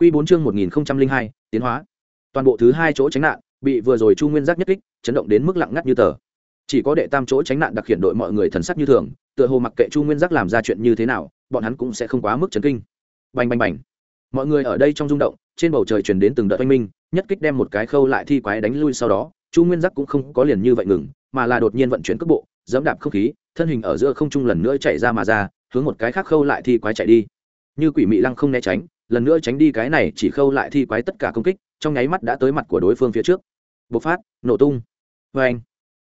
Quy 4 chương 1002, tiến hóa. Toàn bộ thứ hai chỗ tránh nạn bị vừa rồi Chu Nguyên giác nhất kích, chấn động đến mức lặng ngắt như tờ. Chỉ có đệ tam chỗ tránh nạn đặc hiện đội mọi người thần sắc như thường, tựa hồ mặc kệ Chu Nguyên giác làm ra chuyện như thế nào, bọn hắn cũng sẽ không quá mức chấn kinh. Bành bành bành. Mọi người ở đây trong rung động, trên bầu trời truyền đến từng đợt oanh minh, nhất kích đem một cái khâu lại thi quái đánh lui sau đó, Chu Nguyên giác cũng không có liền như vậy ngừng, mà là đột nhiên vận chuyển cước bộ, giẫm đạp không khí, thân hình ở giữa không trung lần nữa chạy ra mà ra, hướng một cái khác khâu lại thi quái chạy đi. Như quỷ mị lăng không né tránh, lần nữa tránh đi cái này chỉ khâu lại thi quái tất cả công kích, trong nháy mắt đã tới mặt của đối phương phía trước. Bộc phát, nổ tung. Vê anh,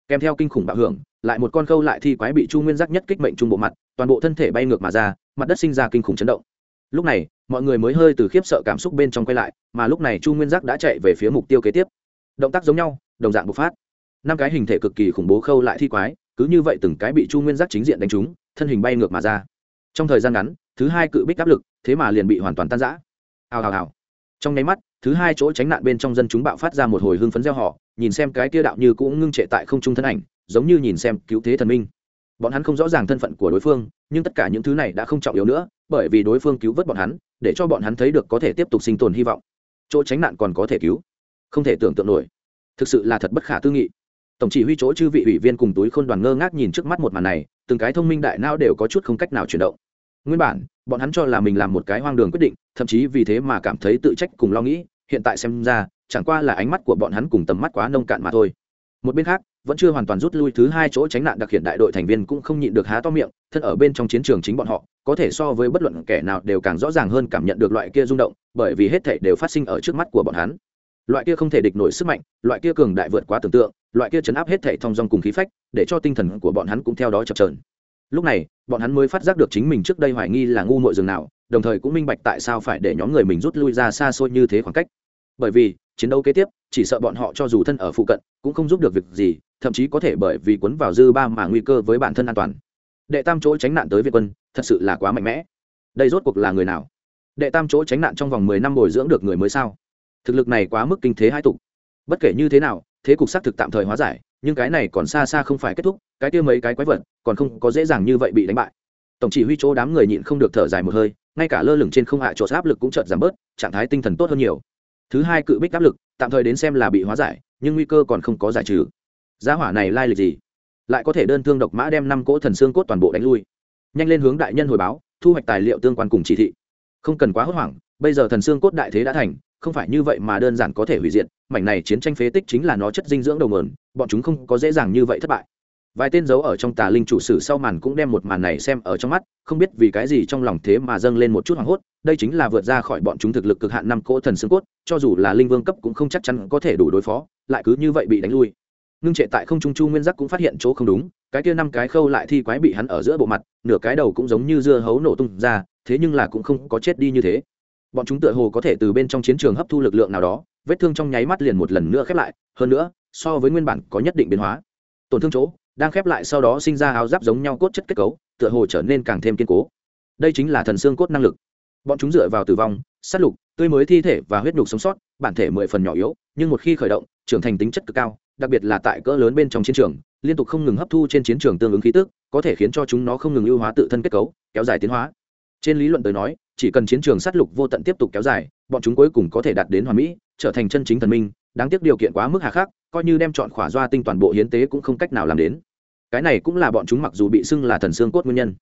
kèm theo kinh khủng bạo hưởng, lại một con khâu lại thi quái bị chu nguyên giác nhất kích mệnh trung bộ mặt, toàn bộ thân thể bay ngược mà ra, mặt đất sinh ra kinh khủng chấn động. Lúc này, mọi người mới hơi từ khiếp sợ cảm xúc bên trong quay lại, mà lúc này chu nguyên giác đã chạy về phía mục tiêu kế tiếp. Động tác giống nhau, đồng dạng bộc phát. Năm cái hình thể cực kỳ khủng bố khâu lại thi quái, cứ như vậy từng cái bị chu nguyên giác chính diện đánh trúng, thân hình bay ngược mà ra. Trong thời gian ngắn thứ hai cự bích áp lực, thế mà liền bị hoàn toàn tan rã. Hào hào hào. Trong nháy mắt, thứ hai chỗ tránh nạn bên trong dân chúng bạo phát ra một hồi hưng phấn gieo họ nhìn xem cái kia đạo như cũng ngưng trệ tại không trung thân ảnh, giống như nhìn xem cứu thế thần minh. Bọn hắn không rõ ràng thân phận của đối phương, nhưng tất cả những thứ này đã không trọng yếu nữa, bởi vì đối phương cứu vớt bọn hắn, để cho bọn hắn thấy được có thể tiếp tục sinh tồn hy vọng. Chỗ tránh nạn còn có thể cứu? Không thể tưởng tượng nổi. Thực sự là thật bất khả tư nghị. Tổng chỉ huy chỗ chư vị ủy viên cùng túi khôn đoàn ngơ ngác nhìn trước mắt một màn này, từng cái thông minh đại não đều có chút không cách nào chuyển động nguyên bản, bọn hắn cho là mình làm một cái hoang đường quyết định, thậm chí vì thế mà cảm thấy tự trách cùng lo nghĩ, hiện tại xem ra, chẳng qua là ánh mắt của bọn hắn cùng tầm mắt quá nông cạn mà thôi. Một bên khác, vẫn chưa hoàn toàn rút lui thứ hai chỗ tránh nạn đặc hiện đại đội thành viên cũng không nhịn được há to miệng, thân ở bên trong chiến trường chính bọn họ, có thể so với bất luận kẻ nào đều càng rõ ràng hơn cảm nhận được loại kia rung động, bởi vì hết thể đều phát sinh ở trước mắt của bọn hắn. Loại kia không thể địch nổi sức mạnh, loại kia cường đại vượt quá tưởng tượng, loại kia chấn áp hết thể thong dong cùng khí phách, để cho tinh thần của bọn hắn cũng theo đó chập trờn lúc này, bọn hắn mới phát giác được chính mình trước đây hoài nghi là ngu mội rừng nào, đồng thời cũng minh bạch tại sao phải để nhóm người mình rút lui ra xa xôi như thế khoảng cách. Bởi vì, chiến đấu kế tiếp, chỉ sợ bọn họ cho dù thân ở phụ cận, cũng không giúp được việc gì, thậm chí có thể bởi vì cuốn vào dư ba mà nguy cơ với bản thân an toàn. Đệ tam chỗ tránh nạn tới việt quân, thật sự là quá mạnh mẽ. Đây rốt cuộc là người nào? Đệ tam chỗ tránh nạn trong vòng mười năm bồi dưỡng được người mới sao? Thực lực này quá mức kinh thế hai tục. Bất kể như thế nào, thế cục xác thực tạm thời hóa giải nhưng cái này còn xa xa không phải kết thúc, cái kia mấy cái quái vật còn không có dễ dàng như vậy bị đánh bại. Tổng chỉ huy chỗ đám người nhịn không được thở dài một hơi, ngay cả lơ lửng trên không hạ chỗ áp lực cũng chợt giảm bớt, trạng thái tinh thần tốt hơn nhiều. Thứ hai cự bích áp lực, tạm thời đến xem là bị hóa giải, nhưng nguy cơ còn không có giải trừ. Giá hỏa này lai lịch gì? Lại có thể đơn thương độc mã đem năm cỗ thần xương cốt toàn bộ đánh lui. Nhanh lên hướng đại nhân hồi báo, thu hoạch tài liệu tương quan cùng chỉ thị. Không cần quá hốt hoảng, bây giờ thần xương cốt đại thế đã thành, không phải như vậy mà đơn giản có thể hủy diệt, mảnh này chiến tranh phế tích chính là nó chất dinh dưỡng đầu mườn bọn chúng không có dễ dàng như vậy thất bại. Vài tên dấu ở trong tà linh chủ sử sau màn cũng đem một màn này xem ở trong mắt, không biết vì cái gì trong lòng thế mà dâng lên một chút hoảng hốt, đây chính là vượt ra khỏi bọn chúng thực lực cực hạn năm cỗ thần xương cốt, cho dù là linh vương cấp cũng không chắc chắn có thể đủ đối phó, lại cứ như vậy bị đánh lui. Ngưng trệ tại không trung chu nguyên giác cũng phát hiện chỗ không đúng, cái kia năm cái khâu lại thi quái bị hắn ở giữa bộ mặt, nửa cái đầu cũng giống như dưa hấu nổ tung ra, thế nhưng là cũng không có chết đi như thế. Bọn chúng tựa hồ có thể từ bên trong chiến trường hấp thu lực lượng nào đó, vết thương trong nháy mắt liền một lần nữa khép lại, hơn nữa so với nguyên bản có nhất định biến hóa. Tổn thương chỗ, đang khép lại sau đó sinh ra áo giáp giống nhau cốt chất kết cấu, tựa hồ trở nên càng thêm kiên cố. Đây chính là thần xương cốt năng lực. Bọn chúng dựa vào tử vong, sát lục, tươi mới thi thể và huyết nhục sống sót, bản thể mười phần nhỏ yếu, nhưng một khi khởi động, trưởng thành tính chất cực cao, đặc biệt là tại cỡ lớn bên trong chiến trường, liên tục không ngừng hấp thu trên chiến trường tương ứng khí tức, có thể khiến cho chúng nó không ngừng ưu hóa tự thân kết cấu, kéo dài tiến hóa. Trên lý luận tới nói, chỉ cần chiến trường sát lục vô tận tiếp tục kéo dài, bọn chúng cuối cùng có thể đạt đến hoàn mỹ, trở thành chân chính thần minh đáng tiếc điều kiện quá mức hà khắc, coi như đem chọn khỏa doa tinh toàn bộ hiến tế cũng không cách nào làm đến. Cái này cũng là bọn chúng mặc dù bị xưng là thần xương cốt nguyên nhân.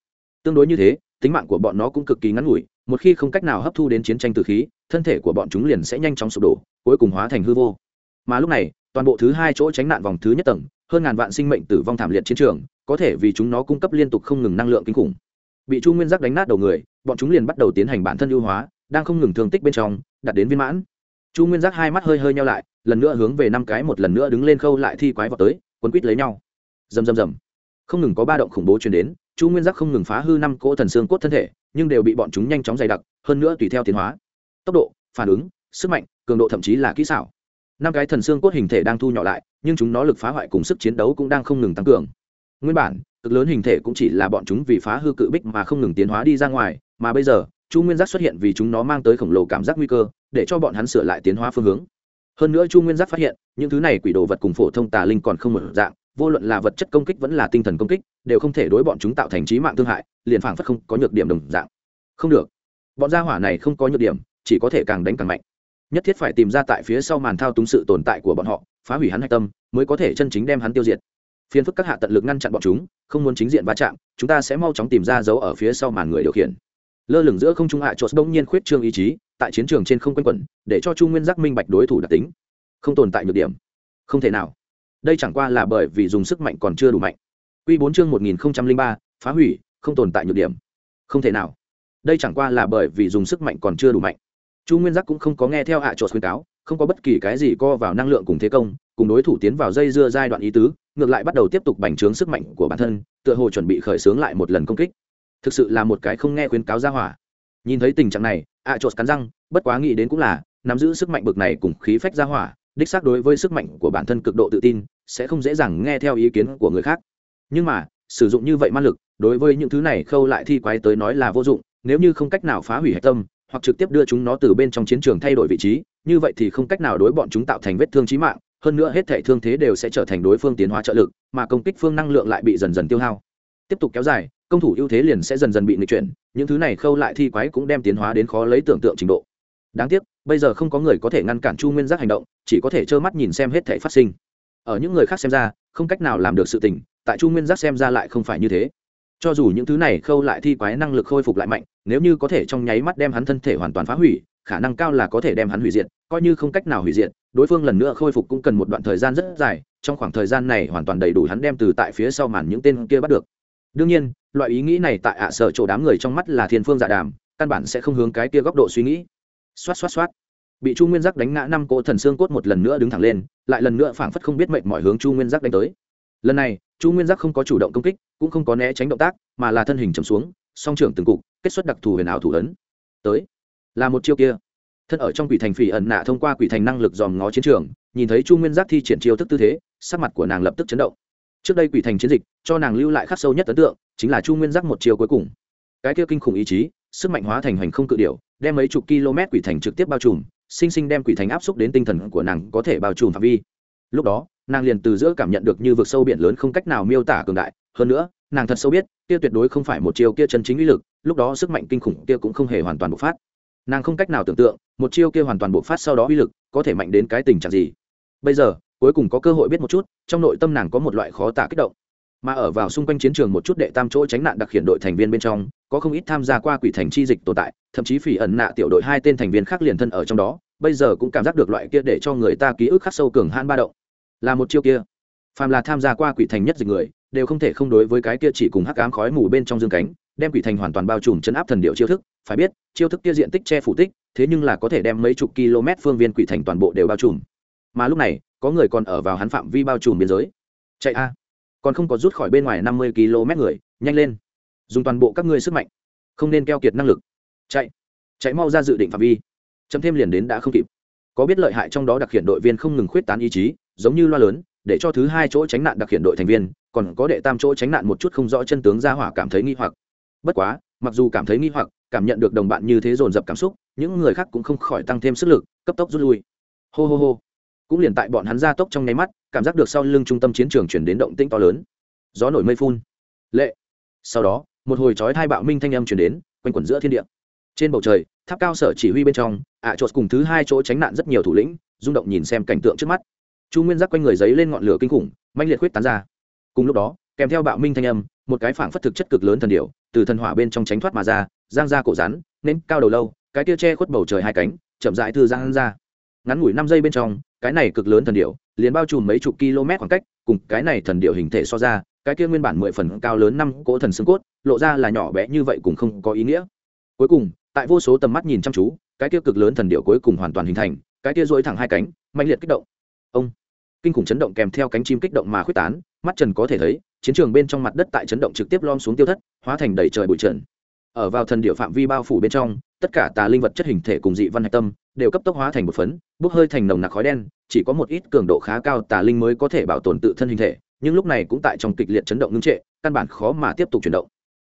Tương đối như thế, tính mạng của bọn nó cũng cực kỳ ngắn ngủi, một khi không cách nào hấp thu đến chiến tranh từ khí, thân thể của bọn chúng liền sẽ nhanh chóng sụp đổ, cuối cùng hóa thành hư vô. Mà lúc này, toàn bộ thứ hai chỗ tránh nạn vòng thứ nhất tầng, hơn ngàn vạn sinh mệnh tử vong thảm liệt chiến trường, có thể vì chúng nó cung cấp liên tục không ngừng năng lượng kinh khủng. Bị chu nguyên giác đánh nát đầu người, bọn chúng liền bắt đầu tiến hành bản thân ưu hóa, đang không ngừng thương tích bên trong đặt đến viên mãn. Chu nguyên giác hai mắt hơi hơi nhau lại lần nữa hướng về năm cái một lần nữa đứng lên khâu lại thi quái vào tới, quấn quýt lấy nhau. Rầm rầm rầm. Không ngừng có ba động khủng bố chuyển đến, chu nguyên giác không ngừng phá hư năm cỗ thần xương cốt thân thể, nhưng đều bị bọn chúng nhanh chóng dày đặc, hơn nữa tùy theo tiến hóa. Tốc độ, phản ứng, sức mạnh, cường độ thậm chí là kỹ xảo. Năm cái thần xương cốt hình thể đang thu nhỏ lại, nhưng chúng nó lực phá hoại cùng sức chiến đấu cũng đang không ngừng tăng cường. Nguyên bản, cực lớn hình thể cũng chỉ là bọn chúng vì phá hư cự bích mà không ngừng tiến hóa đi ra ngoài, mà bây giờ, chu nguyên giác xuất hiện vì chúng nó mang tới khổng lồ cảm giác nguy cơ, để cho bọn hắn sửa lại tiến hóa phương hướng hơn nữa chu nguyên giác phát hiện, những thứ này quỷ đồ vật cùng phổ thông tà linh còn không mở dạng, vô luận là vật chất công kích vẫn là tinh thần công kích, đều không thể đối bọn chúng tạo thành trí mạng thương hại, liền phảng phất không có nhược điểm đồng dạng. Không được. Bọn gia hỏa này không có nhược điểm, chỉ có thể càng đánh càng mạnh. Nhất thiết phải tìm ra tại phía sau màn thao túng sự tồn tại của bọn họ, phá hủy hắn hạch tâm, mới có thể chân chính đem hắn tiêu diệt. Phiền phức các hạ tận lực ngăn chặn bọn chúng, không muốn chính diện va chạm, chúng ta sẽ mau chóng tìm ra dấu ở phía sau màn người điều khiển. Lơ lửng giữa không trung hạ chốt đông nhiên khuyết trương ý chí tại chiến trường trên không quanh quẩn, để cho chu nguyên giác minh bạch đối thủ đặc tính. Không tồn tại nhược điểm. Không thể nào. Đây chẳng qua là bởi vì dùng sức mạnh còn chưa đủ mạnh. Quy bốn chương một nghìn ba, phá hủy, không tồn tại nhược điểm. Không thể nào. Đây chẳng qua là bởi vì dùng sức mạnh còn chưa đủ mạnh. Chu nguyên giác cũng không có nghe theo hạ trột khuyên cáo, không có bất kỳ cái gì co vào năng lượng cùng thế công, cùng đối thủ tiến vào dây dưa giai đoạn ý tứ, ngược lại bắt đầu tiếp tục bành trướng sức mạnh của bản thân, tựa hồ chuẩn bị khởi xướng lại một lần công kích. Thực sự là một cái không nghe khuyến cáo ra hỏa. Nhìn thấy tình trạng này ạ à cắn răng, bất quá nghĩ đến cũng là, nắm giữ sức mạnh bực này cùng khí phách ra hỏa, đích xác đối với sức mạnh của bản thân cực độ tự tin, sẽ không dễ dàng nghe theo ý kiến của người khác. Nhưng mà, sử dụng như vậy ma lực, đối với những thứ này khâu lại thi quái tới nói là vô dụng, nếu như không cách nào phá hủy hạch tâm, hoặc trực tiếp đưa chúng nó từ bên trong chiến trường thay đổi vị trí, như vậy thì không cách nào đối bọn chúng tạo thành vết thương chí mạng, hơn nữa hết thể thương thế đều sẽ trở thành đối phương tiến hóa trợ lực, mà công kích phương năng lượng lại bị dần dần tiêu hao. Tiếp tục kéo dài công thủ ưu thế liền sẽ dần dần bị nghịch chuyển, những thứ này khâu lại thi quái cũng đem tiến hóa đến khó lấy tưởng tượng trình độ. Đáng tiếc, bây giờ không có người có thể ngăn cản chu nguyên giác hành động, chỉ có thể trơ mắt nhìn xem hết thể phát sinh. Ở những người khác xem ra, không cách nào làm được sự tình, tại chu nguyên giác xem ra lại không phải như thế. Cho dù những thứ này khâu lại thi quái năng lực khôi phục lại mạnh, nếu như có thể trong nháy mắt đem hắn thân thể hoàn toàn phá hủy, khả năng cao là có thể đem hắn hủy diệt, coi như không cách nào hủy diệt, đối phương lần nữa khôi phục cũng cần một đoạn thời gian rất dài, trong khoảng thời gian này hoàn toàn đầy đủ hắn đem từ tại phía sau màn những tên kia bắt được đương nhiên, loại ý nghĩ này tại ạ sở chỗ đám người trong mắt là thiên phương dạ đàm, căn bản sẽ không hướng cái kia góc độ suy nghĩ. Xoát xoát xoát. Bị chu nguyên giác đánh ngã năm cỗ thần xương cốt một lần nữa đứng thẳng lên, lại lần nữa phảng phất không biết mệnh mọi hướng chu nguyên giác đánh tới. Lần này, chu nguyên giác không có chủ động công kích, cũng không có né tránh động tác, mà là thân hình trầm xuống, song trưởng từng cục, kết xuất đặc thù huyền ảo thủ ấn. Tới. Là một chiêu kia. Thân ở trong quỷ thành phỉ ẩn nạ thông qua quỷ thành năng lực dòm ngó chiến trường, nhìn thấy chu nguyên giác thi triển chiêu thức tư thế, sắc mặt của nàng lập tức chấn động trước đây quỷ thành chiến dịch, cho nàng lưu lại khắc sâu nhất ấn tượng, chính là chu nguyên giác một chiều cuối cùng. Cái kia kinh khủng ý chí, sức mạnh hóa thành hành không cự điệu đem mấy chục km quỷ thành trực tiếp bao trùm, sinh sinh đem quỷ thành áp xúc đến tinh thần của nàng có thể bao trùm phạm vi. Lúc đó, nàng liền từ giữa cảm nhận được như vực sâu biển lớn không cách nào miêu tả cường đại, hơn nữa, nàng thật sâu biết, kia tuyệt đối không phải một chiêu kia chân chính uy lực, lúc đó sức mạnh kinh khủng kia cũng không hề hoàn toàn bộc phát. Nàng không cách nào tưởng tượng, một chiêu kia hoàn toàn bộc phát sau đó uy lực có thể mạnh đến cái tình trạng gì. Bây giờ cuối cùng có cơ hội biết một chút, trong nội tâm nàng có một loại khó tả kích động. Mà ở vào xung quanh chiến trường một chút đệ tam chỗ tránh nạn đặc hiện đội thành viên bên trong, có không ít tham gia qua quỷ thành chi dịch tồn tại, thậm chí phỉ ẩn nạ tiểu đội hai tên thành viên khác liền thân ở trong đó, bây giờ cũng cảm giác được loại kia để cho người ta ký ức khắc sâu cường han ba động. Là một chiêu kia. Phàm là tham gia qua quỷ thành nhất dịch người, đều không thể không đối với cái kia chỉ cùng hắc ám khói mù bên trong dương cánh, đem quỷ thành hoàn toàn bao trùm chấn áp thần điệu chiêu thức, phải biết, chiêu thức kia diện tích che phủ tích, thế nhưng là có thể đem mấy chục km phương viên quỷ thành toàn bộ đều bao trùm. Mà lúc này có người còn ở vào hắn phạm vi bao trùm biên giới. Chạy a. Còn không có rút khỏi bên ngoài năm mươi km người, nhanh lên. Dùng toàn bộ các ngươi sức mạnh. Không nên keo kiệt năng lực. Chạy. Chạy mau ra dự định phạm vi. Chấm thêm liền đến đã không kịp. Có biết lợi hại trong đó đặc hiện đội viên không ngừng khuyết tán ý chí, giống như loa lớn, để cho thứ hai chỗ tránh nạn đặc hiện đội thành viên, còn có đệ tam chỗ tránh nạn một chút không rõ chân tướng ra hỏa cảm thấy nghi hoặc. Bất quá, mặc dù cảm thấy nghi hoặc, cảm nhận được đồng bạn như thế dồn dập cảm xúc, những người khác cũng không khỏi tăng thêm sức lực, cấp tốc rút lui. Hô hô hô cũng liền tại bọn hắn ra tốc trong nháy mắt, cảm giác được sau lưng trung tâm chiến trường chuyển đến động tĩnh to lớn. Gió nổi mây phun. Lệ. Sau đó, một hồi chói thai bạo minh thanh âm chuyển đến, quanh quẩn giữa thiên địa. Trên bầu trời, tháp cao sở chỉ huy bên trong, ạ à cùng thứ hai chỗ tránh nạn rất nhiều thủ lĩnh, rung động nhìn xem cảnh tượng trước mắt. Chu nguyên giác quanh người giấy lên ngọn lửa kinh khủng manh liệt huyết tán ra. Cùng lúc đó, kèm theo bạo minh thanh âm, một cái phảng phất thực chất cực lớn thần điệu từ thần hỏa bên trong tránh thoát mà ra, giang ra cổ rắn nên cao đầu lâu, cái tia che khuất bầu trời hai cánh, chậm rãi thư giang ra ngắn ngủi năm giây bên trong, cái này cực lớn thần điệu liền bao trùm mấy chục km khoảng cách, cùng cái này thần điệu hình thể so ra, cái kia nguyên bản mười phần cao lớn năm cỗ thần xương cốt, lộ ra là nhỏ bé như vậy cũng không có ý nghĩa. Cuối cùng, tại vô số tầm mắt nhìn chăm chú, cái kia cực lớn thần điệu cuối cùng hoàn toàn hình thành, cái kia dối thẳng hai cánh mạnh liệt kích động. Ông, kinh khủng chấn động kèm theo cánh chim kích động mà khuyết tán, mắt trần có thể thấy, chiến trường bên trong mặt đất tại chấn động trực tiếp lom xuống tiêu thất, hóa thành đầy trời bụi trần. Ở vào thần điệu phạm vi bao phủ bên trong, tất cả tà linh vật chất hình thể cùng dị văn hạch tâm đều cấp tốc hóa thành một phấn, bốc hơi thành nồng nặc khói đen, chỉ có một ít cường độ khá cao tà linh mới có thể bảo tồn tự thân hình thể, nhưng lúc này cũng tại trong kịch liệt chấn động ngưng trệ, căn bản khó mà tiếp tục chuyển động.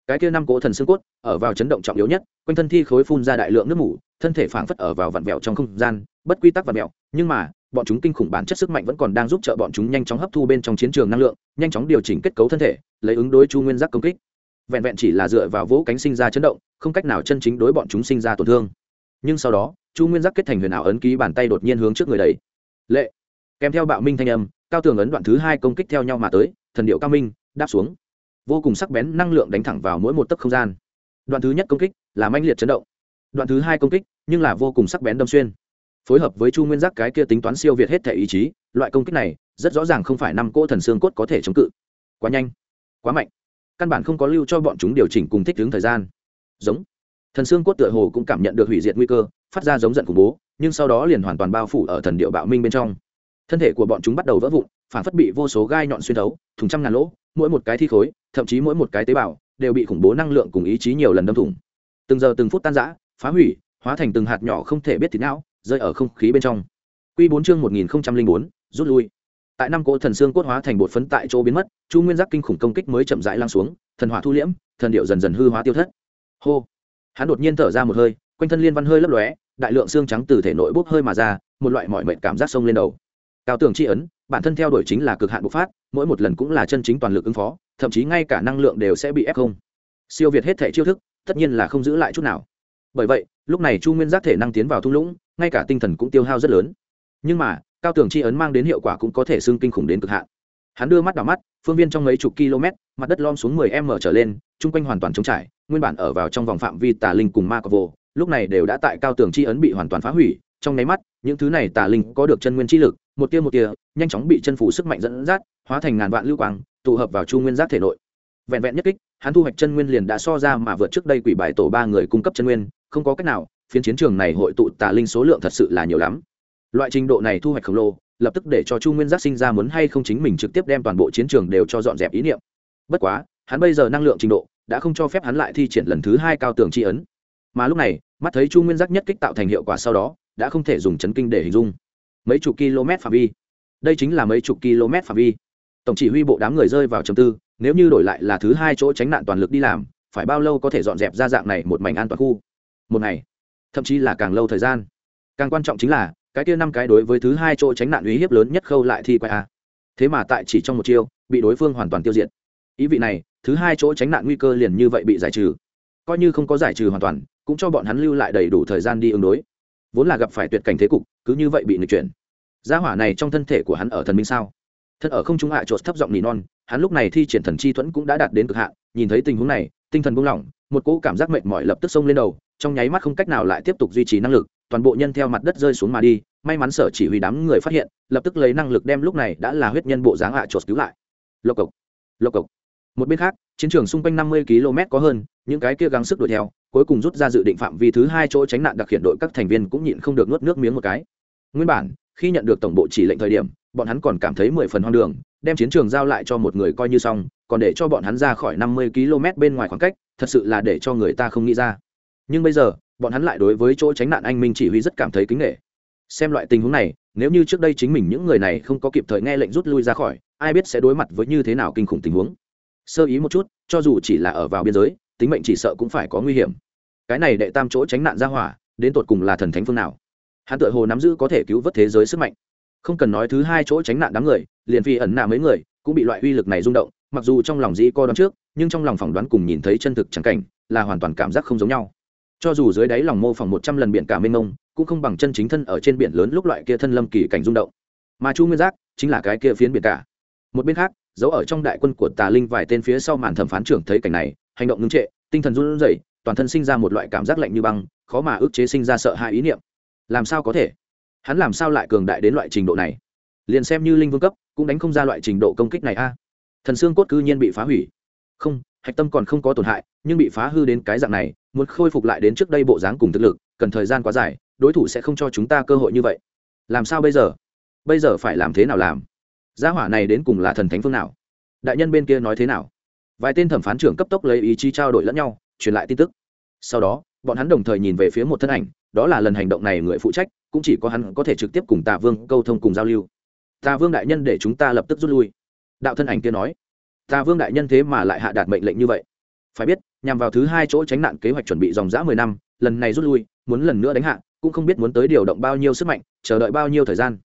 Cái kia năm cỗ thần xương cốt ở vào chấn động trọng yếu nhất, quanh thân thi khối phun ra đại lượng nước mủ, thân thể phảng phất ở vào vặn vẹo trong không gian, bất quy tắc vặn vẹo, nhưng mà, bọn chúng kinh khủng bản chất sức mạnh vẫn còn đang giúp trợ bọn chúng nhanh chóng hấp thu bên trong chiến trường năng lượng, nhanh chóng điều chỉnh kết cấu thân thể, lấy ứng đối chu nguyên giác công kích. Vẹn vẹn chỉ là dựa vào vỗ cánh sinh ra chấn động, không cách nào chân chính đối bọn chúng sinh ra tổn thương nhưng sau đó, chu nguyên giác kết thành huyền ảo ấn ký bàn tay đột nhiên hướng trước người đấy lệ! Kèm theo bạo minh thanh âm, cao tường ấn đoạn thứ hai công kích theo nhau mà tới, thần điệu cao minh, đáp xuống. Vô cùng sắc bén năng lượng đánh thẳng vào mỗi một tấc không gian. Đoạn thứ nhất công kích là manh liệt chấn động. Đoạn thứ hai công kích, nhưng là vô cùng sắc bén đâm xuyên. Phối hợp với chu nguyên giác cái kia tính toán siêu việt hết thể ý chí, loại công kích này rất rõ ràng không phải năm cỗ thần xương cốt có thể chống cự. Quá nhanh, quá mạnh. Căn bản không có lưu cho bọn chúng điều chỉnh cùng thích ứng thời gian. Giống thần xương cốt tựa hồ cũng cảm nhận được hủy diệt nguy cơ, phát ra giống giận khủng bố, nhưng sau đó liền hoàn toàn bao phủ ở thần điệu bạo minh bên trong. Thân thể của bọn chúng bắt đầu vỡ vụn, phản phất bị vô số gai nhọn xuyên thấu, thùng trăm ngàn lỗ, mỗi một cái thi khối, thậm chí mỗi một cái tế bào, đều bị khủng bố năng lượng cùng ý chí nhiều lần đâm thủng. Từng giờ từng phút tan rã, phá hủy, hóa thành từng hạt nhỏ không thể biết thịt não, rơi ở không khí bên trong. Quy bốn chương một nghìn bốn, rút lui. Tại năm cỗ thần xương cốt hóa thành bột phấn tại chỗ biến mất, chu nguyên giác kinh khủng công kích mới chậm rãi lan xuống, thần hỏa thu liễm, thần điệu dần dần hư hóa tiêu thất. Hô hắn đột nhiên thở ra một hơi, quanh thân liên văn hơi lấp lóe, đại lượng xương trắng từ thể nội bốc hơi mà ra, một loại mọi mệnh cảm giác sông lên đầu. Cao tường tri ấn, bản thân theo đuổi chính là cực hạn bộc phát, mỗi một lần cũng là chân chính toàn lực ứng phó, thậm chí ngay cả năng lượng đều sẽ bị ép không. Siêu việt hết thể chiêu thức, tất nhiên là không giữ lại chút nào. Bởi vậy, lúc này chu nguyên giác thể năng tiến vào thung lũng, ngay cả tinh thần cũng tiêu hao rất lớn. Nhưng mà, cao tường chi ấn mang đến hiệu quả cũng có thể xưng kinh khủng đến cực hạn. Hắn đưa mắt đảo mắt, phương viên trong mấy chục km, mặt đất lom xuống 10 m trở lên, chung quanh hoàn toàn trống trải nguyên bản ở vào trong vòng phạm vi tà linh cùng ma vô, lúc này đều đã tại cao tường chi ấn bị hoàn toàn phá hủy, trong nháy mắt, những thứ này tà linh có được chân nguyên chi lực, một tia một tia, nhanh chóng bị chân phủ sức mạnh dẫn dắt, hóa thành ngàn vạn lưu quang, tụ hợp vào chu nguyên giác thể nội. Vẹn vẹn nhất kích, hắn thu hoạch chân nguyên liền đã so ra mà vượt trước đây quỷ bài tổ ba người cung cấp chân nguyên, không có cách nào, phiến chiến trường này hội tụ tà linh số lượng thật sự là nhiều lắm. Loại trình độ này thu hoạch khổng lồ, lập tức để cho chu nguyên giác sinh ra muốn hay không chính mình trực tiếp đem toàn bộ chiến trường đều cho dọn dẹp ý niệm. Bất quá, hắn bây giờ năng lượng trình độ đã không cho phép hắn lại thi triển lần thứ hai cao tường tri ấn. Mà lúc này, mắt thấy chu nguyên giác nhất kích tạo thành hiệu quả sau đó, đã không thể dùng chấn kinh để hình dung. Mấy chục km phạm vi. Đây chính là mấy chục km phạm vi. Tổng chỉ huy bộ đám người rơi vào chầm tư, nếu như đổi lại là thứ hai chỗ tránh nạn toàn lực đi làm, phải bao lâu có thể dọn dẹp ra dạng này một mảnh an toàn khu? Một ngày. Thậm chí là càng lâu thời gian. Càng quan trọng chính là, cái kia năm cái đối với thứ hai chỗ tránh nạn uy hiếp lớn nhất khâu lại thi quay a thế mà tại chỉ trong một chiêu, bị đối phương hoàn toàn tiêu diệt. Ý vị này thứ hai chỗ tránh nạn nguy cơ liền như vậy bị giải trừ. Coi như không có giải trừ hoàn toàn, cũng cho bọn hắn lưu lại đầy đủ thời gian đi ứng đối. Vốn là gặp phải tuyệt cảnh thế cục, cứ như vậy bị nghịch chuyển. Gia hỏa này trong thân thể của hắn ở thần minh sao? Thân ở không trung hạ chột thấp giọng nỉ non, hắn lúc này thi triển thần chi thuẫn cũng đã đạt đến cực hạn, nhìn thấy tình huống này, tinh thần buông lỏng, một cỗ cảm giác mệt mỏi lập tức xông lên đầu, trong nháy mắt không cách nào lại tiếp tục duy trì năng lực, toàn bộ nhân theo mặt đất rơi xuống mà đi, may mắn sở chỉ huy đám người phát hiện, lập tức lấy năng lực đem lúc này đã là huyết nhân bộ dáng hạ chột cứu lại. Lộc cộc lộc cộc một bên khác, chiến trường xung quanh năm mươi km có hơn, những cái kia gắng sức đuổi theo, cuối cùng rút ra dự định phạm vi thứ hai chỗ tránh nạn đặc hiện đội các thành viên cũng nhịn không được nuốt nước miếng một cái. Nguyên bản, khi nhận được tổng bộ chỉ lệnh thời điểm, bọn hắn còn cảm thấy mười phần hoang đường, đem chiến trường giao lại cho một người coi như xong, còn để cho bọn hắn ra khỏi năm mươi km bên ngoài khoảng cách, thật sự là để cho người ta không nghĩ ra. Nhưng bây giờ, bọn hắn lại đối với chỗ tránh nạn anh minh chỉ huy rất cảm thấy kính nghệ xem loại tình huống này, nếu như trước đây chính mình những người này không có kịp thời nghe lệnh rút lui ra khỏi, ai biết sẽ đối mặt với như thế nào kinh khủng tình huống sơ ý một chút, cho dù chỉ là ở vào biên giới, tính mệnh chỉ sợ cũng phải có nguy hiểm. Cái này đệ tam chỗ tránh nạn ra hỏa, đến tột cùng là thần thánh phương nào? Hắn tự hồ nắm giữ có thể cứu vớt thế giới sức mạnh. Không cần nói thứ hai chỗ tránh nạn đám người, liền phi ẩn nạ mấy người, cũng bị loại uy lực này rung động, mặc dù trong lòng dĩ co đoán trước, nhưng trong lòng phỏng đoán cùng nhìn thấy chân thực chẳng cảnh, là hoàn toàn cảm giác không giống nhau. Cho dù dưới đáy lòng mô phỏng một trăm lần biển cả mênh mông, cũng không bằng chân chính thân ở trên biển lớn lúc loại kia thân lâm kỳ cảnh rung động. Mà chu nguyên giác chính là cái kia phiến biển cả. Một bên khác giấu ở trong đại quân của tà linh vài tên phía sau màn thẩm phán trưởng thấy cảnh này, hành động ngưng trệ, tinh thần run rẩy, toàn thân sinh ra một loại cảm giác lạnh như băng, khó mà ức chế sinh ra sợ hãi ý niệm. Làm sao có thể? Hắn làm sao lại cường đại đến loại trình độ này? Liền xem như linh vương cấp, cũng đánh không ra loại trình độ công kích này a. Thần xương cốt cư nhiên bị phá hủy. Không, hạch tâm còn không có tổn hại, nhưng bị phá hư đến cái dạng này, muốn khôi phục lại đến trước đây bộ dáng cùng thực lực, cần thời gian quá dài, đối thủ sẽ không cho chúng ta cơ hội như vậy. Làm sao bây giờ? Bây giờ phải làm thế nào làm? Gia hỏa này đến cùng là thần thánh phương nào? Đại nhân bên kia nói thế nào? Vài tên thẩm phán trưởng cấp tốc lấy ý chí trao đổi lẫn nhau, truyền lại tin tức. Sau đó, bọn hắn đồng thời nhìn về phía một thân ảnh, đó là lần hành động này người phụ trách, cũng chỉ có hắn có thể trực tiếp cùng tạ vương câu thông cùng giao lưu. Tạ vương đại nhân để chúng ta lập tức rút lui. Đạo thân ảnh kia nói. Tạ vương đại nhân thế mà lại hạ đạt mệnh lệnh như vậy? Phải biết, nhằm vào thứ hai chỗ tránh nạn kế hoạch chuẩn bị dòng dã mười năm, lần này rút lui, muốn lần nữa đánh hạ, cũng không biết muốn tới điều động bao nhiêu sức mạnh, chờ đợi bao nhiêu thời gian.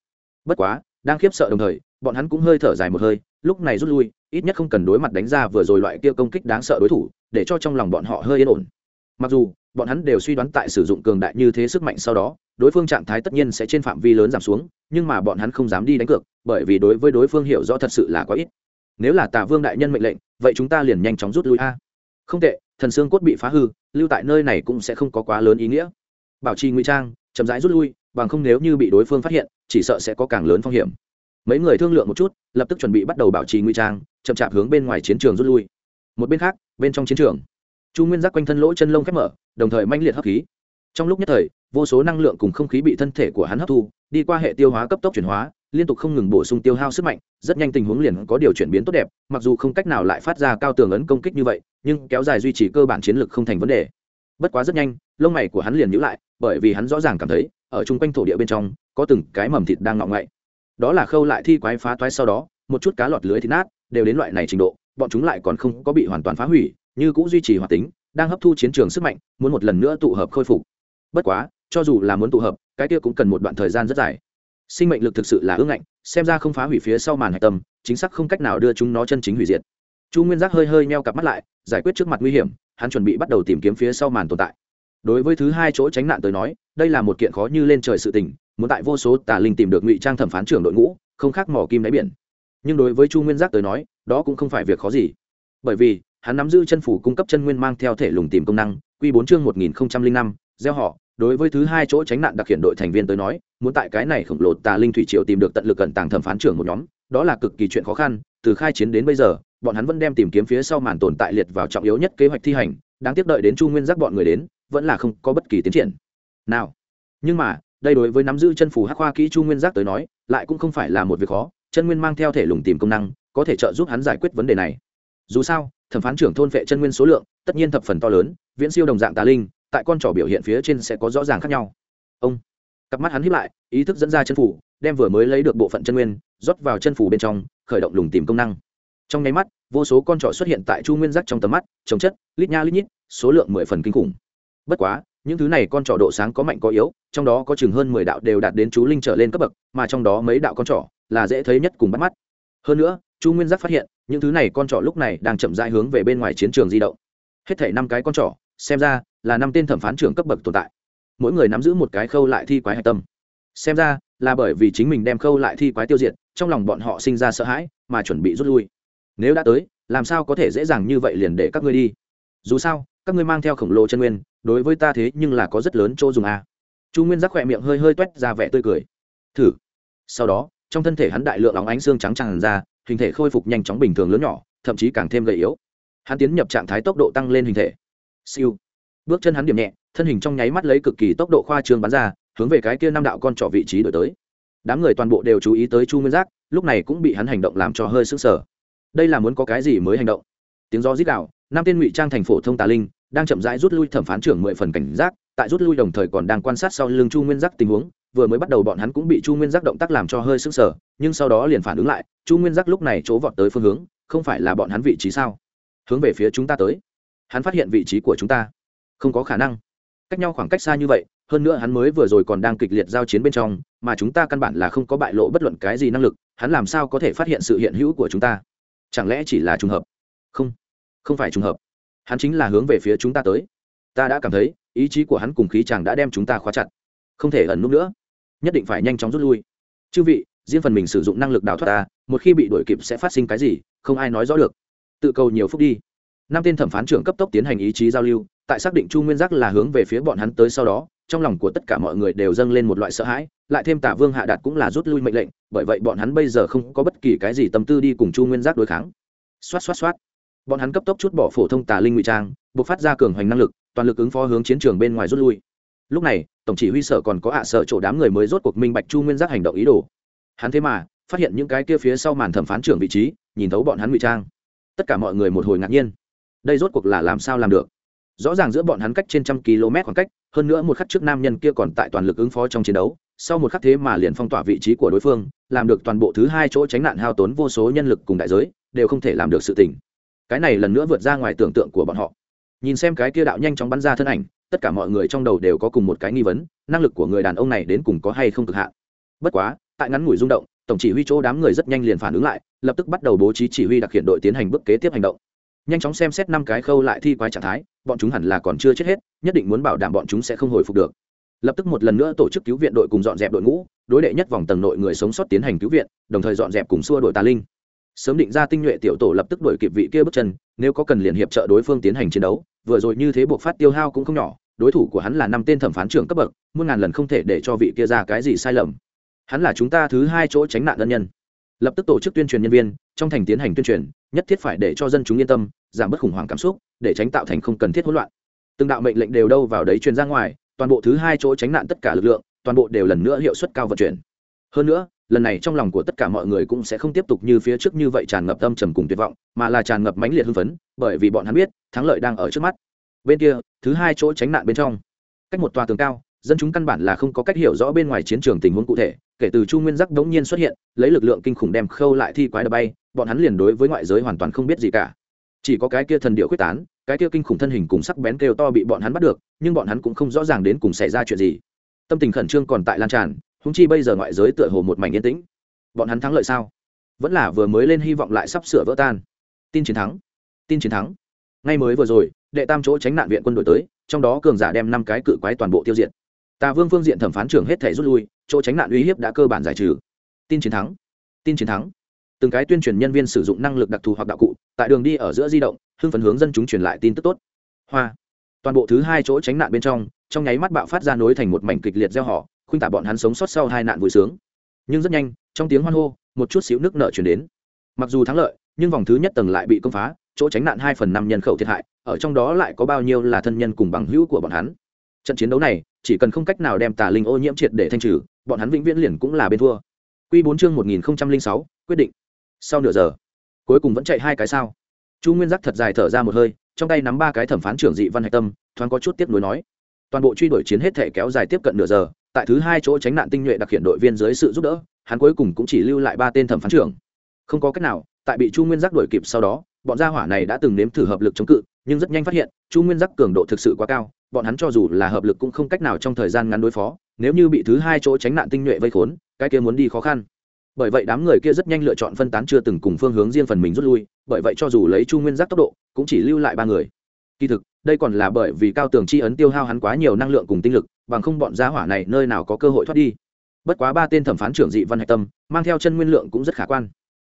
Bất quá, đang khiếp sợ đồng thời bọn hắn cũng hơi thở dài một hơi, lúc này rút lui, ít nhất không cần đối mặt đánh ra vừa rồi loại kia công kích đáng sợ đối thủ, để cho trong lòng bọn họ hơi yên ổn. Mặc dù, bọn hắn đều suy đoán tại sử dụng cường đại như thế sức mạnh sau đó, đối phương trạng thái tất nhiên sẽ trên phạm vi lớn giảm xuống, nhưng mà bọn hắn không dám đi đánh cược, bởi vì đối với đối phương hiểu rõ thật sự là quá ít. Nếu là tà vương đại nhân mệnh lệnh, vậy chúng ta liền nhanh chóng rút lui a. Không tệ, thần xương cốt bị phá hư, lưu tại nơi này cũng sẽ không có quá lớn ý nghĩa. Bảo trì ngụy trang, chậm rãi rút lui, bằng không nếu như bị đối phương phát hiện, chỉ sợ sẽ có càng lớn phong hiểm mấy người thương lượng một chút, lập tức chuẩn bị bắt đầu bảo trì ngụy trang, chậm chạp hướng bên ngoài chiến trường rút lui. Một bên khác, bên trong chiến trường, chu nguyên giác quanh thân lỗ chân lông khép mở, đồng thời manh liệt hấp khí. Trong lúc nhất thời, vô số năng lượng cùng không khí bị thân thể của hắn hấp thu, đi qua hệ tiêu hóa cấp tốc chuyển hóa, liên tục không ngừng bổ sung tiêu hao sức mạnh, rất nhanh tình huống liền có điều chuyển biến tốt đẹp, mặc dù không cách nào lại phát ra cao tường ấn công kích như vậy, nhưng kéo dài duy trì cơ bản chiến lược không thành vấn đề. Bất quá rất nhanh, lông mày của hắn liền nhữ lại, bởi vì hắn rõ ràng cảm thấy, ở chung quanh thổ địa bên trong, có từng cái mầm thịt đang ngọng ngậy đó là khâu lại thi quái phá toái sau đó, một chút cá lọt lưới thì nát, đều đến loại này trình độ, bọn chúng lại còn không có bị hoàn toàn phá hủy, như cũng duy trì hoạt tính, đang hấp thu chiến trường sức mạnh, muốn một lần nữa tụ hợp khôi phục. Bất quá, cho dù là muốn tụ hợp, cái kia cũng cần một đoạn thời gian rất dài. Sinh mệnh lực thực sự là ương ngạnh, xem ra không phá hủy phía sau màn hạch tâm, chính xác không cách nào đưa chúng nó chân chính hủy diệt. Chu nguyên giác hơi hơi meo cặp mắt lại, giải quyết trước mặt nguy hiểm, hắn chuẩn bị bắt đầu tìm kiếm phía sau màn tồn tại. Đối với thứ hai chỗ tránh nạn tới nói, đây là một kiện khó như lên trời sự tình muốn tại vô số tà linh tìm được ngụy trang thẩm phán trưởng đội ngũ, không khác mỏ kim đáy biển. Nhưng đối với chu nguyên giác tới nói, đó cũng không phải việc khó gì. Bởi vì, hắn nắm giữ chân phủ cung cấp chân nguyên mang theo thể lùng tìm công năng q bốn chương một nghìn năm, gieo họ. Đối với thứ hai chỗ tránh nạn đặc hiện đội thành viên tới nói, muốn tại cái này khổng lồ tà linh thủy triều tìm được tận lực cận tàng thẩm phán trưởng một nhóm, đó là cực kỳ chuyện khó khăn. Từ khai chiến đến bây giờ, bọn hắn vẫn đem tìm kiếm phía sau màn tồn tại liệt vào trọng yếu nhất kế hoạch thi hành. Đáng tiếc đợi đến chu nguyên giác bọn người đến, vẫn là không có bất kỳ tiến triển. Nào, nhưng mà đây đối với nắm giữ chân phủ hắc khoa kỹ chu nguyên giác tới nói, lại cũng không phải là một việc khó, chân nguyên mang theo thể lùng tìm công năng, có thể trợ giúp hắn giải quyết vấn đề này. Dù sao, thẩm phán trưởng thôn vệ chân nguyên số lượng, tất nhiên thập phần to lớn, viễn siêu đồng dạng tà linh, tại con trỏ biểu hiện phía trên sẽ có rõ ràng khác nhau. Ông cặp mắt hắn hiếp lại, ý thức dẫn ra chân phủ đem vừa mới lấy được bộ phận chân nguyên, rót vào chân phủ bên trong, khởi động lùng tìm công năng. Trong nháy mắt, vô số con trỏ xuất hiện tại chu nguyên giác trong tầm mắt, trồng chất, lít nha lít nhít, số lượng mười phần kinh khủng. Bất quá những thứ này con trỏ độ sáng có mạnh có yếu, trong đó có chừng hơn mười đạo đều đạt đến chú linh trở lên cấp bậc, mà trong đó mấy đạo con trỏ là dễ thấy nhất cùng bắt mắt. Hơn nữa, chu nguyên giác phát hiện, những thứ này con trỏ lúc này đang chậm rãi hướng về bên ngoài chiến trường di động. Hết thể năm cái con trỏ, xem ra là năm tên thẩm phán trưởng cấp bậc tồn tại. Mỗi người nắm giữ một cái khâu lại thi quái hạch tâm. Xem ra là bởi vì chính mình đem khâu lại thi quái tiêu diệt, trong lòng bọn họ sinh ra sợ hãi, mà chuẩn bị rút lui. Nếu đã tới, làm sao có thể dễ dàng như vậy liền để các ngươi đi? Dù sao, các ngươi mang theo khổng lồ chân nguyên đối với ta thế nhưng là có rất lớn chỗ dùng a. À. chu nguyên giác khỏe miệng hơi hơi t u é t ra vẻ tươi cười. Thử. Sau đó, trong thân thể hắn đại lượng óng ánh xương trắng tràn ra, hình thể khôi phục nhanh chóng bình thường lớn nhỏ, thậm chí càng thêm gầy yếu. Hắn tiến nhập trạng thái tốc độ tăng lên hình thể. Siêu. Bước chân hắn điểm nhẹ, thân hình trong nháy mắt lấy cực kỳ tốc độ khoa trương bắn ra, hướng về cái kia năm đạo con trỏ vị trí đổi tới. Đám người toàn bộ đều chú ý tới chu nguyên giác, lúc này cũng bị hắn hành động làm cho hơi sững sờ. Đây là muốn có cái gì mới hành động? Tiếng gió rít đạo năm tên ngụy trang thành phổ thông tà linh đang chậm rãi rút lui thẩm phán trưởng mười phần cảnh giác, tại rút lui đồng thời còn đang quan sát sau lưng chu nguyên giác tình huống, vừa mới bắt đầu bọn hắn cũng bị chu nguyên giác động tác làm cho hơi sững sờ, nhưng sau đó liền phản ứng lại, chu nguyên giác lúc này chỗ vọt tới phương hướng, không phải là bọn hắn vị trí sao? Hướng về phía chúng ta tới. Hắn phát hiện vị trí của chúng ta. Không có khả năng. Cách nhau khoảng cách xa như vậy, hơn nữa hắn mới vừa rồi còn đang kịch liệt giao chiến bên trong, mà chúng ta căn bản là không có bại lộ bất luận cái gì năng lực, hắn làm sao có thể phát hiện sự hiện hữu của chúng ta? Chẳng lẽ chỉ là trùng hợp? Không. Không phải trùng hợp hắn chính là hướng về phía chúng ta tới. Ta đã cảm thấy, ý chí của hắn cùng khí chàng đã đem chúng ta khóa chặt. Không thể ẩn núp nữa. Nhất định phải nhanh chóng rút lui. Chư vị, riêng phần mình sử dụng năng lực đào thoát ta, một khi bị đuổi kịp sẽ phát sinh cái gì, không ai nói rõ được. Tự cầu nhiều phút đi. Năm tên thẩm phán trưởng cấp tốc tiến hành ý chí giao lưu, tại xác định chu nguyên giác là hướng về phía bọn hắn tới sau đó, trong lòng của tất cả mọi người đều dâng lên một loại sợ hãi, lại thêm tả vương hạ đạt cũng là rút lui mệnh lệnh, bởi vậy bọn hắn bây giờ không có bất kỳ cái gì tâm tư đi cùng chu nguyên giác đối kháng. Xoát xoát xoát bọn hắn cấp tốc chút bỏ phổ thông tà linh ngụy trang, buộc phát ra cường hoành năng lực, toàn lực ứng phó hướng chiến trường bên ngoài rút lui. Lúc này, tổng chỉ huy sở còn có ạ sợ chỗ đám người mới rốt cuộc minh bạch chu nguyên giác hành động ý đồ. Hắn thế mà, phát hiện những cái kia phía sau màn thẩm phán trưởng vị trí, nhìn thấu bọn hắn ngụy trang. Tất cả mọi người một hồi ngạc nhiên. Đây rốt cuộc là làm sao làm được? Rõ ràng giữa bọn hắn cách trên trăm km khoảng cách, hơn nữa một khắc trước nam nhân kia còn tại toàn lực ứng phó trong chiến đấu, sau một khắc thế mà liền phong tỏa vị trí của đối phương, làm được toàn bộ thứ hai chỗ tránh nạn hao tốn vô số nhân lực cùng đại giới, đều không thể làm được sự tình cái này lần nữa vượt ra ngoài tưởng tượng của bọn họ. Nhìn xem cái kia đạo nhanh chóng bắn ra thân ảnh, tất cả mọi người trong đầu đều có cùng một cái nghi vấn, năng lực của người đàn ông này đến cùng có hay không cực hạn. Bất quá, tại ngắn ngủi rung động, tổng chỉ huy chỗ đám người rất nhanh liền phản ứng lại, lập tức bắt đầu bố trí chỉ huy đặc hiện đội tiến hành bước kế tiếp hành động. Nhanh chóng xem xét năm cái khâu lại thi quái trạng thái, bọn chúng hẳn là còn chưa chết hết, nhất định muốn bảo đảm bọn chúng sẽ không hồi phục được. Lập tức một lần nữa tổ chức cứu viện đội cùng dọn dẹp đội ngũ, đối đệ nhất vòng tầng nội người sống sót tiến hành cứu viện, đồng thời dọn dẹp cùng xua đội tà linh sớm định ra tinh nhuệ tiểu tổ lập tức đuổi kịp vị kia bước chân, nếu có cần liền hiệp trợ đối phương tiến hành chiến đấu, vừa rồi như thế buộc phát tiêu hao cũng không nhỏ, đối thủ của hắn là năm tên thẩm phán trưởng cấp bậc, muôn ngàn lần không thể để cho vị kia ra cái gì sai lầm. Hắn là chúng ta thứ hai chỗ tránh nạn ân nhân. Lập tức tổ chức tuyên truyền nhân viên, trong thành tiến hành tuyên truyền, nhất thiết phải để cho dân chúng yên tâm, giảm bớt khủng hoảng cảm xúc, để tránh tạo thành không cần thiết hỗn loạn. Từng đạo mệnh lệnh đều đâu vào đấy truyền ra ngoài, toàn bộ thứ hai chỗ tránh nạn tất cả lực lượng, toàn bộ đều lần nữa hiệu suất cao vận chuyển. Hơn nữa lần này trong lòng của tất cả mọi người cũng sẽ không tiếp tục như phía trước như vậy tràn ngập tâm trầm cùng tuyệt vọng, mà là tràn ngập mãnh liệt hưng phấn, bởi vì bọn hắn biết, thắng lợi đang ở trước mắt. Bên kia, thứ hai chỗ tránh nạn bên trong. Cách một tòa tường cao, dân chúng căn bản là không có cách hiểu rõ bên ngoài chiến trường tình huống cụ thể, kể từ chu nguyên giác đống nhiên xuất hiện, lấy lực lượng kinh khủng đem khâu lại thi quái đập bay, bọn hắn liền đối với ngoại giới hoàn toàn không biết gì cả. Chỉ có cái kia thần điệu quyết tán, cái kia kinh khủng thân hình cùng sắc bén kêu to bị bọn hắn bắt được, nhưng bọn hắn cũng không rõ ràng đến cùng xảy ra chuyện gì. Tâm tình khẩn trương còn tại lan tràn húng chi bây giờ ngoại giới tựa hồ một mảnh yên tĩnh. Bọn hắn thắng lợi sao? Vẫn là vừa mới lên hy vọng lại sắp sửa vỡ tan. Tin chiến thắng. Tin chiến thắng. Ngay mới vừa rồi, đệ tam chỗ tránh nạn viện quân đội tới, trong đó cường giả đem năm cái cự quái toàn bộ tiêu diệt. Tà vương phương diện thẩm phán trưởng hết thể rút lui, chỗ tránh nạn uy hiếp đã cơ bản giải trừ. Tin chiến thắng. Tin chiến thắng. Từng cái tuyên truyền nhân viên sử dụng năng lực đặc thù hoặc đạo cụ, tại đường đi ở giữa di động, hưng phấn hướng dân chúng truyền lại tin tức tốt. Hoa. Toàn bộ thứ hai chỗ tránh nạn bên trong trong nháy mắt bạo phát ra nối thành một mảnh kịch liệt gieo họ khuynh tả bọn hắn sống sót sau hai nạn vui sướng. Nhưng rất nhanh, trong tiếng hoan hô, một chút xíu nước nợ chuyển đến. Mặc dù thắng lợi, nhưng vòng thứ nhất tầng lại bị công phá, chỗ tránh nạn hai phần năm nhân khẩu thiệt hại, ở trong đó lại có bao nhiêu là thân nhân cùng bằng hữu của bọn hắn. Trận chiến đấu này, chỉ cần không cách nào đem tà linh ô nhiễm triệt để thanh trừ, bọn hắn vĩnh viễn liền cũng là bên thua. Q bốn chương một nghìn sáu, quyết định. Sau nửa giờ, cuối cùng vẫn chạy hai cái sao. Chu nguyên giác thật dài thở ra một hơi, trong tay nắm ba cái thẩm phán trưởng dị văn hạch tâm, thoáng có chút tiếp nối nói. Toàn bộ truy đuổi chiến hết thể kéo dài tiếp cận nửa giờ tại thứ hai chỗ tránh nạn tinh nhuệ đặc hiện đội viên dưới sự giúp đỡ, hắn cuối cùng cũng chỉ lưu lại ba tên thẩm phán trưởng. Không có cách nào, tại bị chu nguyên giác đuổi kịp sau đó, bọn gia hỏa này đã từng nếm thử hợp lực chống cự, nhưng rất nhanh phát hiện, chu nguyên giác cường độ thực sự quá cao, bọn hắn cho dù là hợp lực cũng không cách nào trong thời gian ngắn đối phó, nếu như bị thứ hai chỗ tránh nạn tinh nhuệ vây khốn, cái kia muốn đi khó khăn. Bởi vậy đám người kia rất nhanh lựa chọn phân tán chưa từng cùng phương hướng riêng phần mình rút lui, bởi vậy cho dù lấy chu nguyên giác tốc độ, cũng chỉ lưu lại ba người. Kỳ thực đây còn là bởi vì cao tường chi ấn tiêu hao hắn quá nhiều năng lượng cùng tinh lực, bằng không bọn gia hỏa này nơi nào có cơ hội thoát đi. Bất quá ba tên thẩm phán trưởng dị văn hạch tâm, mang theo chân nguyên lượng cũng rất khả quan.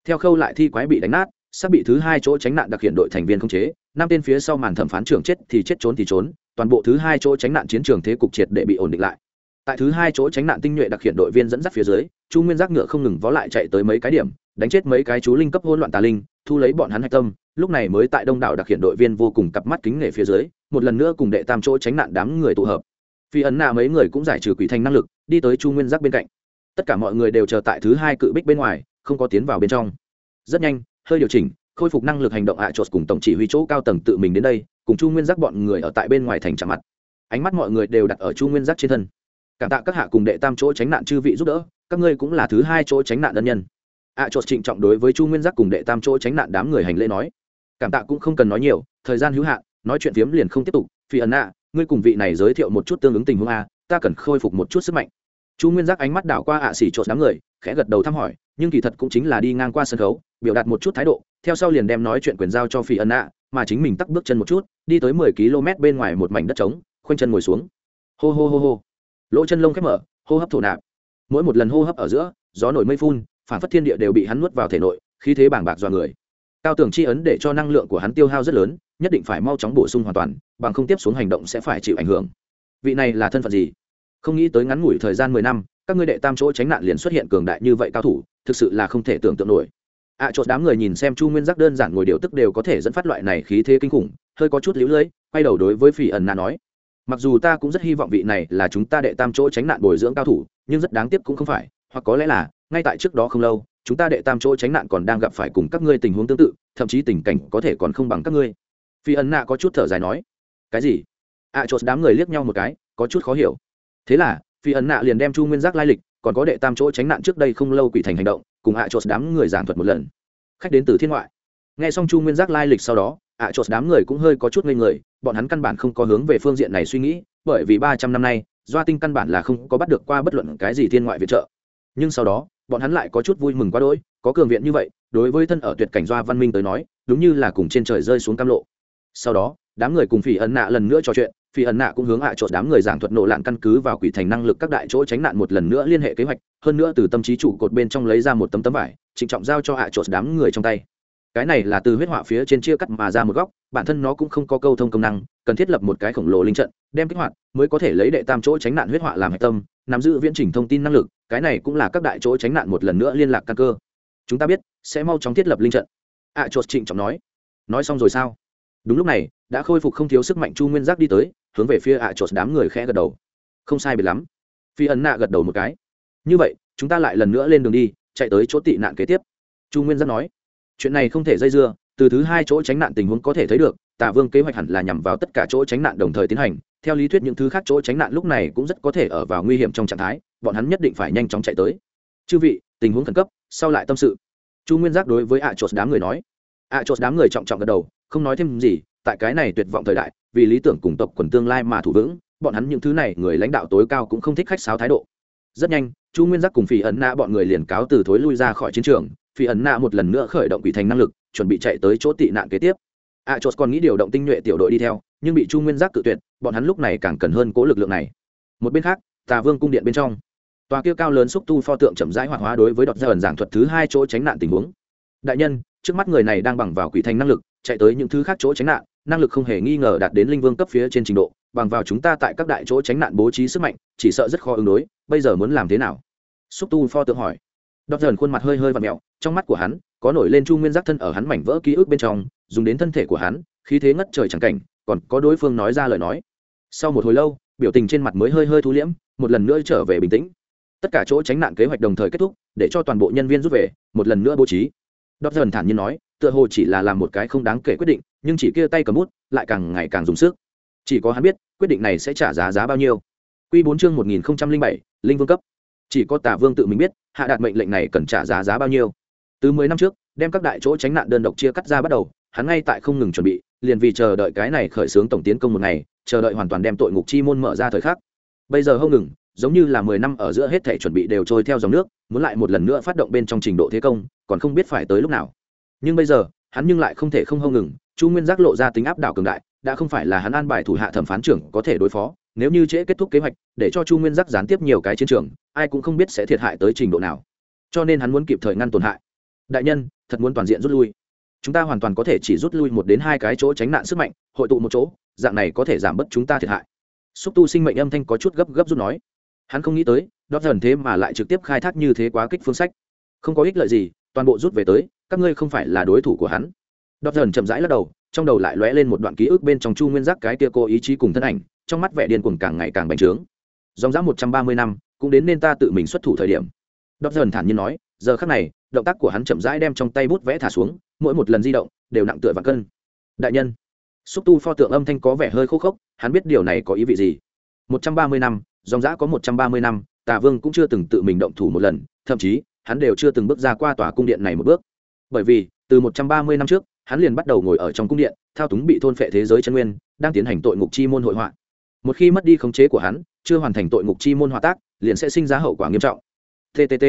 Theo khâu lại thi quái bị đánh nát, sắp bị thứ hai chỗ tránh nạn đặc hiện đội thành viên không chế, năm tên phía sau màn thẩm phán trưởng chết thì chết trốn thì trốn, toàn bộ thứ hai chỗ tránh nạn chiến trường thế cục triệt để bị ổn định lại. Tại thứ hai chỗ tránh nạn tinh nhuệ đặc hiện đội viên dẫn dắt phía dưới, chu nguyên giác ngựa không ngừng vó lại chạy tới mấy cái điểm, đánh chết mấy cái chú linh cấp hỗn loạn tà linh thu lấy bọn hắn hạch tâm, lúc này mới tại đông đảo đặc hiện đội viên vô cùng cặp mắt kính nể phía dưới, một lần nữa cùng đệ tam chỗ tránh nạn đám người tụ hợp. Phi ấn nạ mấy người cũng giải trừ quỷ thanh năng lực, đi tới chu nguyên giác bên cạnh. Tất cả mọi người đều chờ tại thứ hai cự bích bên ngoài, không có tiến vào bên trong. Rất nhanh, hơi điều chỉnh, khôi phục năng lực hành động ạ à cùng tổng chỉ huy chỗ cao tầng tự mình đến đây, cùng chu nguyên giác bọn người ở tại bên ngoài thành trả mặt. Ánh mắt mọi người đều đặt ở chu nguyên giác trên thân. Cảm tạ các hạ cùng đệ tam chỗ tránh nạn chư vị giúp đỡ, các ngươi cũng là thứ hai chỗ tránh nạn ân nhân ạ à trịnh trọng đối với chu nguyên giác cùng đệ tam chỗ tránh nạn đám người hành lễ nói. Cảm tạ cũng không cần nói nhiều, thời gian hữu hạn, nói chuyện phiếm liền không tiếp tục. Phi ẩn ạ, ngươi cùng vị này giới thiệu một chút tương ứng tình huống a, ta cần khôi phục một chút sức mạnh. Chu nguyên giác ánh mắt đảo qua ạ xỉ trộn đám người, khẽ gật đầu thăm hỏi, nhưng kỳ thật cũng chính là đi ngang qua sân khấu, biểu đạt một chút thái độ, theo sau liền đem nói chuyện quyền giao cho phi ẩn ạ, mà chính mình tắt bước chân một chút, đi tới mười km bên ngoài một mảnh đất trống, khoanh chân ngồi xuống. Hô hô hô hô. Lỗ chân lông khép mở, hô hấp thổ nạp. Mỗi một lần hô hấp ở giữa, gió nổi mây phun phản phất thiên địa đều bị hắn nuốt vào thể nội khí thế bảng bạc do người. Cao tưởng chi ấn để cho năng lượng của hắn tiêu hao rất lớn nhất định phải mau chóng bổ sung hoàn toàn bằng không tiếp xuống hành động sẽ phải chịu ảnh hưởng. Vị này là thân phận gì? Không nghĩ tới ngắn ngủi thời gian mười năm các ngươi đệ tam chỗ tránh nạn liền xuất hiện cường đại như vậy cao thủ thực sự là không thể tưởng tượng nổi. Ạ à, chốt đám người nhìn xem chu nguyên giác đơn giản ngồi điều tức đều có thể dẫn phát loại này khí thế kinh khủng hơi có chút lũ lưỡi quay đầu đối với phỉ ẩn nà nói mặc dù ta cũng rất hy vọng vị này là chúng ta đệ tam chỗ tránh nạn bồi dưỡng cao thủ nhưng rất đáng tiếc cũng không phải hoặc có lẽ là ngay tại trước đó không lâu chúng ta đệ tam chỗ tránh nạn còn đang gặp phải cùng các ngươi tình huống tương tự thậm chí tình cảnh có thể còn không bằng các ngươi. Phi ẩn nạ có chút thở dài nói cái gì? Ạ à, chốt đám người liếc nhau một cái có chút khó hiểu. Thế là phi ẩn nạ liền đem chu nguyên giác lai lịch còn có đệ tam chỗ tránh nạn trước đây không lâu quỷ thành hành động cùng ạ à chốt đám người giảng thuật một lần. Khách đến từ thiên ngoại. Nghe xong chu nguyên giác lai lịch sau đó ạ à chốt đám người cũng hơi có chút ngây người bọn hắn căn bản không có hướng về phương diện này suy nghĩ bởi vì ba trăm năm nay doa tinh căn bản là không có bắt được qua bất luận cái gì thiên ngoại viện trợ. Nhưng sau đó bọn hắn lại có chút vui mừng quá đỗi, có cường viện như vậy, đối với thân ở tuyệt cảnh doa văn minh tới nói, đúng như là cùng trên trời rơi xuống cam lộ. Sau đó, đám người cùng phỉ ẩn nạ lần nữa trò chuyện, phỉ ẩn nạ cũng hướng hạ trộn đám người giảng thuật nộ lạn căn cứ vào quỷ thành năng lực các đại chỗ tránh nạn một lần nữa liên hệ kế hoạch, hơn nữa từ tâm trí trụ cột bên trong lấy ra một tấm tấm vải, trịnh trọng giao cho hạ trộn đám người trong tay. Cái này là từ huyết họa phía trên chia cắt mà ra một góc, bản thân nó cũng không có câu thông công năng cần thiết lập một cái khổng lồ linh trận đem kích hoạt mới có thể lấy đệ tam chỗ tránh nạn huyết họa làm hạch tâm nắm giữ viễn trình thông tin năng lực cái này cũng là các đại chỗ tránh nạn một lần nữa liên lạc căn cơ. Chúng ta biết sẽ mau chóng thiết lập linh trận. Ạ à, chốt trịnh trọng nói. Nói xong rồi sao? Đúng lúc này đã khôi phục không thiếu sức mạnh chu nguyên giác đi tới hướng về phía ạ à, chốt đám người khẽ gật đầu. Không sai biệt lắm. Phi ấn nạ gật đầu một cái. Như vậy chúng ta lại lần nữa lên đường đi chạy tới chỗ tị nạn kế tiếp. Chu nguyên giác nói. Chuyện này không thể dây dưa từ thứ hai chỗ tránh nạn tình huống có thể thấy được Tà vương kế hoạch hẳn là nhằm vào tất cả chỗ tránh nạn đồng thời tiến hành. Theo lý thuyết những thứ khác chỗ tránh nạn lúc này cũng rất có thể ở vào nguy hiểm trong trạng thái, bọn hắn nhất định phải nhanh chóng chạy tới. Chư vị, tình huống khẩn cấp, sau lại tâm sự. Chu nguyên giác đối với ạ chốt đám người nói. Ạ chốt đám người trọng trọng gật đầu, không nói thêm gì, tại cái này tuyệt vọng thời đại, vì lý tưởng cùng tộc quần tương lai mà thủ vững, bọn hắn những thứ này, người lãnh đạo tối cao cũng không thích khách sáo thái độ. Rất nhanh, chu nguyên giác cùng phỉ ẩn nạ bọn người liền cáo từ thối lui ra khỏi chiến trường phỉ ẩn nạ một lần nữa khởi động quỷ thành năng lực, chuẩn bị chạy tới chỗ tị nạn kế tiếp a chốt còn nghĩ điều động tinh nhuệ tiểu đội đi theo, nhưng bị chu nguyên giác cự tuyệt, bọn hắn lúc này càng cần hơn cố lực lượng này. Một bên khác, tà vương cung điện bên trong, tòa kia cao lớn xúc tu pho tượng chậm rãi hoạt hóa đối với đọt dần giảng thuật thứ hai chỗ tránh nạn tình huống. Đại nhân, trước mắt người này đang bằng vào quỷ thành năng lực, chạy tới những thứ khác chỗ tránh nạn, năng lực không hề nghi ngờ đạt đến linh vương cấp phía trên trình độ, bằng vào chúng ta tại các đại chỗ tránh nạn bố trí sức mạnh, chỉ sợ rất khó ứng đối, bây giờ muốn làm thế nào? Xúc tu pho tượng hỏi. Đọt dần khuôn mặt hơi hơi và mẹo, trong mắt của hắn, có nổi lên chu nguyên giác thân ở hắn mảnh vỡ ký ức bên trong dùng đến thân thể của hắn, khí thế ngất trời chẳng cảnh, còn có đối phương nói ra lời nói. Sau một hồi lâu, biểu tình trên mặt mới hơi hơi thu liễm, một lần nữa trở về bình tĩnh. Tất cả chỗ tránh nạn kế hoạch đồng thời kết thúc, để cho toàn bộ nhân viên rút về, một lần nữa bố trí. Đọc dần thản nhiên nói, tựa hồ chỉ là làm một cái không đáng kể quyết định, nhưng chỉ kia tay cầm bút, lại càng ngày càng dùng sức. Chỉ có hắn biết, quyết định này sẽ trả giá giá bao nhiêu. Q bốn chương một nghìn bảy, linh vương cấp. Chỉ có tả vương tự mình biết, hạ đạt mệnh lệnh này cần trả giá giá bao nhiêu. Từ mười năm trước, đem các đại chỗ tránh nạn đơn độc chia cắt ra bắt đầu hắn ngay tại không ngừng chuẩn bị, liền vì chờ đợi cái này khởi xướng tổng tiến công một ngày, chờ đợi hoàn toàn đem tội ngục chi môn mở ra thời khắc. Bây giờ không ngừng, giống như là mười năm ở giữa hết thể chuẩn bị đều trôi theo dòng nước, muốn lại một lần nữa phát động bên trong trình độ thế công, còn không biết phải tới lúc nào. Nhưng bây giờ, hắn nhưng lại không thể không hông ngừng, chu nguyên giác lộ ra tính áp đảo cường đại, đã không phải là hắn an bài thủ hạ thẩm phán trưởng có thể đối phó, nếu như trễ kết thúc kế hoạch, để cho chu nguyên giác gián tiếp nhiều cái chiến trường, ai cũng không biết sẽ thiệt hại tới trình độ nào. Cho nên hắn muốn kịp thời ngăn tổn hại. Đại nhân, thật muốn toàn diện rút lui chúng ta hoàn toàn có thể chỉ rút lui một đến hai cái chỗ tránh nạn sức mạnh, hội tụ một chỗ, dạng này có thể giảm bớt chúng ta thiệt hại. Xúc tu sinh mệnh âm thanh có chút gấp gấp rút nói. Hắn không nghĩ tới đót dần thế mà lại trực tiếp khai thác như thế quá kích phương sách. Không có ích lợi gì, toàn bộ rút về tới, các ngươi không phải là đối thủ của hắn. Đót dần chậm rãi lắc đầu, trong đầu lại lóe lên một đoạn ký ức bên trong chu nguyên giác cái kia cô ý chí cùng thân ảnh, trong mắt vẻ điên cuồng càng ngày càng bành trướng. Dòng dã một trăm ba mươi năm, cũng đến nên ta tự mình xuất thủ thời điểm. Đót dần thản nhiên nói, giờ khắc này động tác của hắn chậm rãi đem trong tay bút vẽ thả xuống, mỗi một lần di động đều nặng tựa và cân. Đại nhân, xúc tu pho tượng âm thanh có vẻ hơi khô khốc, hắn biết điều này có ý vị gì. Một trăm ba mươi năm, dòng giã có một trăm ba mươi năm, tà vương cũng chưa từng tự mình động thủ một lần, thậm chí, hắn đều chưa từng bước ra qua tòa cung điện này một bước. Bởi vì, từ một trăm ba mươi năm trước, hắn liền bắt đầu ngồi ở trong cung điện, thao túng bị thôn phệ thế giới chân nguyên, đang tiến hành tội ngục chi môn hội họa. Một khi mất đi khống chế của hắn, chưa hoàn thành tội ngục chi môn họa tác, liền sẽ sinh ra hậu quả nghiêm trọng. Ttt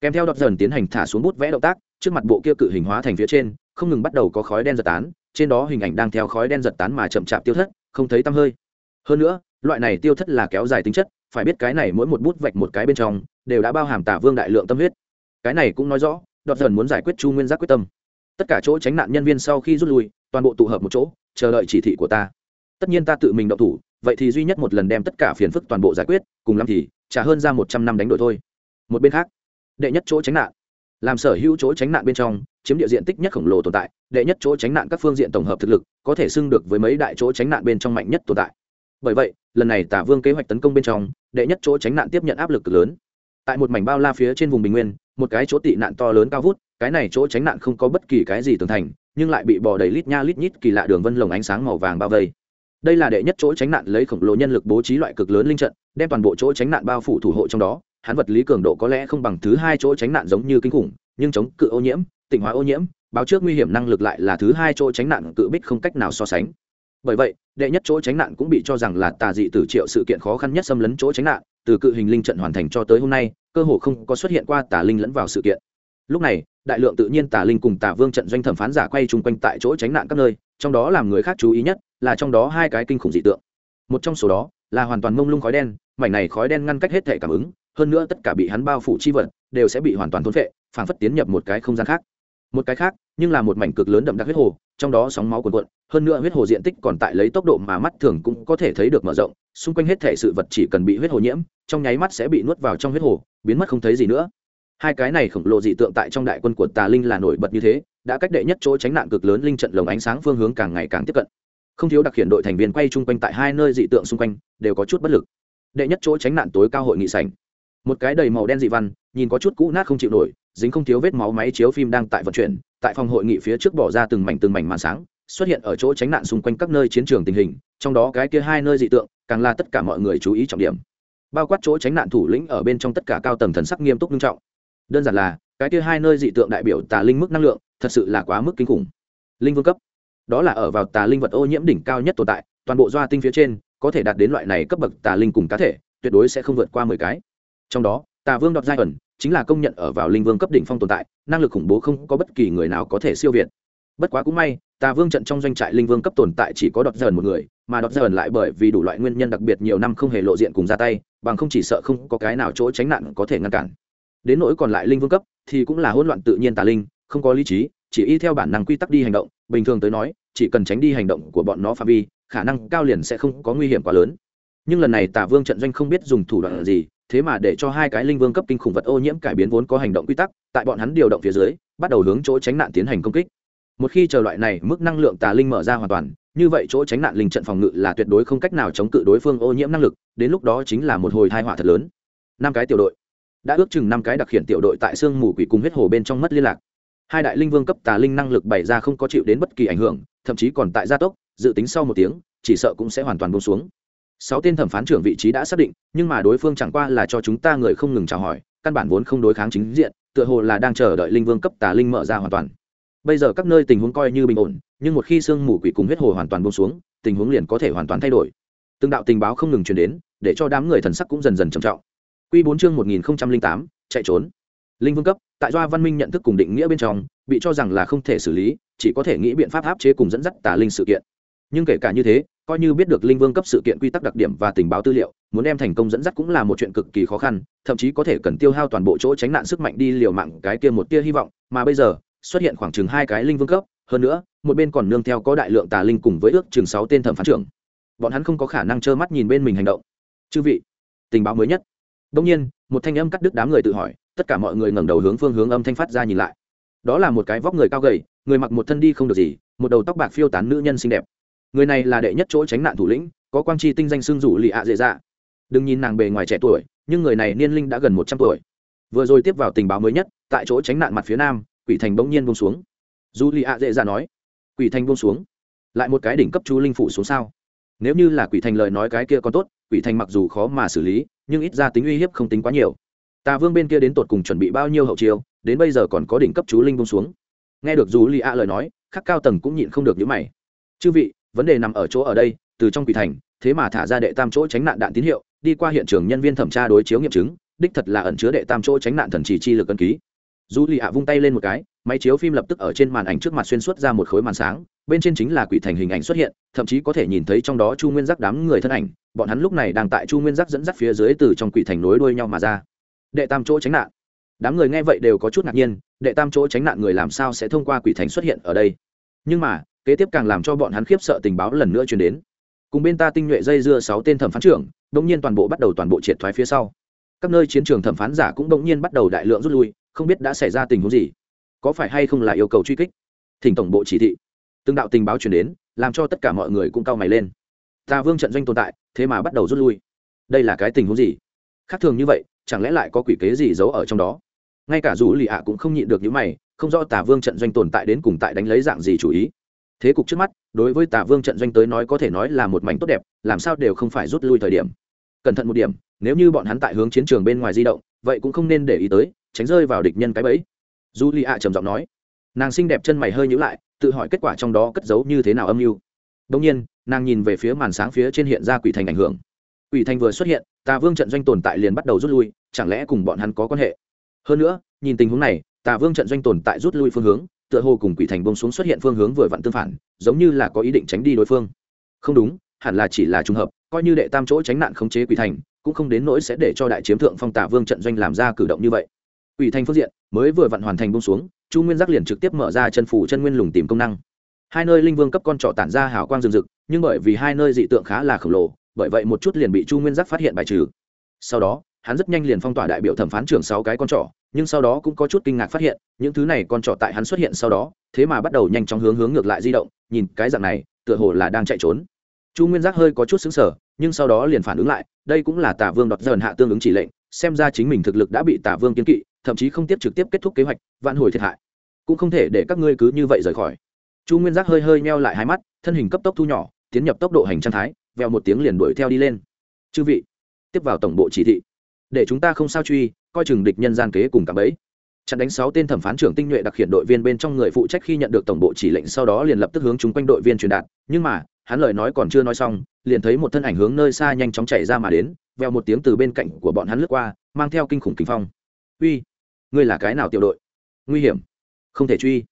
kèm theo đọc dần tiến hành thả xuống bút vẽ động tác, trước mặt bộ kia cự hình hóa thành phía trên, không ngừng bắt đầu có khói đen giật tán, trên đó hình ảnh đang theo khói đen giật tán mà chậm chạp tiêu thất, không thấy tăm hơi. Hơn nữa, loại này tiêu thất là kéo dài tính chất, phải biết cái này mỗi một bút vạch một cái bên trong, đều đã bao hàm tả vương đại lượng tâm huyết. Cái này cũng nói rõ, đọt dần muốn giải quyết chu nguyên giác quyết tâm. Tất cả chỗ tránh nạn nhân viên sau khi rút lui, toàn bộ tụ hợp một chỗ, chờ đợi chỉ thị của ta. Tất nhiên ta tự mình động thủ, vậy thì duy nhất một lần đem tất cả phiền phức toàn bộ giải quyết, cùng lắm thì trả hơn ra một trăm năm đánh đổi thôi. Một bên khác đệ nhất chỗ tránh nạn. Làm sở hữu chỗ tránh nạn bên trong, chiếm địa diện tích nhất khổng lồ tồn tại, đệ nhất chỗ tránh nạn các phương diện tổng hợp thực lực, có thể xưng được với mấy đại chỗ tránh nạn bên trong mạnh nhất tồn tại. Bởi vậy, lần này tả vương kế hoạch tấn công bên trong, đệ nhất chỗ tránh nạn tiếp nhận áp lực cực lớn. Tại một mảnh bao la phía trên vùng bình nguyên, một cái chỗ tị nạn to lớn cao vút, cái này chỗ tránh nạn không có bất kỳ cái gì tường thành, nhưng lại bị bỏ đầy lít nha lít nhít kỳ lạ đường vân lồng ánh sáng màu vàng bao vây. Đây là đệ nhất chỗ tránh nạn lấy khổng lồ nhân lực bố trí loại cực lớn linh trận, đem toàn bộ chỗ tránh nạn bao phủ thủ hộ trong đó hắn vật lý cường độ có lẽ không bằng thứ hai chỗ tránh nạn giống như kinh khủng, nhưng chống cự ô nhiễm tỉnh hóa ô nhiễm, báo trước nguy hiểm năng lực lại là thứ hai chỗ tránh nạn cự bích không cách nào so sánh. Bởi vậy, đệ nhất chỗ tránh nạn cũng bị cho rằng là tà dị tử triệu sự kiện khó khăn nhất xâm lấn chỗ tránh nạn, từ cự hình linh trận hoàn thành cho tới hôm nay, cơ hồ không có xuất hiện qua tà linh lẫn vào sự kiện. Lúc này, đại lượng tự nhiên tà linh cùng tà vương trận doanh thẩm phán giả quay chung quanh tại chỗ tránh nạn các nơi, trong đó làm người khác chú ý nhất là trong đó hai cái kinh khủng dị tượng. Một trong số đó là hoàn toàn mông lung khói đen, mảnh này khói đen ngăn cách hết thể cảm ứng hơn nữa tất cả bị hắn bao phủ chi vật đều sẽ bị hoàn toàn thôn phệ, phảng phất tiến nhập một cái không gian khác. Một cái khác, nhưng là một mảnh cực lớn đậm đặc huyết hồ, trong đó sóng máu cuồn cuộn, hơn nữa huyết hồ diện tích còn tại lấy tốc độ mà mắt thường cũng có thể thấy được mở rộng, xung quanh hết thể sự vật chỉ cần bị huyết hồ nhiễm, trong nháy mắt sẽ bị nuốt vào trong huyết hồ, biến mất không thấy gì nữa. Hai cái này khổng lồ dị tượng tại trong đại quân của tà linh là nổi bật như thế, đã cách đệ nhất chỗ tránh nạn cực lớn linh trận lồng ánh sáng phương hướng càng ngày càng tiếp cận. Không thiếu đặc hiện đội thành viên quay chung quanh tại hai nơi dị tượng xung quanh, đều có chút bất lực. Đệ nhất chỗ tránh nạn tối cao hội nghị sảnh một cái đầy màu đen dị văn, nhìn có chút cũ nát không chịu nổi, dính không thiếu vết máu máy chiếu phim đang tại vận chuyển, tại phòng hội nghị phía trước bỏ ra từng mảnh từng mảnh màn sáng, xuất hiện ở chỗ tránh nạn xung quanh các nơi chiến trường tình hình, trong đó cái kia hai nơi dị tượng, càng là tất cả mọi người chú ý trọng điểm. Bao quát chỗ tránh nạn thủ lĩnh ở bên trong tất cả cao tầng thần sắc nghiêm túc nghiêm trọng. Đơn giản là, cái kia hai nơi dị tượng đại biểu tà linh mức năng lượng, thật sự là quá mức kinh khủng. Linh vương cấp. Đó là ở vào tà linh vật ô nhiễm đỉnh cao nhất tồn tại, toàn bộ doa tinh phía trên, có thể đạt đến loại này cấp bậc tà linh cùng cá thể, tuyệt đối sẽ không vượt qua mười cái trong đó, tà vương đọt giai ẩn chính là công nhận ở vào linh vương cấp đỉnh phong tồn tại, năng lực khủng bố không có bất kỳ người nào có thể siêu việt. Bất quá cũng may, tà vương trận trong doanh trại linh vương cấp tồn tại chỉ có đọt giai ẩn một người, mà đọt giai ẩn lại bởi vì đủ loại nguyên nhân đặc biệt nhiều năm không hề lộ diện cùng ra tay, bằng không chỉ sợ không có cái nào chỗ tránh nạn có thể ngăn cản. Đến nỗi còn lại linh vương cấp thì cũng là hỗn loạn tự nhiên tà linh, không có lý trí, chỉ y theo bản năng quy tắc đi hành động, bình thường tới nói, chỉ cần tránh đi hành động của bọn nó phạm vi, khả năng cao liền sẽ không có nguy hiểm quá lớn nhưng lần này tả vương trận doanh không biết dùng thủ đoạn gì, thế mà để cho hai cái linh vương cấp kinh khủng vật ô nhiễm cải biến vốn có hành động quy tắc, tại bọn hắn điều động phía dưới, bắt đầu hướng chỗ tránh nạn tiến hành công kích. Một khi chờ loại này mức năng lượng tà linh mở ra hoàn toàn, như vậy chỗ tránh nạn linh trận phòng ngự là tuyệt đối không cách nào chống cự đối phương ô nhiễm năng lực, đến lúc đó chính là một hồi thai họa thật lớn. Năm cái tiểu đội, đã ước chừng năm cái đặc hiện tiểu đội tại sương mù quỷ cùng huyết hồ bên trong mất liên lạc. Hai đại linh vương cấp tà linh năng lực bày ra không có chịu đến bất kỳ ảnh hưởng, thậm chí còn tại gia tốc, dự tính sau một tiếng, chỉ sợ cũng sẽ hoàn toàn bông xuống sáu tên thẩm phán trưởng vị trí đã xác định nhưng mà đối phương chẳng qua là cho chúng ta người không ngừng chào hỏi căn bản vốn không đối kháng chính diện tựa hồ là đang chờ đợi linh vương cấp tà linh mở ra hoàn toàn bây giờ các nơi tình huống coi như bình ổn nhưng một khi sương mù quỷ cùng huyết hồ hoàn toàn bông xuống tình huống liền có thể hoàn toàn thay đổi từng đạo tình báo không ngừng truyền đến để cho đám người thần sắc cũng dần dần trầm trọng Quy bốn chương 1008, chạy trốn. Linh vương cấp, tại Doa Văn Minh nhận thức cùng định nghĩa bên trong, bị cho rằng là không thể xử lý, chỉ có thể nghĩ biện pháp áp chế cùng dẫn dắt tà linh sự kiện. Nhưng kể cả như thế, coi như biết được linh vương cấp sự kiện quy tắc đặc điểm và tình báo tư liệu, muốn đem thành công dẫn dắt cũng là một chuyện cực kỳ khó khăn, thậm chí có thể cần tiêu hao toàn bộ chỗ tránh nạn sức mạnh đi liều mạng cái kia một tia hy vọng, mà bây giờ, xuất hiện khoảng chừng hai cái linh vương cấp, hơn nữa, một bên còn nương theo có đại lượng tà linh cùng với ước chừng sáu tên thẩm phán trưởng. Bọn hắn không có khả năng trơ mắt nhìn bên mình hành động. Chư vị, tình báo mới nhất Đông nhiên, một thanh âm cắt đứt đám người tự hỏi, tất cả mọi người ngẩng đầu hướng phương hướng âm thanh phát ra nhìn lại. Đó là một cái vóc người cao gầy, người mặc một thân đi không được gì, một đầu tóc bạc phiêu tán nữ nhân xinh đẹp. Người này là đệ nhất chỗ tránh nạn thủ lĩnh, có quang chi tinh danh xưng rủ lì ạ dễ dạ. Đừng nhìn nàng bề ngoài trẻ tuổi, nhưng người này niên linh đã gần một trăm tuổi. Vừa rồi tiếp vào tình báo mới nhất, tại chỗ tránh nạn mặt phía nam, quỷ thành bỗng nhiên buông xuống. dù lì ạ dễ dạ nói, quỷ thành buông xuống, lại một cái đỉnh cấp chú linh phủ xuống sao? Nếu như là quỷ thành lời nói cái kia còn tốt, quỷ thành mặc dù khó mà xử lý, nhưng ít ra tính uy hiếp không tính quá nhiều tà vương bên kia đến tột cùng chuẩn bị bao nhiêu hậu chiêu đến bây giờ còn có đỉnh cấp chú linh bông xuống nghe được dù lì ạ lời nói khắc cao tầng cũng nhịn không được những mày chư vị vấn đề nằm ở chỗ ở đây, từ trong quỷ thành, thế mà thả ra đệ tam chỗ tránh nạn đạn tín hiệu, đi qua hiện trường nhân viên thẩm tra đối chiếu nghiệm chứng, đích thật là ẩn chứa đệ tam chỗ tránh nạn thần chỉ chi lực ân ký. Dù lì ạ vung tay lên một cái, máy chiếu phim lập tức ở trên màn ảnh trước mặt xuyên suốt ra một khối màn sáng, bên trên chính là quỷ thành hình ảnh xuất hiện, thậm chí có thể nhìn thấy trong đó chu nguyên giác đám người thân ảnh, bọn hắn lúc này đang tại chu nguyên giác dẫn dắt phía dưới từ trong quỷ thành nối đuôi nhau mà ra. Đệ tam chỗ tránh nạn. Đám người nghe vậy đều có chút ngạc nhiên, đệ tam chỗ tránh nạn người làm sao sẽ thông qua quỷ thành xuất hiện ở đây? Nhưng mà kế tiếp càng làm cho bọn hắn khiếp sợ tình báo lần nữa truyền đến. Cùng bên ta tinh nhuệ dây dưa sáu tên thẩm phán trưởng đông nhiên toàn bộ bắt đầu toàn bộ triệt thoái phía sau. Các nơi chiến trường thẩm phán giả cũng đông nhiên bắt đầu đại lượng rút lui, không biết đã xảy ra tình huống gì. Có phải hay không là yêu cầu truy kích? Thỉnh tổng bộ chỉ thị. Từng đạo tình báo truyền đến, làm cho tất cả mọi người cũng cao mày lên. Ta vương trận doanh tồn tại, thế mà bắt đầu rút lui. Đây là cái tình huống gì? Khác thường như vậy, chẳng lẽ lại có quỷ kế gì giấu ở trong đó? Ngay cả dù lì ạ cũng không nhịn được những mày, không rõ tà vương trận doanh tồn tại đến cùng tại đánh lấy dạng gì chủ ý thế cục trước mắt, đối với Tả vương trận doanh tới nói có thể nói là một mảnh tốt đẹp, làm sao đều không phải rút lui thời điểm. Cẩn thận một điểm, nếu như bọn hắn tại hướng chiến trường bên ngoài di động, vậy cũng không nên để ý tới, tránh rơi vào địch nhân cái bẫy. Du li ạ trầm giọng nói. Nàng xinh đẹp chân mày hơi nhữ lại, tự hỏi kết quả trong đó cất giấu như thế nào âm mưu. Đông nhiên, nàng nhìn về phía màn sáng phía trên hiện ra quỷ thành ảnh hưởng. Quỷ thành vừa xuất hiện tà vương trận doanh tồn tại liền bắt đầu rút lui, chẳng lẽ cùng bọn hắn có quan hệ? Hơn nữa, nhìn tình huống này tà vương trận doanh tồn tại rút lui phương hướng tựa hồ cùng quỷ thành bông xuống xuất hiện phương hướng vừa vặn tương phản, giống như là có ý định tránh đi đối phương. Không đúng, hẳn là chỉ là trùng hợp, coi như đệ tam chỗ tránh nạn khống chế quỷ thành, cũng không đến nỗi sẽ để cho đại chiếm thượng phong tả vương trận doanh làm ra cử động như vậy. Quỷ thành phương diện, mới vừa vặn hoàn thành bông xuống, chu nguyên giác liền trực tiếp mở ra chân phủ chân nguyên lùng tìm công năng. Hai nơi linh vương cấp con trọ tản ra hào quang rừng rực, nhưng bởi vì hai nơi dị tượng khá là khổng lồ, bởi vậy một chút liền bị chu nguyên giác phát hiện bài trừ. Sau đó, hắn rất nhanh liền phong tỏa đại biểu thẩm phán trưởng sáu cái con trọ nhưng sau đó cũng có chút kinh ngạc phát hiện, những thứ này con trọ tại hắn xuất hiện sau đó, thế mà bắt đầu nhanh chóng hướng hướng ngược lại di động, nhìn cái dạng này, tựa hồ là đang chạy trốn. Chu nguyên giác hơi có chút xứng sở nhưng sau đó liền phản ứng lại, đây cũng là tả vương đọt dần hạ tương ứng chỉ lệnh, xem ra chính mình thực lực đã bị tả vương kiên kỵ, thậm chí không tiếp trực tiếp kết thúc kế hoạch, vạn hồi thiệt hại. Cũng không thể để các ngươi cứ như vậy rời khỏi. Chu nguyên giác hơi hơi meo lại hai mắt, thân hình cấp tốc thu nhỏ, tiến nhập tốc độ hành trang thái, vèo một tiếng liền đuổi theo đi lên. Chư vị, tiếp vào tổng bộ chỉ thị. Để chúng ta không sao truy coi chừng địch nhân gian kế cùng cả bấy chặn đánh sáu tên thẩm phán trưởng tinh nhuệ đặc hiện đội viên bên trong người phụ trách khi nhận được tổng bộ chỉ lệnh sau đó liền lập tức hướng chúng quanh đội viên truyền đạt. Nhưng mà, hắn lời nói còn chưa nói xong, liền thấy một thân ảnh hướng nơi xa nhanh chóng chạy ra mà đến veo một tiếng từ bên cạnh của bọn hắn lướt qua, mang theo kinh khủng kinh phong. Uy, ngươi là cái nào tiểu đội? Nguy hiểm. Không thể truy.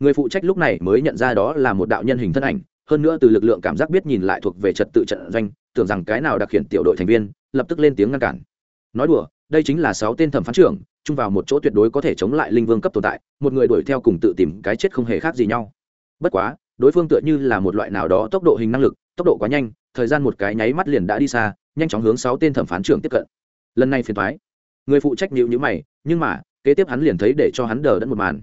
Người phụ trách lúc này mới nhận ra đó là một đạo nhân hình thân ảnh, hơn nữa từ lực lượng cảm giác biết nhìn lại thuộc về trật tự trận doanh, tưởng rằng cái nào đặc hiện tiểu đội thành viên, lập tức lên tiếng ngăn cản. Nói đùa đây chính là sáu tên thẩm phán trưởng, chung vào một chỗ tuyệt đối có thể chống lại linh vương cấp tồn tại, một người đuổi theo cùng tự tìm cái chết không hề khác gì nhau. Bất quá, đối phương tựa như là một loại nào đó tốc độ hình năng lực, tốc độ quá nhanh, thời gian một cái nháy mắt liền đã đi xa, nhanh chóng hướng sáu tên thẩm phán trưởng tiếp cận. Lần này phiền thoái người phụ trách nhịu nhữ mày, nhưng mà, kế tiếp hắn liền thấy để cho hắn đờ đẫn một màn.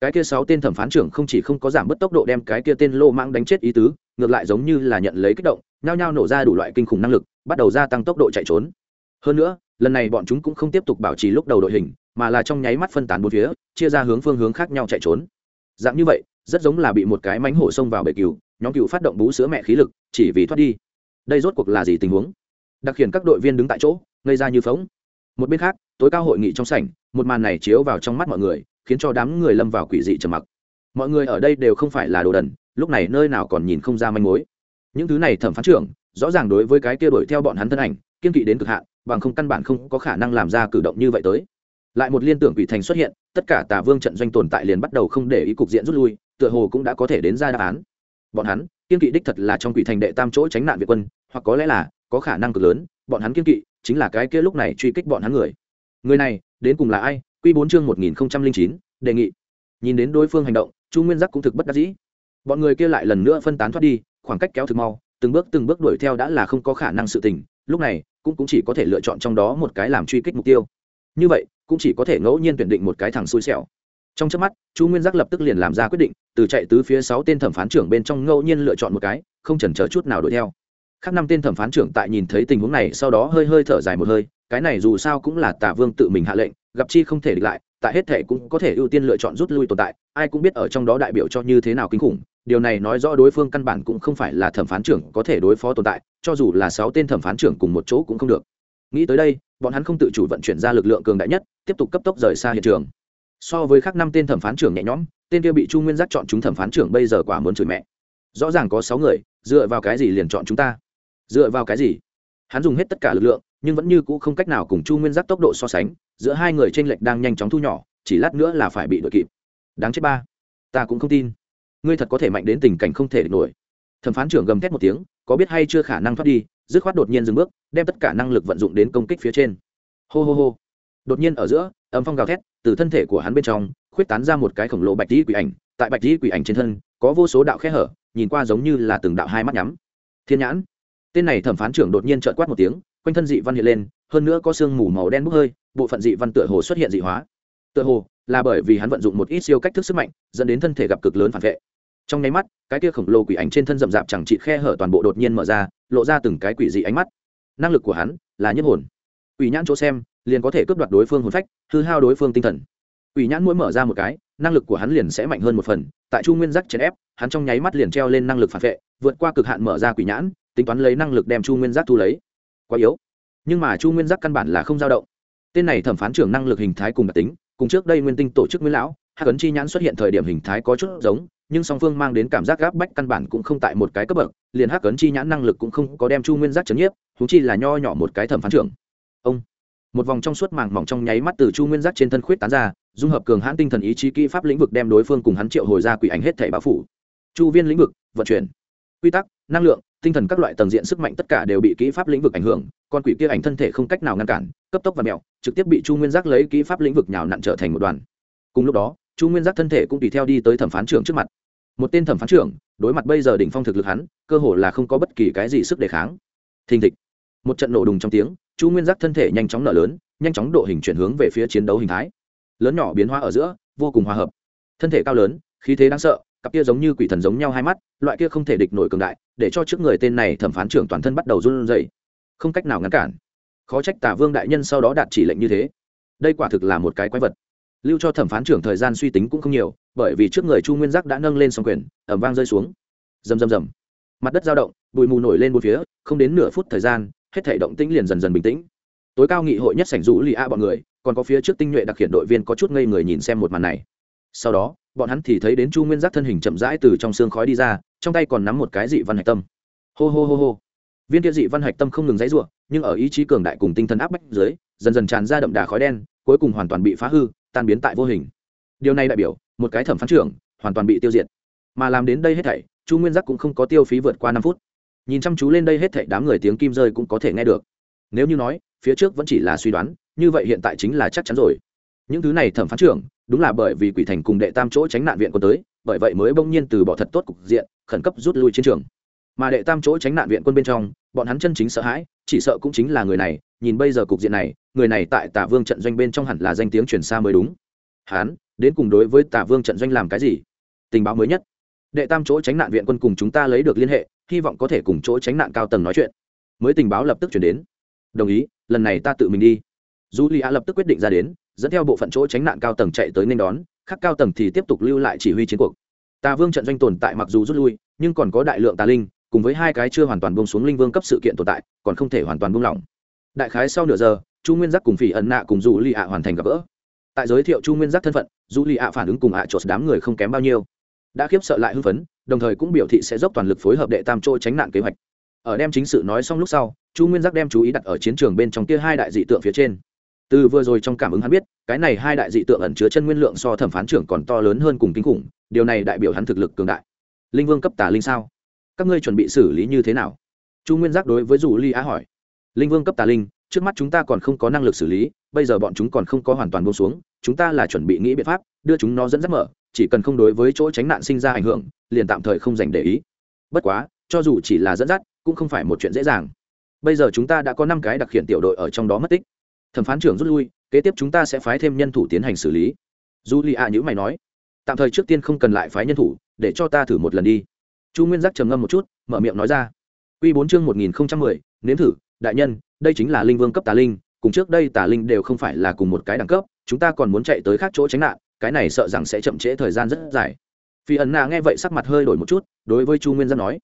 Cái kia sáu tên thẩm phán trưởng không chỉ không có giảm bớt tốc độ đem cái kia tên lô mang đánh chết ý tứ, ngược lại giống như là nhận lấy kích động, nhao nhao nổ ra đủ loại kinh khủng năng lực, bắt đầu gia tăng tốc độ chạy trốn. Hơn nữa lần này bọn chúng cũng không tiếp tục bảo trì lúc đầu đội hình, mà là trong nháy mắt phân tán bốn phía, chia ra hướng phương hướng khác nhau chạy trốn. Dạng như vậy, rất giống là bị một cái mánh hổ xông vào bể cừu, nhóm cựu phát động bú sữa mẹ khí lực, chỉ vì thoát đi. Đây rốt cuộc là gì tình huống? Đặc khiển các đội viên đứng tại chỗ gây ra như phóng một bên khác, tối cao hội nghị trong sảnh, một màn này chiếu vào trong mắt mọi người, khiến cho đám người lâm vào quỷ dị trầm mặc. Mọi người ở đây đều không phải là đồ đần, lúc này nơi nào còn nhìn không ra manh mối. Những thứ này thẩm phán trưởng, rõ ràng đối với cái kia đuổi theo bọn hắn thân ảnh kiên kỵ đến cực hạn, bằng không căn bản không có khả năng làm ra cử động như vậy tới. Lại một liên tưởng quỷ thành xuất hiện, tất cả tà vương trận doanh tồn tại liền bắt đầu không để ý cục diện rút lui, tựa hồ cũng đã có thể đến ra đáp án. Bọn hắn, kiên kỵ đích thật là trong quỷ thành đệ tam chỗ tránh nạn việt quân, hoặc có lẽ là, có khả năng cực lớn, bọn hắn kiên kỵ, chính là cái kia lúc này truy kích bọn hắn người. Người này, đến cùng là ai? Q bốn chương một nghìn chín, đề nghị. Nhìn đến đối phương hành động, chu nguyên giác cũng thực bất đắc dĩ. Bọn người kia lại lần nữa phân tán thoát đi, khoảng cách kéo thực mau, từng bước từng bước đuổi theo đã là không có khả năng sự tình. Lúc này cũng cũng chỉ có thể lựa chọn trong đó một cái làm truy kích mục tiêu. Như vậy, cũng chỉ có thể ngẫu nhiên tuyển định một cái thằng xui xẻo. Trong trước mắt, chu nguyên giác lập tức liền làm ra quyết định, từ chạy tứ phía sáu tên thẩm phán trưởng bên trong ngẫu nhiên lựa chọn một cái, không chần chờ chút nào đuổi theo. Khác năm tên thẩm phán trưởng tại nhìn thấy tình huống này, sau đó hơi hơi thở dài một hơi, cái này dù sao cũng là tả vương tự mình hạ lệnh, gặp chi không thể địch lại, tại hết thể cũng có thể ưu tiên lựa chọn rút lui tồn tại, ai cũng biết ở trong đó đại biểu cho như thế nào kinh khủng điều này nói rõ đối phương căn bản cũng không phải là thẩm phán trưởng có thể đối phó tồn tại, cho dù là sáu tên thẩm phán trưởng cùng một chỗ cũng không được. Nghĩ tới đây, bọn hắn không tự chủ vận chuyển ra lực lượng cường đại nhất, tiếp tục cấp tốc rời xa hiện trường. So với các năm tên thẩm phán trưởng nhẹ nhõm, tên kia bị chu nguyên giác chọn chúng thẩm phán trưởng bây giờ quả muốn chửi mẹ. Rõ ràng có sáu người, dựa vào cái gì liền chọn chúng ta? Dựa vào cái gì? Hắn dùng hết tất cả lực lượng, nhưng vẫn như c ũ không cách nào cùng chu nguyên giác tốc độ so sánh, giữa hai người t r ê n lệch đang nhanh chóng thu nhỏ, chỉ lát nữa là phải bị đội kịp. Đáng chết ba. Ta cũng không tin ngươi thật có thể mạnh đến tình cảnh không thể địch nổi. Thẩm phán trưởng gầm thét một tiếng, có biết hay chưa khả năng thoát đi, dứt khoát đột nhiên dừng bước, đem tất cả năng lực vận dụng đến công kích phía trên. Hô hô hô. Đột nhiên ở giữa, âm phong gào thét từ thân thể của hắn bên trong, khuyết tán ra một cái khổng lồ bạch dĩ quỷ ảnh, tại bạch dĩ quỷ ảnh trên thân, có vô số đạo khe hở, nhìn qua giống như là từng đạo hai mắt nhắm. Thiên nhãn. Tên này thẩm phán trưởng đột nhiên trợn quát một tiếng, quanh thân dị văn hiện lên, hơn nữa có sương mù màu đen bốc hơi, bộ phận dị văn tựa hồ xuất hiện dị hóa. Tựa hồ là bởi vì hắn vận dụng một ít siêu cách thức sức mạnh, dẫn đến thân thể gặp cực lớn phản vệ trong nháy mắt, cái kia khổng lồ quỷ ảnh trên thân rậm rạp chẳng trị khe hở toàn bộ đột nhiên mở ra, lộ ra từng cái quỷ dị ánh mắt. Năng lực của hắn là nhất hồn. Quỷ nhãn chỗ xem, liền có thể cướp đoạt đối phương hồn phách, hư hao đối phương tinh thần. Quỷ nhãn mỗi mở ra một cái, năng lực của hắn liền sẽ mạnh hơn một phần, tại chu nguyên giác chèn ép, hắn trong nháy mắt liền treo lên năng lực phản vệ, vượt qua cực hạn mở ra quỷ nhãn, tính toán lấy năng lực đem chu nguyên giác thu lấy. Quá yếu. Nhưng mà chu nguyên giác căn bản là không dao động. Tên này thẩm phán trưởng năng lực hình thái cùng đặc tính, cùng trước đây nguyên tinh tổ chức nguyên lão, hắc ấn chi nhãn xuất hiện thời điểm hình thái có chút giống nhưng song phương mang đến cảm giác gáp bách căn bản cũng không tại một cái cấp bậc, liền hắc cấn chi nhãn năng lực cũng không có đem chu nguyên giác chấn nhiếp thú chi là nho nhỏ một cái thẩm phán trưởng. Ông, một vòng trong suốt màng mỏng trong nháy mắt từ chu nguyên giác trên thân khuyết tán ra, dung hợp cường hãn tinh thần ý chí kỹ pháp lĩnh vực đem đối phương cùng hắn triệu hồi ra quỷ ảnh hết thể báo phủ. Chu viên lĩnh vực, vận chuyển, quy tắc, năng lượng, tinh thần các loại tầng diện sức mạnh tất cả đều bị kỹ pháp lĩnh vực ảnh hưởng, con quỷ kia ảnh thân thể không cách nào ngăn cản, cấp tốc và mẹo, trực tiếp bị chu nguyên giác lấy kỹ pháp lĩnh vực nhào nặn trở thành một đoàn. Cùng lúc đó, chu nguyên giác thân thể cũng tùy theo đi tới thẩm phán trưởng trước mặt một tên thẩm phán trưởng, đối mặt bây giờ đỉnh phong thực lực hắn, cơ hồ là không có bất kỳ cái gì sức đề kháng. Thình thịch. Một trận nổ đùng trong tiếng, chu nguyên giác thân thể nhanh chóng nở lớn, nhanh chóng độ hình chuyển hướng về phía chiến đấu hình thái. Lớn nhỏ biến hóa ở giữa, vô cùng hòa hợp. Thân thể cao lớn, khí thế đáng sợ, cặp kia giống như quỷ thần giống nhau hai mắt, loại kia không thể địch nổi cường đại, để cho trước người tên này thẩm phán trưởng toàn thân bắt đầu run rẩy. Không cách nào ngăn cản. Khó trách tả vương đại nhân sau đó đạt chỉ lệnh như thế. Đây quả thực là một cái quái vật lưu cho thẩm phán trưởng thời gian suy tính cũng không nhiều, bởi vì trước người chu nguyên giác đã nâng lên xong quyền ẩm vang rơi xuống. Rầm rầm rầm. Mặt đất dao động, bụi mù nổi lên một phía, không đến nửa phút thời gian, hết thể động tĩnh liền dần dần bình tĩnh. Tối cao nghị hội nhất sảnh rũ lì a bọn người, còn có phía trước tinh nhuệ đặc hiện đội viên có chút ngây người nhìn xem một màn này. Sau đó, bọn hắn thì thấy đến chu nguyên giác thân hình chậm rãi từ trong xương khói đi ra, trong tay còn nắm một cái dị văn hạch tâm. Hô hô hô hô. Viên kia dị văn hạch tâm không ngừng dãy ruộng nhưng ở ý chí cường đại cùng tinh thần áp bách dưới, dần dần tràn ra đậm đà khói đen, cuối cùng hoàn toàn bị phá hư tan biến tại vô hình. Điều này đại biểu, một cái thẩm phán trưởng hoàn toàn bị tiêu diệt. Mà làm đến đây hết thảy, chu nguyên giác cũng không có tiêu phí vượt qua năm phút. Nhìn chăm chú lên đây hết thảy đám người tiếng kim rơi cũng có thể nghe được. Nếu như nói, phía trước vẫn chỉ là suy đoán, như vậy hiện tại chính là chắc chắn rồi. Những thứ này thẩm phán trưởng, đúng là bởi vì quỷ thành cùng đệ tam chỗ tránh nạn viện quân tới, bởi vậy mới bỗng nhiên từ bỏ thật tốt cục diện, khẩn cấp rút lui chiến trường. Mà đệ tam chỗ tránh nạn viện quân bên trong, bọn hắn chân chính sợ hãi, chỉ sợ cũng chính là người này, nhìn bây giờ cục diện này người này tại tả vương trận doanh bên trong hẳn là danh tiếng truyền xa mới đúng. Hán, đến cùng đối với tả vương trận doanh làm cái gì? Tình báo mới nhất. Đệ tam chỗ tránh nạn viện quân cùng chúng ta lấy được liên hệ hy vọng có thể cùng chỗ tránh nạn cao tầng nói chuyện. Mới tình báo lập tức chuyển đến. Đồng ý lần này ta tự mình đi. Du li a lập tức quyết định ra đến dẫn theo bộ phận chỗ tránh nạn cao tầng chạy tới nên đón khác cao tầng thì tiếp tục lưu lại chỉ huy chiến cuộc. Tà vương trận doanh tồn tại mặc dù rút lui nhưng còn có đại lượng tà linh cùng với hai cái chưa hoàn toàn bông xuống linh vương cấp sự kiện tồn tại còn không thể hoàn toàn buông lỏng. Đại khái sau nửa giờ chu nguyên giác cùng phỉ ẩn nạ cùng dù lì ạ hoàn thành gặp gỡ. Tại giới thiệu chu nguyên giác thân phận dù lì ạ phản ứng cùng ạ chột đám người không kém bao nhiêu. Đã khiếp sợ lại hưng phấn, đồng thời cũng biểu thị sẽ dốc toàn lực phối hợp đệ tam chỗ tránh nạn kế hoạch. Ở đem chính sự nói xong lúc sau, chu nguyên giác đem chú ý đặt ở chiến trường bên trong kia hai đại dị tượng phía trên. Từ vừa rồi trong cảm ứng hắn biết, cái này hai đại dị tượng ẩn chứa chân nguyên lượng so thẩm phán trưởng còn to lớn hơn cùng kinh khủng, điều này đại biểu hắn thực lực cường đại. Linh vương cấp tà linh sao? Các ngươi chuẩn bị xử lý như thế nào? Chu nguyên giác đối với dù ly á hỏi. Linh vương cấp tà linh trước mắt chúng ta còn không có năng lực xử lý, bây giờ bọn chúng còn không có hoàn toàn buông xuống, chúng ta là chuẩn bị nghĩ biện pháp, đưa chúng nó dẫn dắt mở, chỉ cần không đối với chỗ tránh nạn sinh ra ảnh hưởng, liền tạm thời không dành để ý. Bất quá, cho dù chỉ là dẫn dắt, cũng không phải một chuyện dễ dàng. Bây giờ chúng ta đã có năm cái đặc hiện tiểu đội ở trong đó mất tích. Thẩm phán trưởng rút lui, kế tiếp chúng ta sẽ phái thêm nhân thủ tiến hành xử lý. Du li a nhữ mày nói, tạm thời trước tiên không cần lại phái nhân thủ, để cho ta thử một lần đi. Chu nguyên giác trầm ngâm một chút, mở miệng nói ra. Q bốn chương một nghìn mười, nếm thử, đại nhân đây chính là linh vương cấp tà linh, cùng trước đây tà linh đều không phải là cùng một cái đẳng cấp, chúng ta còn muốn chạy tới khác chỗ tránh nạn, cái này sợ rằng sẽ chậm trễ thời gian rất dài. Phi ẩn nạ nghe vậy sắc mặt hơi đổi một chút, đối với chu nguyên giác nói,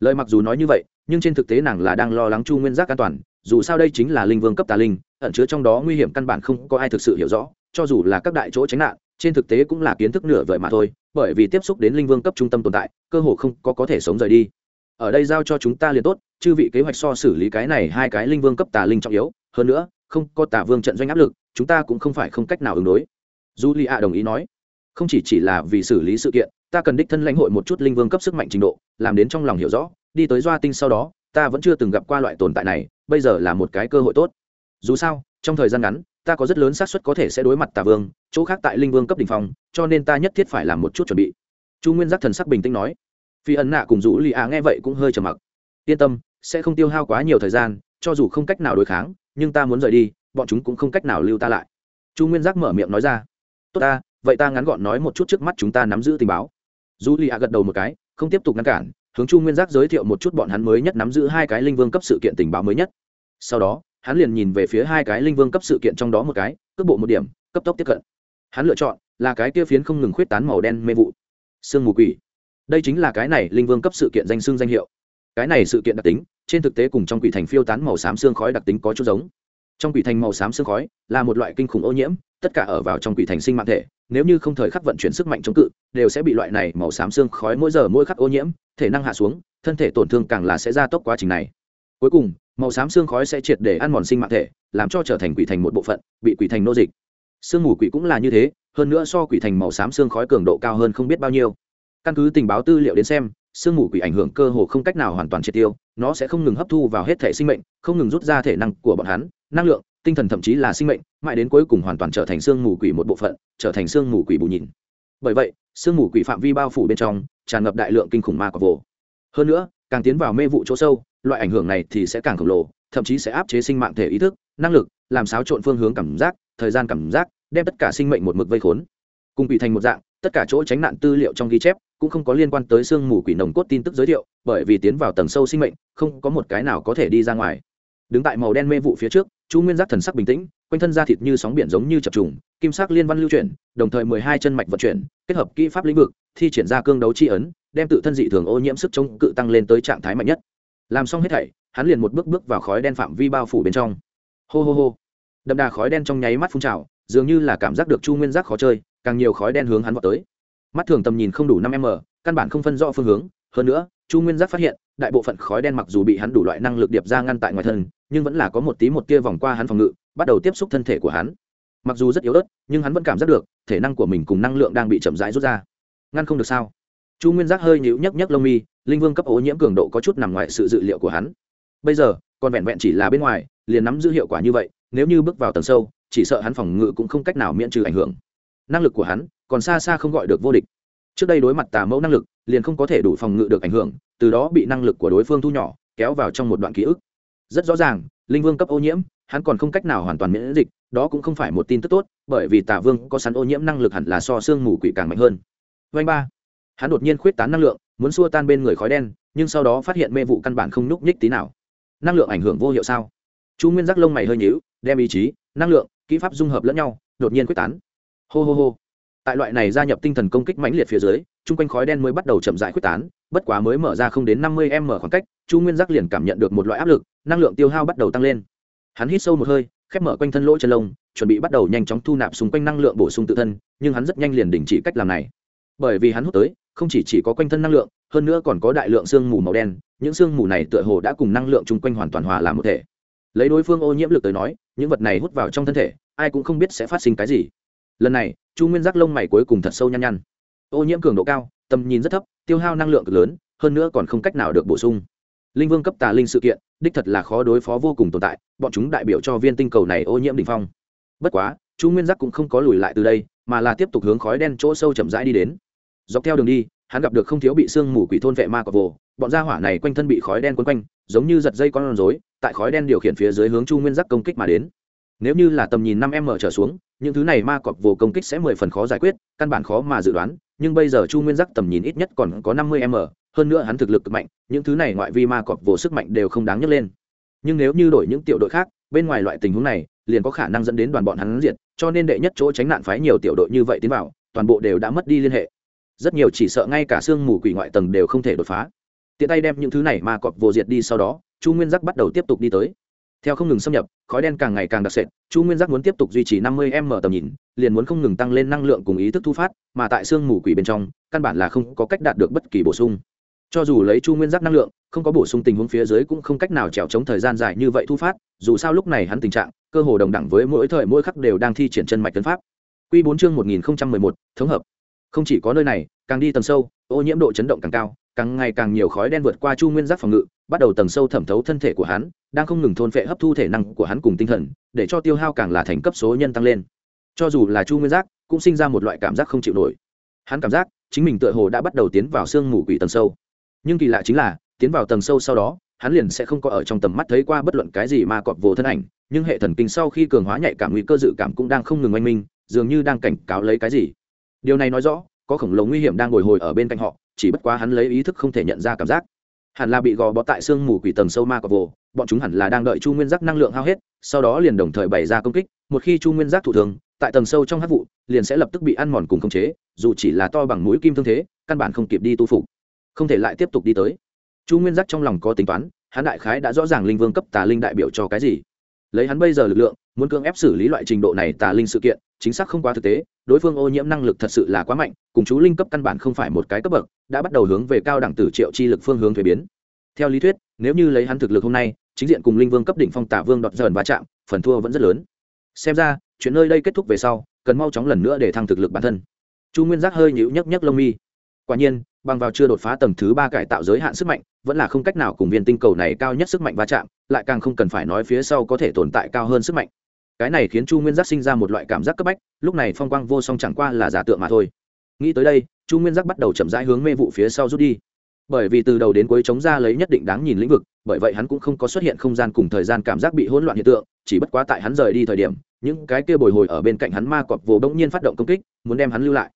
lời mặc dù nói như vậy, nhưng trên thực tế nàng là đang lo lắng chu nguyên giác an toàn, dù sao đây chính là linh vương cấp tà linh, ẩn chứa trong đó nguy hiểm căn bản không có ai thực sự hiểu rõ, cho dù là các đại chỗ tránh nạn, trên thực tế cũng là kiến thức nửa vời mà thôi, bởi vì tiếp xúc đến linh vương cấp trung tâm tồn tại, cơ hồ không có có thể sống rời đi ở đây giao cho chúng ta liền tốt, chư vị kế hoạch so xử lý cái này hai cái linh vương cấp tà linh trọng yếu, hơn nữa, không có tà vương trận doanh áp lực, chúng ta cũng không phải không cách nào ứng đối. Julia đồng ý nói. Không chỉ chỉ là vì xử lý sự kiện, ta cần đích thân lãnh hội một chút linh vương cấp sức mạnh trình độ, làm đến trong lòng hiểu rõ, đi tới doa tinh sau đó, ta vẫn chưa từng gặp qua loại tồn tại này, bây giờ là một cái cơ hội tốt. Dù sao, trong thời gian ngắn, ta có rất lớn xác suất có thể sẽ đối mặt tà vương, chỗ khác tại linh vương cấp đ ỉ n h phòng cho nên ta nhất thiết phải làm một chút chuẩn bị. Chu nguyên giác thần sắc bình tĩnh nói phi ẩn nạ cùng rũ lì á nghe vậy cũng hơi trầm mặc. Yên tâm, sẽ không tiêu hao quá nhiều thời gian, cho dù không cách nào đối kháng, nhưng ta muốn rời đi, bọn chúng cũng không cách nào lưu ta lại. Chu nguyên giác mở miệng nói ra. Tốt ta, vậy ta ngắn gọn nói một chút trước mắt chúng ta nắm giữ tình báo. Dù lì ạ gật đầu một cái, không tiếp tục ngăn cản, hướng chu nguyên giác giới thiệu một chút bọn hắn mới nhất nắm giữ hai cái linh vương cấp sự kiện tình báo mới nhất. Sau đó, hắn liền nhìn về phía hai cái linh vương cấp sự kiện trong đó một cái, cước bộ một điểm, cấp tốc tiếp cận. Hắn lựa chọn là cái kia phiến không ngừng khuyết tán màu đen mê vụ. Sương mù quỷ đây chính là cái này linh vương cấp sự kiện danh xương danh hiệu. Cái này sự kiện đặc tính, trên thực tế cùng trong quỷ thành phiêu tán màu xám xương khói đặc tính có chút giống. Trong quỷ thành màu xám xương khói là một loại kinh khủng ô nhiễm, tất cả ở vào trong quỷ thành sinh mạng thể, nếu như không thời khắc vận chuyển sức mạnh chống cự, đều sẽ bị loại này màu xám xương khói mỗi giờ mỗi khắc ô nhiễm, thể năng hạ xuống, thân thể tổn thương càng là sẽ gia tốc quá trình này. Cuối cùng, màu xám xương khói sẽ triệt để ăn mòn sinh mạng thể, làm cho trở thành quỷ thành một bộ phận, bị quỷ thành nô dịch. Sương mù quỷ cũng là như thế, hơn nữa so quỷ thành màu xám xương khói cường độ cao hơn không biết bao nhiêu căn cứ tình báo tư liệu đến xem, sương mù quỷ ảnh hưởng cơ hồ không cách nào hoàn toàn triệt tiêu, nó sẽ không ngừng hấp thu vào hết thể sinh mệnh, không ngừng rút ra thể năng của bọn hắn, năng lượng, tinh thần thậm chí là sinh mệnh, mãi đến cuối cùng hoàn toàn trở thành sương mù quỷ một bộ phận, trở thành sương mù quỷ bù nhìn. Bởi vậy, sương mù quỷ phạm vi bao phủ bên trong, tràn ngập đại lượng kinh khủng ma quả vồ hơn nữa, càng tiến vào mê vụ chỗ sâu, loại ảnh hưởng này thì sẽ càng khổng lồ, thậm chí sẽ áp chế sinh mạng thể ý thức, năng lực, làm xáo trộn phương hướng cảm giác, thời gian cảm giác, đem tất cả sinh mệnh một mực vây khốn cùng quỷ thành một dạng, tất cả chỗ tránh nạn tư liệu trong ghi chép cũng không có liên quan tới sương mù quỷ nồng cốt tin tức giới thiệu, bởi vì tiến vào tầng sâu sinh mệnh, không có một cái nào có thể đi ra ngoài. Đứng tại màu đen mê vụ phía trước, chu nguyên giác thần sắc bình tĩnh, quanh thân da thịt như sóng biển giống như chập trùng, kim sắc liên văn lưu chuyển, đồng thời mười hai chân mạch vận chuyển, kết hợp kỹ pháp lĩnh vực, thi triển ra cương đấu tri ấn, đem tự thân dị thường ô nhiễm sức chống cự tăng lên tới trạng thái mạnh nhất. Làm xong hết thảy, hắn liền một bước bước vào khói đen phạm vi bao phủ bên trong. Hô hô hô. Đậm đà khói đen trong nháy mắt phun trào, dường như là cảm giác được chu nguyên giác khó chơi càng nhiều khói đen hướng hắn vào tới. Mắt thường tầm nhìn không đủ năm m, căn bản không phân rõ phương hướng. Hơn nữa, chu nguyên giác phát hiện, đại bộ phận khói đen mặc dù bị hắn đủ loại năng lực điệp ra ngăn tại ngoài thân, nhưng vẫn là có một tí một tia vòng qua hắn phòng ngự, bắt đầu tiếp xúc thân thể của hắn. Mặc dù rất yếu ớt, nhưng hắn vẫn cảm giác được, thể năng của mình cùng năng lượng đang bị chậm rãi rút ra. Ngăn không được sao? Chu nguyên giác hơi nhíu nhấc nhấc lông mi, linh vương cấp ô nhiễm cường độ có chút nằm ngoài sự dự liệu của hắn. Bây giờ, còn vẹn vẹn chỉ là bên ngoài, liền nắm giữ hiệu quả như vậy, nếu như bước vào tầng sâu, chỉ sợ hắn phòng ngự cũng không cách nào miễn trừ ảnh hưởng năng lực của hắn còn xa xa không gọi được vô địch. Trước đây đối mặt tà mẫu năng lực, liền không có thể đủ phòng ngự được ảnh hưởng, từ đó bị năng lực của đối phương thu nhỏ, kéo vào trong một đoạn ký ức. Rất rõ ràng, linh vương cấp ô nhiễm, hắn còn không cách nào hoàn toàn miễn dịch, đó cũng không phải một tin tức tốt, bởi vì tà vương có sẵn ô nhiễm năng lực hẳn là so sương mù quỷ càng mạnh hơn. Vanh ba. Hắn đột nhiên khuyết tán năng lượng, muốn xua tan bên người khói đen, nhưng sau đó phát hiện mê vụ căn bản không nhúc nhích tí nào. Năng lượng ảnh hưởng vô hiệu sao? Chu nguyên giác lông mày hơi nhíu, đem ý chí, năng lượng, kỹ pháp dung hợp lẫn nhau, đột nhiên quyết tán hô hô hô. Tại loại này gia nhập tinh thần công kích mãnh liệt phía dưới chung quanh khói đen mới bắt đầu chậm dại quyết tán bất quá mới mở ra không đến năm mươi m khoảng cách chu nguyên giác liền cảm nhận được một loại áp lực năng lượng tiêu hao bắt đầu tăng lên. Hắn hít sâu một hơi khép mở quanh thân lỗ chân lông chuẩn bị bắt đầu nhanh chóng thu nạp xung quanh năng lượng bổ sung tự thân nhưng hắn rất nhanh liền đình chỉ cách làm này. Bởi vì hắn hút tới không chỉ, chỉ có quanh thân năng lượng hơn nữa còn có đại lượng sương mù màu đen những sương mù này tựa hồ đã cùng năng lượng chung quanh hoàn toàn hòa làm một thể. Lấy đối phương ô nhiễm lực tới nói những vật này hút vào trong thân thể ai cũng không biết sẽ phát sinh cái gì lần này, chu nguyên giác lông mày cuối cùng thật sâu nhăn nhăn. Ô nhiễm cường độ cao, tầm nhìn rất thấp, tiêu hao năng lượng cực lớn, hơn nữa còn không cách nào được bổ sung. Linh vương cấp tà linh sự kiện, đích thật là khó đối phó vô cùng tồn tại, bọn chúng đại biểu cho viên tinh cầu này ô nhiễm đ ỉ n h phong. Bất quá, chu nguyên giác cũng không có lùi lại từ đây, mà là tiếp tục hướng khói đen chỗ sâu chậm rãi đi đến. Dọc theo đường đi, hắn gặp được không thiếu bị sương mù quỷ thôn vệ ma cọc vồ, bọn gia hỏa này quanh thân bị khói đen quấn quanh, giống như giật dây con rối, tại khói đen điều khiển phía dưới hướng chu nguyên giác công kích mà đến. Nếu như là tầm nhìn năm m trở xuống những thứ này ma cọp vô công kích sẽ mười phần khó giải quyết, căn bản khó mà dự đoán, nhưng bây giờ chu nguyên giác tầm nhìn ít nhất còn có năm mươi m, hơn nữa hắn thực lực cực mạnh, những thứ này ngoại vi ma cọp vô sức mạnh đều không đáng nhấc lên. Nhưng nếu như đổi những tiểu đội khác, bên ngoài loại tình huống này, liền có khả năng dẫn đến đoàn bọn hắn diệt, cho nên đệ nhất chỗ tránh nạn phái nhiều tiểu đội như vậy tiến vào, toàn bộ đều đã mất đi liên hệ. Rất nhiều chỉ sợ ngay cả xương mù quỷ ngoại tầng đều không thể đột phá. Tiện tay đem những thứ này ma cọp vô diệt đi sau đó, chu nguyên giác bắt đầu tiếp tục đi tới theo không ngừng xâm nhập, khói đen càng ngày càng đặc sệt, chu nguyên giác muốn tiếp tục duy trì năm mươi m tầm nhìn, liền muốn không ngừng tăng lên năng lượng cùng ý thức thu phát, mà tại xương mù quỷ bên trong, căn bản là không có cách đạt được bất kỳ bổ sung. Cho dù lấy chu nguyên giác năng lượng, không có bổ sung tình huống phía dưới cũng không cách nào trèo chống thời gian dài như vậy thu phát, dù sao lúc này hắn tình trạng, cơ hồ đồng đẳng với mỗi thời mỗi khắc đều đang thi triển chân mạch tấn pháp. Q bốn chương một nghìn một mươi thống hợp. Không chỉ có nơi này, càng đi tầng sâu, ô nhiễm độ chấn động càng cao càng ngày càng nhiều khói đen vượt qua chu nguyên giác phòng ngự, bắt đầu tầng sâu thẩm thấu thân thể của hắn, đang không ngừng thôn phệ hấp thu thể năng của hắn cùng tinh thần, để cho tiêu hao càng là thành cấp số nhân tăng lên. Cho dù là chu nguyên giác, cũng sinh ra một loại cảm giác không chịu nổi. Hắn cảm giác, chính mình tựa hồ đã bắt đầu tiến vào sương mù quỷ tầng sâu. Nhưng kỳ lạ chính là, tiến vào tầng sâu sau đó, hắn liền sẽ không có ở trong tầm mắt thấy qua bất luận cái gì mà cọp vồ thân ảnh, nhưng hệ thần kinh sau khi cường hóa nhạy cảm nguy cơ dự cảm cũng đang không ngừng oanh minh, dường như đang cảnh cáo lấy cái gì. Điều này nói rõ, có khổng lồ nguy hiểm đang ngồi hồi ở bên cạnh họ chỉ bất quá hắn lấy ý thức không thể nhận ra cảm giác. Hẳn là bị gò bó tại sương mù quỷ tầng sâu ma cọp vồ, bọn chúng hẳn là đang đợi chu nguyên giác năng lượng hao hết, sau đó liền đồng thời bày ra công kích, một khi chu nguyên giác thủ thường tại tầng sâu trong hát vụ, liền sẽ lập tức bị ăn mòn cùng khống chế, dù chỉ là to bằng mũi kim thương thế, căn bản không kịp đi tu phục. Không thể lại tiếp tục đi tới. Chu nguyên giác trong lòng có tính toán, hắn đại khái đã rõ ràng linh vương cấp tà linh đại biểu cho cái gì. Lấy hắn bây giờ lực lượng, muốn cưỡng ép xử lý loại trình độ này tà linh sự kiện, chính xác không quá thực tế đối phương ô nhiễm năng lực thật sự là quá mạnh, cùng chú linh cấp căn bản không phải một cái cấp bậc, đã bắt đầu hướng về cao đẳng tử triệu chi lực phương hướng thuế biến. Theo lý thuyết, nếu như lấy hắn thực lực hôm nay, chính diện cùng linh vương cấp đỉnh phong tả vương đọt dần va chạm, phần thua vẫn rất lớn. Xem ra, chuyện nơi đây kết thúc về sau, cần mau chóng lần nữa để thăng thực lực bản thân. Chu nguyên giác hơi nhịu nhấc nhấc lông mi. Quả nhiên, bằng vào chưa đột phá tầng thứ ba cải tạo giới hạn sức mạnh, vẫn là không cách nào cùng viên tinh cầu này cao nhất sức mạnh va chạm, lại càng không cần phải nói phía sau có thể tồn tại cao hơn sức mạnh cái này khiến chu nguyên giác sinh ra một loại cảm giác cấp bách lúc này phong quang vô song chẳng qua là giả tượng mà thôi nghĩ tới đây chu nguyên giác bắt đầu chậm rãi hướng mê vụ phía sau rút đi bởi vì từ đầu đến cuối chống ra lấy nhất định đáng nhìn lĩnh vực bởi vậy hắn cũng không có xuất hiện không gian cùng thời gian cảm giác bị hỗn loạn hiện tượng chỉ bất quá tại hắn rời đi thời điểm những cái kia bồi hồi ở bên cạnh hắn ma cọp vồ bỗng nhiên phát động công kích muốn đem hắn lưu lại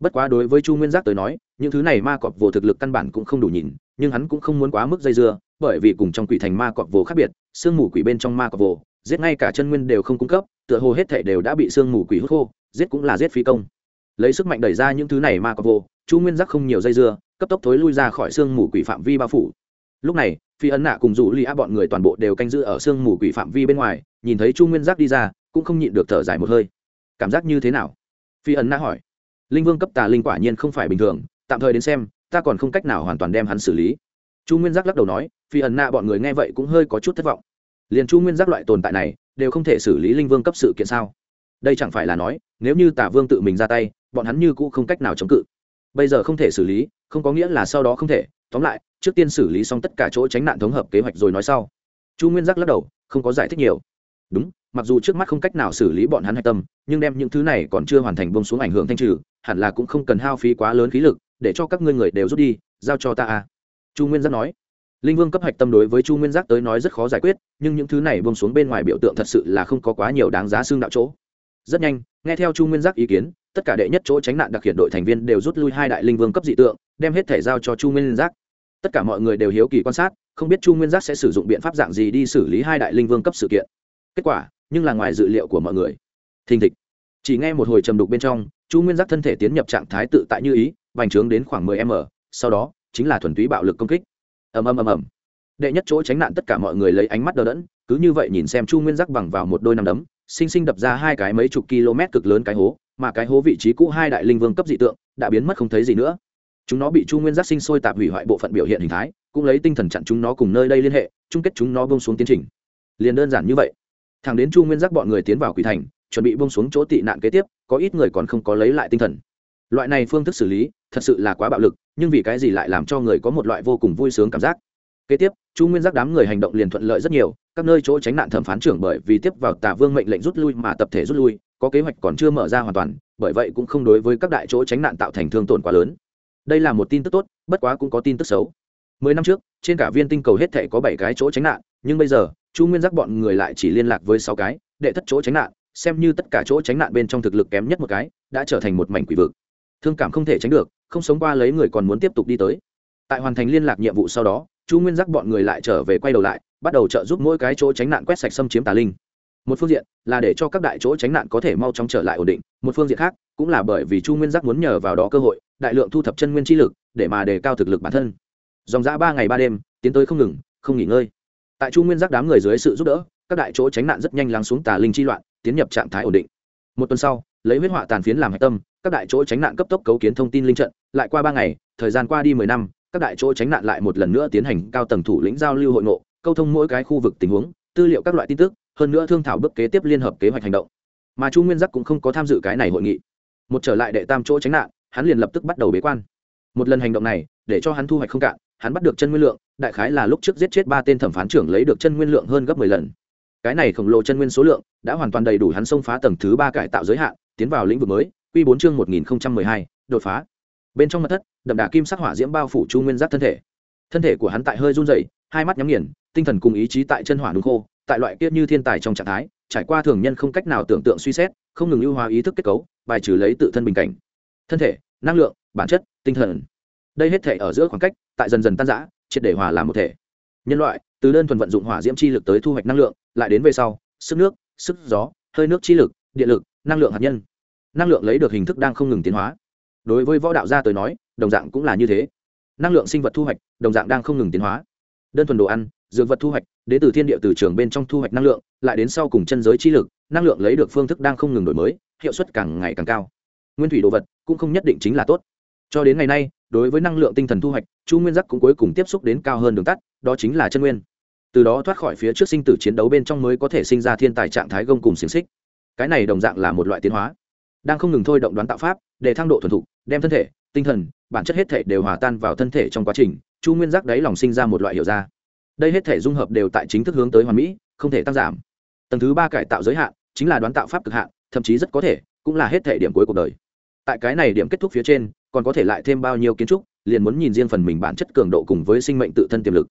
bất quá đối với chu nguyên giác tới nói những thứ này ma cọp vồ thực lực căn bản cũng không đủ nhìn nhưng hắn cũng không muốn quá mức dây dưa bởi vì cùng trong quỷ thành ma cọp vồ khác biệt sương mù quỷ bên trong ma cọp vồ giết ngay cả chân nguyên đều không cung cấp, tựa hồ hết thể đều đã bị sương mù quỷ hút khô, giết cũng là giết phi công. Lấy sức mạnh đẩy ra những thứ này mà có vô, chu nguyên giác không nhiều dây dưa, cấp tốc thối lui ra khỏi sương mù quỷ phạm vi bao phủ. Lúc này, phi ấn nạ cùng rủ li á bọn người toàn bộ đều canh giữ ở sương mù quỷ phạm vi bên ngoài, nhìn thấy chu nguyên giác đi ra, cũng không nhịn được thở dài một hơi. Cảm giác như thế nào? Phi ấn nạ hỏi. Linh vương cấp tà linh quả nhiên không phải bình thường, tạm thời đến xem, ta còn không cách nào hoàn toàn đem hắn xử lý. Chu nguyên giác lắc đầu nói, phi ẩn nạ bọn người nghe vậy cũng hơi có chút thất vọng liền chu nguyên giác loại tồn tại này đều không thể xử lý linh vương cấp sự kiện sao? Đây chẳng phải là nói, nếu như tả vương tự mình ra tay, bọn hắn như cũ không cách nào chống cự. Bây giờ không thể xử lý, không có nghĩa là sau đó không thể. Tóm lại, trước tiên xử lý xong tất cả chỗ tránh nạn thống hợp kế hoạch rồi nói sau. Chu nguyên giác lắc đầu, không có giải thích nhiều. Đúng, mặc dù trước mắt không cách nào xử lý bọn hắn hạch tâm, nhưng đem những thứ này còn chưa hoàn thành bông xuống ảnh hưởng thanh trừ, hẳn là cũng không cần hao phí quá lớn khí lực để cho các ngươi người đều rút đi, giao cho ta a. Chu nguyên giác nói linh vương cấp hạch tâm đối với chu nguyên giác tới nói rất khó giải quyết, nhưng những thứ này bông xuống bên ngoài biểu tượng thật sự là không có quá nhiều đáng giá xương đạo chỗ. Rất nhanh, nghe theo chu nguyên giác ý kiến, tất cả đệ nhất chỗ tránh nạn đặc hiện đội thành viên đều rút lui hai đại linh vương cấp dị tượng, đem hết thể giao cho chu nguyên giác. Tất cả mọi người đều hiếu kỳ quan sát, không biết chu nguyên giác sẽ sử dụng biện pháp dạng gì đi xử lý hai đại linh vương cấp sự kiện. Kết quả, nhưng là ngoài dự liệu của mọi người, thình thịch. Chỉ nghe một hồi trầm đục bên trong, chu nguyên giác thân thể tiến nhập trạng thái tự tại như ý, vành trướng đến khoảng mười m, sau đó chính là thuần túy bạo lực công kích ầm ầm ầm ầm. Đệ nhất chỗ tránh nạn tất cả mọi người lấy ánh mắt đờ đẫn, cứ như vậy nhìn xem chu nguyên giác bằng vào một đôi nằm đấm, sinh sinh đập ra hai cái mấy chục km cực lớn cái hố, mà cái hố vị trí cũ hai đại linh vương cấp dị tượng đã biến mất không thấy gì nữa. Chúng nó bị chu nguyên giác sinh sôi tạp hủy hoại bộ phận biểu hiện hình thái, cũng lấy tinh thần chặn chúng nó cùng nơi đây liên hệ, chung kết chúng nó bông xuống tiến trình. Liền đơn giản như vậy. Thằng đến chu nguyên giác bọn người tiến vào quỷ thành, chuẩn bị bông xuống chỗ tị nạn kế tiếp, có ít người còn không có lấy lại tinh thần. Loại này phương thức xử lý thật sự là quá bạo lực, nhưng vì cái gì lại làm cho người có một loại vô cùng vui sướng cảm giác. Kế tiếp, chu nguyên giác đám người hành động liền thuận lợi rất nhiều, các nơi chỗ tránh nạn thẩm phán trưởng bởi vì tiếp vào Tả vương mệnh lệnh rút lui mà tập thể rút lui, có kế hoạch còn chưa mở ra hoàn toàn, bởi vậy cũng không đối với các đại chỗ tránh nạn tạo thành thương tổn quá lớn. Đây là một tin tức tốt, bất quá cũng có tin tức xấu. Mười năm trước, trên cả viên tinh cầu hết thể có bảy cái chỗ tránh nạn, nhưng bây giờ, chu nguyên giác bọn người lại chỉ liên lạc với sáu cái, đệ thất chỗ tránh nạn, xem như tất cả chỗ tránh nạn bên trong thực lực kém nhất một cái, đã trở thành một mảnh quỷ vực thương cảm không thể tránh được, không sống qua lấy người còn muốn tiếp tục đi tới. Tại hoàn thành liên lạc nhiệm vụ sau đó, chu nguyên giác bọn người lại trở về quay đầu lại, bắt đầu trợ giúp mỗi cái chỗ tránh nạn quét sạch xâm chiếm tà linh. Một phương diện là để cho các đại chỗ tránh nạn có thể mau chóng trở lại ổn định, một phương diện khác cũng là bởi vì chu nguyên giác muốn nhờ vào đó cơ hội, đại lượng thu thập chân nguyên chi lực để mà đề cao thực lực bản thân. Dòng ra ba ngày ba đêm, tiến tới không ngừng, không nghỉ ngơi. Tại chu nguyên giác đám người dưới sự giúp đỡ, các đại chỗ tránh nạn rất nhanh lắng xuống tà linh chi loạn, tiến nhập trạng thái ổn định. Một tuần sau, lấy huyết họa tàn phiến làm hạch tâm các đại chỗ tránh nạn cấp tốc cấu kiến thông tin linh trận, lại qua ba ngày, thời gian qua đi mười năm, các đại chỗ tránh nạn lại một lần nữa tiến hành cao tầng thủ lĩnh giao lưu hội ngộ, câu thông mỗi cái khu vực tình huống, tư liệu các loại tin tức, hơn nữa thương thảo bước kế tiếp liên hợp kế hoạch hành động. Mà chu nguyên giác cũng không có tham dự cái này hội nghị. Một trở lại đệ tam chỗ tránh nạn, hắn liền lập tức bắt đầu bế quan. Một lần hành động này, để cho hắn thu hoạch không cạn, hắn bắt được chân nguyên lượng, đại khái là lúc trước giết chết ba tên thẩm phán trưởng lấy được chân nguyên lượng hơn gấp mười lần. Cái này khổng lồ chân nguyên số lượng, đã hoàn toàn đầy đủ hắn xông phá tầng thứ ba cải tạo giới hạn, tiến vào lĩnh vực mới Quy bốn chương một nghìn hai đột phá. Bên trong mật thất đậm đà kim sắc hỏa diễm bao phủ chu nguyên giác thân thể. Thân thể của hắn tại hơi run rẩy, hai mắt nhắm nghiền tinh thần cùng ý chí tại chân hỏa đun khô tại loại kiết như thiên tài trong trạng thái trải qua thường nhân không cách nào tưởng tượng suy xét không ngừng ưu hóa ý thức kết cấu bài trừ lấy tự thân bình cảnh. Thân thể năng lượng bản chất tinh thần. Đây hết thể ở giữa khoảng cách tại dần dần tan rã, triệt để hòa làm một thể. Nhân loại từ đơn thuần vận dụng hỏa diễm chi lực tới thu hoạch năng lượng lại đến về sau sức nước sức gió hơi nước chi lực điện lực năng lượng hạt nhân năng lượng lấy được hình thức đang không ngừng tiến hóa. Đối với võ đạo gia tới nói, đồng dạng cũng là như thế. Năng lượng sinh vật thu hoạch, đồng dạng đang không ngừng tiến hóa. Đơn thuần đồ ăn, dược vật thu hoạch, đến từ thiên địa từ trường bên trong thu hoạch năng lượng, lại đến sau cùng chân giới chi lực, năng lượng lấy được phương thức đang không ngừng đổi mới, hiệu suất càng ngày càng cao. Nguyên thủy đồ vật cũng không nhất định chính là tốt. Cho đến ngày nay, đối với năng lượng tinh thần thu hoạch, chu nguyên giác cũng cuối cùng tiếp xúc đến cao hơn đường tắt, đó chính là chân nguyên. Từ đó thoát khỏi phía trước sinh tử chiến đấu bên trong mới có thể sinh ra thiên tài trạng thái gông cùng xiềng xích. Cái này đồng dạng là một loại tiến hóa đang không ngừng thôi động đoán tạo pháp, để thăng độ thuần thục, đem thân thể, tinh thần, bản chất hết thể đều hòa tan vào thân thể trong quá trình, chu nguyên giác đáy lòng sinh ra một loại hiểu ra. Đây hết thể dung hợp đều tại chính thức hướng tới hoàn mỹ, không thể tăng giảm. Tầng thứ ba cải tạo giới hạn, chính là đoán tạo pháp cực hạn, thậm chí rất có thể, cũng là hết thể điểm cuối cuộc đời. Tại cái này điểm kết thúc phía trên, còn có thể lại thêm bao nhiêu kiến trúc, liền muốn nhìn riêng phần mình bản chất cường độ cùng với sinh mệnh tự thân tiềm lực.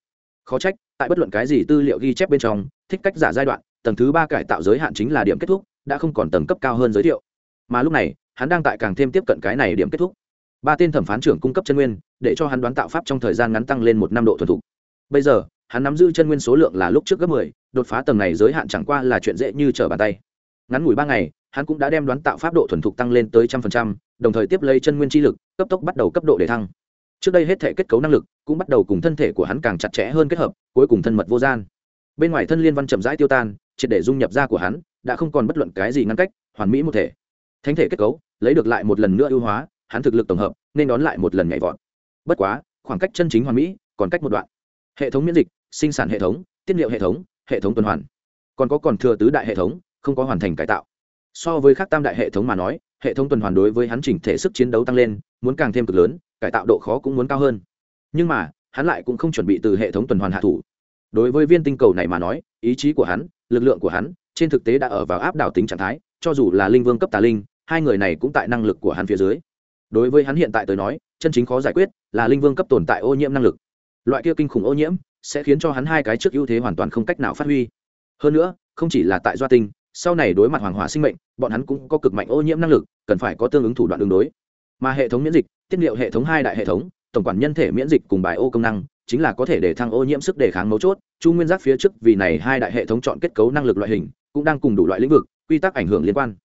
Khó trách, tại bất luận cái gì tư liệu ghi chép bên trong, thích cách giả giai đoạn, tầng thứ ba cải tạo giới hạn chính là điểm kết thúc, đã không còn tầng cấp cao hơn giới thiệu mà lúc này, hắn đang tại càng thêm tiếp cận cái này điểm kết thúc. Ba tên thẩm phán trưởng cung cấp chân nguyên, để cho hắn đoán tạo pháp trong thời gian ngắn tăng lên một năm độ thuần thục. Bây giờ, hắn nắm giữ chân nguyên số lượng là lúc trước gấp mười, đột phá tầng này giới hạn chẳng qua là chuyện dễ như trở bàn tay. Ngắn ngủi ba ngày, hắn cũng đã đem đoán tạo pháp độ thuần thục tăng lên tới trăm phần trăm, đồng thời tiếp lấy chân nguyên chi lực, cấp tốc bắt đầu cấp độ để thăng. Trước đây hết thể kết cấu năng lực cũng bắt đầu cùng thân thể của hắn càng chặt chẽ hơn kết hợp, cuối cùng thân mật vô gian. Bên ngoài thân liên văn chậm rãi tiêu tan, triệt để dung nhập ra của hắn, đã không còn bất luận cái gì ngăn cách, hoàn mỹ một thể thánh thể kết cấu, lấy được lại một lần nữa ưu hóa, hắn thực lực tổng hợp, nên đón lại một lần nhảy vọt. Bất quá, khoảng cách chân chính hoàn mỹ còn cách một đoạn. Hệ thống miễn dịch, sinh sản hệ thống, tiết liệu hệ thống hệ thống tuần hoàn. Còn có còn thừa tứ đại hệ thống, không có hoàn thành cải tạo. So với các tam đại hệ thống mà nói, hệ thống tuần hoàn đối với hắn chỉnh thể sức chiến đấu tăng lên, muốn càng thêm cực lớn, cải tạo độ khó cũng muốn cao hơn. Nhưng mà, hắn lại cũng không chuẩn bị từ hệ thống tuần hoàn hạ thủ. Đối với viên tinh cầu này mà nói, ý chí của hắn, lực lượng của hắn, trên thực tế đã ở vào áp đảo tính trạng thái, cho dù là linh vương cấp tà linh hai người này cũng tại năng lực của hắn phía dưới. Đối với hắn hiện tại tới nói, chân chính khó giải quyết là linh vương cấp tồn tại ô nhiễm năng lực. Loại kia kinh khủng ô nhiễm sẽ khiến cho hắn hai cái trước ưu thế hoàn toàn không cách nào phát huy. Hơn nữa, không chỉ là tại doa tinh, sau này đối mặt hoàng hỏa sinh mệnh, bọn hắn cũng có cực mạnh ô nhiễm năng lực, cần phải có tương ứng thủ đoạn đường đối. Mà hệ thống miễn dịch, tiết liệu hệ thống hai đại hệ thống, tổng quản nhân thể miễn dịch cùng bài ô công năng, chính là có thể để thăng ô nhiễm sức đề kháng mấu chốt. Chu nguyên giác phía trước vì này hai đại hệ thống chọn kết cấu năng lực loại hình, cũng đang cùng đủ loại lĩnh vực, quy tắc ảnh hưởng liên quan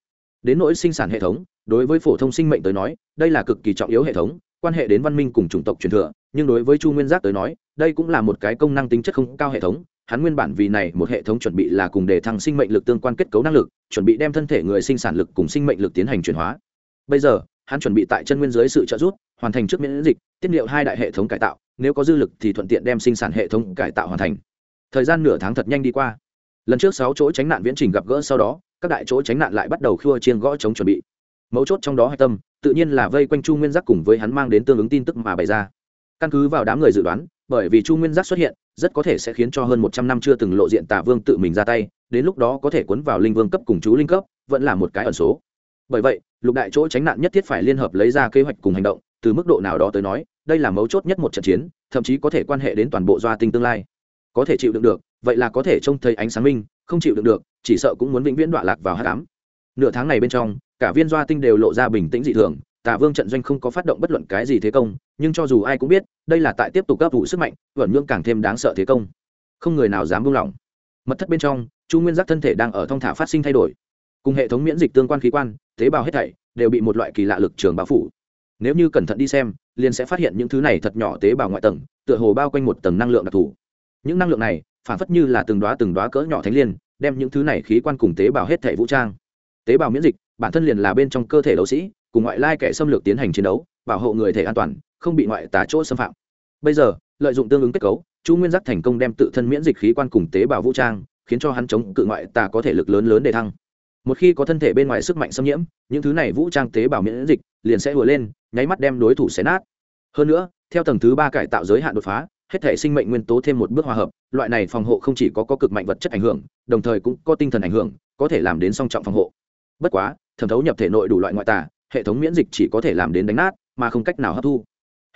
đến nỗi sinh sản hệ thống, đối với phổ thông sinh mệnh tới nói, đây là cực kỳ trọng yếu hệ thống, quan hệ đến văn minh cùng chủng tộc truyền thừa, nhưng đối với chu nguyên giác tới nói, đây cũng là một cái công năng tính chất không cao hệ thống, hắn nguyên bản vì này một hệ thống chuẩn bị là cùng đề thăng sinh mệnh lực tương quan kết cấu năng lực, chuẩn bị đem thân thể người sinh sản lực cùng sinh mệnh lực tiến hành chuyển hóa. Bây giờ, hắn chuẩn bị tại chân nguyên dưới sự trợ giúp, hoàn thành trước miễn dịch, tiết liệu hai đại hệ thống cải tạo, nếu có dư lực thì thuận tiện đem sinh sản hệ thống cải tạo hoàn thành. Thời gian nửa tháng thật nhanh đi qua. Lần trước sáu chỗ tránh nạn viễn trình gặp gỡ sau đó các đại chỗ tránh nạn lại bắt đầu khua chiên gõ chống chuẩn bị. Mấu chốt trong đó hạch tâm, tự nhiên là vây quanh chu nguyên giác cùng với hắn mang đến tương ứng tin tức mà bày ra. Căn cứ vào đám người dự đoán, bởi vì chu nguyên giác xuất hiện, rất có thể sẽ khiến cho hơn một trăm năm chưa từng lộ diện tả vương tự mình ra tay, đến lúc đó có thể cuốn vào linh vương cấp cùng chú linh cấp, vẫn là một cái ẩn số. Bởi vậy, lục đại chỗ tránh nạn nhất thiết phải liên hợp lấy ra kế hoạch cùng hành động, từ mức độ nào đó tới nói, đây là mấu chốt nhất một trận chiến, thậm chí có thể quan hệ đến toàn bộ doa tinh tương lai. Có thể chịu đựng được, vậy là có thể trông thấy ánh sáng minh, không chịu đựng được chỉ sợ cũng muốn vĩnh viễn đọa lạc vào hát cám. Nửa tháng này bên trong, cả viên doa tinh đều lộ ra bình tĩnh dị thường, tả vương trận doanh không có phát động bất luận cái gì thế công, nhưng cho dù ai cũng biết, đây là tại tiếp tục cấp vụ sức mạnh vẩn nhưỡng càng thêm đáng sợ thế công. Không người nào dám buông lỏng. Mật thất bên trong, chu nguyên giác thân thể đang ở thong thả phát sinh thay đổi. Cùng hệ thống miễn dịch tương quan khí quan, tế bào hết thảy đều bị một loại kỳ lạ lực trường bao phủ. Nếu như cẩn thận đi xem, liền sẽ phát hiện những thứ này thật nhỏ tế bào ngoại tầng, tựa hồ bao quanh một tầng năng lượng đặc thù. Những năng lượng này, phản phất như là từng đoá từng đoá cỡ nhỏ thánh liên đem những thứ này khí quan cùng tế bào hết thể vũ trang. Tế bào miễn dịch, bản thân liền là bên trong cơ thể đấu sĩ, cùng ngoại lai kẻ xâm lược tiến hành chiến đấu, bảo hộ người thể an toàn, không bị ngoại tà chỗ xâm phạm. Bây giờ, lợi dụng tương ứng kết cấu, chu nguyên giác thành công đem tự thân miễn dịch khí quan cùng tế bào vũ trang, khiến cho hắn chống cự ngoại tà có thể lực lớn lớn để thăng. Một khi có thân thể bên ngoài sức mạnh xâm nhiễm, những thứ này vũ trang tế bào miễn dịch liền sẽ vừa lên, nháy mắt đem đối thủ xé nát. Hơn nữa, theo tầng thứ ba cải tạo giới hạn đột phá hết thể sinh mệnh nguyên tố thêm một bước hòa hợp loại này phòng hộ không chỉ có, có cực mạnh vật chất ảnh hưởng đồng thời cũng có tinh thần ảnh hưởng có thể làm đến song trọng phòng hộ. Bất quá thẩm thấu nhập thể nội đủ loại ngoại tà hệ thống miễn dịch chỉ có thể làm đến đánh nát mà không cách nào hấp thu.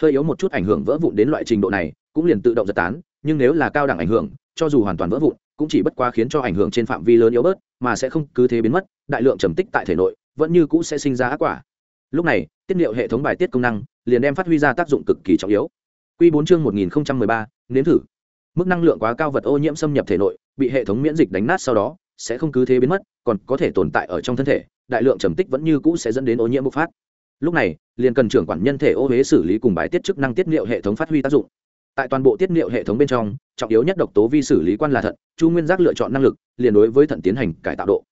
Hơi yếu một chút ảnh hưởng vỡ vụn đến loại trình độ này cũng liền tự động giật tán nhưng nếu là cao đẳng ảnh hưởng cho dù hoàn toàn vỡ vụn cũng chỉ bất quá khiến cho ảnh hưởng trên phạm vi lớn yếu bớt mà sẽ không cứ thế biến mất đại lượng trầm tích tại thể nội vẫn như cũ sẽ sinh ra ác quả. Lúc này tiết liệu hệ thống bài tiết công năng liền đem phát huy ra tác dụng cực kỳ trọng yếu. Quy 4 chương 1013, nếm thử. Mức năng lượng quá cao vật ô nhiễm xâm nhập thể nội, bị hệ thống miễn dịch đánh nát sau đó, sẽ không cứ thế biến mất, còn có thể tồn tại ở trong thân thể, đại lượng trầm tích vẫn như cũ sẽ dẫn đến ô nhiễm bộc phát. Lúc này, liền cần trưởng quản nhân thể ô hế xử lý cùng bài tiết chức năng tiết niệu hệ thống phát huy tác dụng. Tại toàn bộ tiết niệu hệ thống bên trong, trọng yếu nhất độc tố vi xử lý quan là thận, Chu Nguyên Giác lựa chọn năng lực, liền đối với thận tiến hành cải tạo độ.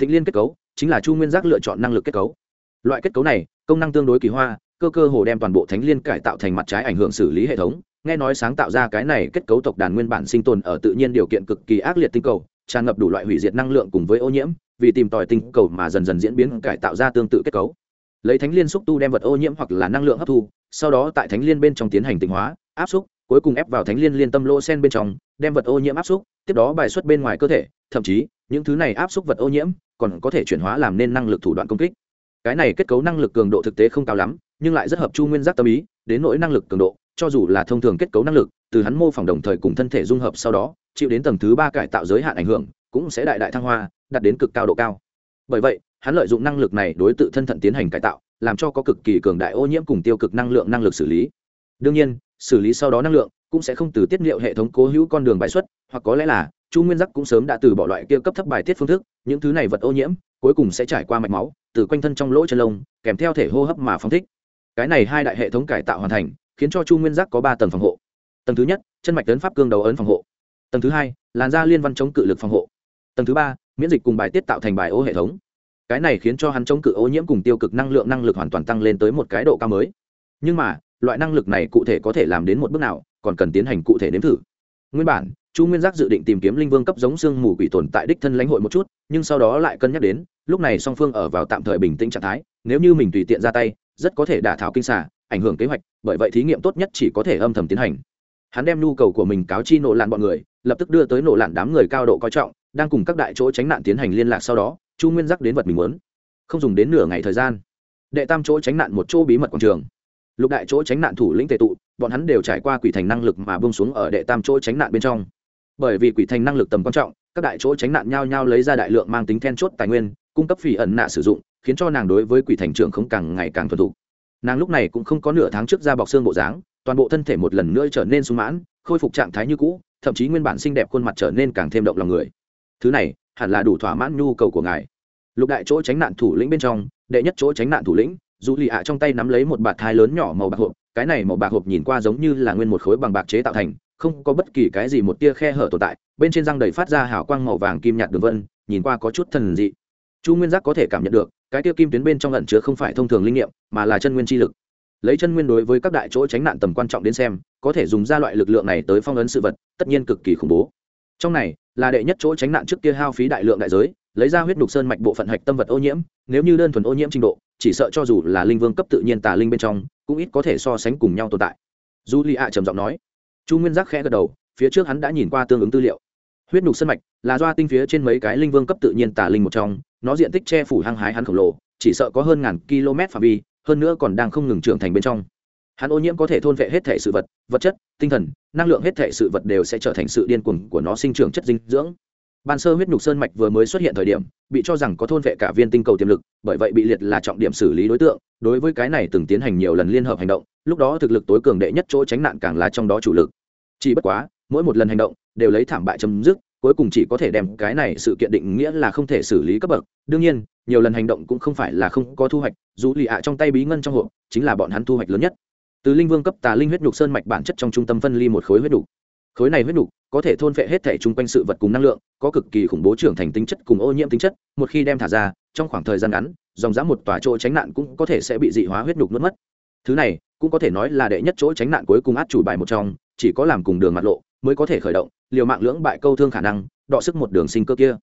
Thịnh liên kết cấu, chính là Chu Nguyên Giác lựa chọn năng lực kết cấu. Loại kết cấu này, công năng tương đối kỳ hoa, cơ cơ hồ đem toàn bộ thánh liên cải tạo thành mặt trái ảnh hưởng xử lý hệ thống, nghe nói sáng tạo ra cái này kết cấu tộc đàn nguyên bản sinh tồn ở tự nhiên điều kiện cực kỳ ác liệt tinh cầu, tràn ngập đủ loại hủy diệt năng lượng cùng với ô nhiễm, vì tìm tòi tinh cầu mà dần dần diễn biến cải tạo ra tương tự kết cấu. Lấy thánh liên xúc tu đem vật ô nhiễm hoặc là năng lượng hấp thu, sau đó tại thánh liên bên trong tiến hành tịnh hóa, áp xúc, cuối cùng ép vào thánh liên liên tâm lỗ sen bên trong, đem vật ô nhiễm áp xúc, tiếp đó bài xuất bên ngoài cơ thể, thậm chí, những thứ này áp xúc vật ô nhiễm còn có thể chuyển hóa làm nên năng lực thủ đoạn công kích. Cái này kết cấu năng lực cường độ thực tế không cao lắm nhưng lại rất hợp chu nguyên giác tâm ý, đến nỗi năng lực cường độ, cho dù là thông thường kết cấu năng lực, từ hắn mô phỏng đồng thời cùng thân thể dung hợp sau đó, chịu đến tầng thứ ba cải tạo giới hạn ảnh hưởng, cũng sẽ đại đại thăng hoa, đạt đến cực cao độ cao. Bởi vậy, hắn lợi dụng năng lực này đối tự thân thận tiến hành cải tạo, làm cho có cực kỳ cường đại ô nhiễm cùng tiêu cực năng lượng năng lực xử lý. Đương nhiên, xử lý sau đó năng lượng cũng sẽ không từ tiết liệu hệ thống cố hữu con đường bài xuất, hoặc có lẽ là, chu nguyên giác cũng sớm đã từ bỏ loại kia cấp thấp bài tiết phương thức, những thứ này vật ô nhiễm cuối cùng sẽ trải qua mạch máu, từ quanh thân trong lỗ chân lông, kèm theo thể hô hấp mà phóng thích cái này hai đại hệ thống cải tạo hoàn thành, khiến cho chu nguyên giác có ba tầng phòng hộ. Tầng thứ nhất, chân mạch tấn pháp cương đầu ấn phòng hộ. Tầng thứ hai, làn da liên văn chống cự lực phòng hộ. Tầng thứ ba, miễn dịch cùng bài tiết tạo thành bài ô hệ thống. Cái này khiến cho hắn chống cự ô nhiễm cùng tiêu cực năng lượng năng lực hoàn toàn tăng lên tới một cái độ cao mới. Nhưng mà, loại năng lực này cụ thể có thể làm đến một bước nào, còn cần tiến hành cụ thể nếm thử. Nguyên bản, chu nguyên giác dự định tìm kiếm linh vương cấp giống xương mù quỷ tồn tại đích thân lãnh hội một chút, nhưng sau đó lại cân nhắc đến, lúc này song phương ở vào tạm thời bình tĩnh trạng thái, nếu như mình tùy tiện ra tay rất có thể đả thảo kinh xả ảnh hưởng kế hoạch, bởi vậy thí nghiệm tốt nhất chỉ có thể âm thầm tiến hành. Hắn đem nhu cầu của mình cáo chi nổ lạn bọn người, lập tức đưa tới nổ lạn đám người cao độ coi trọng, đang cùng các đại chỗ tránh nạn tiến hành liên lạc sau đó, chu nguyên giác đến vật mình muốn. Không dùng đến nửa ngày thời gian, đệ tam chỗ tránh nạn một chỗ bí mật quảng trường. Lục đại chỗ tránh nạn thủ lĩnh tệ tụ, bọn hắn đều trải qua quỷ thành năng lực mà bông xuống ở đệ tam chỗ tránh nạn bên trong. Bởi vì quỷ thành năng lực tầm quan trọng, các đại chỗ tránh nạn nhao nhao lấy ra đại lượng mang tính then chốt tài nguyên, cung cấp phỉ ẩn nạ sử dụng khiến cho nàng đối với quỷ thành trưởng không càng ngày càng thuần thục. Nàng lúc này cũng không có nửa tháng trước ra bọc xương bộ dáng, toàn bộ thân thể một lần nữa trở nên sung mãn, khôi phục trạng thái như cũ, thậm chí nguyên bản xinh đẹp khuôn mặt trở nên càng thêm động lòng người. Thứ này, hẳn là đủ thỏa mãn nhu cầu của ngài. Lục đại chỗ tránh nạn thủ lĩnh bên trong, đệ nhất chỗ tránh nạn thủ lĩnh dù lì ạ trong tay nắm lấy một bạt thai lớn nhỏ màu bạc hộp, cái này màu bạc hộp nhìn qua giống như là nguyên một khối bằng bạc chế tạo thành, không có bất kỳ cái gì một tia khe hở tồn tại, bên trên răng đầy phát ra hào quang màu vàng kim nhạt đường vân, nhìn qua có chút thần dị. Chu nguyên giác có thể cảm nhận được cái tiêu kim tuyến bên trong lẩn chứa không phải thông thường linh nghiệm, mà là chân nguyên chi lực. Lấy chân nguyên đối với các đại chỗ tránh nạn tầm quan trọng đến xem, có thể dùng ra loại lực lượng này tới phong ấn sự vật, tất nhiên cực kỳ khủng bố. Trong này, là đệ nhất chỗ tránh nạn trước kia hao phí đại lượng đại giới, lấy ra huyết đục sơn mạch bộ phận hạch tâm vật ô nhiễm, nếu như đơn thuần ô nhiễm trình độ, chỉ sợ cho dù là linh vương cấp tự nhiên tà linh bên trong, cũng ít có thể so sánh cùng nhau tồn tại. Du li ạ trầm giọng nói. Chu nguyên giác khẽ gật đầu, phía trước hắn đã nhìn qua tương ứng tư liệu. Huyết nhục sân mạch là do tinh phía trên mấy cái linh vương cấp tự nhiên tà linh một trong nó diện tích che phủ hăng hái hắn khổng lồ, chỉ sợ có hơn ngàn km phạm vi, hơn nữa còn đang không ngừng trưởng thành bên trong. Hắn ô nhiễm có thể thôn vệ hết thể sự vật vật chất, tinh thần, năng lượng hết thể sự vật đều sẽ trở thành sự điên cuồng của nó sinh trưởng chất dinh dưỡng. Ban sơ huyết nhục sơn mạch vừa mới xuất hiện thời điểm, bị cho rằng có thôn vệ cả viên tinh cầu tiềm lực, bởi vậy bị liệt là trọng điểm xử lý đối tượng, đối với cái này từng tiến hành nhiều lần liên hợp hành động, lúc đó thực lực tối cường đệ nhất chỗ tránh nạn càng là trong đó chủ lực. Chỉ bất quá, mỗi một lần hành động đều lấy thảm bại chấm dứt cuối cùng chỉ có thể đem cái này sự kiện định nghĩa là không thể xử lý cấp bậc. Đương nhiên, nhiều lần hành động cũng không phải là không có thu hoạch, dù lì ạ trong tay bí ngân trong hộp, chính là bọn hắn thu hoạch lớn nhất. Từ linh vương cấp tà linh huyết nhục sơn mạch bản chất trong trung tâm phân ly một khối huyết nhục. Khối này huyết nhục có thể thôn phệ hết thể chung quanh sự vật cùng năng lượng, có cực kỳ khủng bố trưởng thành tính chất cùng ô nhiễm tính chất, một khi đem thả ra, trong khoảng thời gian ngắn, dòng dã một tòa chỗ tránh nạn cũng có thể sẽ bị dị hóa huyết nhục nuốt mất. Thứ này cũng có thể nói là đệ nhất chỗ tránh nạn cuối cùng át chủ bài một trong, chỉ có làm cùng đường mặt lộ mới có thể khởi động liều mạng lưỡng bại câu thương khả năng đọ sức một đường sinh cơ kia.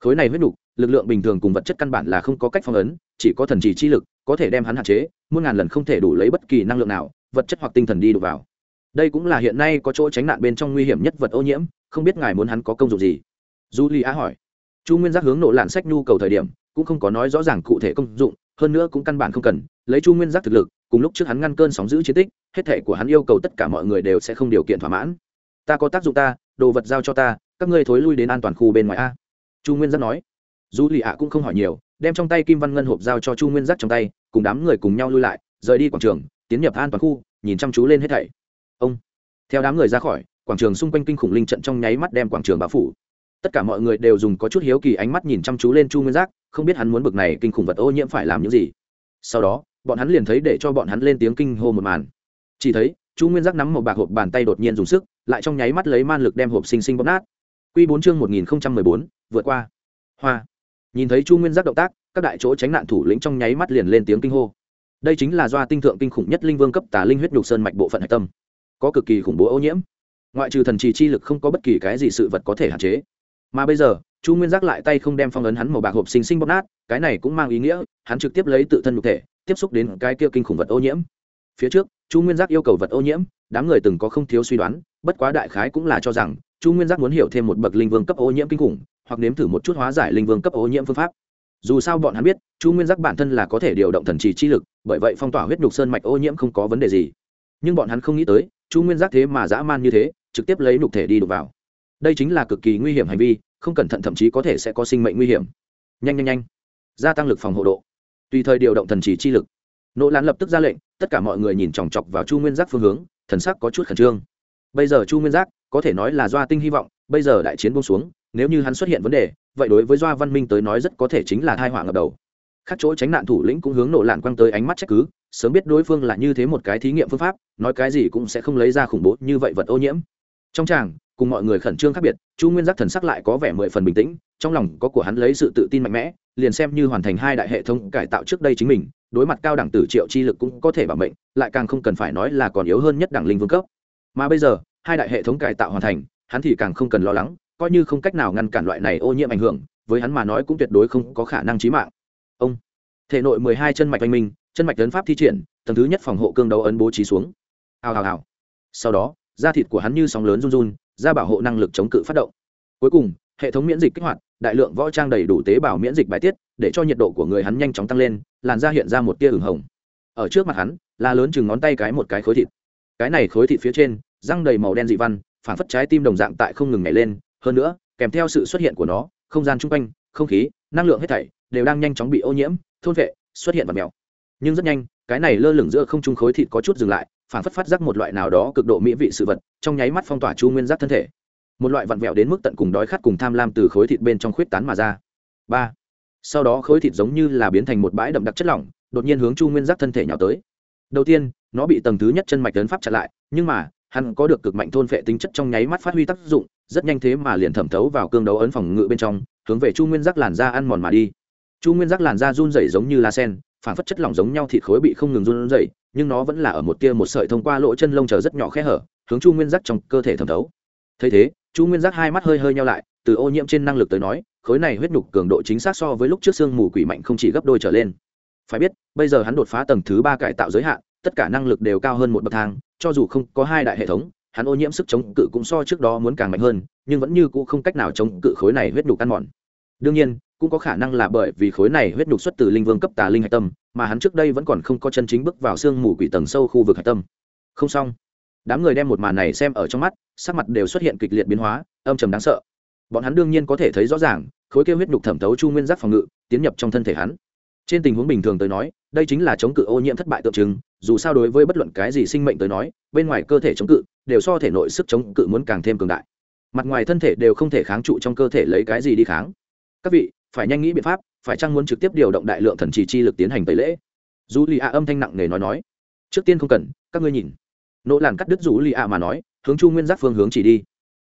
Khối này huyết đủ, lực lượng bình thường cùng vật chất căn bản là không có cách phong ấn chỉ có thần trì chi lực có thể đem hắn hạn chế muôn ngàn lần không thể đủ lấy bất kỳ năng lượng nào vật chất hoặc tinh thần đi đụng vào. Đây cũng là hiện nay có chỗ tránh nạn bên trong nguy hiểm nhất vật ô nhiễm không biết ngài muốn hắn có công dụng gì? Du li á hỏi. Chu nguyên giác hướng nộ lạn sách nhu cầu thời điểm cũng không có nói rõ ràng cụ thể công dụng hơn nữa cũng căn bản không cần lấy chu nguyên giác thực lực cùng lúc trước hắn ngăn cơn sóng giữ chiến tích hết thể của hắn yêu cầu tất cả mọi người đều sẽ không điều kiện thỏa mãn ta có tác dụng ta, đồ vật giao cho ta, các ngươi thối lui đến an toàn khu bên ngoài a. Chu nguyên giác nói. Dù lì ạ cũng không hỏi nhiều, đem trong tay kim văn ngân hộp giao cho chu nguyên giác trong tay, cùng đám người cùng nhau lui lại, rời đi quảng trường, tiến nhập an toàn khu, nhìn chăm chú lên hết thảy. Ông. Theo đám người ra khỏi, quảng trường xung quanh kinh khủng linh trận trong nháy mắt đem quảng trường bao phủ. Tất cả mọi người đều dùng có chút hiếu kỳ ánh mắt nhìn chăm chú lên chu nguyên giác, không biết hắn muốn bực này kinh khủng vật ô nhiễm phải làm những gì. Sau đó, bọn hắn liền thấy để cho bọn hắn lên tiếng kinh hô một màn. Chỉ thấy, chu nguyên giác nắm một bạc hộp bàn tay đột nhiên dùng sức lại trong nháy mắt lấy man lực đem hộp sinh sinh bóp nát. Q bốn chương một nghìn bốn, vượt qua. Hoa. Nhìn thấy chu nguyên giác động tác, các đại chỗ tránh nạn thủ lĩnh trong nháy mắt liền lên tiếng kinh hô. Đây chính là doa tinh thượng kinh khủng nhất linh vương cấp tà linh huyết nhục sơn mạch bộ phận hạch tâm. Có cực kỳ khủng bố ô nhiễm. Ngoại trừ thần trì chi lực không có bất kỳ cái gì sự vật có thể hạn chế. Mà bây giờ, chu nguyên giác lại tay không đem phong ấn hắn màu bạc hộp sinh sinh bóp nát, cái này cũng mang ý nghĩa, hắn trực tiếp lấy tự thân nhục thể, tiếp xúc đến cái kia kinh khủng vật ô nhiễm. Phía trước, chu nguyên giác yêu cầu vật ô nhiễm, đám người từng có không thiếu suy đoán bất quá đại khái cũng là cho rằng, chu nguyên giác muốn hiểu thêm một bậc linh vương cấp ô nhiễm kinh khủng, hoặc nếm thử một chút hóa giải linh vương cấp ô nhiễm phương pháp. Dù sao bọn hắn biết, chu nguyên giác bản thân là có thể điều động thần trì chi lực, bởi vậy phong tỏa huyết nhục sơn mạch ô nhiễm không có vấn đề gì. Nhưng bọn hắn không nghĩ tới, chu nguyên giác thế mà dã man như thế, trực tiếp lấy nhục thể đi đục vào. Đây chính là cực kỳ nguy hiểm hành vi, không cẩn thận thậm chí có thể sẽ có sinh mệnh nguy hiểm. Nhanh nhanh nhanh. Gia tăng lực phòng hộ độ. Tùy thời điều động thần trì chi lực. Nỗ lán lập tức ra lệnh, tất cả mọi người nhìn chòng chọc vào chu nguyên giác phương hướng, thần sắc có chút khẩn trương bây giờ chu nguyên giác có thể nói là doa tinh hy vọng, bây giờ đại chiến buông xuống, nếu như hắn xuất hiện vấn đề, vậy đối với doa văn minh tới nói rất có thể chính là thai họa ngập đầu. Khác chỗ tránh nạn thủ lĩnh cũng hướng nổ lạn quăng tới ánh mắt trách cứ, sớm biết đối phương là như thế một cái thí nghiệm phương pháp, nói cái gì cũng sẽ không lấy ra khủng bố như vậy vật ô nhiễm. Trong tràng, cùng mọi người khẩn trương khác biệt, chu nguyên giác thần sắc lại có vẻ mười phần bình tĩnh, trong lòng có của hắn lấy sự tự tin mạnh mẽ, liền xem như hoàn thành hai đại hệ thống cải tạo trước đây chính mình, đối mặt cao đẳng tử triệu chi lực cũng có thể bảo mệnh, lại càng không cần phải nói là còn yếu hơn nhất đẳng linh vương cấp mà bây giờ, hai đại hệ thống cải tạo hoàn thành, hắn thì càng không cần lo lắng, coi như không cách nào ngăn cản loại này ô nhiễm ảnh hưởng, với hắn mà nói cũng tuyệt đối không có khả năng chí mạng. Ông, thể nội mười hai chân mạch anh minh, chân mạch tấn pháp thi triển, tầng thứ nhất phòng hộ cương đấu ấn bố trí xuống. Hào hào hào. Sau đó, da thịt của hắn như sóng lớn run run, da bảo hộ năng lực chống cự phát động. Cuối cùng, hệ thống miễn dịch kích hoạt, đại lượng võ trang đầy đủ tế bào miễn dịch bài tiết, để cho nhiệt độ của người hắn nhanh chóng tăng lên, làn da hiện ra một tia ửng hồng. Ở trước mặt hắn, là lớn chừng ngón tay cái một cái khối thịt cái này khối thịt phía trên, răng đầy màu đen dị văn phản phất trái tim đồng dạng tại không ngừng nhảy lên, hơn nữa, kèm theo sự xuất hiện của nó, không gian chung quanh, không khí, năng lượng hết thảy đều đang nhanh chóng bị ô nhiễm, thôn vệ, xuất hiện và mèo. Nhưng rất nhanh, cái này lơ lửng giữa không trung khối thịt có chút dừng lại phản phất phát giác một loại nào đó cực độ mỹ vị sự vật, trong nháy mắt phong tỏa chu nguyên giác thân thể. Một loại vặn vẹo đến mức tận cùng đói khát cùng tham lam từ khối thịt bên trong khuyết tán mà ra. Ba. Sau đó khối thịt giống như là biến thành một bãi đậm đặc chất lỏng, đột nhiên hướng chu nguyên giác thân thể nhào tới đầu tiên, nó bị tầng thứ nhất chân mạch tấn pháp chặn lại, nhưng mà, hắn có được cực mạnh thôn phệ tính chất trong nháy mắt phát huy tác dụng, rất nhanh thế mà liền thẩm thấu vào cương đấu ấn phòng ngự bên trong, hướng về chu nguyên giác làn da ăn mòn mà đi. Chu nguyên giác làn da run rẩy giống như lá sen, phản phất chất lỏng giống nhau thịt khối bị không ngừng run rẩy, nhưng nó vẫn là ở một tia một sợi thông qua lỗ chân lông chờ rất nhỏ khe hở, hướng chu nguyên giác trong cơ thể thẩm thấu. Thấy thế, chu nguyên giác hai mắt hơi hơi nhau lại, từ ô nhiễm trên năng lực tới nói, khối này huyết nhục cường độ chính xác so với lúc trước xương mù quỷ mạnh không chỉ gấp đôi trở lên phải biết, bây giờ hắn đột phá tầng thứ ba cải tạo giới hạn, tất cả năng lực đều cao hơn một bậc thang, cho dù không có hai đại hệ thống, hắn ô nhiễm sức chống cự cũng so trước đó muốn càng mạnh hơn, nhưng vẫn như cũ không cách nào chống cự khối này huyết nhục ăn mòn. Đương nhiên, cũng có khả năng là bởi vì khối này huyết nhục xuất từ linh vương cấp tà linh hạch tâm, mà hắn trước đây vẫn còn không có chân chính bước vào sương mù quỷ tầng sâu khu vực hạch tâm. Không xong. Đám người đem một màn này xem ở trong mắt, sắc mặt đều xuất hiện kịch liệt biến hóa, âm trầm đáng sợ. Bọn hắn đương nhiên có thể thấy rõ ràng, khối kêu huyết nhục thẩm thấu chu nguyên giác phòng ngự, tiến nhập trong thân thể hắn trên tình huống bình thường tới nói, đây chính là chống cự ô nhiễm thất bại tượng trưng, dù sao đối với bất luận cái gì sinh mệnh tới nói, bên ngoài cơ thể chống cự đều so thể nội sức chống cự muốn càng thêm cường đại. Mặt ngoài thân thể đều không thể kháng trụ trong cơ thể lấy cái gì đi kháng. Các vị, phải nhanh nghĩ biện pháp, phải chăng muốn trực tiếp điều động đại lượng thần trì chi lực tiến hành tẩy lễ? Dù lì ạ âm thanh nặng nề nói nói. Trước tiên không cần, các ngươi nhìn. Nỗ làn cắt đứt dù lì ạ mà nói, hướng chu nguyên giác phương hướng chỉ đi.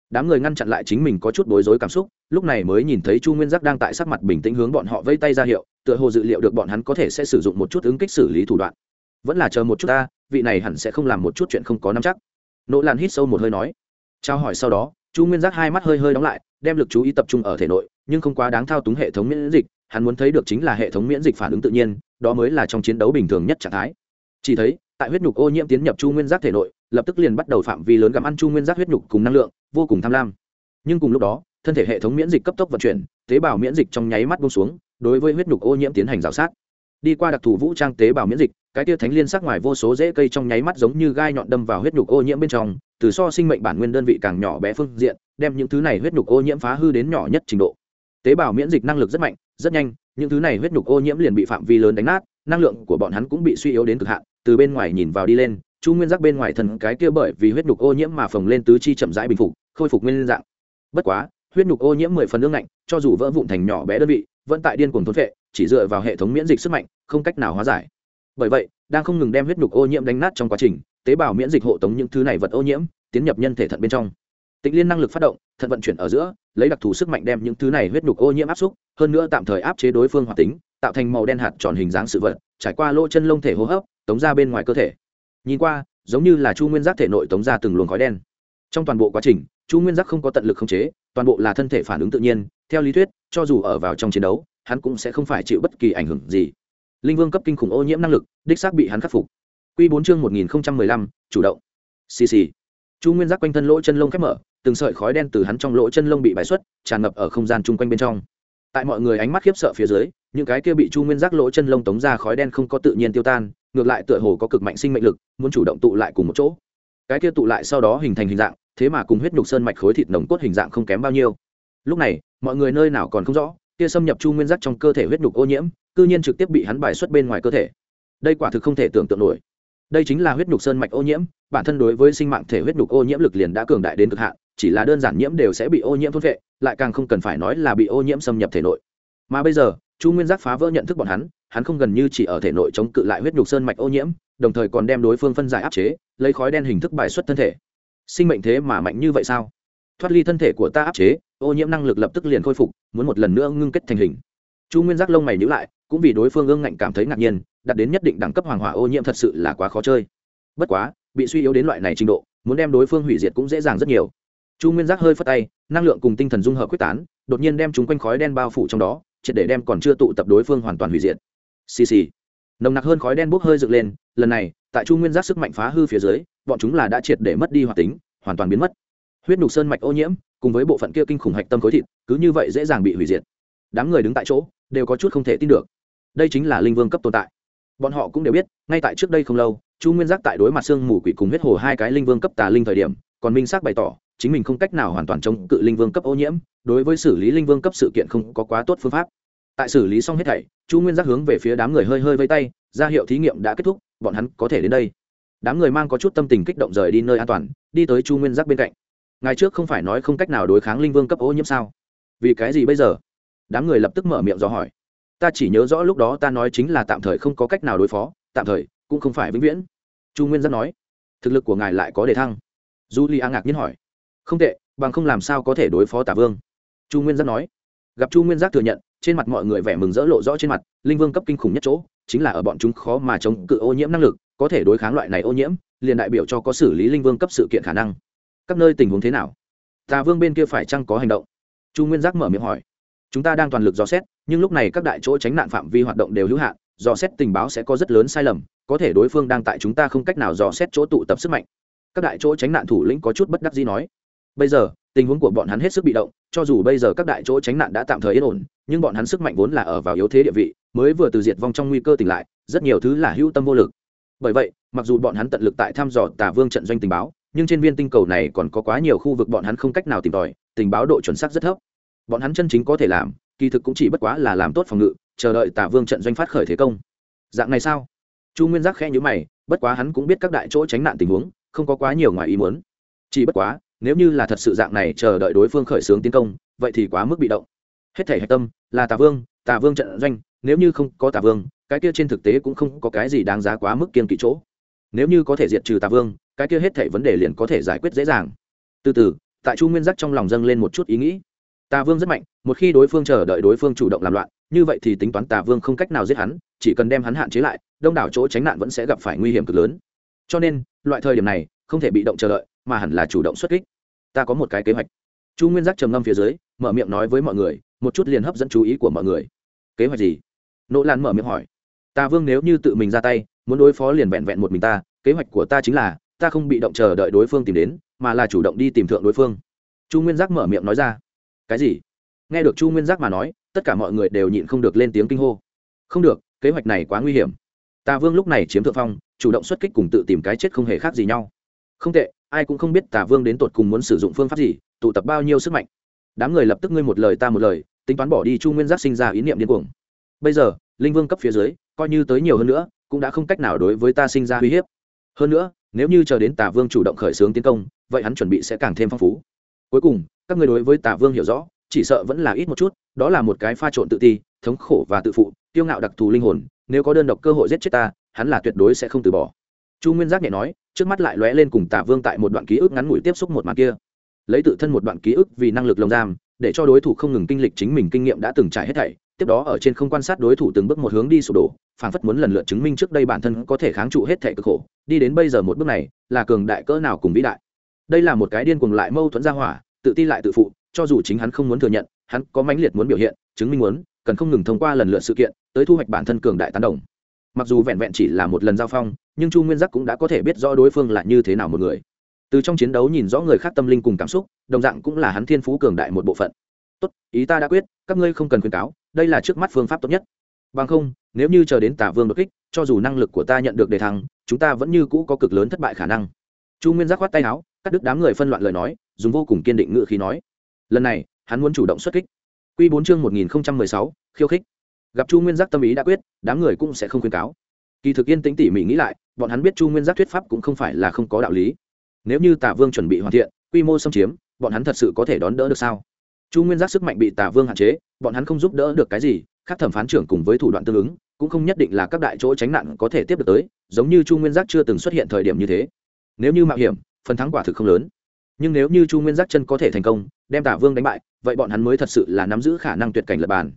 Đám người ngăn chặn lại chính mình có chút bối rối cảm xúc, lúc này mới nhìn thấy chu nguyên giác đang tại sắc mặt bình tĩnh hướng bọn họ vây tay ra hiệu tựa hồ dự liệu được bọn hắn có thể sẽ sử dụng một chút ứng kích xử lý thủ đoạn. Vẫn là chờ một chút ta, vị này hẳn sẽ không làm một chút chuyện không có nắm chắc. Nỗ lan hít sâu một hơi nói. Trao hỏi sau đó, chu nguyên giác hai mắt hơi hơi đóng lại, đem lực chú ý tập trung ở thể nội, nhưng không quá đáng thao túng hệ thống miễn dịch, hắn muốn thấy được chính là hệ thống miễn dịch phản ứng tự nhiên, đó mới là trong chiến đấu bình thường nhất trạng thái. Chỉ thấy, tại huyết nhục ô nhiễm tiến nhập chu nguyên giác thể nội, lập tức liền bắt đầu phạm vi lớn gặm ăn chu nguyên giác huyết nhục cùng năng lượng, vô cùng tham lam. Nhưng cùng lúc đó, thân thể hệ thống miễn dịch cấp tốc vận chuyển, tế bào miễn dịch trong nháy mắt bông xuống đối với huyết nhục ô nhiễm tiến hành rào sát. Đi qua đặc thù vũ trang tế bào miễn dịch, cái tia thánh liên sắc ngoài vô số rễ cây trong nháy mắt giống như gai nhọn đâm vào huyết nhục ô nhiễm bên trong, từ so sinh mệnh bản nguyên đơn vị càng nhỏ bé phương diện, đem những thứ này huyết nhục ô nhiễm phá hư đến nhỏ nhất trình độ. Tế bào miễn dịch năng lực rất mạnh, rất nhanh, những thứ này huyết nhục ô nhiễm liền bị phạm vi lớn đánh nát, năng lượng của bọn hắn cũng bị suy yếu đến cực hạn, từ bên ngoài nhìn vào đi lên, chu nguyên giác bên ngoài thần cái kia bởi vì huyết nhục ô nhiễm mà phồng lên tứ chi chậm rãi bình phục, khôi phục nguyên dạng. Bất quá, huyết nhục ô nhiễm mười phần nước lạnh cho dù vỡ vụn thành nhỏ bé đơn vị vẫn tại điên cuồng thốn vệ chỉ dựa vào hệ thống miễn dịch sức mạnh, không cách nào hóa giải. Bởi vậy, đang không ngừng đem huyết nhục ô nhiễm đánh nát trong quá trình, tế bào miễn dịch hộ tống những thứ này vật ô nhiễm, tiến nhập nhân thể thận bên trong. Tịnh liên năng lực phát động, thận vận chuyển ở giữa, lấy đặc thù sức mạnh đem những thứ này huyết nhục ô nhiễm áp xúc, hơn nữa tạm thời áp chế đối phương hoạt tính, tạo thành màu đen hạt tròn hình dáng sự vật, trải qua lỗ chân lông thể hô hấp, tống ra bên ngoài cơ thể. Nhìn qua, giống như là chu nguyên giác thể nội tống ra từng luồng khói đen trong toàn bộ quá trình, chu nguyên giác không có tận lực khống chế, toàn bộ là thân thể phản ứng tự nhiên, theo lý thuyết, cho dù ở vào trong chiến đấu, hắn cũng sẽ không phải chịu bất kỳ ảnh hưởng gì. Linh vương cấp kinh khủng ô nhiễm năng lực, đích xác bị hắn khắc phục. Q bốn chương một nghìn mười chủ động. Xì xì. Chu nguyên giác quanh thân lỗ chân lông khép mở, từng sợi khói đen từ hắn trong lỗ chân lông bị bài xuất, tràn ngập ở không gian chung quanh bên trong. Tại mọi người ánh mắt khiếp sợ phía dưới, những cái kia bị chu nguyên giác lỗ chân lông tống ra khói đen không có tự nhiên tiêu tan, ngược lại tựa hồ có cực mạnh sinh mệnh lực, muốn chủ động tụ lại cùng một chỗ. Cái kia tụ lại sau đó hình thành hình dạng thế mà cùng huyết nhục sơn mạch khối thịt nồng cốt hình dạng không kém bao nhiêu. Lúc này, mọi người nơi nào còn không rõ, kia xâm nhập chu nguyên giác trong cơ thể huyết nhục ô nhiễm, cư nhiên trực tiếp bị hắn bài xuất bên ngoài cơ thể. Đây quả thực không thể tưởng tượng nổi. Đây chính là huyết nhục sơn mạch ô nhiễm, bản thân đối với sinh mạng thể huyết nhục ô nhiễm lực liền đã cường đại đến cực hạn, chỉ là đơn giản nhiễm đều sẽ bị ô nhiễm thôn vệ lại càng không cần phải nói là bị ô nhiễm xâm nhập thể nội. Mà bây giờ, chu nguyên giác phá vỡ nhận thức bọn hắn hắn không gần như chỉ ở thể nội chống cự lại huyết nhục sơn mạch ô nhiễm, đồng thời còn đem đối phương phân giải áp chế, lấy khói đen hình thức bài xuất thân thể sinh mệnh thế mà mạnh như vậy sao? Thoát ly thân thể của ta áp chế, ô nhiễm năng lực lập tức liền khôi phục, muốn một lần nữa ngưng kết thành hình. Chu nguyên giác lông mày nhữ lại, cũng vì đối phương ương ngạnh cảm thấy ngạc nhiên đặt đến nhất định đẳng cấp hoàng hỏa ô nhiễm thật sự là quá khó chơi. Bất quá, bị suy yếu đến loại này trình độ, muốn đem đối phương hủy diệt cũng dễ dàng rất nhiều. Chu nguyên giác hơi phất tay, năng lượng cùng tinh thần dung hợp quyết tán, đột nhiên đem chúng quanh khói đen bao phủ trong đó, triệt để đem còn chưa tụ tập đối phương hoàn toàn hủy diệt. Xì xì. Nồng nặc hơn khói đen bốc hơi dựng lên, lần này tại chu nguyên giác sức mạnh phá hư phía dưới, bọn chúng là đã triệt để mất đi hoạt tính, hoàn toàn biến mất. Huyết nhục sơn mạch ô nhiễm, cùng với bộ phận kia kinh khủng hạch tâm khối thịt, cứ như vậy dễ dàng bị hủy diệt. Đám người đứng tại chỗ, đều có chút không thể tin được. Đây chính là linh vương cấp tồn tại. Bọn họ cũng đều biết, ngay tại trước đây không lâu, chu nguyên giác tại đối mặt sương mù quỷ cùng huyết hồ hai cái linh vương cấp tà linh thời điểm, còn minh xác bày tỏ, chính mình không cách nào hoàn toàn chống cự linh vương cấp ô nhiễm, đối với xử lý linh vương cấp sự kiện không có quá tốt phương pháp. Tại xử lý xong hết thảy, chu nguyên giác hướng về phía đám người hơi hơi vây tay, ra hiệu thí nghiệm đã kết thúc bọn hắn có thể đến đây. Đám người mang có chút tâm tình kích động rời đi nơi an toàn, đi tới chu nguyên giác bên cạnh. Ngày trước không phải nói không cách nào đối kháng linh vương cấp ô nhiễm sao? Vì cái gì bây giờ? Đám người lập tức mở miệng dò hỏi. Ta chỉ nhớ rõ lúc đó ta nói chính là tạm thời không có cách nào đối phó, tạm thời cũng không phải vĩnh viễn. Chu nguyên giác nói. Thực lực của ngài lại có đề thăng. Du li a ngạc nhiên hỏi. Không tệ, bằng không làm sao có thể đối phó tả vương? Chu nguyên giác nói. Gặp chu nguyên giác thừa nhận, trên mặt mọi người vẻ mừng rỡ lộ rõ trên mặt, linh vương cấp kinh khủng nhất chỗ chính là ở bọn chúng khó mà chống cự ô nhiễm năng lực, có thể đối kháng loại này ô nhiễm, liền đại biểu cho có xử lý linh vương cấp sự kiện khả năng. Các nơi tình huống thế nào? Tà vương bên kia phải chăng có hành động? Chu nguyên giác mở miệng hỏi. Chúng ta đang toàn lực dò xét, nhưng lúc này các đại chỗ tránh nạn phạm vi hoạt động đều hữu hạn, dò xét tình báo sẽ có rất lớn sai lầm, có thể đối phương đang tại chúng ta không cách nào dò xét chỗ tụ tập sức mạnh. Các đại chỗ tránh nạn thủ lĩnh có chút bất đắc gì nói. Bây giờ, tình huống của bọn hắn hết sức bị động, cho dù bây giờ các đại chỗ tránh nạn đã tạm thời yên ổn, nhưng bọn hắn sức mạnh vốn là ở vào yếu thế địa vị mới vừa từ diệt vong trong nguy cơ tỉnh lại, rất nhiều thứ là hữu tâm vô lực. Bởi vậy, mặc dù bọn hắn tận lực tại thăm dò tà vương trận doanh tình báo, nhưng trên viên tinh cầu này còn có quá nhiều khu vực bọn hắn không cách nào tìm tòi, tình báo độ chuẩn xác rất thấp. Bọn hắn chân chính có thể làm, kỳ thực cũng chỉ bất quá là làm tốt phòng ngự, chờ đợi tà vương trận doanh phát khởi thế công. Dạng này sao? Chu nguyên giác khẽ nhữ mày, bất quá hắn cũng biết các đại chỗ tránh nạn tình huống, không có quá nhiều ngoài ý muốn. Chỉ bất quá, nếu như là thật sự dạng này chờ đợi đối phương khởi xướng tiến công, vậy thì quá mức bị động. Hết thể hạch tâm là tà vương tà vương trận doanh nếu như không có tà vương, cái kia trên thực tế cũng không có cái gì đáng giá quá mức kiên kỵ chỗ. Nếu như có thể diệt trừ tà vương, cái kia hết thảy vấn đề liền có thể giải quyết dễ dàng. Từ từ, tại chu nguyên giác trong lòng dâng lên một chút ý nghĩ. Tà vương rất mạnh, một khi đối phương chờ đợi đối phương chủ động làm loạn, như vậy thì tính toán tà vương không cách nào giết hắn, chỉ cần đem hắn hạn chế lại, đông đảo chỗ tránh nạn vẫn sẽ gặp phải nguy hiểm cực lớn. Cho nên, loại thời điểm này, không thể bị động chờ đợi, mà hẳn là chủ động xuất kích. Ta có một cái kế hoạch. Chu nguyên giác trầm ngâm phía dưới, mở miệng nói với mọi người, một chút liền hấp dẫn chú ý của mọi người. Kế hoạch gì? Nỗ lan mở miệng hỏi. Ta vương nếu như tự mình ra tay, muốn đối phó liền vẹn vẹn một mình ta, kế hoạch của ta chính là, ta không bị động chờ đợi đối phương tìm đến, mà là chủ động đi tìm thượng đối phương. Chu nguyên giác mở miệng nói ra. Cái gì? Nghe được chu nguyên giác mà nói, tất cả mọi người đều nhịn không được lên tiếng kinh hô. Không được, kế hoạch này quá nguy hiểm. Ta vương lúc này chiếm thượng phong, chủ động xuất kích cùng tự tìm cái chết không hề khác gì nhau. Không tệ, ai cũng không biết tà vương đến tột cùng muốn sử dụng phương pháp gì, tụ tập bao nhiêu sức mạnh. Đám người lập tức ngươi một lời ta một lời, tính toán bỏ đi chu nguyên giác sinh ra ý niệm điên cuồng bây giờ, linh vương cấp phía dưới, coi như tới nhiều hơn nữa, cũng đã không cách nào đối với ta sinh ra uy hiếp. Hơn nữa, nếu như chờ đến tả vương chủ động khởi xướng tiến công, vậy hắn chuẩn bị sẽ càng thêm phong phú. Cuối cùng, các người đối với tả vương hiểu rõ, chỉ sợ vẫn là ít một chút, đó là một cái pha trộn tự ti, thống khổ và tự phụ tiêu ngạo đặc thù linh hồn, nếu có đơn độc cơ hội giết chết ta, hắn là tuyệt đối sẽ không từ bỏ. Chu nguyên giác nhẹ nói, trước mắt lại lóe lên cùng tả vương tại một đoạn ký ức ngắn ngủi tiếp xúc một màn kia. Lấy tự thân một đoạn ký ức vì năng lực lồng giam, để cho đối thủ không ngừng kinh lịch chính mình kinh nghiệm đã từng trải hết thảy tiếp đó ở trên không quan sát đối thủ từng bước một hướng đi sụp đổ, phảng phất muốn lần lượt chứng minh trước đây bản thân có thể kháng trụ hết thảy cực khổ, đi đến bây giờ một bước này, là cường đại cỡ nào cùng vĩ đại. Đây là một cái điên cuồng lại mâu thuẫn ra hỏa, tự ti lại tự phụ, cho dù chính hắn không muốn thừa nhận, hắn có mãnh liệt muốn biểu hiện, chứng minh muốn, cần không ngừng thông qua lần lượt sự kiện, tới thu hoạch bản thân cường đại tán đồng. Mặc dù vẹn vẹn chỉ là một lần giao phong, nhưng chu nguyên giác cũng đã có thể biết rõ đối phương là như thế nào một người. Từ trong chiến đấu nhìn rõ người khác tâm linh cùng cảm xúc, đồng dạng cũng là hắn thiên phú cường đại một bộ phận tốt, ý ta đã quyết, các ngươi không cần khuyên cáo, đây là trước mắt phương pháp tốt nhất. Bằng không, nếu như chờ đến tả vương đột kích, cho dù năng lực của ta nhận được đề thăng, chúng ta vẫn như cũ có cực lớn thất bại khả năng. Chu nguyên giác khoát tay áo, cắt đứt đám người phân loạn lời nói, dùng vô cùng kiên định ngự khí nói. Lần này, hắn muốn chủ động xuất kích. Q bốn chương một nghìn sáu, khiêu khích. Gặp chu nguyên giác tâm ý đã quyết, đám người cũng sẽ không khuyên cáo. Kỳ thực yên tĩnh tỉ mỉ nghĩ lại, bọn hắn biết chu nguyên giác thuyết pháp cũng không phải là không có đạo lý. Nếu như tả vương chuẩn bị hoàn thiện, quy mô xâm chiếm, bọn hắn thật sự có thể đón đỡ được sao? Chu nguyên giác sức mạnh bị tả vương hạn chế, bọn hắn không giúp đỡ được cái gì, khác thẩm phán trưởng cùng với thủ đoạn tương ứng, cũng không nhất định là các đại chỗ tránh nạn có thể tiếp được tới, giống như chu nguyên giác chưa từng xuất hiện thời điểm như thế. Nếu như mạo hiểm, phần thắng quả thực không lớn. Nhưng nếu như chu nguyên giác chân có thể thành công, đem tả vương đánh bại, vậy bọn hắn mới thật sự là nắm giữ khả năng tuyệt cảnh lập bàn.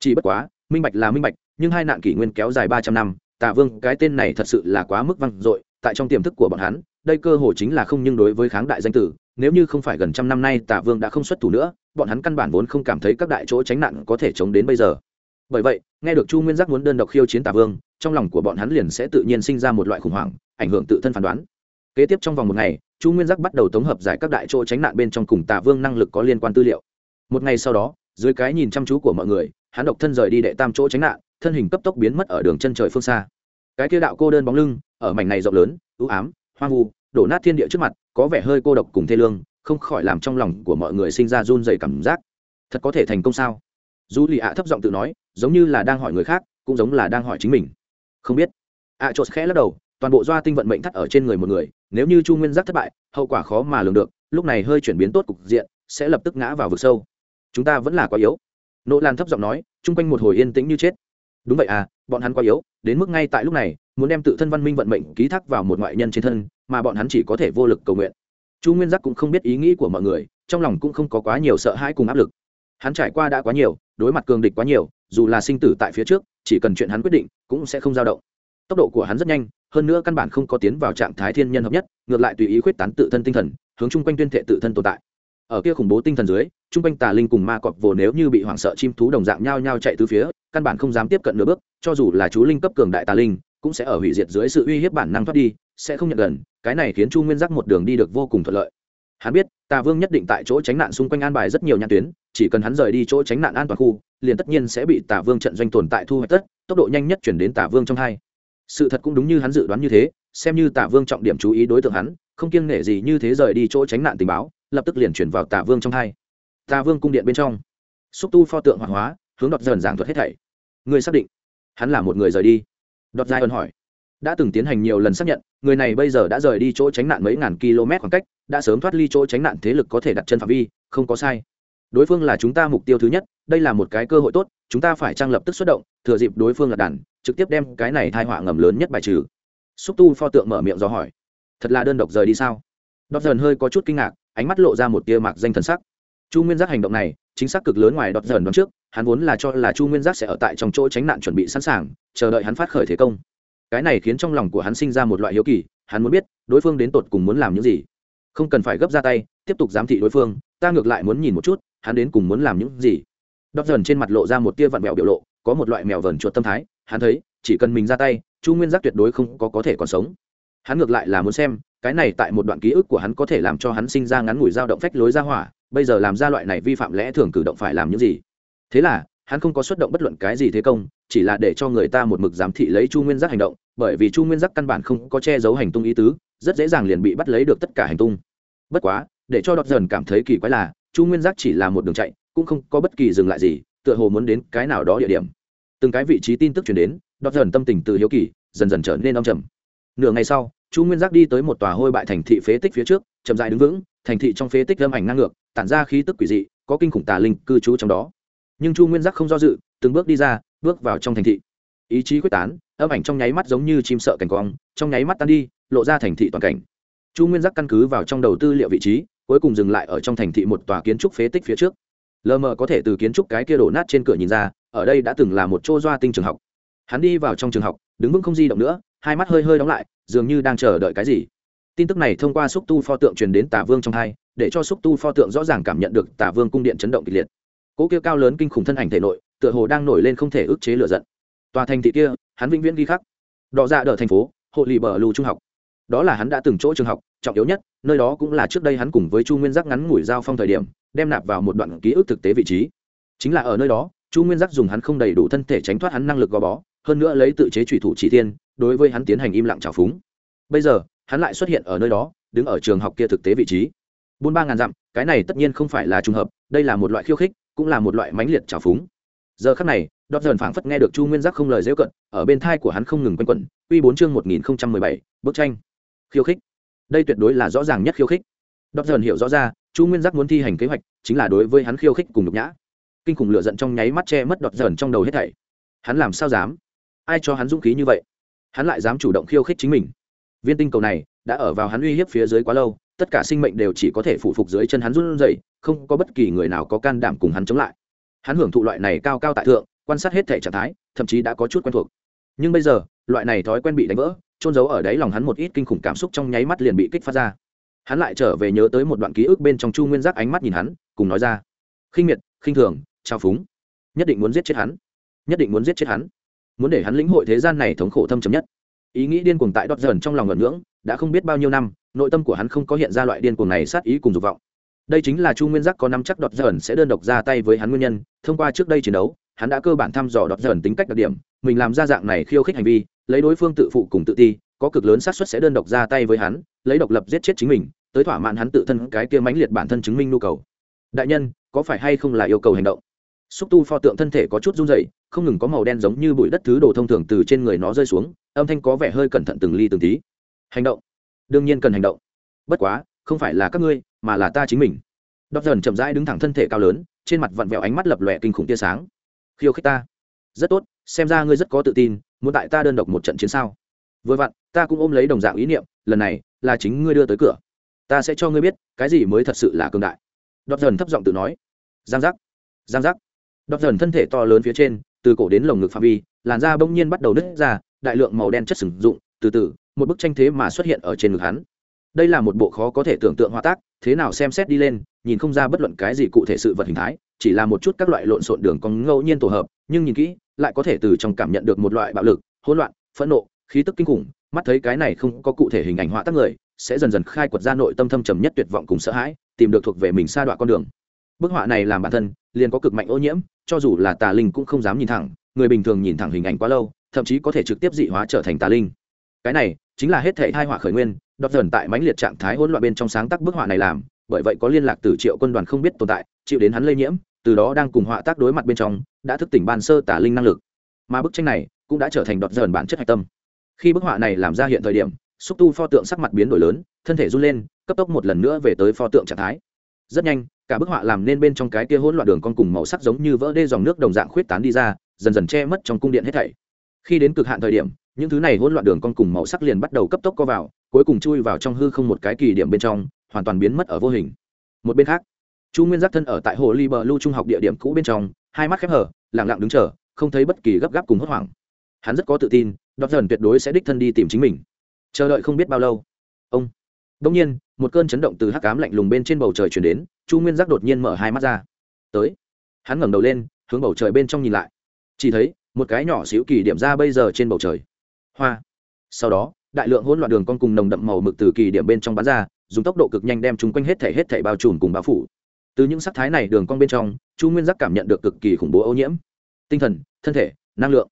Chỉ bất quá, minh bạch là minh bạch, nhưng hai nạn kỷ nguyên kéo dài ba trăm năm tả vương, cái tên này thật sự là quá mức văng dội, tại trong tiềm thức của bọn hắn, đây cơ hồ chính là không nhưng đối với kháng đại danh tử nếu như không phải gần trăm năm nay tả vương đã không xuất thủ nữa, bọn hắn căn bản vốn không cảm thấy các đại chỗ tránh nạn có thể chống đến bây giờ. Bởi vậy, nghe được chu nguyên giác muốn đơn độc khiêu chiến tả vương, trong lòng của bọn hắn liền sẽ tự nhiên sinh ra một loại khủng hoảng, ảnh hưởng tự thân phán đoán. Kế tiếp trong vòng một ngày, chu nguyên giác bắt đầu tổng hợp giải các đại chỗ tránh nạn bên trong cùng tả vương năng lực có liên quan tư liệu. Một ngày sau đó, dưới cái nhìn chăm chú của mọi người, hắn độc thân rời đi đệ tam chỗ tránh nạn, thân hình cấp tốc biến mất ở đường chân trời phương xa. Cái kia đạo cô đơn bóng lưng, ở mảnh này rộng lớn ưu ám, hoang vu đổ nát thiên địa trước mặt có vẻ hơi cô độc cùng thê lương không khỏi làm trong lòng của mọi người sinh ra run dày cảm giác. Thật có thể thành công sao? Dù lì ạ thấp giọng tự nói giống như là đang hỏi người khác cũng giống là đang hỏi chính mình. Không biết. Ạ à, khẽ lắc đầu toàn bộ doa tinh vận mệnh thắt ở trên người một người nếu như chu nguyên giác thất bại hậu quả khó mà lường được lúc này hơi chuyển biến tốt cục diện sẽ lập tức ngã vào vực sâu. Chúng ta vẫn là quá yếu. Nỗ lan thấp giọng nói chung quanh một hồi yên tĩnh như chết. Đúng vậy à bọn hắn quá yếu đến mức ngay tại lúc này muốn đem tự thân văn minh vận mệnh ký thác vào một ngoại nhân trên thân mà bọn hắn chỉ có thể vô lực cầu nguyện. Chu nguyên giác cũng không biết ý nghĩ của mọi người, trong lòng cũng không có quá nhiều sợ hãi cùng áp lực. Hắn trải qua đã quá nhiều, đối mặt cường địch quá nhiều, dù là sinh tử tại phía trước, chỉ cần chuyện hắn quyết định, cũng sẽ không dao động. Tốc độ của hắn rất nhanh, hơn nữa căn bản không có tiến vào trạng thái thiên nhân hợp nhất, ngược lại tùy ý khuyết tán tự thân tinh thần, hướng chung quanh tuyên thệ tự thân tồn tại. Ở kia khủng bố tinh thần dưới, chung quanh tà linh cùng ma cọp vồ nếu như bị hoảng sợ chim thú đồng dạng nhao nhao chạy từ phía, căn bản không dám tiếp cận nửa bước, cho dù là chú linh cấp cường đại tà linh cũng sẽ ở hủy diệt dưới sự uy hiếp bản năng thoát đi, sẽ không nhận gần. Cái này khiến chu nguyên giác một đường đi được vô cùng thuận lợi. Hắn biết, tà vương nhất định tại chỗ tránh nạn xung quanh an bài rất nhiều nhãn tuyến, chỉ cần hắn rời đi chỗ tránh nạn an toàn khu, liền tất nhiên sẽ bị tà vương trận doanh tồn tại thu hoạch tất, tốc độ nhanh nhất chuyển đến tà vương trong hai. Sự thật cũng đúng như hắn dự đoán như thế, xem như tà vương trọng điểm chú ý đối tượng hắn, không kiêng nể gì như thế rời đi chỗ tránh nạn tình báo, lập tức liền chuyển vào tà vương trong hai. Tà vương cung điện bên trong. Xúc tu pho tượng hoàng hóa, hướng đọt dần giảng thuật hết thảy. Người xác định, hắn là một người rời đi đọt giai ân hỏi. Đã từng tiến hành nhiều lần xác nhận, người này bây giờ đã rời đi chỗ tránh nạn mấy ngàn km khoảng cách, đã sớm thoát ly chỗ tránh nạn thế lực có thể đặt chân phạm vi, không có sai. Đối phương là chúng ta mục tiêu thứ nhất, đây là một cái cơ hội tốt, chúng ta phải trang lập tức xuất động, thừa dịp đối phương là đàn, trực tiếp đem cái này thai họa ngầm lớn nhất bài trừ. Xúc tu pho tượng mở miệng do hỏi. Thật là đơn độc rời đi sao? Đọt dần hơi có chút kinh ngạc, ánh mắt lộ ra một tia mạc danh thần sắc. Chu nguyên giác hành động này, chính xác cực lớn ngoài đọt dần đoán trước hắn vốn là cho là chu nguyên giác sẽ ở tại trong chỗ tránh nạn chuẩn bị sẵn sàng, chờ đợi hắn phát khởi thế công. Cái này khiến trong lòng của hắn sinh ra một loại hiếu kỳ, hắn muốn biết, đối phương đến tột cùng muốn làm những gì. Không cần phải gấp ra tay, tiếp tục giám thị đối phương, ta ngược lại muốn nhìn một chút, hắn đến cùng muốn làm những gì. Đót dần trên mặt lộ ra một tia vặn mẹo biểu lộ, có một loại mèo vờn chuột tâm thái, hắn thấy, chỉ cần mình ra tay, chu nguyên giác tuyệt đối không có có thể còn sống. Hắn ngược lại là muốn xem, cái này tại một đoạn ký ức của hắn có thể làm cho hắn sinh ra ngắn ngủi dao động phách lối ra hỏa, bây giờ làm ra loại này vi phạm lẽ thường cử động phải làm những gì thế là, hắn không có xuất động bất luận cái gì thế công, chỉ là để cho người ta một mực giám thị lấy chu nguyên giác hành động, bởi vì chu nguyên giác căn bản không có che giấu hành tung ý tứ, rất dễ dàng liền bị bắt lấy được tất cả hành tung. Bất quá, để cho đọt dần cảm thấy kỳ quái là, chu nguyên giác chỉ là một đường chạy, cũng không có bất kỳ dừng lại gì, tựa hồ muốn đến cái nào đó địa điểm. Từng cái vị trí tin tức chuyển đến, đọt dần tâm tình từ hiếu kỳ, dần dần trở nên âm trầm. Nửa ngày sau, chu nguyên giác đi tới một tòa hôi bại thành thị phế tích phía trước, chậm dại đứng vững, thành thị trong phế tích lâm ảnh ngang ngược, tản ra khí tức quỷ dị, có kinh khủng tà linh cư trú trong đó nhưng chu nguyên giác không do dự, từng bước đi ra, bước vào trong thành thị. Ý chí quyết tán, âm ảnh trong nháy mắt giống như chim sợ cảnh quang, trong nháy mắt tan đi, lộ ra thành thị toàn cảnh. Chu nguyên giác căn cứ vào trong đầu tư liệu vị trí, cuối cùng dừng lại ở trong thành thị một tòa kiến trúc phế tích phía trước. Lờ mờ có thể từ kiến trúc cái kia đổ nát trên cửa nhìn ra, ở đây đã từng là một chỗ doa tinh trường học. Hắn đi vào trong trường học, đứng vững không di động nữa, hai mắt hơi hơi đóng lại, dường như đang chờ đợi cái gì. Tin tức này thông qua xúc tu pho tượng truyền đến tả vương trong hai, để cho xúc tu pho tượng rõ ràng cảm nhận được tả vương cung điện chấn động kịch liệt cỗ kia cao lớn kinh khủng thân ảnh thể nội, tựa hồ đang nổi lên không thể ức chế lửa giận. Tòa thành thị kia, hắn vĩnh viễn ghi khắc. Đọ ra đỡ thành phố hộ lì bờ lù trung học. Đó là hắn đã từng chỗ trường học, trọng yếu nhất, nơi đó cũng là trước đây hắn cùng với chu nguyên giác ngắn ngủi giao phong thời điểm, đem nạp vào một đoạn ký ức thực tế vị trí. Chính là ở nơi đó, chu nguyên giác dùng hắn không đầy đủ thân thể tránh thoát hắn năng lực gò bó, hơn nữa lấy tự chế trùy thủ chỉ thiên, đối với hắn tiến hành im lặng trào phúng. Bây giờ, hắn lại xuất hiện ở nơi đó, đứng ở trường học kia thực tế vị trí. Bốn ba ngàn dặm, cái này tất nhiên không phải là trùng hợp, đây là một loại khiêu khích cũng là một loại mãnh liệt trào phúng. Giờ khắc này, đọt dần phảng phất nghe được chu nguyên giác không lời dễu cận, ở bên thai của hắn không ngừng quanh quẩn uy bốn chương một nghìn mười bảy, bức tranh. Khiêu khích. Đây tuyệt đối là rõ ràng nhất khiêu khích. Đọt dần hiểu rõ ra, chu nguyên giác muốn thi hành kế hoạch, chính là đối với hắn khiêu khích cùng nhục nhã. Kinh khủng lửa giận trong nháy mắt che mất đọt dần trong đầu hết thảy. Hắn làm sao dám? Ai cho hắn dũng khí như vậy? Hắn lại dám chủ động khiêu khích chính mình. Viên tinh cầu này đã ở vào hắn uy hiếp phía dưới quá lâu tất cả sinh mệnh đều chỉ có thể phụ phục dưới chân hắn run rẩy, không có bất kỳ người nào có can đảm cùng hắn chống lại. Hắn hưởng thụ loại này cao cao tại thượng, quan sát hết thể trạng thái, thậm chí đã có chút quen thuộc. Nhưng bây giờ, loại này thói quen bị đánh vỡ trôn giấu ở đáy lòng hắn một ít kinh khủng cảm xúc trong nháy mắt liền bị kích phát ra. Hắn lại trở về nhớ tới một đoạn ký ức bên trong chu nguyên giác ánh mắt nhìn hắn, cùng nói ra, khinh miệt, khinh thường, trao phúng. Nhất định muốn giết chết hắn. Nhất định muốn giết chết hắn. Muốn để hắn lĩnh hội thế gian này thống khổ thâm trầm nhất ý nghĩ điên cuồng tại đọt dần trong lòng ngẩn ngưỡng, đã không biết bao nhiêu năm, nội tâm của hắn không có hiện ra loại điên cuồng này sát ý cùng dục vọng. Đây chính là chu nguyên giác có năm chắc đọt dần sẽ đơn độc ra tay với hắn nguyên nhân, thông qua trước đây chiến đấu, hắn đã cơ bản thăm dò đọt dần tính cách đặc điểm, mình làm ra dạng này khiêu khích hành vi, lấy đối phương tự phụ cùng tự ti, có cực lớn xác suất sẽ đơn độc ra tay với hắn, lấy độc lập giết chết chính mình, tới thỏa mãn hắn tự thân cái kia mãnh liệt bản thân chứng minh nhu cầu. Đại nhân, có phải hay không là yêu cầu hành động? Xúc tu pho tượng thân thể có chút run rẩy, không ngừng có màu đen giống như bụi đất thứ đồ thông thường từ trên người nó rơi xuống âm thanh có vẻ hơi cẩn thận từng ly từng tí. Hành động. Đương nhiên cần hành động. Bất quá, không phải là các ngươi, mà là ta chính mình. Đọc dần chậm rãi đứng thẳng thân thể cao lớn, trên mặt vặn vẹo ánh mắt lập lòe kinh khủng tia sáng. Khiêu khích ta. Rất tốt, xem ra ngươi rất có tự tin, muốn tại ta đơn độc một trận chiến sao? Vừa vặn, ta cũng ôm lấy đồng dạng ý niệm, lần này là chính ngươi đưa tới cửa. Ta sẽ cho ngươi biết, cái gì mới thật sự là cường đại. Đọc dần thấp giọng tự nói. Giang giác. Giang giác. Đọc dần thân thể to lớn phía trên, từ cổ đến lồng ngực phạm vi, làn da bỗng nhiên bắt đầu nứt ra đại lượng màu đen chất sử dụng, từ từ, một bức tranh thế mà xuất hiện ở trên ngực hắn. Đây là một bộ khó có thể tưởng tượng hóa tác, thế nào xem xét đi lên, nhìn không ra bất luận cái gì cụ thể sự vật hình thái, chỉ là một chút các loại lộn xộn đường còn ngẫu nhiên tổ hợp, nhưng nhìn kỹ, lại có thể từ trong cảm nhận được một loại bạo lực, hỗn loạn, phẫn nộ, khí tức kinh khủng, mắt thấy cái này không có cụ thể hình ảnh họa tác người, sẽ dần dần khai quật ra nội tâm thâm trầm nhất tuyệt vọng cùng sợ hãi, tìm được thuộc về mình xa đoạn con đường. Bức họa này làm bản thân liền có cực mạnh ô nhiễm, cho dù là tà linh cũng không dám nhìn thẳng, người bình thường nhìn thẳng hình ảnh quá lâu thậm chí có thể trực tiếp dị hóa trở thành tà linh. Cái này chính là hết thể hai họa khởi nguyên đọc dần tại mãnh liệt trạng thái hỗn loạn bên trong sáng tác bức họa này làm, bởi vậy có liên lạc từ triệu quân đoàn không biết tồn tại, chịu đến hắn lây nhiễm, từ đó đang cùng họa tác đối mặt bên trong, đã thức tỉnh ban sơ tả linh năng lực. Mà bức tranh này cũng đã trở thành đọt dần bản chất hạch tâm. Khi bức họa này làm ra hiện thời điểm, xúc tu pho tượng sắc mặt biến đổi lớn, thân thể run lên, cấp tốc một lần nữa về tới pho tượng trạng thái. Rất nhanh, cả bức họa làm nên bên trong cái kia hỗn loạn đường con cùng màu sắc giống như vỡ đê dòng nước đồng dạng khuyết tán đi ra, dần dần che mất trong cung điện hết thảy khi đến cực hạn thời điểm, những thứ này hỗn loạn đường con cùng màu sắc liền bắt đầu cấp tốc co vào, cuối cùng chui vào trong hư không một cái kỳ điểm bên trong, hoàn toàn biến mất ở vô hình. Một bên khác, chu nguyên giác thân ở tại hồ ly bờ lưu trung học địa điểm cũ bên trong, hai mắt khép hở lẳng lặng đứng chờ, không thấy bất kỳ gấp gáp cùng hốt hoảng. Hắn rất có tự tin đọc dần tuyệt đối sẽ đích thân đi tìm chính mình. Chờ đợi không biết bao lâu, ông. Đông nhiên, một cơn chấn động từ hắc cám lạnh lùng bên trên bầu trời chuyển đến, chu nguyên giác đột nhiên mở hai mắt ra. Tới. Hắn ngẩng đầu lên, hướng bầu trời bên trong nhìn lại. Chỉ thấy một cái nhỏ xíu kỳ điểm ra bây giờ trên bầu trời. Hoa. Sau đó, đại lượng hỗn loạn đường con cùng nồng đậm màu mực từ kỳ điểm bên trong bán ra, dùng tốc độ cực nhanh đem chúng quanh hết thể hết thể bao trùm cùng bao phủ. Từ những sắc thái này đường con bên trong, chu nguyên giác cảm nhận được cực kỳ khủng bố ô nhiễm. Tinh thần, thân thể, năng lượng,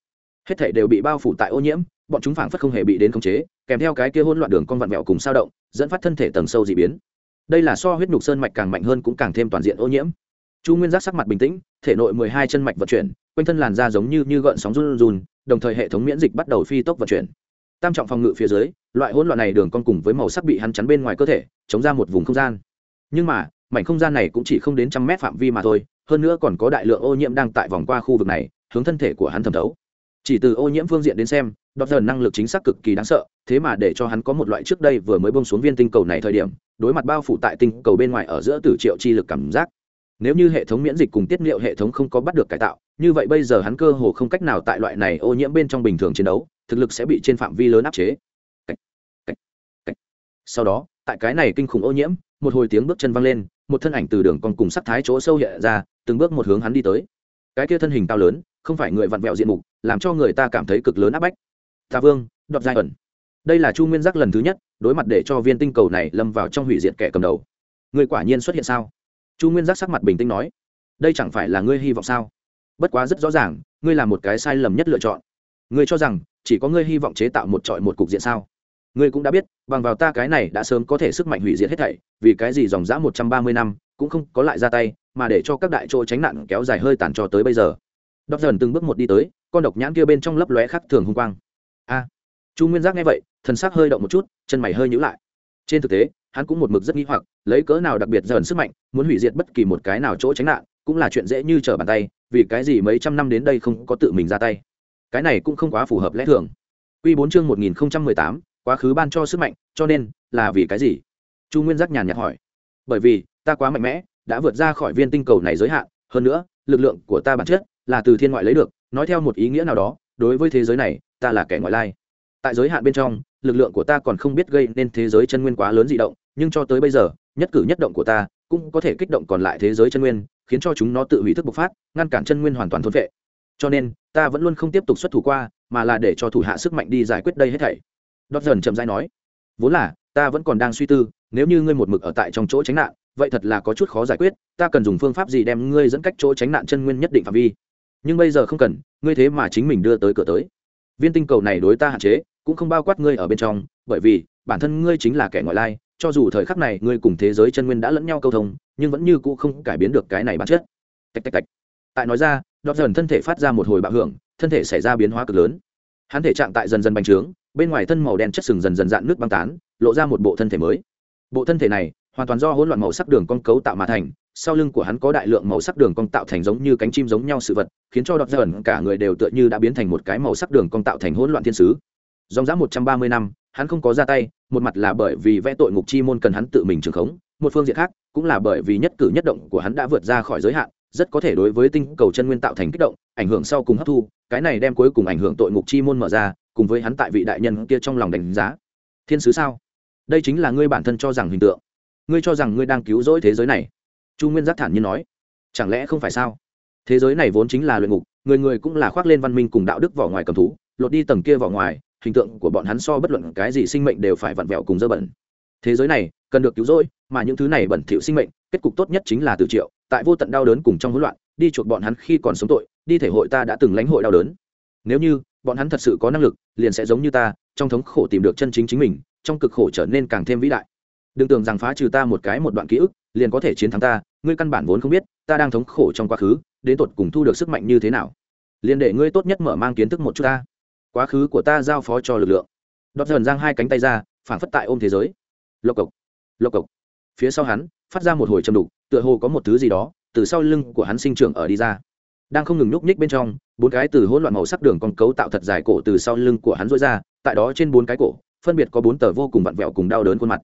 hết thể đều bị bao phủ tại ô nhiễm, bọn chúng phảng phất không hề bị đến khống chế, kèm theo cái kia hỗn loạn đường con vặn vẹo cùng sao động, dẫn phát thân thể tầng sâu dị biến. Đây là so huyết nhục sơn mạch càng mạnh hơn cũng càng thêm toàn diện ô nhiễm. Chu nguyên giác sắc mặt bình tĩnh, thể nội mười hai chân mạch vận chuyển quanh thân làn da giống như như gợn sóng run run đồng thời hệ thống miễn dịch bắt đầu phi tốc vận chuyển. Tam trọng phòng ngự phía dưới, loại hỗn loạn này đường con cùng với màu sắc bị hắn chắn bên ngoài cơ thể, chống ra một vùng không gian. Nhưng mà, mảnh không gian này cũng chỉ không đến trăm mét phạm vi mà thôi, hơn nữa còn có đại lượng ô nhiễm đang tại vòng qua khu vực này, hướng thân thể của hắn thẩm thấu. Chỉ từ ô nhiễm phương diện đến xem đọc dần năng lực chính xác cực kỳ đáng sợ, thế mà để cho hắn có một loại trước đây vừa mới bông xuống viên tinh cầu này thời điểm, đối mặt bao phủ tại tinh cầu bên ngoài ở giữa tử triệu chi lực cảm giác. Nếu như hệ thống miễn dịch cùng tiết liệu hệ thống không có bắt được cải tạo như vậy bây giờ hắn cơ hồ không cách nào tại loại này ô nhiễm bên trong bình thường chiến đấu, thực lực sẽ bị trên phạm vi lớn áp chế. Sau đó, tại cái này kinh khủng ô nhiễm, một hồi tiếng bước chân văng lên, một thân ảnh từ đường còn cùng sắc thái chỗ sâu hiện ra, từng bước một hướng hắn đi tới. Cái kia thân hình cao lớn, không phải người vặn vẹo diện mục, làm cho người ta cảm thấy cực lớn áp bách. Tà vương đọt giai ẩn. Đây là chu nguyên giác lần thứ nhất, đối mặt để cho viên tinh cầu này lâm vào trong hủy diệt kẻ cầm đầu. Người quả nhiên xuất hiện sao? Chu nguyên giác sắc mặt bình tĩnh nói, đây chẳng phải là ngươi hy vọng sao? Bất quá rất rõ ràng, ngươi là một cái sai lầm nhất lựa chọn. Ngươi cho rằng, chỉ có ngươi hy vọng chế tạo một trọi một cục diện sao? Ngươi cũng đã biết, bằng vào ta cái này đã sớm có thể sức mạnh hủy diệt hết thảy, vì cái gì dòng dã một trăm ba mươi năm cũng không có lại ra tay, mà để cho các đại chỗ tránh nạn kéo dài hơi tàn cho tới bây giờ. Đọc dần từng bước một đi tới, con độc nhãn kia bên trong lấp lóe khắc thường hung quang. A! Chu nguyên giác nghe vậy, thần sắc hơi động một chút, chân mày hơi nhữ lại. Trên thực tế, hắn cũng một mực rất nghĩ hoặc, lấy cỡ nào đặc biệt dần sức mạnh, muốn hủy diệt bất kỳ một cái nào chỗ tránh nạn, cũng là chuyện dễ như trở bàn tay vì cái gì mấy trăm năm đến đây không có tự mình ra tay? Cái này cũng không quá phù hợp lẽ thường. Quy bốn chương một nghìn tám, quá khứ ban cho sức mạnh, cho nên là vì cái gì? Chu nguyên giác nhàn nhạt hỏi. Bởi vì, ta quá mạnh mẽ, đã vượt ra khỏi viên tinh cầu này giới hạn, hơn nữa, lực lượng của ta bản chất là từ thiên ngoại lấy được, nói theo một ý nghĩa nào đó, đối với thế giới này, ta là kẻ ngoại lai. Tại giới hạn bên trong, lực lượng của ta còn không biết gây nên thế giới chân nguyên quá lớn dị động, nhưng cho tới bây giờ, nhất cử nhất động của ta cũng có thể kích động còn lại thế giới chân nguyên khiến cho chúng nó tự hủy thức bộc phát, ngăn cản chân nguyên hoàn toàn thôn vệ cho nên, ta vẫn luôn không tiếp tục xuất thủ qua, mà là để cho thủ hạ sức mạnh đi giải quyết đây hết thảy. Đót dần chậm dãi nói. Vốn là, ta vẫn còn đang suy tư, nếu như ngươi một mực ở tại trong chỗ tránh nạn, vậy thật là có chút khó giải quyết, ta cần dùng phương pháp gì đem ngươi dẫn cách chỗ tránh nạn chân nguyên nhất định phạm vi? Nhưng bây giờ không cần, ngươi thế mà chính mình đưa tới cửa tới. Viên tinh cầu này đối ta hạn chế, cũng không bao quát ngươi ở bên trong, bởi vì, bản thân ngươi chính là kẻ ngoại lai cho dù thời khắc này ngươi cùng thế giới chân nguyên đã lẫn nhau câu thông, nhưng vẫn như cũ không cải biến được cái này bản chất. Tạch tạch tạch. Tại nói ra, đọt dần thân thể phát ra một hồi bạo hưởng, thân thể xảy ra biến hóa cực lớn. Hắn thể trạng tại dần dần bành trướng, bên ngoài thân màu đen chất sừng dần dần dạn nước băng tán, lộ ra một bộ thân thể mới. Bộ thân thể này hoàn toàn do hỗn loạn màu sắc đường con cấu tạo mà thành, sau lưng của hắn có đại lượng màu sắc đường cong tạo thành giống như cánh chim giống nhau sự vật, khiến cho đọt dần cả người đều tựa như đã biến thành một cái màu sắc đường cong tạo thành hỗn loạn thiên sứ dòng dã một trăm ba mươi năm, hắn không có ra tay, một mặt là bởi vì vẽ tội ngục chi môn cần hắn tự mình trường khống, một phương diện khác cũng là bởi vì nhất cử nhất động của hắn đã vượt ra khỏi giới hạn, rất có thể đối với tinh cầu chân nguyên tạo thành kích động, ảnh hưởng sau cùng hấp thu, cái này đem cuối cùng ảnh hưởng tội ngục chi môn mở ra, cùng với hắn tại vị đại nhân kia trong lòng đánh giá. Thiên sứ sao? Đây chính là ngươi bản thân cho rằng hình tượng. Ngươi cho rằng ngươi đang cứu rỗi thế giới này. Chu nguyên giác thản nhiên nói. Chẳng lẽ không phải sao? Thế giới này vốn chính là luyện ngục, người người cũng là khoác lên văn minh cùng đạo đức vỏ ngoài cầm thú, lột đi tầng kia vỏ ngoài hình tượng của bọn hắn so bất luận cái gì sinh mệnh đều phải vặn vẹo cùng dơ bẩn. Thế giới này, cần được cứu rỗi, mà những thứ này bẩn thỉu sinh mệnh, kết cục tốt nhất chính là từ triệu, tại vô tận đau đớn cùng trong hỗn loạn, đi chuộc bọn hắn khi còn sống tội, đi thể hội ta đã từng lãnh hội đau đớn. Nếu như, bọn hắn thật sự có năng lực, liền sẽ giống như ta, trong thống khổ tìm được chân chính chính mình, trong cực khổ trở nên càng thêm vĩ đại. Đừng tưởng rằng phá trừ ta một cái một đoạn ký ức, liền có thể chiến thắng ta, ngươi căn bản vốn không biết, ta đang thống khổ trong quá khứ, đến tột cùng thu được sức mạnh như thế nào. Liền để ngươi tốt nhất mở mang kiến thức một chút ta quá khứ của ta giao phó cho lực lượng. Đọt dần giang hai cánh tay ra phản phất tại ôm thế giới. Lộc cộc lộc cộc. Phía sau hắn, phát ra một hồi châm đục, tựa hồ có một thứ gì đó từ sau lưng của hắn sinh trưởng ở đi ra. Đang không ngừng nhúc nhích bên trong, bốn cái từ hỗn loạn màu sắc đường con cấu tạo thật dài cổ từ sau lưng của hắn rối ra, tại đó trên bốn cái cổ, phân biệt có bốn tờ vô cùng vặn vẹo cùng đau đớn khuôn mặt.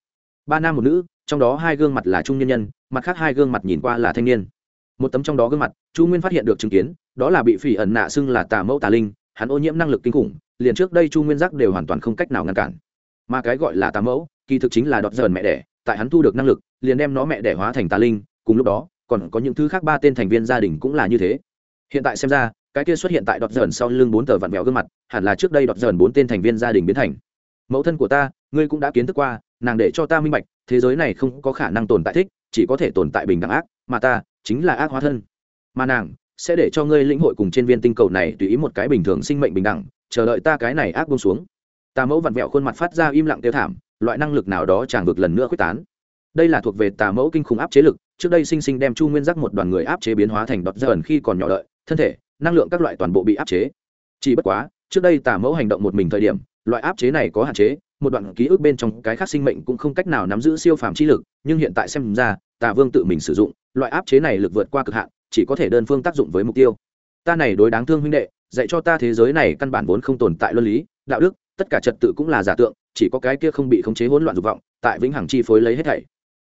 Ba nam một nữ, trong đó hai gương mặt là trung nhân nhân, mặt khác hai gương mặt nhìn qua là thanh niên. Một tấm trong đó gương mặt, chu nguyên phát hiện được chứng kiến, đó là bị phỉ ẩn nạ xưng là tà mẫu tà linh hắn ô nhiễm năng lực kinh khủng, liền trước đây chu nguyên giác đều hoàn toàn không cách nào ngăn cản. Mà cái gọi là tà mẫu, kỳ thực chính là đọt dần mẹ đẻ, tại hắn thu được năng lực, liền đem nó mẹ đẻ hóa thành tà linh, cùng lúc đó, còn có những thứ khác ba tên thành viên gia đình cũng là như thế. Hiện tại xem ra, cái kia xuất hiện tại đọt dần sau lưng bốn tờ vặn vẹo gương mặt, hẳn là trước đây đọt dần bốn tên thành viên gia đình biến thành. Mẫu thân của ta, ngươi cũng đã kiến thức qua, nàng để cho ta minh bạch, thế giới này không có khả năng tồn tại thích, chỉ có thể tồn tại bình đẳng ác, mà ta chính là ác hóa thân. Mà nàng sẽ để cho ngươi lĩnh hội cùng trên viên tinh cầu này tùy ý một cái bình thường sinh mệnh bình đẳng, chờ đợi ta cái này ác bông xuống. Tà mẫu vặn vẹo khuôn mặt phát ra im lặng tiêu thảm, loại năng lực nào đó chàng vực lần nữa quyết tán. Đây là thuộc về tà mẫu kinh khủng áp chế lực, trước đây sinh sinh đem chu nguyên giác một đoàn người áp chế biến hóa thành đọt ẩn khi còn nhỏ đợi, thân thể, năng lượng các loại toàn bộ bị áp chế. Chỉ bất quá, trước đây tà mẫu hành động một mình thời điểm, loại áp chế này có hạn chế, một đoạn ký ức bên trong cái khác sinh mệnh cũng không cách nào nắm giữ siêu phàm chi lực, nhưng hiện tại xem ra tà vương tự mình sử dụng, loại áp chế này lực vượt qua cực hạn, chỉ có thể đơn phương tác dụng với mục tiêu. Ta này đối đáng thương huynh đệ, dạy cho ta thế giới này căn bản vốn không tồn tại luân lý, đạo đức, tất cả trật tự cũng là giả tượng, chỉ có cái kia không bị khống chế hỗn loạn dục vọng, tại vĩnh hằng chi phối lấy hết thảy.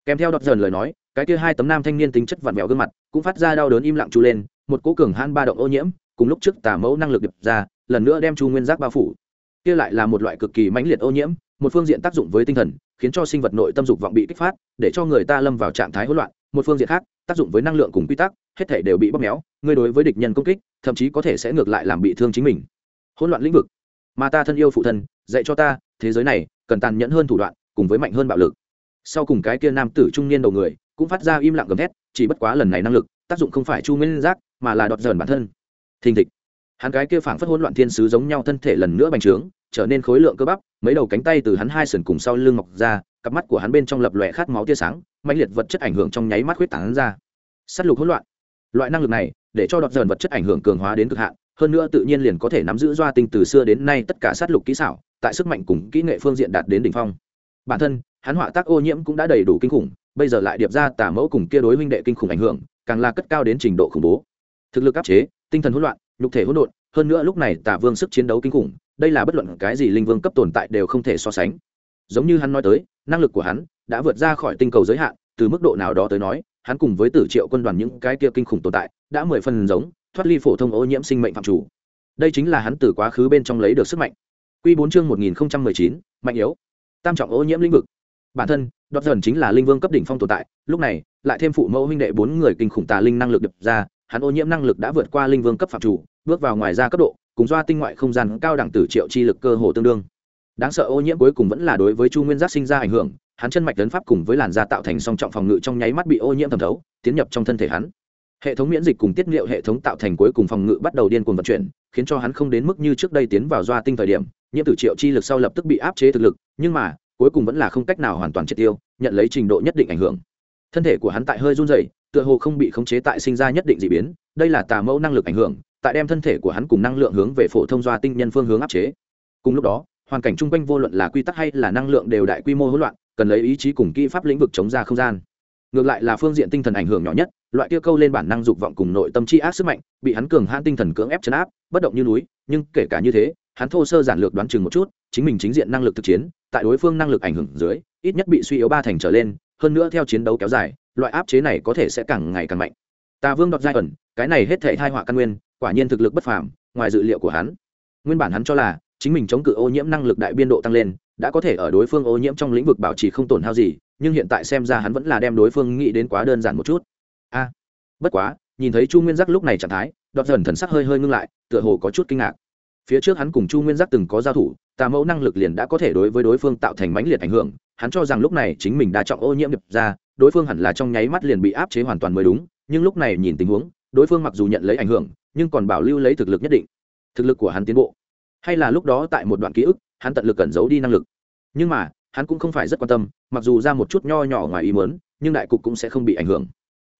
Kèm theo đọt dần lời nói, cái kia hai tấm nam thanh niên tính chất vặn vẹo gương mặt, cũng phát ra đau đớn im lặng chu lên, một cố cường han ba động ô nhiễm, cùng lúc trước tà mẫu năng lực điệp ra, lần nữa đem chu nguyên giác bao phủ. Kia lại là một loại cực kỳ mãnh liệt ô nhiễm, một phương diện tác dụng với tinh thần khiến cho sinh vật nội tâm dục vọng bị kích phát, để cho người ta lâm vào trạng thái hỗn loạn. Một phương diện khác, tác dụng với năng lượng cùng quy tắc, hết thể đều bị bóp méo ngươi đối với địch nhân công kích, thậm chí có thể sẽ ngược lại làm bị thương chính mình. Hỗn loạn lĩnh vực. Mà ta thân yêu phụ thân, dạy cho ta, thế giới này cần tàn nhẫn hơn thủ đoạn, cùng với mạnh hơn bạo lực. Sau cùng cái kia nam tử trung niên đầu người, cũng phát ra im lặng gầm thét, chỉ bất quá lần này năng lực, tác dụng không phải chu nguyên giác, mà là đọt dần bản thân. Thình thịch hắn cái kia phảng phất hỗn loạn thiên sứ giống nhau thân thể lần nữa bành trướng, trở nên khối lượng cơ bắp, mấy đầu cánh tay từ hắn hai sườn cùng sau lưng mọc ra, cặp mắt của hắn bên trong lập lòe khát máu tia sáng mạnh liệt vật chất ảnh hưởng trong nháy mắt huyết tán ra. S á t lục hỗn loạn. Loại năng lực này, để cho đọt dần vật chất ảnh hưởng cường hóa đến cực hạn, hơn nữa tự nhiên liền có thể nắm giữ doa tinh từ xưa đến nay tất cả sát lục kỹ xảo, tại sức mạnh cùng kỹ nghệ phương diện đạt đến đỉnh phong. Bản thân, hắn họa tác ô nhiễm cũng đã đầy đủ kinh khủng, bây giờ lại điệp ra tả mẫu cùng kia đối huynh đệ kinh khủng ảnh hưởng, càng là cất cao đến trình độ khủng bố. Thực lực áp chế, tinh thần hỗn loạn nhục thể hỗn độn hơn nữa lúc này tả vương sức chiến đấu kinh khủng đây là bất luận cái gì linh vương cấp tồn tại đều không thể so sánh giống như hắn nói tới năng lực của hắn đã vượt ra khỏi tinh cầu giới hạn từ mức độ nào đó tới nói hắn cùng với tử triệu quân đoàn những cái kia kinh khủng tồn tại đã mười phần giống thoát ly phổ thông ô nhiễm sinh mệnh phạm chủ đây chính là hắn từ quá khứ bên trong lấy được sức mạnh Quy 4 chương 1019, mạnh yếu. Tam trọng ô nhiễm lĩnh vực. Bản thân, đột dần chính là linh vương cấp đỉnh phong tồn tại, lúc này, lại thêm phụ mẫu huynh đệ bốn người kinh khủng tà linh năng lực đập ra, hắn ô nhiễm năng lực đã vượt qua linh vương cấp phạm chủ, bước vào ngoài ra cấp độ, cùng doa tinh ngoại không gian cao đẳng tử triệu chi lực cơ hồ tương đương. Đáng sợ ô nhiễm cuối cùng vẫn là đối với Chu Nguyên Giác sinh ra ảnh hưởng, hắn chân mạch tấn pháp cùng với làn da tạo thành song trọng phòng ngự trong nháy mắt bị ô nhiễm thẩm thấu, tiến nhập trong thân thể hắn hệ thống miễn dịch cùng tiết liệu hệ thống tạo thành cuối cùng phòng ngự bắt đầu điên cuồng vận chuyển khiến cho hắn không đến mức như trước đây tiến vào doa tinh thời điểm nhiễm tử triệu chi lực sau lập tức bị áp chế thực lực nhưng mà cuối cùng vẫn là không cách nào hoàn toàn triệt tiêu nhận lấy trình độ nhất định ảnh hưởng thân thể của hắn tại hơi run rẩy tựa hồ không bị khống chế tại sinh ra nhất định d ị biến đây là tà mẫu năng lực ảnh hưởng tại đem thân thể của hắn cùng năng lượng hướng về phổ thông doa tinh nhân phương hướng áp chế. Cùng lúc đó, hoàn cảnh chung quanh vô luận là quy tắc hay là năng lượng đều đại quy mô hỗn loạn, cần lấy ý chí cùng kỹ pháp lĩnh vực chống ra không gian. Ngược lại là phương diện tinh thần ảnh hưởng nhỏ nhất, loại kia câu lên bản năng dục vọng cùng nội tâm chi ác sức mạnh, bị hắn cường hãn tinh thần cưỡng ép chấn áp, bất động như núi, nhưng kể cả như thế, hắn thô sơ giản lược đoán chừng một chút, chính mình chính diện năng lực thực chiến, tại đối phương năng lực ảnh hưởng dưới, ít nhất bị suy yếu ba thành trở lên, hơn nữa theo chiến đấu kéo dài, loại áp chế này có thể sẽ càng ngày càng mạnh. Tà vương đoạt giai ẩn, cái này hết thể thai họa căn nguyên quả nhiên thực lực bất phàm, ngoài dự liệu của hắn. Nguyên bản hắn cho là, chính mình chống cự ô nhiễm năng lực đại biên độ tăng lên, đã có thể ở đối phương ô nhiễm trong lĩnh vực bảo trì không tổn hao gì, nhưng hiện tại xem ra hắn vẫn là đem đối phương nghĩ đến quá đơn giản một chút. A, bất quá, nhìn thấy chu nguyên giác lúc này trạng thái đọt dần thần sắc hơi hơi ngưng lại, tựa hồ có chút kinh ngạc. Phía trước hắn cùng chu nguyên giác từng có giao thủ, tà mẫu năng lực liền đã có thể đối với đối phương tạo thành mãnh liệt ảnh hưởng, hắn cho rằng lúc này chính mình đã trọng ô nhiễm nhập ra, đối phương hẳn là trong nháy mắt liền bị áp chế hoàn toàn mới đúng, nhưng lúc này nhìn tình huống, đối phương mặc dù nhận lấy ảnh hưởng nhưng còn bảo lưu lấy thực lực nhất định, thực lực của hắn tiến bộ. Hay là lúc đó tại một đoạn ký ức, hắn tận lực cẩn giấu đi năng lực. Nhưng mà, hắn cũng không phải rất quan tâm, mặc dù ra một chút nho nhỏ ngoài ý muốn, nhưng đại cục cũng sẽ không bị ảnh hưởng.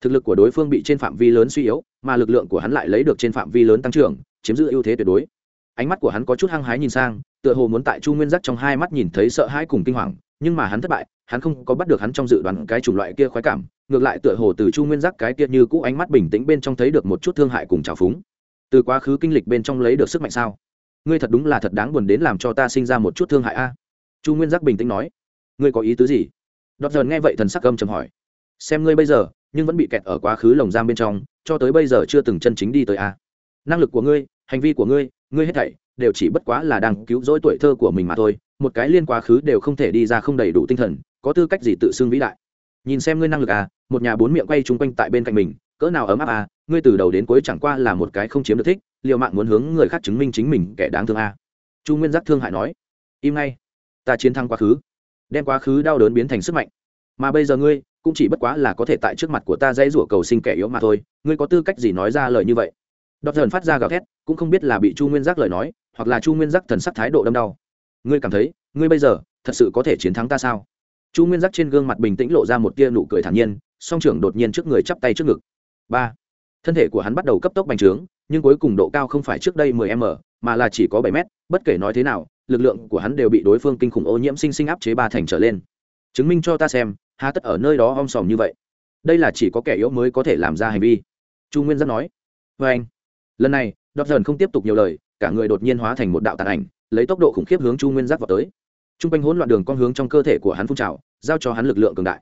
Thực lực của đối phương bị trên phạm vi lớn suy yếu, mà lực lượng của hắn lại lấy được trên phạm vi lớn tăng trưởng, chiếm giữ ưu thế tuyệt đối. Ánh mắt của hắn có chút hăng hái nhìn sang, tựa hồ muốn tại chu nguyên giác trong hai mắt nhìn thấy sợ hãi cùng kinh hoàng nhưng mà hắn thất bại, hắn không có bắt được hắn trong dự đoán cái chủng loại kia khoái cảm, ngược lại tựa hồ từ chu nguyên giác cái kia như cũ ánh mắt bình tĩnh bên trong thấy được một chút thương hại cùng trào phúng. Từ quá khứ kinh lịch bên trong lấy được sức mạnh sao? Ngươi thật đúng là thật đáng buồn đến làm cho ta sinh ra một chút thương hại a. Chu nguyên giác bình tĩnh nói. Ngươi có ý tứ gì? Đọt dần nghe vậy thần sắc âm chầm hỏi. Xem ngươi bây giờ, nhưng vẫn bị kẹt ở quá khứ lồng giam bên trong, cho tới bây giờ chưa từng chân chính đi tới a. Năng lực của ngươi, hành vi của ngươi ngươi hết thảy đều chỉ bất quá là đang cứu rỗi tuổi thơ của mình mà thôi, một cái liên quá khứ đều không thể đi ra không đầy đủ tinh thần, có tư cách gì tự xưng vĩ đại. Nhìn xem ngươi năng lực à một nhà bốn miệng quay chung quanh tại bên cạnh mình, cỡ nào ấm áp à ngươi từ đầu đến cuối chẳng qua là một cái không chiếm được thích liệu mạng muốn hướng người khác chứng minh chính mình kẻ đáng thương à. chu nguyên giác thương hại nói, im ngay, ta chiến thắng quá khứ, đem quá khứ đau đớn biến thành sức mạnh. Mà bây giờ ngươi, cũng chỉ bất quá là có thể tại trước mặt của ta dãy rủa cầu sinh kẻ yếu mà thôi, ngươi có tư cách gì nói ra lời như vậy? Đọc thần phát ra gào thét, cũng không biết là bị chu nguyên giác lời nói hoặc là chu nguyên giác thần sắc thái độ đâm đau. Ngươi cảm thấy, ngươi bây giờ, thật sự có thể chiến thắng ta sao? Chu nguyên giác trên gương mặt bình tĩnh lộ ra một tia nụ cười thản nhiên, song trưởng đột nhiên trước người chắp tay trước ngực. Ba. Thân thể của hắn bắt đầu cấp tốc bành trướng, nhưng cuối cùng độ cao không phải trước đây 10 m, mà là chỉ có 7 m, bất kể nói thế nào, lực lượng của hắn đều bị đối phương kinh khủng ô nhiễm sinh sinh áp chế ba thành trở lên. Chứng minh cho ta xem há tất ở nơi đó om sòm như vậy. Đây là chỉ có kẻ yếu mới có thể làm ra hành vi. Chu nguyên giác nói. Vê anh lần này đọc dần không tiếp tục nhiều lời cả người đột nhiên hóa thành một đạo tàn ảnh, lấy tốc độ khủng khiếp hướng chu nguyên giác vào tới. T r u n g quanh hỗn loạn đường con hướng trong cơ thể của hắn phun trào, giao cho hắn lực lượng cường đại.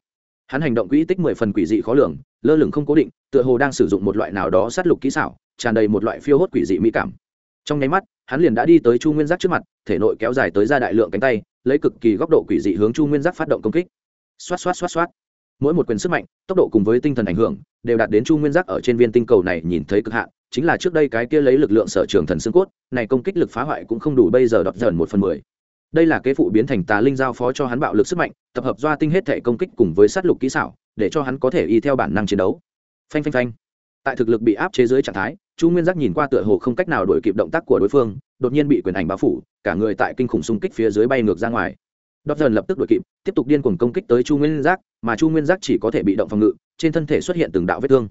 Hắn hành động quỹ tích mười phần quỷ dị khó lường, lơ lửng không cố định, tựa hồ đang sử dụng một loại nào đó sát lục kỹ xảo, tràn đầy một loại phiêu hốt quỷ dị mỹ cảm. Trong nháy mắt, hắn liền đã đi tới chu nguyên giác trước mặt, thể nội kéo dài tới ra đại lượng cánh tay, lấy cực kỳ góc độ quỷ dị hướng chu nguyên giác phát động công kích. Xoát xoát xoát xoát. Mỗi một quyền sức mạnh, tốc độ cùng với tinh thần ảnh hưởng, đều đạt đến chu nguyên giác ở trên viên tinh cầu này nhìn thấy cực hạn chính là trước đây cái kia lấy lực lượng sở trường thần xương cốt, này công kích lực phá hoại cũng không đủ bây giờ đọt dần một phần mười. Đây là kế phụ biến thành tà linh giao phó cho hắn bạo lực sức mạnh, tập hợp doa tinh hết thể công kích cùng với sát lục kỹ xảo, để cho hắn có thể y theo bản năng chiến đấu. Phanh phanh phanh. Tại thực lực bị áp chế dưới trạng thái, chu nguyên giác nhìn qua tựa hồ không cách nào đổi kịp động tác của đối phương, đột nhiên bị quyền ảnh báo phủ, cả người tại kinh khủng xung kích phía dưới bay ngược ra ngoài. Đọc dần lập tức đuổi kịp, tiếp tục điên cuồng công kích tới chu nguyên giác, mà chu nguyên giác chỉ có thể bị động phòng ngự, trên thân thể xuất hiện từng đạo vết thương.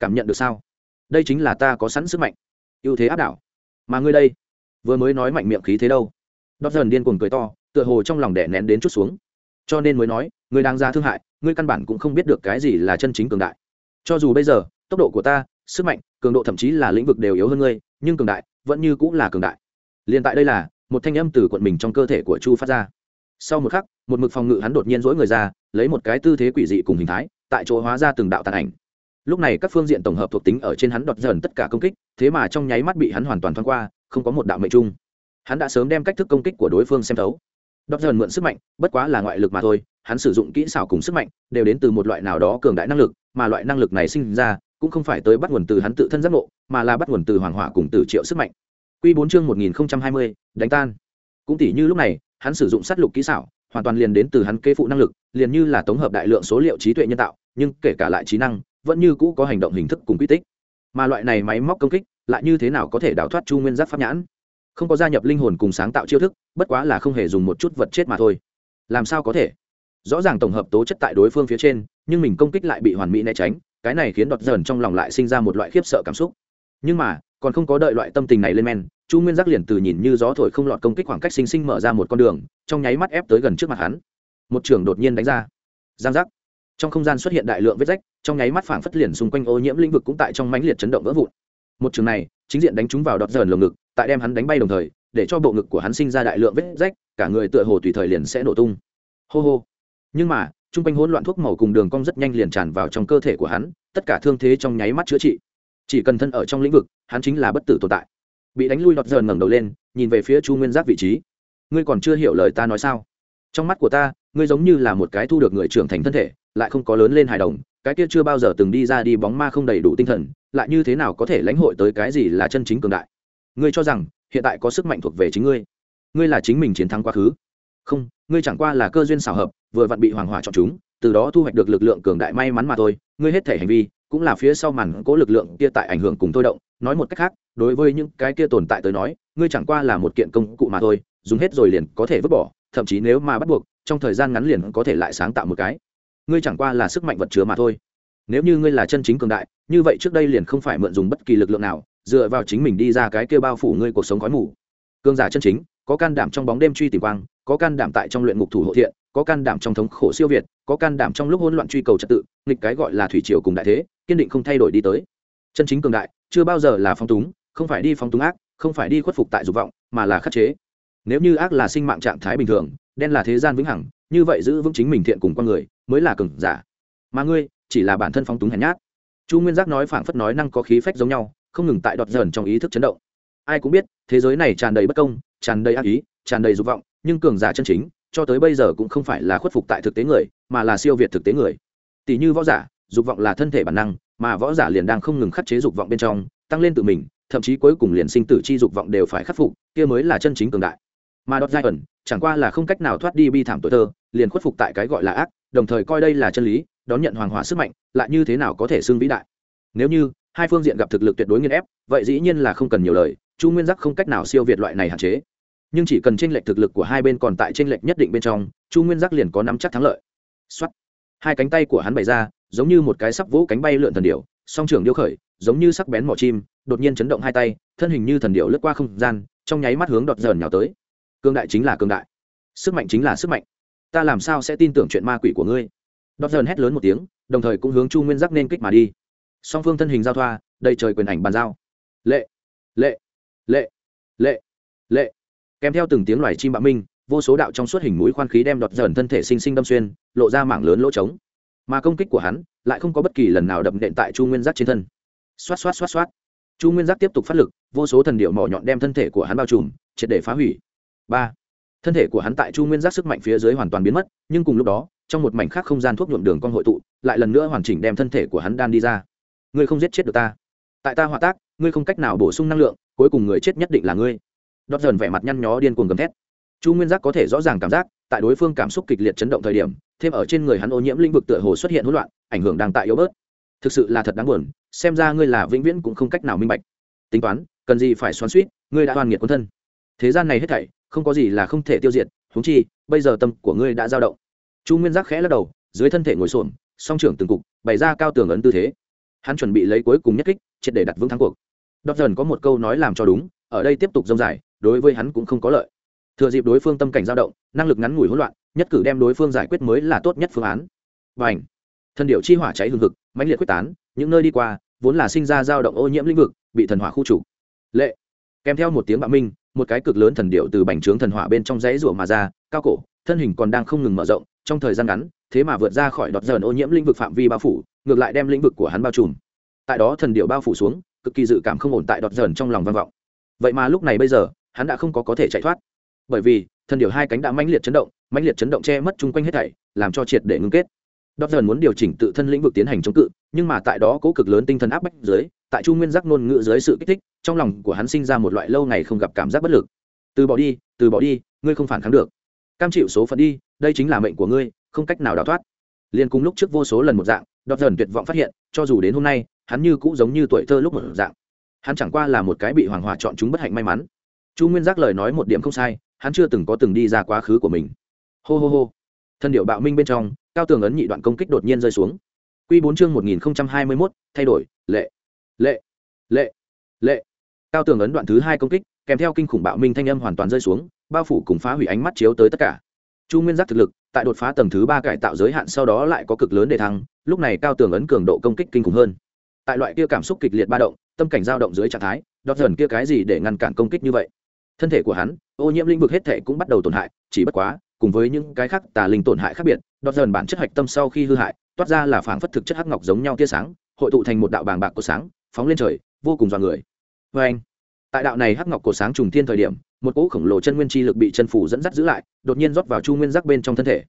Cảm nhận được sao? Đây chính là ta có sẵn sức mạnh. Ưu thế áp đảo. Mà ngươi đây, vừa mới nói mạnh miệng khí thế đâu? Đọt dần điên cuồng cười to, tựa hồ trong lòng đẻ nén đến chút xuống. Cho nên mới nói, ngươi đang ra thương hại, ngươi căn bản cũng không biết được cái gì là chân chính cường đại. Cho dù bây giờ, tốc độ của ta, sức mạnh, cường độ thậm chí là lĩnh vực đều yếu hơn ngươi, nhưng cường đại, vẫn như cũng là cường đại. Liền tại đây là, một thanh âm từ quận mình trong cơ thể của chu phát ra. Sau một khắc, một mực phòng ngự hắn đột nhiên dỗi người ra, lấy một cái tư thế quỷ dị cùng hình thái, tại chỗ hóa ra từng đạo tàn ảnh lúc này các phương diện tổng hợp thuộc tính ở trên hắn đọt dần tất cả công kích thế mà trong nháy mắt bị hắn hoàn toàn thoát qua không có một đạo mệnh chung. Hắn đã sớm đem cách thức công kích của đối phương xem thấu. Đọt dần mượn sức mạnh bất quá là ngoại lực mà thôi hắn sử dụng kỹ xảo cùng sức mạnh đều đến từ một loại nào đó cường đại năng lực mà loại năng lực này sinh ra cũng không phải tới bắt nguồn từ hắn tự thân giác ngộ mà là bắt nguồn từ hoàng hỏa cùng từ triệu sức mạnh. Quy bốn chương 1020, đánh tan. Cũng tỷ như lúc này, hắn sử dụng sát lục kỹ xảo, hoàn toàn liền đến từ hắn kế phụ năng lực, liền như là tổng hợp đại lượng số liệu trí tuệ nhân tạo, nhưng kể cả lại trí năng, vẫn như cũ có hành động hình thức cùng quy tích. Mà loại này máy móc công kích, lại như thế nào có thể đào thoát Chu Nguyên Giác pháp nhãn? Không có gia nhập linh hồn cùng sáng tạo chiêu thức, bất quá là không hề dùng một chút vật chết mà thôi. Làm sao có thể? Rõ ràng tổng hợp tố chất tại đối phương phía trên, nhưng mình công kích lại bị hoàn mỹ né tránh, cái này khiến đọt dần trong lòng lại sinh ra một loại khiếp sợ cảm xúc. Nhưng mà, còn không có đợi loại tâm tình này lên men, chu nguyên giác liền từ nhìn như gió thổi không lọt công kích khoảng cách sinh sinh mở ra một con đường trong nháy mắt ép tới gần trước mặt hắn một trường đột nhiên đánh ra giang giác trong không gian xuất hiện đại lượng vết rách, trong nháy mắt phảng phất liền xung quanh ô nhiễm lĩnh vực cũng tại trong mãnh liệt chấn động vỡ vụn. Một trường này, chính diện đánh trúng vào đọt dần lồng ngực, tại đem hắn đánh bay đồng thời, để cho bộ ngực của hắn sinh ra đại lượng vết rách, cả người tựa hồ tùy thời liền sẽ nổ tung. Hô hô. Nhưng mà, chung quanh hỗn loạn thuốc màu cùng đường cong rất nhanh liền tràn vào trong cơ thể của hắn, tất cả thương thế trong nháy mắt chữa trị. Chỉ cần thân ở trong lĩnh vực, hắn chính là bất tử tồn tại. Bị đánh lui đọt dần ngẩng đầu lên, nhìn về phía chu nguyên giác vị trí. Ngươi còn chưa hiểu lời ta nói sao? Trong mắt của ta, ngươi giống như là một cái thu được người trưởng thành thân thể lại không có lớn lên hài đồng, cái kia chưa bao giờ từng đi ra đi bóng ma không đầy đủ tinh thần, lại như thế nào có thể lãnh hội tới cái gì là chân chính cường đại? Ngươi cho rằng, hiện tại có sức mạnh thuộc về chính ngươi. Ngươi là chính mình chiến thắng quá khứ. Không, ngươi chẳng qua là cơ duyên xảo hợp, vừa vặn bị hoàng hỏa chọn chúng, từ đó thu hoạch được lực lượng cường đại may mắn mà thôi. Ngươi hết thể hành vi, cũng là phía sau màn cố lực lượng kia tại ảnh hưởng cùng thôi động. Nói một cách khác, đối với những cái kia tồn tại tới nói, ngươi chẳng qua là một kiện công cụ mà thôi, dùng hết rồi liền có thể vứt bỏ, thậm chí nếu mà bắt buộc, trong thời gian ngắn liền có thể lại sáng tạo một cái ngươi chẳng qua là sức mạnh vật chứa mà thôi. Nếu như ngươi là chân chính cường đại, như vậy trước đây liền không phải mượn dùng bất kỳ lực lượng nào, dựa vào chính mình đi ra cái kia bao phủ ngươi cuộc sống khói mù. Cương giả chân chính, có can đảm trong bóng đêm truy tìm quang, có can đảm tại trong luyện ngục thủ hộ thiện, có can đảm trong thống khổ siêu việt, có can đảm trong lúc hỗn loạn truy cầu trật tự, nghịch cái gọi là thủy triều cùng đại thế, kiên định không thay đổi đi tới. Chân chính cường đại, chưa bao giờ là phong túng, không phải đi phong túng ác, không phải đi khuất phục tại dục vọng, mà là khắc chế. Nếu như ác là sinh mạng trạng thái bình thường, đen là thế gian vĩnh hằng như vậy giữ vững chính mình thiện cùng con người mới là cường giả. Mà ngươi, chỉ là bản thân phóng túng hèn nhát. Chu nguyên giác nói phảng phất nói năng có khí phách giống nhau, không ngừng tại đọt dần trong ý thức chấn động. Ai cũng biết, thế giới này tràn đầy bất công, tràn đầy ác ý, tràn đầy dục vọng, nhưng cường giả chân chính, cho tới bây giờ cũng không phải là khuất phục tại thực tế người, mà là siêu việt thực tế người. Tỷ như võ giả, dục vọng là thân thể bản năng, mà võ giả liền đang không ngừng khắc chế dục vọng bên trong, tăng lên tự mình, thậm chí cuối cùng liền sinh tử chi dục vọng đều phải khắc phục, kia mới là chân chính cường đại mà đọt giai ẩn chẳng qua là không cách nào thoát đi bi thảm tuổi thơ, liền khuất phục tại cái gọi là ác, đồng thời coi đây là chân lý, đón nhận hoàng hỏa sức mạnh, lại như thế nào có thể xưng vĩ đại. Nếu như hai phương diện gặp thực lực tuyệt đối nghiên ép, vậy dĩ nhiên là không cần nhiều lời, chu nguyên giác không cách nào siêu việt loại này hạn chế. Nhưng chỉ cần tranh lệch thực lực của hai bên còn tại tranh lệch nhất định bên trong, chu nguyên giác liền có nắm chắc thắng lợi. Xuất hai cánh tay của hắn bày ra, giống như một cái sắp vỗ cánh bay lượn thần điệu song trường điêu khởi, giống như sắc bén mỏ chim, đột nhiên chấn động hai tay, thân hình như thần điệu lướt qua không gian, trong nháy mắt hướng đọt dần nhào tới cương đại chính là cương đại. Sức mạnh chính là sức mạnh. Ta làm sao sẽ tin tưởng chuyện ma quỷ của ngươi? Đọc dần hét lớn một tiếng, đồng thời cũng hướng chu nguyên giác nên kích mà đi. Song phương thân hình giao thoa, đầy trời quyền ảnh bàn giao. Lệ lệ lệ lệ lệ. Kèm theo từng tiếng loài chim bạo minh, vô số đạo trong suốt hình mũi khoan khí đem đọt dần thân thể sinh sinh đâm xuyên, lộ ra mảng lớn lỗ trống. Mà công kích của hắn lại không có bất kỳ lần nào đập nện tại chu nguyên giác trên thân. Xoát xoát xoát xoát. Chu nguyên giác tiếp tục phát lực, vô số thần điệu mỏ nhọn đem thân thể của hắn bao trùm, triệt để phá hủy ba. Thân thể của hắn tại chu nguyên giác sức mạnh phía dưới hoàn toàn biến mất, nhưng cùng lúc đó, trong một mảnh khác không gian thuốc nhuộm đường con hội tụ, lại lần nữa hoàn chỉnh đem thân thể của hắn đan đi ra. Ngươi không giết chết được ta. Tại ta hỏa tác, ngươi không cách nào bổ sung năng lượng, cuối cùng người chết nhất định là ngươi. Đót dần vẻ mặt nhăn nhó điên cuồng gầm thét. Chu nguyên giác có thể rõ ràng cảm giác, tại đối phương cảm xúc kịch liệt chấn động thời điểm, thêm ở trên người hắn ô nhiễm lĩnh vực tựa hồ xuất hiện hỗn loạn, ảnh hưởng đang tại yếu bớt. Thực sự là thật đáng buồn, xem ra ngươi là vĩnh viễn cũng không cách nào minh bạch. Tính toán, cần gì phải xoắn suýt ngươi đã toàn nghiệt quân thân. Thế gian này hết thảy không có gì là không thể tiêu diệt, huống chi, bây giờ tâm của ngươi đã dao động. Chu nguyên giác khẽ lắc đầu, dưới thân thể ngồi xổm, song trưởng từng cục, bày ra cao tường ấn tư thế. Hắn chuẩn bị lấy cuối cùng nhất kích, triệt để đặt vững thắng cuộc. Đọc dần có một câu nói làm cho đúng, ở đây tiếp tục dông dài, đối với hắn cũng không có lợi. Thừa dịp đối phương tâm cảnh dao động, năng lực ngắn ngủi hỗn loạn, nhất cử đem đối phương giải quyết mới là tốt nhất phương án. Và ảnh thần điệu chi hỏa cháy hừng hực, mãnh liệt quyết tán, những nơi đi qua, vốn là sinh ra dao động ô nhiễm lĩnh vực, bị thần hỏa khu trục. Lệ! Kèm theo một tiếng bạo minh một cái cực lớn thần điệu từ bành trướng thần hỏa bên trong dãy rủa mà ra, cao cổ, thân hình còn đang không ngừng mở rộng, trong thời gian ngắn, thế mà vượt ra khỏi đọt dần ô nhiễm lĩnh vực phạm vi bao phủ, ngược lại đem lĩnh vực của hắn bao trùm. Tại đó thần điệu bao phủ xuống, cực kỳ dự cảm không ổn tại đọt dần trong lòng vang vọng. Vậy mà lúc này bây giờ, hắn đã không có có thể chạy thoát. Bởi vì, thần điệu hai cánh đã mãnh liệt chấn động, mãnh liệt chấn động che mất chung quanh hết thảy, làm cho triệt để ngưng kết đọt dần muốn điều chỉnh tự thân lĩnh vực tiến hành chống cự, nhưng mà tại đó cố cực lớn tinh thần áp bách dưới, tại chu nguyên giác ngôn ngữ dưới sự kích thích, trong lòng của hắn sinh ra một loại lâu ngày không gặp cảm giác bất lực. Từ bỏ đi, từ bỏ đi, ngươi không phản kháng được. Cam chịu số phận đi, đây chính là mệnh của ngươi, không cách nào đào thoát. Liên cùng lúc trước vô số lần một dạng, đọt dần tuyệt vọng phát hiện, cho dù đến hôm nay, hắn như cũ giống như tuổi thơ lúc một dạng. Hắn chẳng qua là một cái bị hoàng hòa chọn chúng bất hạnh may mắn. Chu nguyên giác lời nói một điểm không sai, hắn chưa từng có từng đi ra quá khứ của mình. Hô hô hô. Thân điệu bạo minh bên trong cao tường ấn nhị đoạn công kích đột nhiên rơi xuống. Q bốn chương một nghìn hai mươi mốt, thay đổi, lệ. Lệ. Lệ. Lệ. Cao tường ấn đoạn thứ hai công kích, kèm theo kinh khủng bạo minh thanh âm hoàn toàn rơi xuống, bao phủ cùng phá hủy ánh mắt chiếu tới tất cả. Chu nguyên giác thực lực, tại đột phá tầng thứ ba cải tạo giới hạn sau đó lại có cực lớn để thăng, lúc này cao tường ấn cường độ công kích kinh khủng hơn. Tại loại kia cảm xúc kịch liệt ba động, tâm cảnh dao động dưới trạng thái đọt dần kia cái gì để ngăn cản công kích như vậy? Thân thể của hắn ô nhiễm lĩnh vực hết thể cũng bắt đầu tổn hại, chỉ bất quá, cùng với những cái khác tà linh tổn hại khác biệt đọt dần bản chất hạch tâm sau khi hư hại, toát ra là phảng phất thực chất hắc ngọc giống nhau tia sáng, hội tụ thành một đạo bàng bạc của sáng, phóng lên trời, vô cùng dọa người. Vê anh, tại đạo này hắc ngọc cổ sáng trùng thiên thời điểm, một cỗ khổng lồ chân nguyên chi lực bị chân phủ dẫn dắt giữ lại, đột nhiên rót vào chu nguyên giác bên trong thân thể.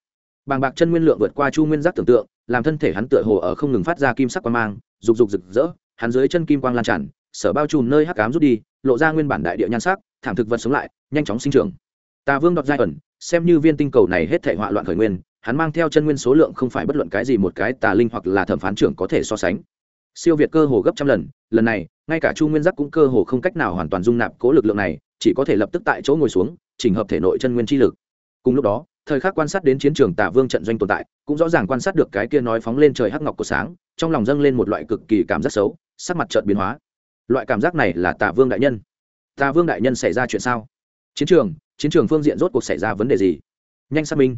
Bàng bạc chân nguyên lượng vượt qua chu nguyên giác tưởng tượng, làm thân thể hắn tựa hồ ở không ngừng phát ra kim sắc quang mang, rục rục rực rỡ, hắn dưới chân kim quang lan tràn, sở bao trùm nơi hắc ám rút đi, lộ ra nguyên bản đại địa nhan sắc thảm thực vật sống lại, nhanh chóng sinh trưởng. Tà vương đọt giai ẩn, xem như viên tinh cầu này hết thể họa loạn khởi nguyên, hắn mang theo chân nguyên số lượng không phải bất luận cái gì một cái tà linh hoặc là thẩm phán trưởng có thể so sánh. Siêu việt cơ hồ gấp trăm lần lần này, ngay cả chu nguyên giác cũng cơ hồ không cách nào hoàn toàn dung nạp cố lực lượng này, chỉ có thể lập tức tại chỗ ngồi xuống, chỉnh hợp thể nội chân nguyên chi lực. Cùng lúc đó, thời khắc quan sát đến chiến trường tà vương trận doanh tồn tại, cũng rõ ràng quan sát được cái kia nói phóng lên trời hắc ngọc của sáng, trong lòng dâng lên một loại cực kỳ cảm giác xấu, sắc mặt trợn biến hóa. Loại cảm giác này là tà vương đại nhân. Ta vương đại nhân xảy ra chuyện sao? Chiến trường chiến trường phương diện rốt cuộc xảy ra vấn đề gì? Nhanh xác minh.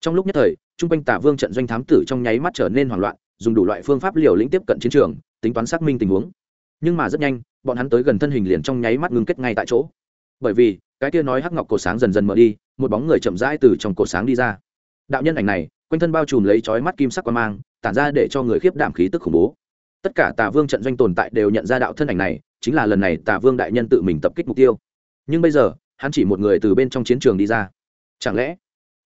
Trong lúc nhất thời t r u n g quanh tà vương trận doanh thám tử trong nháy mắt trở nên hoảng loạn, dùng đủ loại phương pháp liều lĩnh tiếp cận chiến trường, tính toán xác minh tình huống. Nhưng mà rất nhanh, bọn hắn tới gần thân hình liền trong nháy mắt ngưng kết ngay tại chỗ. Bởi vì, cái kia nói hắc ngọc cổ sáng dần dần mở đi, một bóng người chậm rãi từ trong cổ sáng đi ra. Đạo nhân ảnh này, quanh thân bao trùm lấy chói mắt kim sắc qua mang, tản ra để cho người khiếp đảm khí tức khủng bố. Tất cả tà vương trận doanh tồn tại đều nhận ra đạo thân ảnh này chính là lần này Tả vương đại nhân tự mình tập kích mục tiêu. Nhưng bây giờ, hắn chỉ một người từ bên trong chiến trường đi ra. Chẳng lẽ,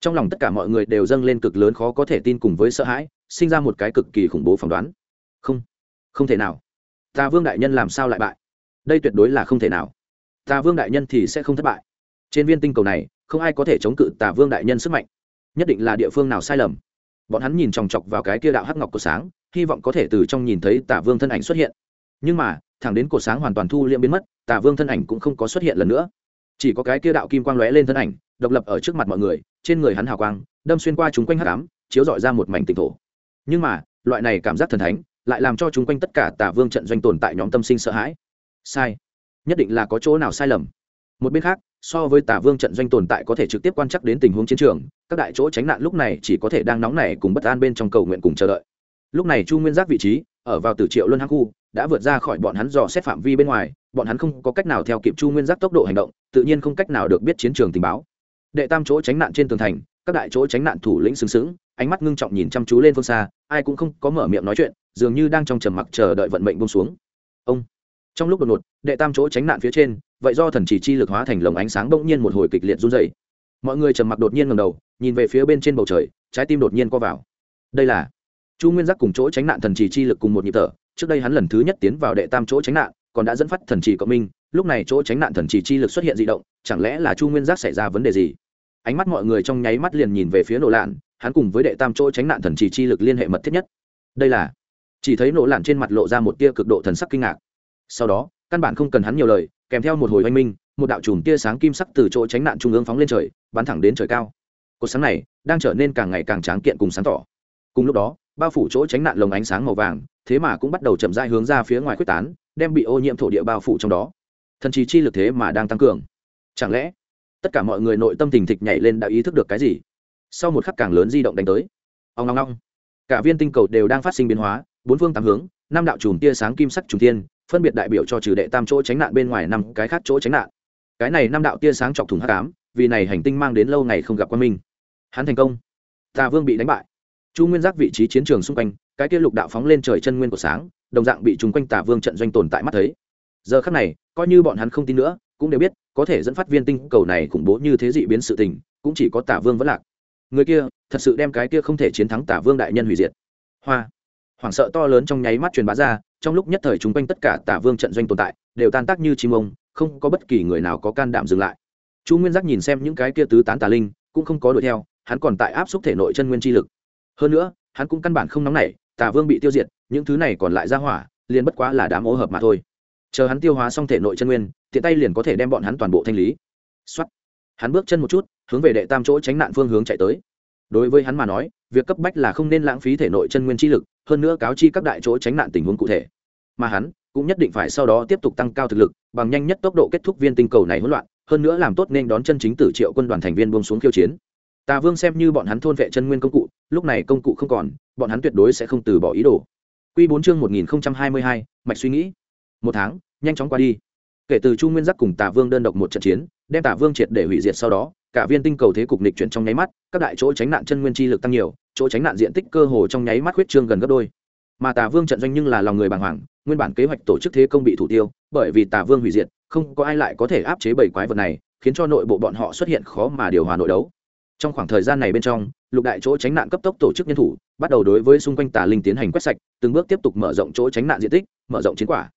trong lòng tất cả mọi người đều dâng lên cực lớn khó có thể tin cùng với sợ hãi, sinh ra một cái cực kỳ khủng bố phỏng đoán? Không không thể nào. Tà vương đại nhân làm sao lại bại? Đây tuyệt đối là không thể nào. Tà vương đại nhân thì sẽ không thất bại. Trên viên tinh cầu này, không ai có thể chống cự tà vương đại nhân sức mạnh. Nhất định là địa phương nào sai lầm. Bọn hắn nhìn chòng chọc vào cái kia đạo hắc ngọc của sáng, hy vọng có thể từ trong nhìn thấy tả vương thân ảnh xuất hiện. Nhưng mà thẳng đến cổ sáng hoàn toàn thu liễm biến mất tả vương thân ảnh cũng không có xuất hiện lần nữa. Chỉ có cái kia đạo kim quang lóe lên thân ảnh, độc lập ở trước mặt mọi người, trên người hắn hào quang, đâm xuyên qua chúng quanh hắc ám, chiếu dọi ra một mảnh tỉnh thổ. Nhưng mà, loại này cảm giác thần thánh, lại làm cho chúng quanh tất cả tả vương trận doanh tồn tại nhóm tâm sinh sợ hãi. Sai. Nhất định là có chỗ nào sai lầm. Một bên khác, so với tả vương trận doanh tồn tại có thể trực tiếp quan chắc đến tình huống chiến trường, các đại chỗ tránh nạn lúc này chỉ có thể đang nóng này cùng bất an bên trong cầu nguyện cùng chờ đợi. Lúc này chu nguyên giác vị trí, ở vào từ triệu luân hắc khu đã vượt ra khỏi bọn hắn dò xét phạm vi bên ngoài, bọn hắn không có cách nào theo kịp chu nguyên giác tốc độ hành động, tự nhiên không cách nào được biết chiến trường tình báo. Đệ tam chỗ tránh nạn trên tường thành, các đại chỗ tránh nạn thủ lĩnh xứng xứng ánh mắt ngưng trọng nhìn chăm chú lên phương xa, ai cũng không có mở miệng nói chuyện, dường như đang trong trầm mặc chờ đợi vận mệnh bông xuống. Ông! Trong lúc đột ngột, đệ tam chỗ tránh nạn phía trên, vậy do thần chỉ chi lực hóa thành lồng ánh sáng bỗng nhiên một hồi kịch liệt run dày mọi người trầm mặc đột nhiên ngầm đầu, nhìn về phía bên trên bầu trời, trái tim đột nhiên co vào. Đây là chu nguyên giác cùng chỗ tránh nạn thần chỉ chi lực cùng một nhịp thở trước đây hắn lần thứ nhất tiến vào đệ tam chỗ tránh nạn, còn đã dẫn phát thần trì cộng minh, lúc này chỗ tránh nạn thần trì chi lực xuất hiện d ị động, chẳng lẽ là chu nguyên giác xảy ra vấn đề gì? Ánh mắt mọi người trong nháy mắt liền nhìn về phía nổ lạn, hắn cùng với đệ tam chỗ tránh nạn thần trì chi lực liên hệ mật thiết nhất. Đây là, chỉ thấy nổ lạn trên mặt lộ ra một tia cực độ thần sắc kinh ngạc. Sau đó, căn bản không cần hắn nhiều lời, kèm theo một hồi oanh minh, một đạo chùm tia sáng kim sắc từ chỗ tránh nạn trung ương phóng lên trời, bắn thẳng đến trời cao. Cột sáng này đang trở nên càng ngày càng tráng kiện cùng sáng tỏ. Cùng lúc đó, bao phủ chỗ tránh nạn lồng ánh sáng màu vàng thế mà cũng bắt đầu chậm rãi hướng ra phía ngoài quyết tán, đem bị ô nhiễm thổ địa bao phủ trong đó. Thần trí chi lực thế mà đang tăng cường. Chẳng lẽ, tất cả mọi người nội tâm tình thịch nhảy lên đã ý thức được cái gì? Sau một khắc càng lớn di động đánh tới. Ông long long cả viên tinh cầu đều đang phát sinh biến hóa, bốn phương tám hướng, năm đạo chùm tia sáng kim sắc trùng thiên, phân biệt đại biểu cho trừ đệ tam chỗ tránh nạn bên ngoài năm cái khác chỗ tránh nạn. Cái này năm đạo tia sáng chọc thủng hắc ám, vì này hành tinh mang đến lâu ngày không gặp quan minh. Hắn thành công. Tà vương bị đánh bại chu nguyên giác vị trí chiến trường xung quanh, cái kia lục đạo phóng lên trời chân nguyên của sáng, đồng dạng bị chúng quanh Tả vương trận doanh tồn tại mắt thấy. Giờ khắc này, coi như bọn hắn không tin nữa, cũng đều biết, có thể dẫn phát viên tinh cầu này khủng bố như thế dị biến sự tình, cũng chỉ có tả vương vẫn lạc. Người kia, thật sự đem cái kia không thể chiến thắng tả vương đại nhân hủy diệt. Hoa. Hoảng sợ to lớn trong nháy mắt truyền bá ra, trong lúc nhất thời chúng quanh tất cả tả vương trận doanh tồn tại, đều tan tác như chim ông, không có bất kỳ người nào có can đảm dừng lại. Chu nguyên giác nhìn xem những cái kia tứ tán tà linh, cũng không có đuổi theo, hắn còn tại áp xúc thể nội chân nguyên chi lực hơn nữa, hắn cũng căn bản không nóng nảy, tà vương bị tiêu diệt, những thứ này còn lại ra hỏa, liền bất quá là đám ô hợp mà thôi. Chờ hắn tiêu hóa xong thể nội chân nguyên, tiện tay liền có thể đem bọn hắn toàn bộ thanh lý. Xuất hắn bước chân một chút, hướng về đệ tam chỗ tránh nạn phương hướng chạy tới. Đối với hắn mà nói, việc cấp bách là không nên lãng phí thể nội chân nguyên chi lực, hơn nữa cáo chi các đại chỗ tránh nạn tình huống cụ thể. Mà hắn, cũng nhất định phải sau đó tiếp tục tăng cao thực lực, bằng nhanh nhất tốc độ kết thúc viên tinh cầu này hỗn loạn, hơn nữa làm tốt nên đón chân chính tử triệu quân đoàn thành viên buông xuống khiêu chiến. Tà vương xem như bọn hắn thôn vệ chân nguyên công cụ lúc này công cụ không còn, bọn hắn tuyệt đối sẽ không từ bỏ ý đồ. Q bốn chương một nghìn hai mươi hai, mạch suy nghĩ. Một tháng, nhanh chóng qua đi. Kể từ chu nguyên giác cùng tả vương đơn độc một trận chiến, đem tả vương triệt để hủy diệt sau đó, cả viên tinh cầu thế cục nịch chuyển trong nháy mắt, các đại chỗ tránh nạn chân nguyên chi lực tăng nhiều, chỗ tránh nạn diện tích cơ hồ trong nháy mắt huyết trương gần gấp đôi. Mà tả vương trận doanh nhưng là lòng người bàng hoàng, nguyên bản kế hoạch tổ chức thế công bị thủ tiêu, bởi vì tả vương hủy diệt, không có ai lại có thể áp chế bảy quái vật này, khiến cho nội bộ bọn họ xuất hiện khó mà điều hòa nội đấu trong khoảng thời gian này bên trong, lục đại chỗ tránh nạn cấp tốc tổ chức nhân thủ, bắt đầu đối với xung quanh tà linh tiến hành quét sạch, từng bước tiếp tục mở rộng chỗ tránh nạn diện tích, mở rộng chiến quả.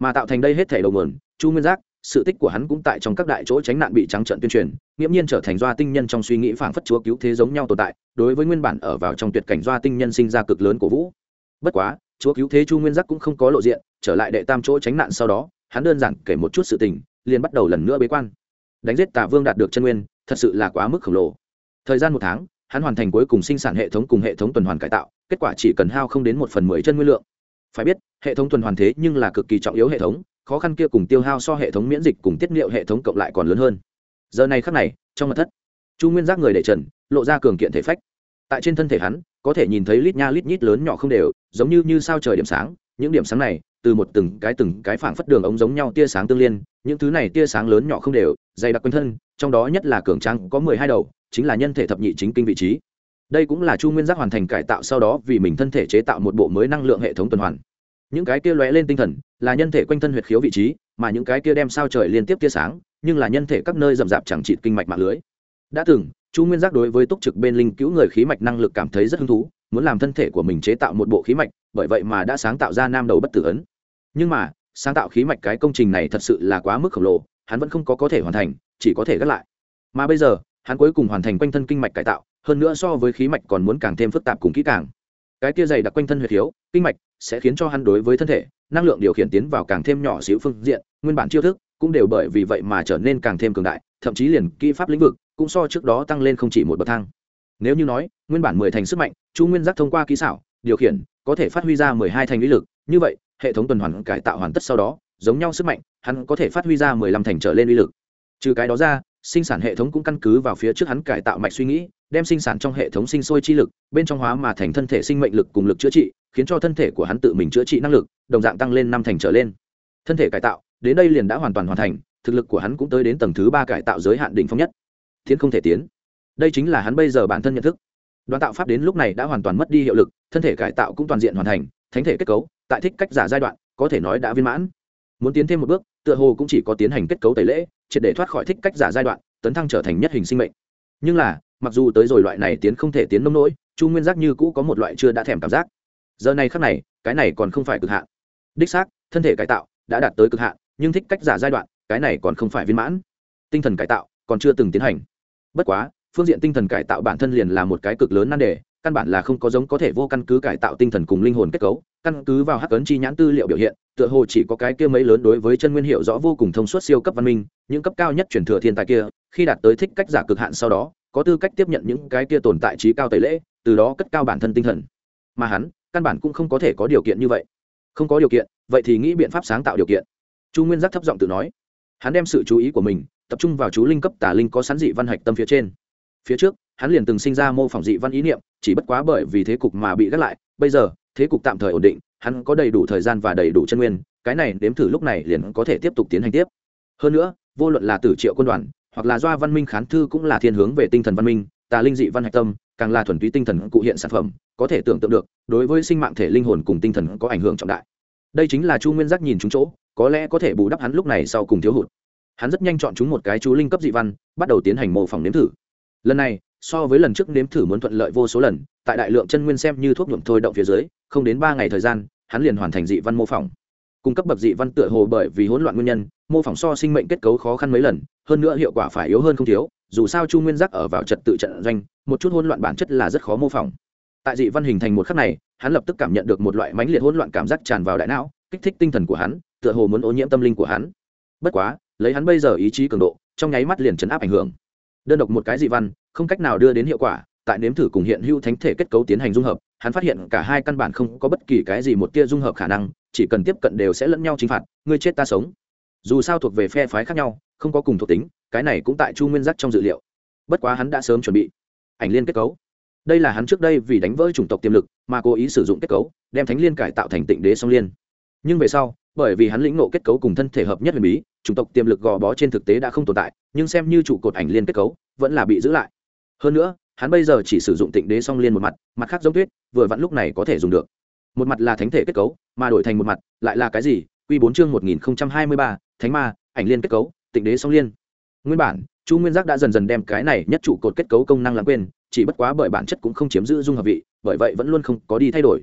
Mà tạo thành đây hết thể đầu nguồn, chu nguyên giác, sự tích của hắn cũng tại trong các đại chỗ tránh nạn bị trắng trận tuyên truyền, nghiễm nhiên trở thành doa tinh nhân trong suy nghĩ phảng phất chúa cứu thế giống nhau tồn tại, đối với nguyên bản ở vào trong tuyệt cảnh doa tinh nhân sinh ra cực lớn của vũ. Bất quá, chúa cứu thế chu nguyên giác cũng không có lộ diện, trở lại đệ tam chỗ tránh nạn sau đó, hắn đơn giản kể một chút sự tình, liền bắt đầu lần nữa bế quan. Đánh giết tà vương đạt được chân nguyên, thật sự là quá mức khổng lồ thời gian một tháng, hắn hoàn thành cuối cùng sinh sản hệ thống cùng hệ thống tuần hoàn cải tạo, kết quả chỉ cần hao không đến một phần mười chân nguyên lượng. Phải biết, hệ thống tuần hoàn thế nhưng là cực kỳ trọng yếu hệ thống, khó khăn kia cùng tiêu hao so hệ thống miễn dịch cùng tiết liệu hệ thống cộng lại còn lớn hơn. Giờ này khắc này, trong mặt thất, chu nguyên giác người để trần, lộ ra cường kiện thể phách. Tại trên thân thể hắn, có thể nhìn thấy lít nha lít nhít lớn nhỏ không đều, giống như như sao trời điểm sáng, những điểm sáng này, từ một từng cái từng cái phảng phất đường ống giống nhau tia sáng tương liên, những thứ này tia sáng lớn nhỏ không đều, dày đặc quanh thân, trong đó nhất là cường trang có mười hai đầu chính là nhân thể thập nhị chính kinh vị trí. Đây cũng là chu nguyên giác hoàn thành cải tạo sau đó vì mình thân thể chế tạo một bộ mới năng lượng hệ thống tuần hoàn. Những cái kia lóe lên tinh thần là nhân thể quanh thân huyệt khiếu vị trí, mà những cái kia đem sao trời liên tiếp tia sáng, nhưng là nhân thể các nơi rậm rạp chẳng trị kinh mạch mạng lưới. Đã từng, chu nguyên giác đối với túc trực bên linh cứu người khí mạch năng lực cảm thấy rất hứng thú, muốn làm thân thể của mình chế tạo một bộ khí mạch, bởi vậy mà đã sáng tạo ra nam đầu bất tử ấn. Nhưng mà, sáng tạo khí mạch cái công trình này thật sự là quá mức khổng lồ, hắn vẫn không có có thể hoàn thành, chỉ có thể gác lại. Mà bây giờ hắn cuối cùng hoàn thành quanh thân kinh mạch cải tạo hơn nữa so với khí mạch còn muốn càng thêm phức tạp cùng kỹ càng. Cái tia dày đặc quanh thân huyệt thiếu, kinh mạch sẽ khiến cho hắn đối với thân thể năng lượng điều khiển tiến vào càng thêm nhỏ xíu phương diện nguyên bản chiêu thức cũng đều bởi vì vậy mà trở nên càng thêm cường đại thậm chí liền kỹ pháp lĩnh vực cũng so trước đó tăng lên không chỉ một bậc thang. Nếu như nói nguyên bản mười thành sức mạnh chu nguyên giác thông qua kỹ xảo điều khiển có thể phát huy ra mười hai thành lý lực như vậy hệ thống tuần hoàn cải tạo hoàn tất sau đó giống nhau sức mạnh hắn có thể phát huy ra mười lăm thành trở lên uy lực. Trừ cái đó ra sinh sản hệ thống cũng căn cứ vào phía trước hắn cải tạo mạch suy nghĩ, đem sinh sản trong hệ thống sinh sôi chi lực, bên trong hóa mà thành thân thể sinh mệnh lực cùng lực chữa trị, khiến cho thân thể của hắn tự mình chữa trị năng lực, đồng dạng tăng lên năm thành trở lên. Thân thể cải tạo, đến đây liền đã hoàn toàn hoàn thành, thực lực của hắn cũng tới đến tầng thứ ba cải tạo giới hạn đỉnh phong nhất. Thiến không thể tiến. Đây chính là hắn bây giờ bản thân nhận thức. Đoàn tạo pháp đến lúc này đã hoàn toàn mất đi hiệu lực, thân thể cải tạo cũng toàn diện hoàn thành, thánh thể kết cấu, tại thích cách giả giai đoạn, có thể nói đã viên mãn. Muốn tiến thêm một bước tựa hồ cũng chỉ có tiến hành kết cấu tẩy lễ, triệt để thoát khỏi thích cách giả giai đoạn, tấn thăng trở thành nhất hình sinh mệnh. Nhưng là, mặc dù tới rồi loại này tiến không thể tiến nông nỗi, chu nguyên giác như cũ có một loại chưa đã thèm cảm giác. Giờ này khác này, cái này còn không phải cực hạn. Đích xác, thân thể cải tạo đã đạt tới cực hạn, nhưng thích cách giả giai đoạn, cái này còn không phải viên mãn. Tinh thần cải tạo còn chưa từng tiến hành. Bất quá, phương diện tinh thần cải tạo bản thân liền là một cái cực lớn nan đề, căn bản là không có giống có thể vô căn cứ cải tạo tinh thần cùng linh hồn kết cấu căn cứ vào hắc ấn chi nhãn tư liệu biểu hiện, tựa hồ chỉ có cái kia mấy lớn đối với chân nguyên hiệu rõ vô cùng thông suốt siêu cấp văn minh, những cấp cao nhất truyền thừa thiên tài kia, khi đạt tới thích cách giả cực hạn sau đó, có tư cách tiếp nhận những cái kia tồn tại trí cao tẩy lễ, từ đó cất cao bản thân tinh thần. Mà hắn, căn bản cũng không có thể có điều kiện như vậy. Không có điều kiện, vậy thì nghĩ biện pháp sáng tạo điều kiện. Chu nguyên giác thấp giọng tự nói. Hắn đem sự chú ý của mình tập trung vào chú linh cấp tả linh có sẵn dị văn hạch tâm phía trên. Phía trước, hắn liền từng sinh ra mô phỏng dị văn ý niệm, chỉ bất quá bởi vì thế cục mà bị gác lại, bây giờ thế cục tạm thời ổn định, hắn có đầy đủ thời gian và đầy đủ chân nguyên, cái này đếm thử lúc này liền có thể tiếp tục tiến hành tiếp. Hơn nữa, vô luận là tử triệu quân đoàn, hoặc là do văn minh khán thư cũng là thiên hướng về tinh thần văn minh, tà linh dị văn hạch tâm, càng là thuần túy tinh thần cụ hiện sản phẩm, có thể tưởng tượng được, đối với sinh mạng thể linh hồn cùng tinh thần có ảnh hưởng trọng đại. Đây chính là chu nguyên giác nhìn chúng chỗ, có lẽ có thể bù đắp hắn lúc này sau cùng thiếu hụt. Hắn rất nhanh chọn chúng một cái chú linh cấp dị văn, bắt đầu tiến hành mô phỏng nếm thử. Lần này, so với lần trước nếm thử muốn thuận lợi vô số lần, tại đại lượng chân nguyên xem như thuốc nhuộm thôi động phía dưới không đến ba ngày thời gian, hắn liền hoàn thành dị văn mô phỏng. Cung cấp bậc dị văn tựa hồ bởi vì hỗn loạn nguyên nhân, mô phỏng so sinh mệnh kết cấu khó khăn mấy lần, hơn nữa hiệu quả phải yếu hơn không thiếu, dù sao chu nguyên giác ở vào trật tự trận doanh, một chút hỗn loạn bản chất là rất khó mô phỏng. Tại dị văn hình thành một khắc này, hắn lập tức cảm nhận được một loại mãnh liệt hỗn loạn cảm giác tràn vào đại não, kích thích tinh thần của hắn, tựa hồ muốn ô nhiễm tâm linh của hắn. Bất quá, lấy hắn bây giờ ý chí cường độ, trong nháy mắt liền chấn áp ảnh hưởng. Đơn độc một cái dị văn, không cách nào đưa đến hiệu quả, tại nếm thử cùng hiện hữu thánh thể kết cấu tiến hành dung hợp hắn phát hiện cả hai căn bản không có bất kỳ cái gì một tia dung hợp khả năng, chỉ cần tiếp cận đều sẽ lẫn nhau chinh phạt, ngươi chết ta sống. Dù sao thuộc về phe phái khác nhau, không có cùng thuộc tính, cái này cũng tại chu nguyên giác trong dự liệu. Bất quá hắn đã sớm chuẩn bị. Ảnh liên kết cấu. Đây là hắn trước đây vì đánh vỡ chủng tộc tiềm lực mà cố ý sử dụng kết cấu, đem thánh liên cải tạo thành tịnh đế song liên. Nhưng về sau, bởi vì hắn lĩnh nộ kết cấu cùng thân thể hợp nhất huyền bí, chủng tộc tiềm lực gò bó trên thực tế đã không tồn tại, nhưng xem như trụ cột ảnh liên kết cấu, vẫn là bị giữ lại. Hơn nữa hắn bây giờ chỉ sử dụng tịnh đế song liên một mặt mặt khác giống tuyết, vừa vặn lúc này có thể dùng được. Một mặt là thánh thể kết cấu, mà đổi thành một mặt lại là cái gì? Q bốn chương một nghìn hai mươi ba, thánh ma, ảnh liên kết cấu, tịnh đế song liên. Nguyên bản, chu nguyên giác đã dần dần đem cái này nhất trụ cột kết cấu công năng lãng quên, chỉ bất quá bởi bản chất cũng không chiếm giữ dung hợp vị, bởi vậy vẫn luôn không có đi thay đổi.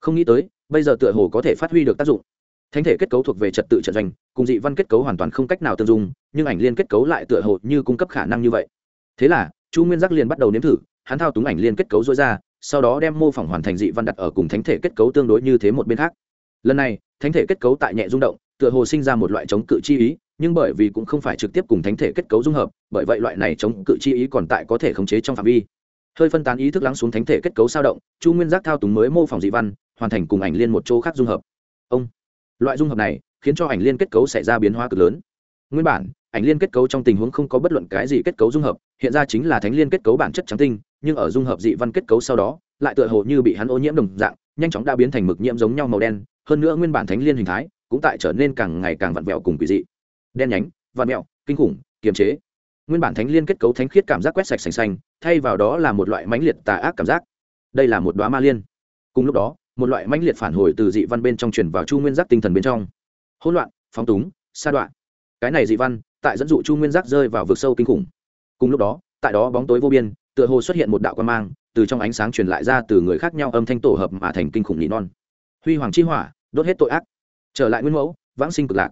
Không nghĩ tới, bây giờ tựa hồ có thể phát huy được tác dụng. Thánh thể kết cấu thuộc về trật tự trận doanh, cùng dị văn kết cấu hoàn toàn không cách nào tương dung, nhưng ảnh liên kết cấu lại tựa hồ như cung cấp khả năng như vậy. Thế là chu nguyên giác liền bắt đầu nếm thử, hắn thao túng ảnh liên kết cấu dối ra, sau đó đem mô phỏng hoàn thành dị văn đặt ở cùng thánh thể kết cấu tương đối như thế một bên khác. Lần này, thánh thể kết cấu tại nhẹ rung động, tựa hồ sinh ra một loại chống cự chi ý, nhưng bởi vì cũng không phải trực tiếp cùng thánh thể kết cấu dung hợp, bởi vậy loại này chống cự chi ý còn tại có thể khống chế trong phạm vi. Hơi phân tán ý thức lắng xuống thánh thể kết cấu sao động, chu nguyên giác thao túng mới mô phỏng dị văn, hoàn thành cùng ảnh liên một chỗ khác dung hợp. Ông, loại dung hợp này khiến cho ảnh liên kết cấu xảy ra biến hóa cực lớn. Nguyên bản ảnh liên kết cấu trong tình huống không có bất luận cái gì kết cấu dung hợp, hiện ra chính là thánh liên kết cấu bản chất trắng tinh, nhưng ở dung hợp dị văn kết cấu sau đó, lại tựa hồ như bị hắn ô nhiễm đồng dạng, nhanh chóng đã biến thành mực nhiễm giống nhau màu đen, hơn nữa nguyên bản thánh liên hình thái cũng tại trở nên càng ngày càng vặn vẹo cùng quỷ dị. Đen nhánh, vặn vẹo kinh khủng, kiềm chế. Nguyên bản thánh liên kết cấu thánh khiết cảm giác quét sạch sành xanh, thay vào đó là một loại mãnh liệt tà ác cảm giác. Đây là một đoá ma liên. Cùng lúc đó, một loại mãnh liệt phản hồi từ dị văn bên trong truyền vào chu nguyên giác tinh thần bên trong. Hỗn loạn, phóng túng, sa đoạn cái này dị văn, tại dẫn dụ chu nguyên giác rơi vào vực sâu kinh khủng. Cùng lúc đó, tại đó bóng tối vô biên, tựa hồ xuất hiện một đạo quan mang, từ trong ánh sáng truyền lại ra từ người khác nhau âm thanh tổ hợp mà thành kinh khủng nỉ non. Huy hoàng chi hỏa, đốt hết tội ác. Trở lại nguyên mẫu, vãng sinh cực lạc.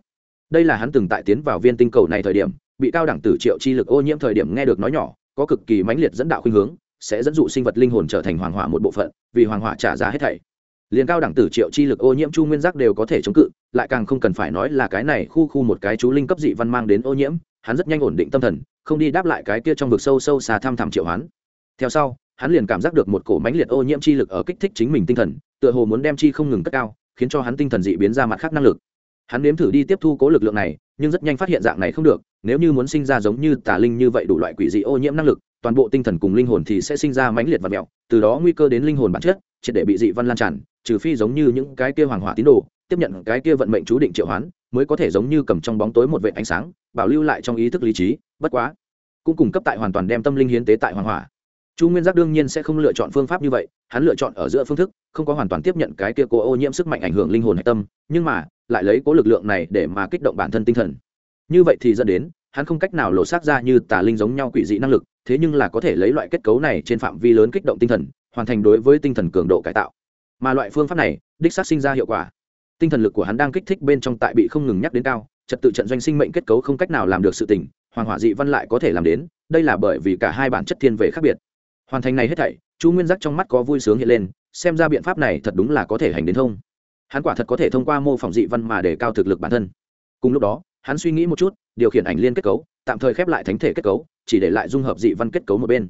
Đây là hắn từng tại tiến vào viên tinh cầu này thời điểm, bị cao đẳng tử triệu chi lực ô nhiễm thời điểm nghe được nói nhỏ, có cực kỳ mãnh liệt dẫn đạo khuynh hướng, sẽ dẫn dụ sinh vật linh hồn trở thành hoàng hỏa một bộ phận, vì hoàng hỏa trả giá hết thảy liền cao đẳng tử triệu chi lực ô nhiễm chu nguyên giác đều có thể chống cự, lại càng không cần phải nói là cái này khu khu một cái chú linh cấp dị văn mang đến ô nhiễm, hắn rất nhanh ổn định tâm thần, không đi đáp lại cái kia trong vực sâu sâu xa tham thảm triệu hoán. Theo sau, hắn liền cảm giác được một cổ mãnh liệt ô nhiễm chi lực ở kích thích chính mình tinh thần, tựa hồ muốn đem chi không ngừng cất cao, khiến cho hắn tinh thần dị biến ra mặt khác năng lực. Hắn nếm thử đi tiếp thu cố lực lượng này, nhưng rất nhanh phát hiện dạng này không được, nếu như muốn sinh ra giống như tà linh như vậy đủ loại quỷ dị ô nhiễm năng lực, toàn bộ tinh thần cùng linh hồn thì sẽ sinh ra mãnh liệt và mẹo, từ đó nguy cơ đến linh hồn bản chất, triệt để bị dị văn lan tràn trừ phi giống như những cái kia hoàng hỏa tín đồ, tiếp nhận cái kia vận mệnh chú định triệu hoán, mới có thể giống như cầm trong bóng tối một vệ ánh sáng, bảo lưu lại trong ý thức lý trí, bất quá, cũng cung cấp tại hoàn toàn đem tâm linh hiến tế tại hoàng hỏa. Chu nguyên giác đương nhiên sẽ không lựa chọn phương pháp như vậy, hắn lựa chọn ở giữa phương thức, không có hoàn toàn tiếp nhận cái kia cô ô nhiễm sức mạnh ảnh hưởng linh hồn hạch tâm, nhưng mà, lại lấy cố lực lượng này để mà kích động bản thân tinh thần. Như vậy thì dẫn đến, hắn không cách nào lộ xác ra như tà linh giống nhau quỷ dị năng lực, thế nhưng là có thể lấy loại kết cấu này trên phạm vi lớn kích động tinh thần, hoàn thành đối với tinh thần cường độ cải tạo mà loại phương pháp này, đích xác sinh ra hiệu quả. Tinh thần lực của hắn đang kích thích bên trong tại bị không ngừng nhắc đến cao, trật tự trận doanh sinh mệnh kết cấu không cách nào làm được sự tỉnh hoàng hỏa dị văn lại có thể làm đến, đây là bởi vì cả hai bản chất thiên về khác biệt. Hoàn thành này hết thảy, chu nguyên giác trong mắt có vui sướng hiện lên, xem ra biện pháp này thật đúng là có thể hành đến thông. Hắn quả thật có thể thông qua mô phỏng dị văn mà để cao thực lực bản thân. Cùng lúc đó, hắn suy nghĩ một chút, điều khiển ảnh liên kết cấu, tạm thời khép lại thánh thể kết cấu, chỉ để lại dung hợp dị văn kết cấu một bên.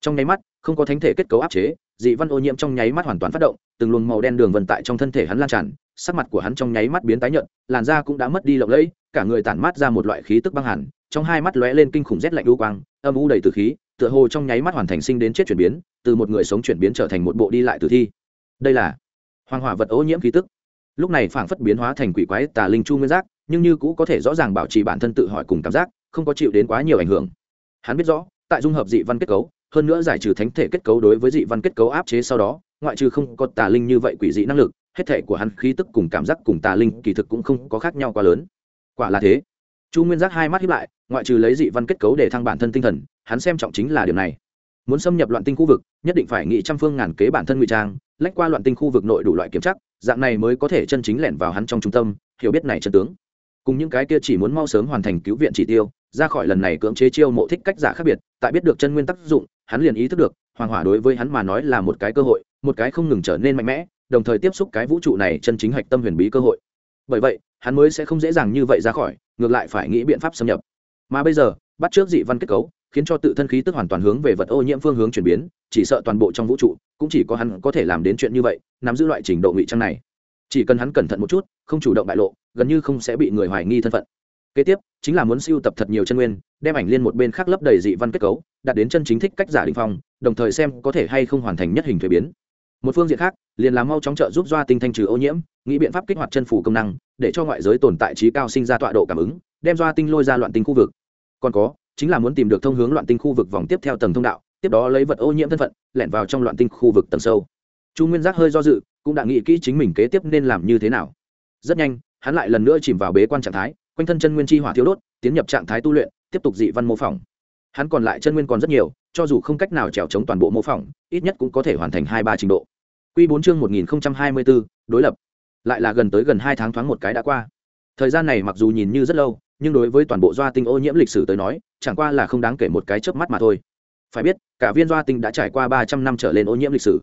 Trong nháy mắt, không có thánh thể kết cấu áp chế dị văn ô nhiễm trong nháy mắt hoàn toàn phát động, từng luồng màu đen đường vận tại trong thân thể hắn lan tràn, sắc mặt của hắn trong nháy mắt biến tái nhợt, làn da cũng đã mất đi lộng lẫy, cả người tản mát ra một loại khí tức băng hẳn trong hai mắt lóe lên kinh khủng rét lạnh u quang, âm u đầy từ khí, tựa hồ trong nháy mắt hoàn thành sinh đến chết chuyển biến, từ một người sống chuyển biến trở thành một bộ đi lại tử thi. Đây là hoàng hỏa vật ô nhiễm khí tức. Lúc này phảng phất biến hóa thành quỷ quái tà linh chu nguyên giác, nhưng như cũ có thể rõ ràng bảo trì bản thân tự hỏi cùng cảm giác, không có chịu đến quá nhiều ảnh hưởng. Hắn biết rõ, tại dung hợp dị văn kết cấu hơn nữa giải trừ thánh thể kết cấu đối với dị văn kết cấu áp chế sau đó, ngoại trừ không có tà linh như vậy quỷ dị năng lực, hết thể của hắn khí tức cùng cảm giác cùng tà linh kỳ thực cũng không có khác nhau quá lớn. Quả là thế. Chu nguyên giác hai mắt hiếp lại, ngoại trừ lấy dị văn kết cấu để thăng bản thân tinh thần, hắn xem trọng chính là điều này. Muốn xâm nhập loạn tinh khu vực, nhất định phải nghị trăm phương ngàn kế bản thân ngụy trang, lách qua loạn tinh khu vực nội đủ loại kiểm chắc dạng này mới có thể chân chính lẻn vào hắn trong trung tâm, hiểu biết này chân tướng. Cùng những cái kia chỉ muốn mau sớm hoàn thành cứu viện chỉ tiêu, ra khỏi lần này cưỡng chế chiêu mộ thích cách giả khác biệt, tại biết được chân nguyên tác dụng hắn liền ý thức được, hoàng hỏa đối với hắn mà nói là một cái cơ hội, một cái không ngừng trở nên mạnh mẽ, đồng thời tiếp xúc cái vũ trụ này chân chính hạch tâm huyền bí cơ hội. Bởi vậy, hắn mới sẽ không dễ dàng như vậy ra khỏi, ngược lại phải nghĩ biện pháp xâm nhập. Mà bây giờ, bắt trước dị văn kết cấu, khiến cho tự thân khí tức hoàn toàn hướng về vật ô nhiễm phương hướng chuyển biến, chỉ sợ toàn bộ trong vũ trụ, cũng chỉ có hắn có thể làm đến chuyện như vậy, nắm giữ loại trình độ ngụy trang này. Chỉ cần hắn cẩn thận một chút, không chủ động bại lộ, gần như không sẽ bị người hoài nghi thân phận kế tiếp, chính là muốn siêu tập thật nhiều chân nguyên, đem ảnh liên một bên khác lấp đầy dị văn kết cấu, đạt đến chân chính thích cách giả định phong, đồng thời xem có thể hay không hoàn thành nhất hình thuế biến. Một phương diện khác, liền làm mau chóng trợ giúp doa tinh thanh trừ ô nhiễm, nghĩ biện pháp kích hoạt chân phủ công năng, để cho ngoại giới tồn tại trí cao sinh ra tọa độ cảm ứng, đem doa tinh lôi ra loạn tinh khu vực. Còn có, chính là muốn tìm được thông hướng loạn tinh khu vực vòng tiếp theo tầng thông đạo, tiếp đó lấy vật ô nhiễm thân phận, lẻn vào trong loạn tinh khu vực tầng sâu. Chu nguyên giác hơi do dự, cũng đã nghĩ kỹ chính mình kế tiếp nên làm như thế nào. Rất nhanh, hắn lại lần nữa chìm vào bế quan trạng thái quanh thân chân nguyên chi hỏa thiếu đốt, tiến nhập trạng thái tu luyện, tiếp tục dị văn mô phỏng. Hắn còn lại chân nguyên còn rất nhiều, cho dù không cách nào trèo chống toàn bộ mô phỏng, ít nhất cũng có thể hoàn thành hai ba trình độ. Q bốn chương một nghìn hai mươi bốn đối lập. Lại là gần tới gần hai tháng thoáng một cái đã qua. Thời gian này mặc dù nhìn như rất lâu, nhưng đối với toàn bộ doa tinh ô nhiễm lịch sử tới nói, chẳng qua là không đáng kể một cái chớp mắt mà thôi. Phải biết, cả viên doa tinh đã trải qua ba trăm năm trở lên ô nhiễm lịch sử.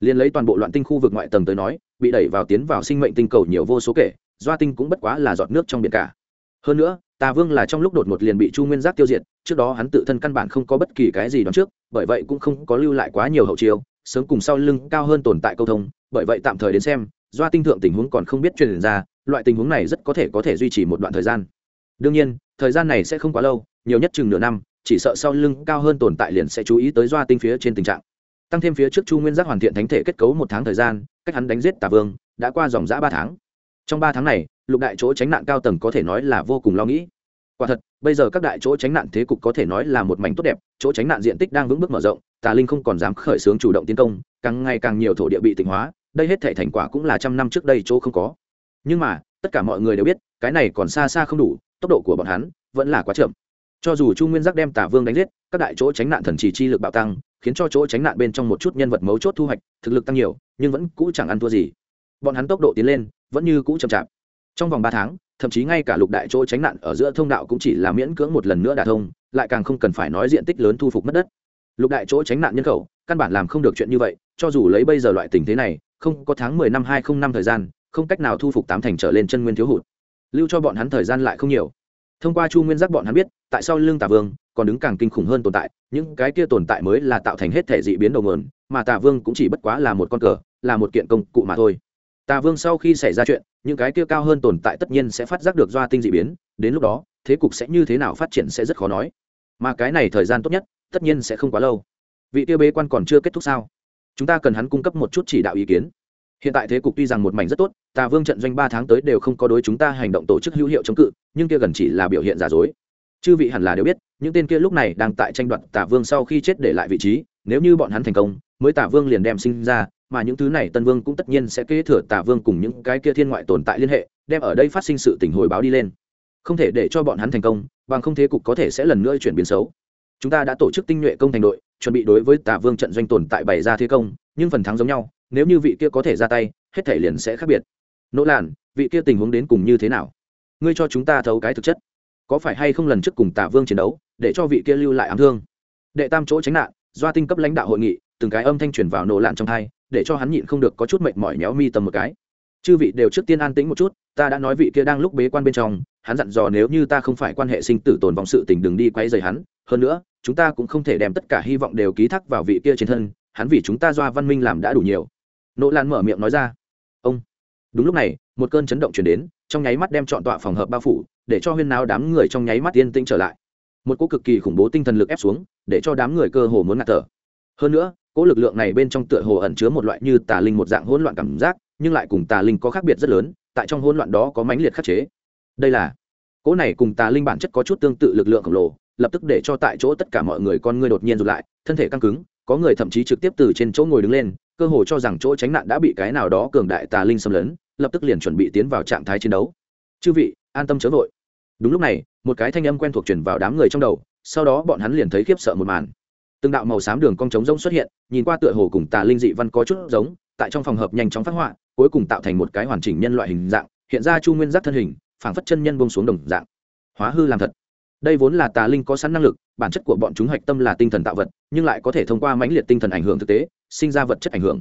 Liên lấy toàn bộ loạn tinh khu vực ngoại tầng tới nói, bị đẩy vào tiến vào sinh mệnh tinh cầu nhiều vô số kể, doa tinh cũng bất quá là giọt nước trong biển cả hơn nữa tà vương là trong lúc đột ngột liền bị chu nguyên giác tiêu diệt, trước đó hắn tự thân căn bản không có bất kỳ cái gì đoán trước, bởi vậy cũng không có lưu lại quá nhiều hậu chiêu, sớm cùng sau lưng cao hơn tồn tại câu thông, bởi vậy tạm thời đến xem, doa tinh thượng tình huống còn không biết truyền ra, loại tình huống này rất có thể có thể duy trì một đoạn thời gian. Đương nhiên, thời gian này sẽ không quá lâu, nhiều nhất chừng nửa năm, chỉ sợ sau lưng cao hơn tồn tại liền sẽ chú ý tới doa tinh phía trên tình trạng. Tăng thêm phía trước chu nguyên giác hoàn thiện thánh thể kết cấu một tháng thời gian, cách hắn đánh giết tà vương, đã qua dòng giã ba tháng trong ba tháng này, lục đại chỗ tránh nạn cao tầng có thể nói là vô cùng lo nghĩ. Quả thật, bây giờ các đại chỗ tránh nạn thế cục có thể nói là một mảnh tốt đẹp, chỗ tránh nạn diện tích đang vững bước mở rộng, tà linh không còn dám khởi xướng chủ động tiến công, càng ngày càng nhiều thổ địa bị tịnh hóa, đây hết thể thành quả cũng là trăm năm trước đây chỗ không có. Nhưng mà, tất cả mọi người đều biết, cái này còn xa xa không đủ, tốc độ của bọn hắn vẫn là quá chậm. Cho dù chu nguyên giác đem tả vương đánh giết, các đại chỗ tránh nạn thần trì chi lực bạo tăng, khiến cho chỗ tránh nạn bên trong một chút nhân vật mấu chốt thu hoạch, thực lực tăng nhiều, nhưng vẫn cũ chẳng ăn thua gì bọn hắn tốc độ tiến lên, vẫn như cũ chậm chạp. Trong vòng ba tháng, thậm chí ngay cả lục đại chỗ tránh nạn ở giữa thông đạo cũng chỉ là miễn cưỡng một lần nữa đả thông, lại càng không cần phải nói diện tích lớn thu phục mất đất. Lục đại chỗ tránh nạn nhân khẩu, căn bản làm không được chuyện như vậy, cho dù lấy bây giờ loại tình thế này, không có tháng mười năm hai không năm thời gian, không cách nào thu phục tám thành trở lên chân nguyên thiếu hụt. Lưu cho bọn hắn thời gian lại không nhiều. Thông qua chu nguyên giác bọn hắn biết, tại sao lương tả vương còn đứng càng kinh khủng hơn tồn tại, những cái kia tồn tại mới là tạo thành hết thể dị biến đầu nguồn, mà tả vương cũng chỉ bất quá là một con cờ, là một kiện công cụ mà thôi tà vương sau khi xảy ra chuyện, những cái kia cao hơn tồn tại tất nhiên sẽ phát giác được doa tinh dị biến, đến lúc đó, thế cục sẽ như thế nào phát triển sẽ rất khó nói. Mà cái này thời gian tốt nhất, tất nhiên sẽ không quá lâu. Vị tiêu bế quan còn chưa kết thúc sao? Chúng ta cần hắn cung cấp một chút chỉ đạo ý kiến. Hiện tại thế cục tuy rằng một mảnh rất tốt, tà vương trận doanh ba tháng tới đều không có đối chúng ta hành động tổ chức hữu hiệu chống cự, nhưng kia gần chỉ là biểu hiện giả dối. Chư vị hẳn là đều biết, những tên kia lúc này đang tại tranh đoạt tà vương sau khi chết để lại vị trí, nếu như bọn hắn thành công, mới tà vương liền đem sinh ra mà những thứ này tân vương cũng tất nhiên sẽ kế thừa tả vương cùng những cái kia thiên ngoại tồn tại liên hệ, đem ở đây phát sinh sự tình hồi báo đi lên. Không thể để cho bọn hắn thành công, bằng không thế cục có thể sẽ lần nữa chuyển biến xấu. Chúng ta đã tổ chức tinh nhuệ công thành đội, chuẩn bị đối với tả vương trận doanh tồn tại bày ra thế công, nhưng phần thắng giống nhau, nếu như vị kia có thể ra tay, hết thể liền sẽ khác biệt. Nỗ làn vị kia tình huống đến cùng như thế nào? Ngươi cho chúng ta thấu cái thực chất. Có phải hay không lần trước cùng tả vương chiến đấu, để cho vị kia lưu lại ám thương? Đệ tam chỗ tránh nạn do tinh cấp lãnh đạo hội nghị, từng cái âm thanh truyền vào nổ lạn trong hai để cho hắn nhịn không được có chút mệt mỏi méo mi tầm một cái. Chư vị đều trước tiên an tĩnh một chút, ta đã nói vị kia đang lúc bế quan bên trong, hắn dặn dò nếu như ta không phải quan hệ sinh tử tồn vong sự tình đừng đi quay rầy hắn, hơn nữa, chúng ta cũng không thể đem tất cả hy vọng đều ký thác vào vị kia trên thân, hắn vì chúng ta doa văn minh làm đã đủ nhiều. Nỗ lan mở miệng nói ra. Ông. Đúng lúc này, một cơn chấn động chuyển đến, trong nháy mắt đem chọn tọa phòng hợp bao phủ, để cho huyên náo đám người trong nháy mắt yên tĩnh trở lại. Một cỗ cực kỳ khủng bố tinh thần lực ép xuống, để cho đám người cơ hồ muốn ngạt thở. Hơn nữa cỗ lực lượng này bên trong tựa hồ ẩn chứa một loại như tà linh một dạng hỗn loạn cảm giác, nhưng lại cùng tà linh có khác biệt rất lớn, tại trong hỗn loạn đó có mãnh liệt khắc chế. Đây là, cỗ này cùng tà linh bản chất có chút tương tự lực lượng khổng lồ, lập tức để cho tại chỗ tất cả mọi người con ngươi đột nhiên rụt lại, thân thể căng cứng, có người thậm chí trực tiếp từ trên chỗ ngồi đứng lên, cơ hồ cho rằng chỗ tránh nạn đã bị cái nào đó cường đại tà linh xâm lấn, lập tức liền chuẩn bị tiến vào trạng thái chiến đấu. Chư vị, an tâm chớ vội. Đúng lúc này, một cái thanh âm quen thuộc truyền vào đám người trong đầu, sau đó bọn hắn liền thấy khiếp sợ một màn từng đạo màu xám đường cong trống rỗng xuất hiện, nhìn qua tựa hồ cùng tà linh dị văn có chút giống, tại trong phòng hợp nhanh chóng phát họa, cuối cùng tạo thành một cái hoàn chỉnh nhân loại hình dạng, hiện ra chu nguyên giác thân hình, phảng phất chân nhân bông xuống đồng dạng. Hóa hư làm thật. Đây vốn là tà linh có sẵn năng lực, bản chất của bọn chúng hạch tâm là tinh thần tạo vật, nhưng lại có thể thông qua mãnh liệt tinh thần ảnh hưởng thực tế, sinh ra vật chất ảnh hưởng.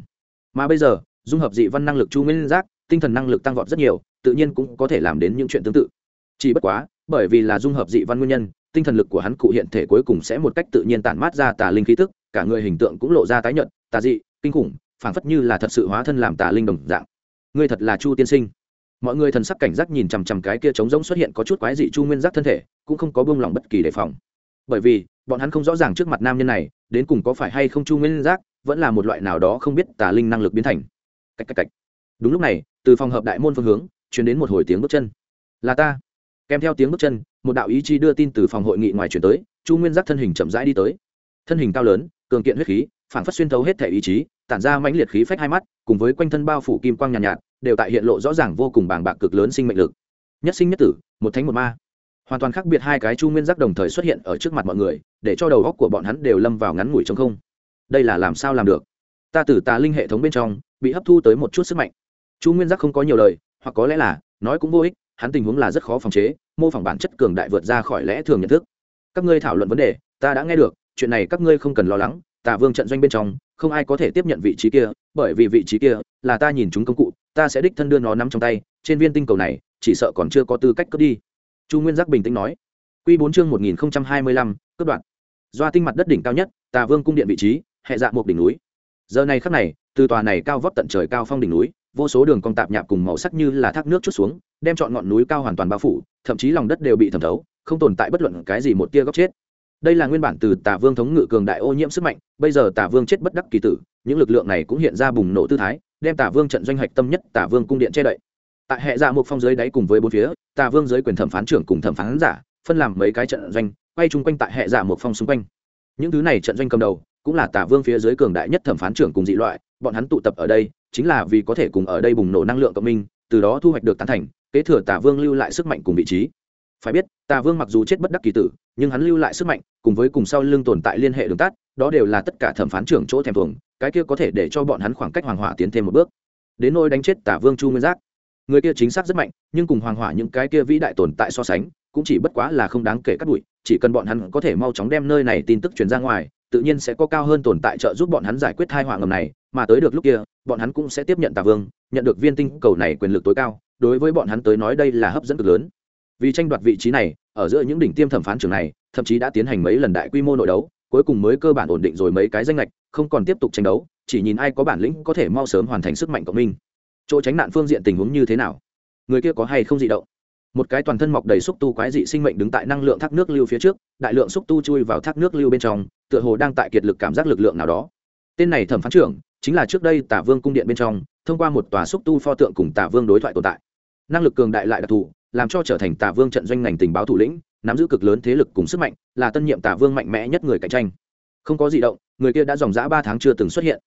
Mà bây giờ, dung hợp dị văn năng lực chu nguyên giác, tinh thần năng lực tăng vọt rất nhiều, tự nhiên cũng có thể làm đến những chuyện tương tự. Chỉ bất quá, bởi vì là dung hợp dị văn nguyên nhân tinh thần lực của hắn cụ hiện thể cuối cùng sẽ một cách tự nhiên tản mát ra tà linh khí tức, cả người hình tượng cũng lộ ra tái nhợt, tà dị, kinh khủng, phảng phất như là thật sự hóa thân làm tà linh đồng dạng. Ngươi thật là chu tiên sinh. Mọi người thần sắc cảnh giác nhìn chằm chằm cái kia trống rỗng xuất hiện có chút quái dị chu nguyên giác thân thể, cũng không có buông lỏng bất kỳ đề phòng. Bởi vì, bọn hắn không rõ ràng trước mặt nam nhân này, đến cùng có phải hay không chu nguyên giác, vẫn là một loại nào đó không biết tà linh năng lực biến thành. Cách cách cách. Đúng lúc này, từ phòng hợp đại môn phương hướng chuyển đến một hồi tiếng bước chân. Là ta. Kèm theo tiếng bước chân một đạo ý chí đưa tin từ phòng hội nghị ngoài chuyển tới chu nguyên giác thân hình chậm rãi đi tới. Thân hình cao lớn cường kiện huyết khí phản phất xuyên thấu hết thể ý chí tản ra mãnh liệt khí phách hai mắt cùng với quanh thân bao phủ kim quang nhàn nhạt, nhạt đều tại hiện lộ rõ ràng vô cùng bàng bạc cực lớn sinh mệnh lực. Nhất sinh nhất tử một thánh một ma. Hoàn toàn khác biệt hai cái chu nguyên giác đồng thời xuất hiện ở trước mặt mọi người để cho đầu góc của bọn hắn đều lâm vào ngắn ngủi trong không. Đây là làm sao làm được? Ta từ tà linh hệ thống bên trong bị hấp thu tới một chút sức mạnh. Chu nguyên giác không có nhiều lời hoặc có lẽ là nói cũng vô ích hắn tình huống là rất khó phòng chế, mô phỏng bản chất cường đại vượt ra khỏi lẽ thường nhận thức. Các ngươi thảo luận vấn đề, ta đã nghe được, chuyện này các ngươi không cần lo lắng, tà vương trận doanh bên trong, không ai có thể tiếp nhận vị trí kia, bởi vì vị trí kia là ta nhìn chúng công cụ, ta sẽ đích thân đưa nó nắm trong tay, trên viên tinh cầu này, chỉ sợ còn chưa có tư cách cướp đi. Chu nguyên giác bình tĩnh nói. Q bốn chương một nghìn hai mươi lăm, cướp đoạn doa tinh mặt đất đỉnh cao nhất, tà vương cung điện vị trí, hệ dạ một đỉnh núi. Giờ này khắc này, từ tòa này cao vóc tận trời cao phong đỉnh núi vô số đường cong tạp nhạp cùng màu sắc như là thác nước chút xuống, đem chọn ngọn núi cao hoàn toàn bao phủ, thậm chí lòng đất đều bị thẩm thấu, không tồn tại bất luận cái gì một tia góc chết. Đây là nguyên bản từ tà vương thống ngự cường đại ô nhiễm sức mạnh, bây giờ tà vương chết bất đắc kỳ tử, những lực lượng này cũng hiện ra bùng nổ tư thái, đem tà vương trận doanh hạch tâm nhất tà vương cung điện che đậy. Tại hệ dạ một phong giới đáy cùng với bốn phía tà vương giới quyền thẩm phán trưởng cùng thẩm phán giả, phân làm mấy cái trận doanh, quay chung quanh tại hệ dạ một phong xung quanh. Những thứ này trận doanh cầm đầu, cũng là tà vương phía dưới cường đại nhất thẩm phán trưởng cùng dị loại, bọn hắn tụ tập ở đây chính là vì có thể cùng ở đây bùng nổ năng lượng cộng minh, từ đó thu hoạch được tán thành, kế thừa Tả vương lưu lại sức mạnh cùng vị trí. Phải biết, tà vương mặc dù chết bất đắc kỳ tử, nhưng hắn lưu lại sức mạnh, cùng với cùng sau lưng tồn tại liên hệ đường tắt, đó đều là tất cả thẩm phán trưởng chỗ thèm thuồng, cái kia có thể để cho bọn hắn khoảng cách hoàng hỏa tiến thêm một bước. Đến nôi đánh chết tả vương chu nguyên giác, người kia chính xác rất mạnh, nhưng cùng hoàng hỏa những cái kia vĩ đại tồn tại so sánh, cũng chỉ bất quá là không đáng kể cắt bụi, chỉ cần bọn hắn có thể mau chóng đem nơi này tin tức truyền ra ngoài, tự nhiên sẽ có cao hơn tồn tại trợ giúp bọn hắn giải quyết hai hoàng ngầm này mà tới được lúc kia, bọn hắn cũng sẽ tiếp nhận tà vương, nhận được viên tinh cầu này quyền lực tối cao, đối với bọn hắn tới nói đây là hấp dẫn cực lớn. Vì tranh đoạt vị trí này, ở giữa những đỉnh tiêm thẩm phán trường này, thậm chí đã tiến hành mấy lần đại quy mô nội đấu, cuối cùng mới cơ bản ổn định rồi mấy cái danh lệch không còn tiếp tục tranh đấu, chỉ nhìn ai có bản lĩnh có thể mau sớm hoàn thành sức mạnh cộng minh. Chỗ tránh nạn phương diện tình huống như thế nào? Người kia có hay không dị động? Một cái toàn thân mọc đầy xúc tu quái dị sinh mệnh đứng tại năng lượng thác nước lưu phía trước, đại lượng xúc tu chui vào thác nước lưu bên trong, tựa hồ đang tại kiệt lực cảm giác lực lượng nào đó. Tên này thẩm phán trưởng chính là trước đây tả vương cung điện bên trong, thông qua một tòa xúc tu pho tượng cùng tả vương đối thoại tồn tại. Năng lực cường đại lại đặc thù, làm cho trở thành tả vương trận doanh ngành tình báo thủ lĩnh, nắm giữ cực lớn thế lực cùng sức mạnh, là tân nhiệm tả vương mạnh mẽ nhất người cạnh tranh. Không có gì động, người kia đã dòng dã ba tháng chưa từng xuất hiện.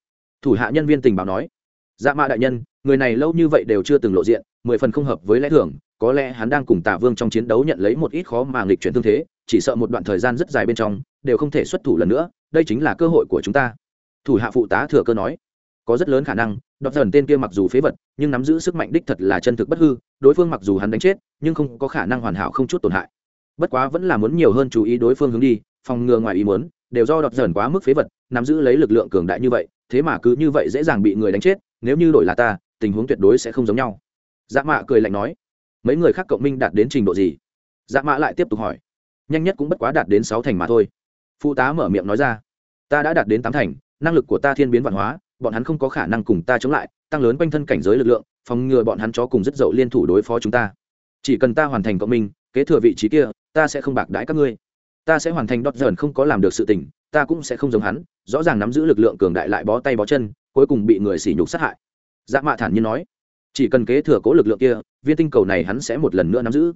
Thủ hạ nhân viên tình báo nói dạ mạ đại nhân, người này lâu như vậy đều chưa từng lộ diện, mười phần không hợp với lẽ thường, có lẽ hắn đang cùng tả vương trong chiến đấu nhận lấy một ít khó mà nghịch chuyển thương thế, chỉ sợ một đoạn thời gian rất dài bên trong, đều không thể xuất thủ lần nữa, đây chính là cơ hội của chúng ta. Thủ hạ phụ tá thừa cơ nói có rất lớn khả năng, đọc dần tên kia mặc dù phế vật, nhưng nắm giữ sức mạnh đích thật là chân thực bất hư, đối phương mặc dù hắn đánh chết, nhưng không có khả năng hoàn hảo không chút tổn hại. Bất quá vẫn là muốn nhiều hơn chú ý đối phương hướng đi, phòng ngừa ngoài ý muốn, đều do đọc dần quá mức phế vật, nắm giữ lấy lực lượng cường đại như vậy, thế mà cứ như vậy dễ dàng bị người đánh chết, nếu như đổi là ta, tình huống tuyệt đối sẽ không giống nhau. Dạ mạ cười lạnh nói, mấy người khác cộng minh đạt đến trình độ gì? Dạ mạ lại tiếp tục hỏi, nhanh nhất cũng bất quá đạt đến sáu thành mà thôi. Phụ tá mở miệng nói ra, ta đã đạt đến tám thành, năng lực của ta thiên biến văn hóa bọn hắn không có khả năng cùng ta chống lại, tăng lớn quanh thân cảnh giới lực lượng, phòng ngừa bọn hắn chó cùng rất dậu liên thủ đối phó chúng ta. Chỉ cần ta hoàn thành cộng minh, kế thừa vị trí kia, ta sẽ không bạc đãi các ngươi. Ta sẽ hoàn thành đọt dần không có làm được sự tình, ta cũng sẽ không giống hắn, rõ ràng nắm giữ lực lượng cường đại lại bó tay bó chân, cuối cùng bị người sỉ nhục sát hại. Dạ mạ thản nhiên nói. Chỉ cần kế thừa cố lực lượng kia, viên tinh cầu này hắn sẽ một lần nữa nắm giữ.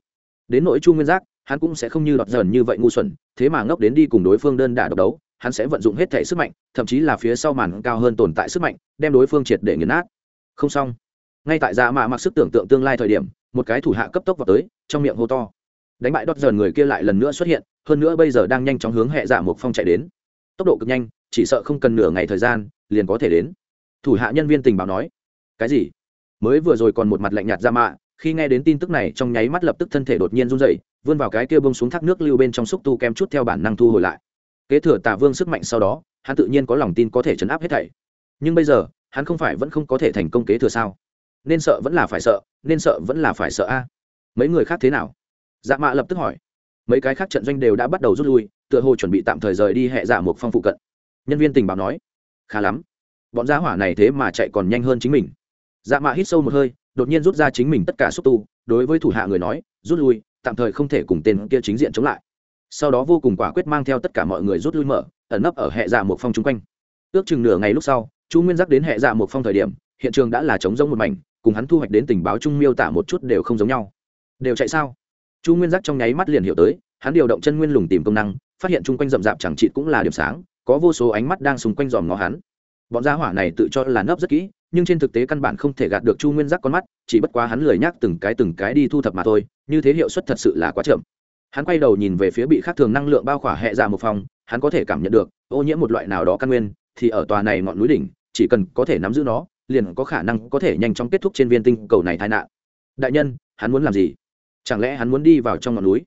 Đến nỗi chu nguyên giác, hắn cũng sẽ không như đọt dần như vậy ngu xuẩn, thế mà ngốc đến đi cùng đối phương đơn đả độc đấu hắn sẽ vận dụng hết thể sức mạnh, thậm chí là phía sau màn cao hơn tồn tại sức mạnh, đem đối phương triệt để nghiền nát. Không xong. Ngay tại dạ mạ mặc sức tưởng tượng tương lai thời điểm, một cái thủ hạ cấp tốc vào tới, trong miệng hô to. Đánh bại đốt dần người kia lại lần nữa xuất hiện, hơn nữa bây giờ đang nhanh chóng hướng hệ dạ một phong chạy đến. Tốc độ cực nhanh, chỉ sợ không cần nửa ngày thời gian, liền có thể đến. Thủ hạ nhân viên tình báo nói. Cái gì? Mới vừa rồi còn một mặt lạnh nhạt ra mạ, khi nghe đến tin tức này trong nháy mắt lập tức thân thể đột nhiên run dậy vươn vào cái kia bông xuống thác nước lưu bên trong xúc tu kem chút theo bản năng thu hồi lại kế thừa tả vương sức mạnh sau đó, hắn tự nhiên có lòng tin có thể chấn áp hết thảy. Nhưng bây giờ, hắn không phải vẫn không có thể thành công kế thừa sao? Nên sợ vẫn là phải sợ, nên sợ vẫn là phải sợ a. Mấy người khác thế nào? Dạ mạ lập tức hỏi. Mấy cái khác trận doanh đều đã bắt đầu rút lui, tựa hồ chuẩn bị tạm thời rời đi hệ dạ một phong phụ cận. Nhân viên tình báo nói. Khá lắm. Bọn gia hỏa này thế mà chạy còn nhanh hơn chính mình. Dạ mạ hít sâu một hơi, đột nhiên rút ra chính mình tất cả xúc tu, đối với thủ hạ người nói, rút lui, tạm thời không thể cùng tên kia chính diện chống lại sau đó vô cùng quả quyết mang theo tất cả mọi người rút lui mở, ẩn nấp ở hệ dạ một phong chung quanh. Ước chừng nửa ngày lúc sau, chu nguyên giác đến hệ dạ một phong thời điểm, hiện trường đã là trống rỗng một mảnh, cùng hắn thu hoạch đến tình báo chung miêu tả một chút đều không giống nhau. Đều chạy sao? Chu nguyên giác trong nháy mắt liền hiểu tới, hắn điều động chân nguyên lùng tìm công năng, phát hiện chung quanh rậm rạp chẳng chịt cũng là điểm sáng, có vô số ánh mắt đang xung quanh dòm ngó hắn. Bọn gia hỏa này tự cho là nấp rất kỹ, nhưng trên thực tế căn bản không thể gạt được chu nguyên giác con mắt, chỉ bất quá hắn lười nhác từng cái từng cái đi thu thập mà thôi, như thế hiệu suất thật sự là quá chậm hắn quay đầu nhìn về phía bị khác thường năng lượng bao khỏa hệ dạ một phòng hắn có thể cảm nhận được, ô nhiễm một loại nào đó căn nguyên, thì ở tòa này ngọn núi đỉnh, chỉ cần có thể nắm giữ nó, liền có khả năng có thể nhanh chóng kết thúc trên viên tinh cầu này tai nạn. Đại nhân, hắn muốn làm gì? Chẳng lẽ hắn muốn đi vào trong ngọn núi?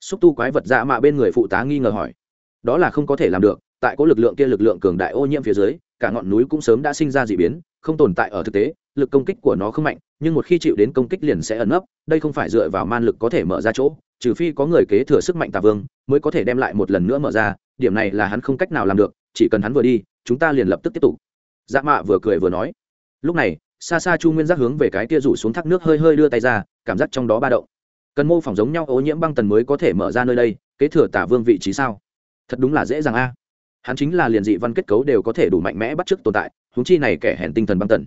Xúc tu quái vật dạ mạ bên người phụ tá nghi ngờ hỏi. Đó là không có thể làm được, tại có lực lượng kia lực lượng cường đại ô nhiễm phía dưới, cả ngọn núi cũng sớm đã sinh ra d ị biến, không tồn tại ở thực tế, lực công kích của nó không mạnh, nhưng một khi chịu đến công kích liền sẽ ẩn ấp đây không phải dựa vào man lực có thể mở ra chỗ trừ phi có người kế thừa sức mạnh tà vương, mới có thể đem lại một lần nữa mở ra, điểm này là hắn không cách nào làm được, chỉ cần hắn vừa đi, chúng ta liền lập tức tiếp tục. Dạ mạ vừa cười vừa nói. Lúc này xa xa chu nguyên giác hướng về cái kia rủ xuống thác nước hơi hơi đưa tay ra, cảm giác trong đó ba động. Cần mô phỏng giống nhau ô nhiễm băng tần mới có thể mở ra nơi đây, kế thừa tả vương vị trí sao? Thật đúng là dễ dàng a. Hắn chính là liền dị văn kết cấu đều có thể đủ mạnh mẽ bắt chước tồn tại húng chi này kẻ hèn tinh thần băng tần.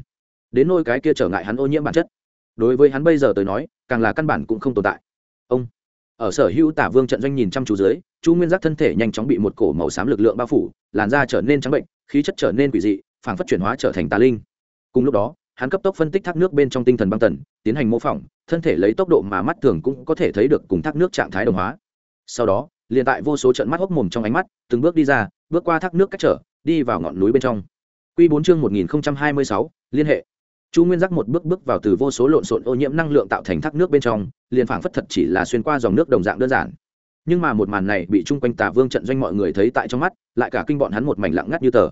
Đến nôi cái kia trở ngại hắn ô nhiễm bản chất. Đối với hắn bây giờ tới nói, càng là căn bản cũng không tồn tại. Ông ở sở hữu tả vương trận doanh nhìn chăm chú dưới, chu nguyên giác thân thể nhanh chóng bị một cổ màu xám lực lượng bao phủ, làn da trở nên trắng bệnh, khí chất trở nên quỷ dị, phảng phất chuyển hóa trở thành tà linh. Cùng lúc đó, hắn cấp tốc phân tích thác nước bên trong tinh thần băng tần, tiến hành mô phỏng, thân thể lấy tốc độ mà mắt thường cũng có thể thấy được cùng thác nước trạng thái đồng hóa. Sau đó, liền tại vô số trận mắt hốc mồm trong ánh mắt, từng bước đi ra, bước qua thác nước cách trở, đi vào ngọn núi bên trong. Q bốn chương một nghìn hai mươi sáu, liên hệ chu nguyên giác một bước bước vào từ vô số lộn xộn ô nhiễm năng lượng tạo thành thác nước bên trong, liền phảng phất thật chỉ là xuyên qua dòng nước đồng dạng đơn giản. Nhưng mà một màn này bị chung quanh tà vương trận doanh mọi người thấy tại trong mắt, lại cả kinh bọn hắn một mảnh lặng ngắt như tờ.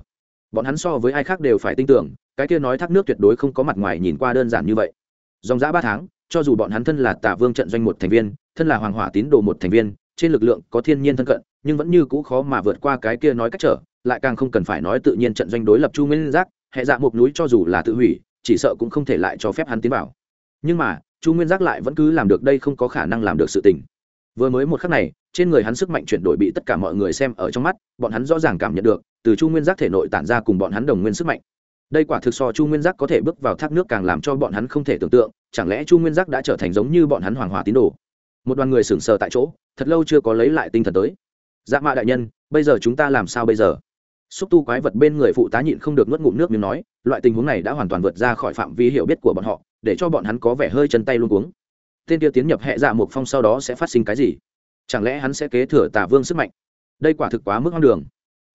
Bọn hắn so với ai khác đều phải tin tưởng, cái kia nói thác nước tuyệt đối không có mặt ngoài nhìn qua đơn giản như vậy. Dòng giã ba tháng, cho dù bọn hắn thân là tà vương trận doanh một thành viên, thân là hoàng hỏa tín đồ một thành viên, trên lực lượng có thiên nhiên thân cận, nhưng vẫn như cũ khó mà vượt qua cái kia nói cách trở, lại càng không cần phải nói tự nhiên trận doanh đối lập chu nguyên giác, hệ dạ một núi cho dù là tự hủy chỉ sợ cũng không thể lại cho phép hắn tiến vào. Nhưng mà, chu nguyên giác lại vẫn cứ làm được đây không có khả năng làm được sự tình. Vừa mới một khắc này, trên người hắn sức mạnh chuyển đổi bị tất cả mọi người xem ở trong mắt, bọn hắn rõ ràng cảm nhận được, từ chu nguyên giác thể nội tản ra cùng bọn hắn đồng nguyên sức mạnh. Đây quả thực so chu nguyên giác có thể bước vào thác nước càng làm cho bọn hắn không thể tưởng tượng, chẳng lẽ chu nguyên giác đã trở thành giống như bọn hắn hoàng hòa tín đồ? Một đoàn người sững sờ tại chỗ, thật lâu chưa có lấy lại tinh thần tới. Dạ mạ đại nhân, bây giờ chúng ta làm sao bây giờ? Xúc tu quái vật bên người phụ tá nhịn không được nuốt ngụm nước miếng nói, loại tình huống này đã hoàn toàn vượt ra khỏi phạm vi hiểu biết của bọn họ, để cho bọn hắn có vẻ hơi chân tay luôn cuống. Tên kia tiến nhập hệ dạ một phong sau đó sẽ phát sinh cái gì? Chẳng lẽ hắn sẽ kế thừa tả vương sức mạnh? Đây quả thực quá mức hoang đường.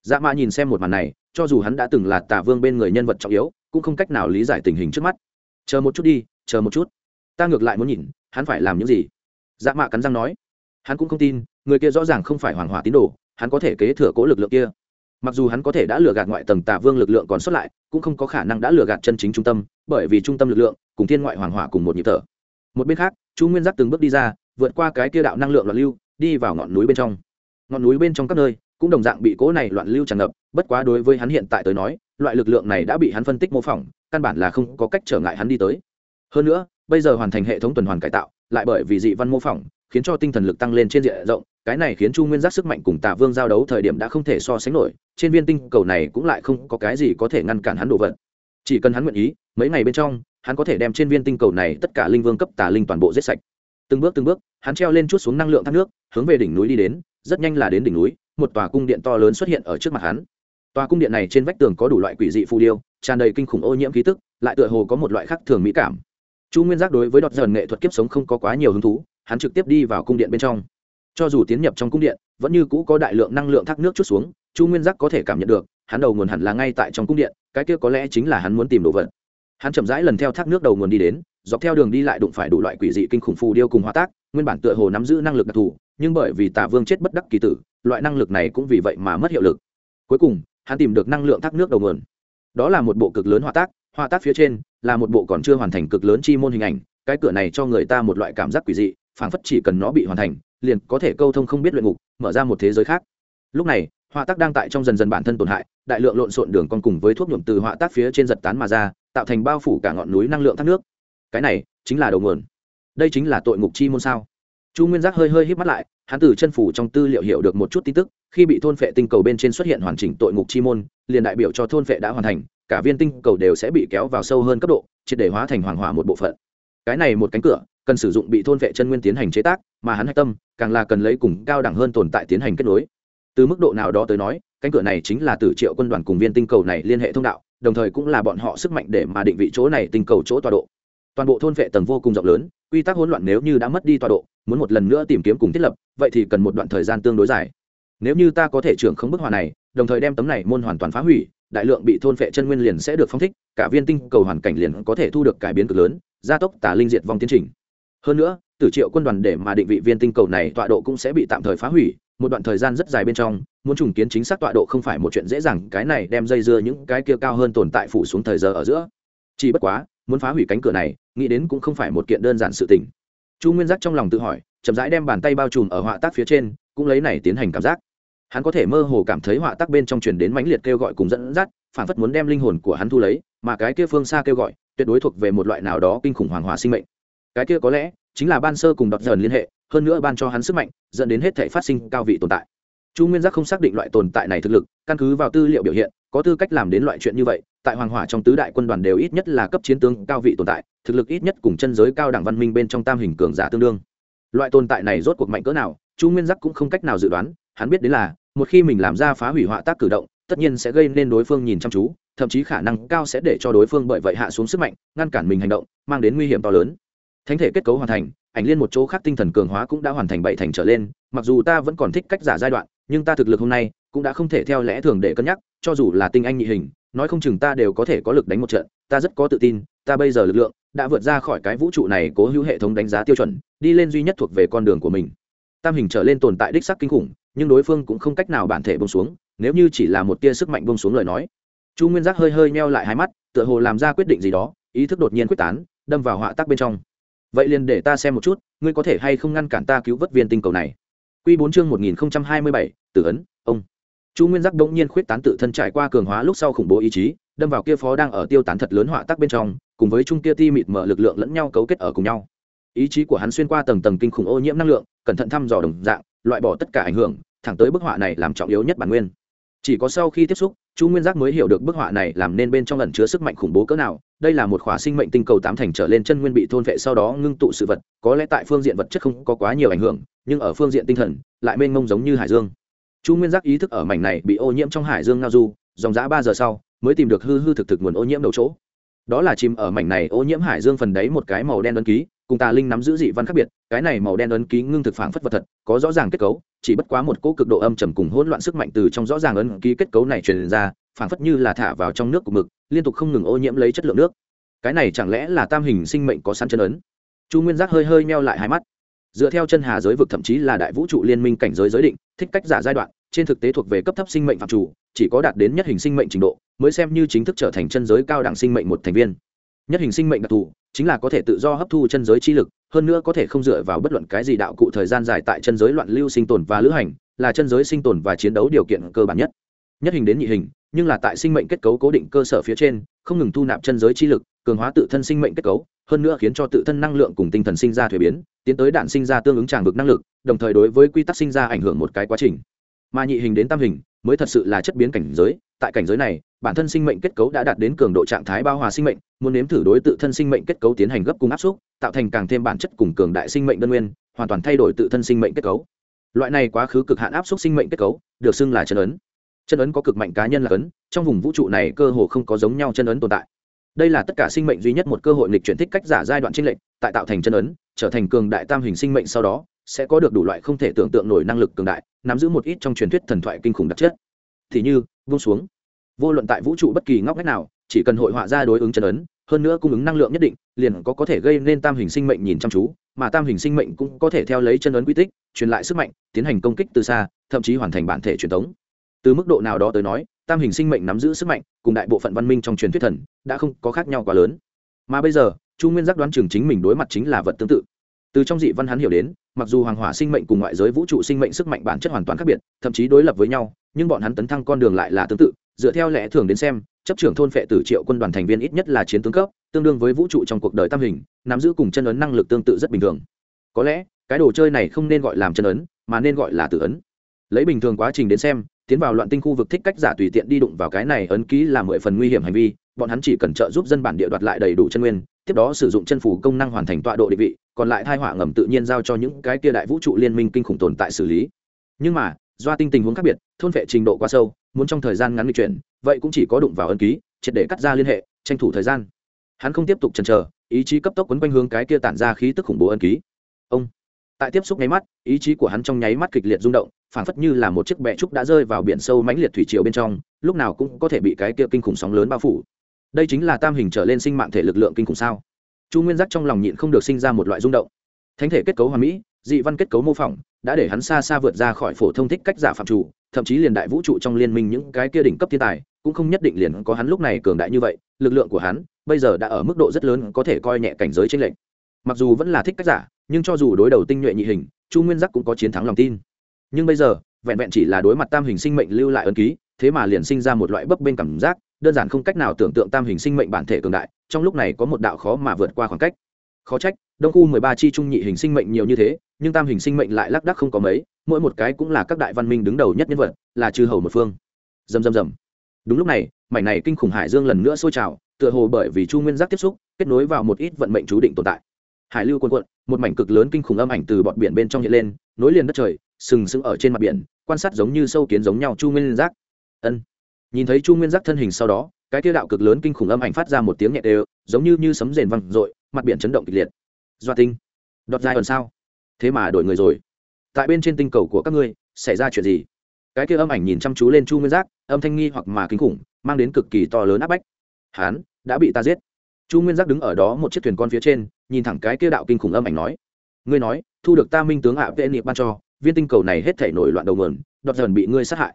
Dạ mạ nhìn xem một màn này, cho dù hắn đã từng là tả vương bên người nhân vật trọng yếu, cũng không cách nào lý giải tình hình trước mắt. Chờ một chút đi, chờ một chút. Ta ngược lại muốn nhìn, hắn phải làm những gì? Dạ mạ cắn răng nói. Hắn cũng không tin, người kia rõ ràng không phải hoàng hỏa tín đồ, hắn có thể kế thừa cố lực lượng kia mặc dù hắn có thể đã lừa gạt ngoại tầng tà vương lực lượng còn xuất lại, cũng không có khả năng đã lừa gạt chân chính trung tâm, bởi vì trung tâm lực lượng cùng thiên ngoại hoàng hỏa cùng một nhịp thở. Một bên khác chú nguyên giác từng bước đi ra, vượt qua cái kia đạo năng lượng loạn lưu, đi vào ngọn núi bên trong. Ngọn núi bên trong các nơi cũng đồng dạng bị cố này loạn lưu tràn ngập, bất quá đối với hắn hiện tại tới nói, loại lực lượng này đã bị hắn phân tích mô phỏng, căn bản là không có cách trở ngại hắn đi tới. Hơn nữa, bây giờ hoàn thành hệ thống tuần hoàn cải tạo, lại bởi vì dị văn mô phỏng, khiến cho tinh thần lực tăng lên trên diện rộng cái này khiến chu nguyên giác sức mạnh cùng tạ vương giao đấu thời điểm đã không thể so sánh nổi, trên viên tinh cầu này cũng lại không có cái gì có thể ngăn cản hắn đổ vật chỉ cần hắn nguyện ý, mấy ngày bên trong, hắn có thể đem trên viên tinh cầu này tất cả linh vương cấp tà linh toàn bộ giết sạch. Từng bước từng bước, hắn treo lên chút xuống năng lượng thác nước, hướng về đỉnh núi đi đến, rất nhanh là đến đỉnh núi, một tòa cung điện to lớn xuất hiện ở trước mặt hắn. Tòa cung điện này trên vách tường có đủ loại quỷ dị phù điêu, tràn đầy kinh khủng ô nhiễm khí tức, lại tựa hồ có một loại khác thường mỹ cảm. Chu nguyên giác đối với đọt dần nghệ thuật kiếp sống không có quá nhiều hứng thú, hắn trực tiếp đi vào cung điện bên trong cho dù tiến nhập trong cung điện, vẫn như cũ có đại lượng năng lượng thác nước chút xuống, chu nguyên giác có thể cảm nhận được, hắn đầu nguồn hẳn là ngay tại trong cung điện, cái kia có lẽ chính là hắn muốn tìm đồ vật. Hắn chậm rãi lần theo thác nước đầu nguồn đi đến, dọc theo đường đi lại đụng phải đủ loại quỷ dị kinh khủng phù điêu cùng hóa tác, nguyên bản tựa hồ nắm giữ năng lực đặc thù, nhưng bởi vì tà vương chết bất đắc kỳ tử, loại năng lực này cũng vì vậy mà mất hiệu lực. Cuối cùng, hắn tìm được năng lượng thác nước đầu nguồn. Đó là một bộ cực lớn hóa tác hóa tác phía trên là một bộ còn chưa hoàn thành cực lớn chi môn hình ảnh, cái cửa này cho người ta một loại cảm giác quỷ dị phảng phất chỉ cần nó bị hoàn thành, liền có thể câu thông không biết luyện ngục, mở ra một thế giới khác. Lúc này, họa tác đang tại trong dần dần bản thân tổn hại, đại lượng lộn xộn đường con cùng với thuốc nhuộm từ họa tác phía trên giật tán mà ra, tạo thành bao phủ cả ngọn núi năng lượng thác nước. Cái này chính là đầu nguồn. Đây chính là tội ngục chi môn sao? Chu nguyên giác hơi hơi hít mắt lại, hắn từ chân phủ trong tư liệu hiểu được một chút tin tức, khi bị thôn phệ tinh cầu bên trên xuất hiện hoàn chỉnh tội ngục chi môn, liền đại biểu cho thôn phệ đã hoàn thành, cả viên tinh cầu đều sẽ bị kéo vào sâu hơn cấp độ, triệt để hóa thành hoàng hỏa một bộ phận. Cái này một cánh cửa cần sử dụng bị thôn vệ chân nguyên tiến hành chế tác, mà hắn hạch tâm, càng là cần lấy cùng cao đẳng hơn tồn tại tiến hành kết nối. Từ mức độ nào đó tới nói, cánh cửa này chính là từ triệu quân đoàn cùng viên tinh cầu này liên hệ thông đạo, đồng thời cũng là bọn họ sức mạnh để mà định vị chỗ này tinh cầu chỗ tọa độ. Toàn bộ thôn vệ tầng vô cùng rộng lớn, quy tắc hỗn loạn nếu như đã mất đi tọa độ, muốn một lần nữa tìm kiếm cùng thiết lập, vậy thì cần một đoạn thời gian tương đối dài. Nếu như ta có thể trưởng không bức họa này, đồng thời đem tấm này môn hoàn toàn phá hủy, đại lượng bị thôn vệ chân nguyên liền sẽ được phong thích, cả viên tinh cầu hoàn cảnh liền có thể thu được cải biến cực lớn, gia tốc tả linh diệt vong tiến trình hơn nữa, tử triệu quân đoàn để mà định vị viên tinh cầu này tọa độ cũng sẽ bị tạm thời phá hủy, một đoạn thời gian rất dài bên trong, muốn trùng kiến chính xác tọa độ không phải một chuyện dễ dàng, cái này đem dây dưa những cái kia cao hơn tồn tại phủ xuống thời giờ ở giữa. Chỉ bất quá, muốn phá hủy cánh cửa này, nghĩ đến cũng không phải một kiện đơn giản sự tình. Chu nguyên giác trong lòng tự hỏi, chậm rãi đem bàn tay bao trùm ở họa tác phía trên, cũng lấy này tiến hành cảm giác. Hắn có thể mơ hồ cảm thấy họa tác bên trong truyền đến mãnh liệt kêu gọi cùng dẫn dắt, phản phất muốn đem linh hồn của hắn thu lấy, mà cái kia phương xa kêu gọi, tuyệt đối thuộc về một loại nào đó kinh khủng hoàng hòa sinh mệnh cái kia có lẽ chính là ban sơ cùng đọc dần liên hệ, hơn nữa ban cho hắn sức mạnh, dẫn đến hết thể phát sinh cao vị tồn tại. Chu nguyên giác không xác định loại tồn tại này thực lực, căn cứ vào tư liệu biểu hiện, có tư cách làm đến loại chuyện như vậy, tại hoàng hỏa trong tứ đại quân đoàn đều ít nhất là cấp chiến tướng cao vị tồn tại, thực lực ít nhất cùng chân giới cao đẳng văn minh bên trong tam hình cường giả tương đương. Loại tồn tại này rốt cuộc mạnh cỡ nào, chu nguyên giác cũng không cách nào dự đoán, hắn biết đến là, một khi mình làm ra phá hủy họa tác cử động, tất nhiên sẽ gây nên đối phương nhìn chăm chú, thậm chí khả năng cao sẽ để cho đối phương bởi vậy hạ xuống sức mạnh, ngăn cản mình hành động, mang đến nguy hiểm to lớn thánh thể kết cấu hoàn thành, ảnh liên một chỗ khác tinh thần cường hóa cũng đã hoàn thành bảy thành trở lên, mặc dù ta vẫn còn thích cách giả giai đoạn, nhưng ta thực lực hôm nay cũng đã không thể theo lẽ thường để cân nhắc, cho dù là tinh anh nhị hình, nói không chừng ta đều có thể có lực đánh một trận, ta rất có tự tin, ta bây giờ lực lượng đã vượt ra khỏi cái vũ trụ này cố hữu hệ thống đánh giá tiêu chuẩn, đi lên duy nhất thuộc về con đường của mình. Tam hình trở lên tồn tại đích sắc kinh khủng, nhưng đối phương cũng không cách nào bản thể bông xuống, nếu như chỉ là một tia sức mạnh bông xuống lời nói. Chu nguyên giác hơi hơi meo lại hai mắt, tựa hồ làm ra quyết định gì đó, ý thức đột nhiên quyết tán, đâm vào họa tác bên trong vậy liền để ta xem một chút, ngươi có thể hay không ngăn cản ta cứu vớt viên tinh cầu này? Q bốn chương một nghìn hai mươi bảy, tử ấn, ông. Chu nguyên giác bỗng nhiên khuyết tán tự thân trải qua cường hóa lúc sau khủng bố ý chí, đâm vào kia phó đang ở tiêu tán thật lớn họa tác bên trong, cùng với trung kia ti mịt mở lực lượng lẫn nhau cấu kết ở cùng nhau. Ý chí của hắn xuyên qua tầng tầng kinh khủng ô nhiễm năng lượng, cẩn thận thăm dò đồng dạng, loại bỏ tất cả ảnh hưởng, thẳng tới bức họa này làm trọng yếu nhất bản nguyên. Chỉ có sau khi tiếp xúc chu nguyên giác mới hiểu được bức họa này làm nên bên trong ẩn chứa sức mạnh khủng bố cỡ nào, đây là một khỏa sinh mệnh tinh cầu tám thành trở lên chân nguyên bị thôn vệ sau đó ngưng tụ sự vật, có lẽ tại phương diện vật chất không có quá nhiều ảnh hưởng, nhưng ở phương diện tinh thần, lại mênh mông giống như hải dương. Chu nguyên giác ý thức ở mảnh này bị ô nhiễm trong hải dương ngao du, dòng giã ba giờ sau, mới tìm được hư hư thực thực nguồn ô nhiễm đầu chỗ. Đó là chìm ở mảnh này ô nhiễm hải dương phần đấy một cái màu đen ấn ký, cùng tà linh nắm giữ dị văn khác biệt, cái này màu đen ấn ký ngưng thực phản phất vật thật, có rõ ràng kết cấu chỉ bất quá một cỗ cực độ âm trầm cùng hỗn loạn sức mạnh từ trong rõ ràng ấn ký kết cấu này truyền ra phản phất như là thả vào trong nước của mực, liên tục không ngừng ô nhiễm lấy chất lượng nước. Cái này chẳng lẽ là tam hình sinh mệnh có sẵn chân ấn? Chu nguyên giác hơi hơi meo lại hai mắt. Dựa theo chân hà giới vực thậm chí là đại vũ trụ liên minh cảnh giới giới định, thích cách giả giai đoạn, trên thực tế thuộc về cấp thấp sinh mệnh phạm chủ, chỉ có đạt đến nhất hình sinh mệnh trình độ, mới xem như chính thức trở thành chân giới cao đẳng sinh mệnh một thành viên. Nhất hình sinh mệnh đặc thù, chính là có thể tự do hấp thu chân giới chi lực hơn nữa có thể không dựa vào bất luận cái gì đạo cụ thời gian dài tại chân giới loạn lưu sinh tồn và lữ hành, là chân giới sinh tồn và chiến đấu điều kiện cơ bản nhất. Nhất hình đến nhị hình, nhưng là tại sinh mệnh kết cấu cố định cơ sở phía trên, không ngừng thu nạp chân giới chi lực, cường hóa tự thân sinh mệnh kết cấu, hơn nữa khiến cho tự thân năng lượng cùng tinh thần sinh ra thuế biến, tiến tới đạn sinh ra tương ứng tràng vực năng lực, đồng thời đối với quy tắc sinh ra ảnh hưởng một cái quá trình. Mà nhị hình đến tam hình, mới thật sự là chất biến cảnh giới, tại cảnh giới này bản thân sinh mệnh kết cấu đã đạt đến cường độ trạng thái bao hòa sinh mệnh, muốn nếm thử đối tự thân sinh mệnh kết cấu tiến hành gấp cung áp suất, tạo thành càng thêm bản chất cùng cường đại sinh mệnh đơn nguyên, hoàn toàn thay đổi tự thân sinh mệnh kết cấu. Loại này quá khứ cực hạn áp suất sinh mệnh kết cấu, được xưng là chân ấn. Chân ấn có cực mạnh cá nhân là ấn, trong vùng vũ trụ này cơ hồ không có giống nhau chân ấn tồn tại. Đây là tất cả sinh mệnh duy nhất một cơ hội nghịch chuyển thích cách giả giai đoạn trinh lệnh tại tạo thành chân ấn, trở thành cường đại tam hình sinh mệnh sau đó, sẽ có được đủ loại không thể tưởng tượng nổi năng lực cường đại, nắm giữ một ít trong truyền thuyết thần thoại kinh khủng đặc chất. Thì như vung xuống vô luận tại vũ trụ bất kỳ ngóc ngách nào, chỉ cần hội họa ra đối ứng chân ấn, hơn nữa cung ứng năng lượng nhất định, liền có có thể gây nên tam hình sinh mệnh nhìn chăm chú, mà tam hình sinh mệnh cũng có thể theo lấy chân ấn quy tích, truyền lại sức mạnh, tiến hành công kích từ xa, thậm chí hoàn thành bản thể truyền thống từ mức độ nào đó tới nói, tam hình sinh mệnh nắm giữ sức mạnh, cùng đại bộ phận văn minh trong truyền thuyết thần, đã không có khác nhau quá lớn. Mà bây giờ, chu nguyên giác đoán chừng chính mình đối mặt chính là vật tương tự. Từ trong dị văn hắn hiểu đến, mặc dù hoàng hỏa sinh mệnh cùng ngoại giới vũ trụ sinh mệnh sức mạnh bản chất hoàn toàn khác biệt, thậm chí đối lập với nhau, nhưng bọn hắn tấn thăng con đường lại là tương tự dựa theo lẽ thường đến xem, chấp trưởng thôn phệ tử triệu quân đoàn thành viên ít nhất là chiến tướng cấp, tương đương với vũ trụ trong cuộc đời tam hình, nắm giữ cùng chân ấn năng lực tương tự rất bình thường. Có lẽ, cái đồ chơi này không nên gọi làm chân ấn, mà nên gọi là tự ấn. Lấy bình thường quá trình đến xem, tiến vào loạn tinh khu vực thích cách giả tùy tiện đi đụng vào cái này ấn ký là mười phần nguy hiểm hành vi, bọn hắn chỉ cần trợ giúp dân bản địa đoạt lại đầy đủ chân nguyên, tiếp đó sử dụng chân phủ công năng hoàn thành tọa độ định vị, còn lại thai họa ngầm tự nhiên giao cho những cái kia đại vũ trụ liên minh kinh khủng tồn tại xử lý. Nhưng mà, do tinh tình huống khác biệt, thôn vệ trình độ quá sâu muốn trong thời gian ngắn lịch chuyển, vậy cũng chỉ có đụng vào ân ký, triệt để cắt ra liên hệ, tranh thủ thời gian. Hắn không tiếp tục chần chờ, ý chí cấp tốc quấn quanh hướng cái kia tản ra khí tức khủng bố ân ký. Ông. Tại tiếp xúc nháy mắt, ý chí của hắn trong nháy mắt kịch liệt rung động, phảng phất như là một chiếc bẹ trúc đã rơi vào biển sâu mãnh liệt thủy triều bên trong, lúc nào cũng có thể bị cái kia kinh khủng sóng lớn bao phủ. Đây chính là tam hình trở lên sinh mạng thể lực lượng kinh khủng sao? Chu nguyên giác trong lòng nhịn không được sinh ra một loại rung động. Thánh thể kết cấu hoàn mỹ, dị văn kết cấu mô phỏng, đã để hắn xa xa vượt ra khỏi phổ thông thích cách giả phạm chủ thậm chí liền đại vũ trụ trong liên minh những cái kia đỉnh cấp thiên tài cũng không nhất định liền có hắn lúc này cường đại như vậy, lực lượng của hắn bây giờ đã ở mức độ rất lớn có thể coi nhẹ cảnh giới trên lệnh mặc dù vẫn là thích cách giả, nhưng cho dù đối đầu tinh nhuệ nhị hình, chu nguyên giác cũng có chiến thắng lòng tin. Nhưng bây giờ, vẹn vẹn chỉ là đối mặt tam hình sinh mệnh lưu lại ân ký, thế mà liền sinh ra một loại bấp bên cảm giác, đơn giản không cách nào tưởng tượng tam hình sinh mệnh bản thể cường đại, trong lúc này có một đạo khó mà vượt qua khoảng cách. Khó trách, đông khu mười ba chi trung nhị hình sinh mệnh nhiều như thế nhưng tam hình sinh mệnh lại lác đác không có mấy, mỗi một cái cũng là các đại văn minh đứng đầu nhất nhân vật, là chư hầu một phương. Dầm dầm dầm đúng lúc này, mảnh này kinh khủng hải dương lần nữa sôi trào, tựa hồ bởi vì chu nguyên giác tiếp xúc, kết nối vào một ít vận mệnh chú định tồn tại. Hải lưu quân quận một mảnh cực lớn kinh khủng âm ảnh từ bọt biển bên trong hiện lên, nối liền đất trời, sừng sững ở trên mặt biển, quan sát giống như sâu kiến giống nhau chu nguyên giác. Ân. Nhìn thấy chu nguyên giác thân hình sau đó, cái tiêu đạo cực lớn kinh khủng âm ảnh phát ra một tiếng nhẹ đều, giống như như sấm rền văng r mặt biển chấn động kịch liệt. Doa tinh. Đọt dài còn sao? Thế mà đổi người rồi. Tại bên trên tinh cầu của các ngươi, xảy ra chuyện gì? Cái kia âm ảnh nhìn chăm chú lên chu nguyên giác, âm thanh nghi hoặc mà kinh khủng, mang đến cực kỳ to lớn áp bách. Hán đã bị ta giết. Chu nguyên giác đứng ở đó một chiếc thuyền con phía trên, nhìn thẳng cái kia đạo kinh khủng âm ảnh nói. Ngươi nói, thu được ta minh tướng ạ, vệ niệm ban cho, viên tinh cầu này hết thể nổi loạn đầu mườn đoạt dần bị ngươi sát hại.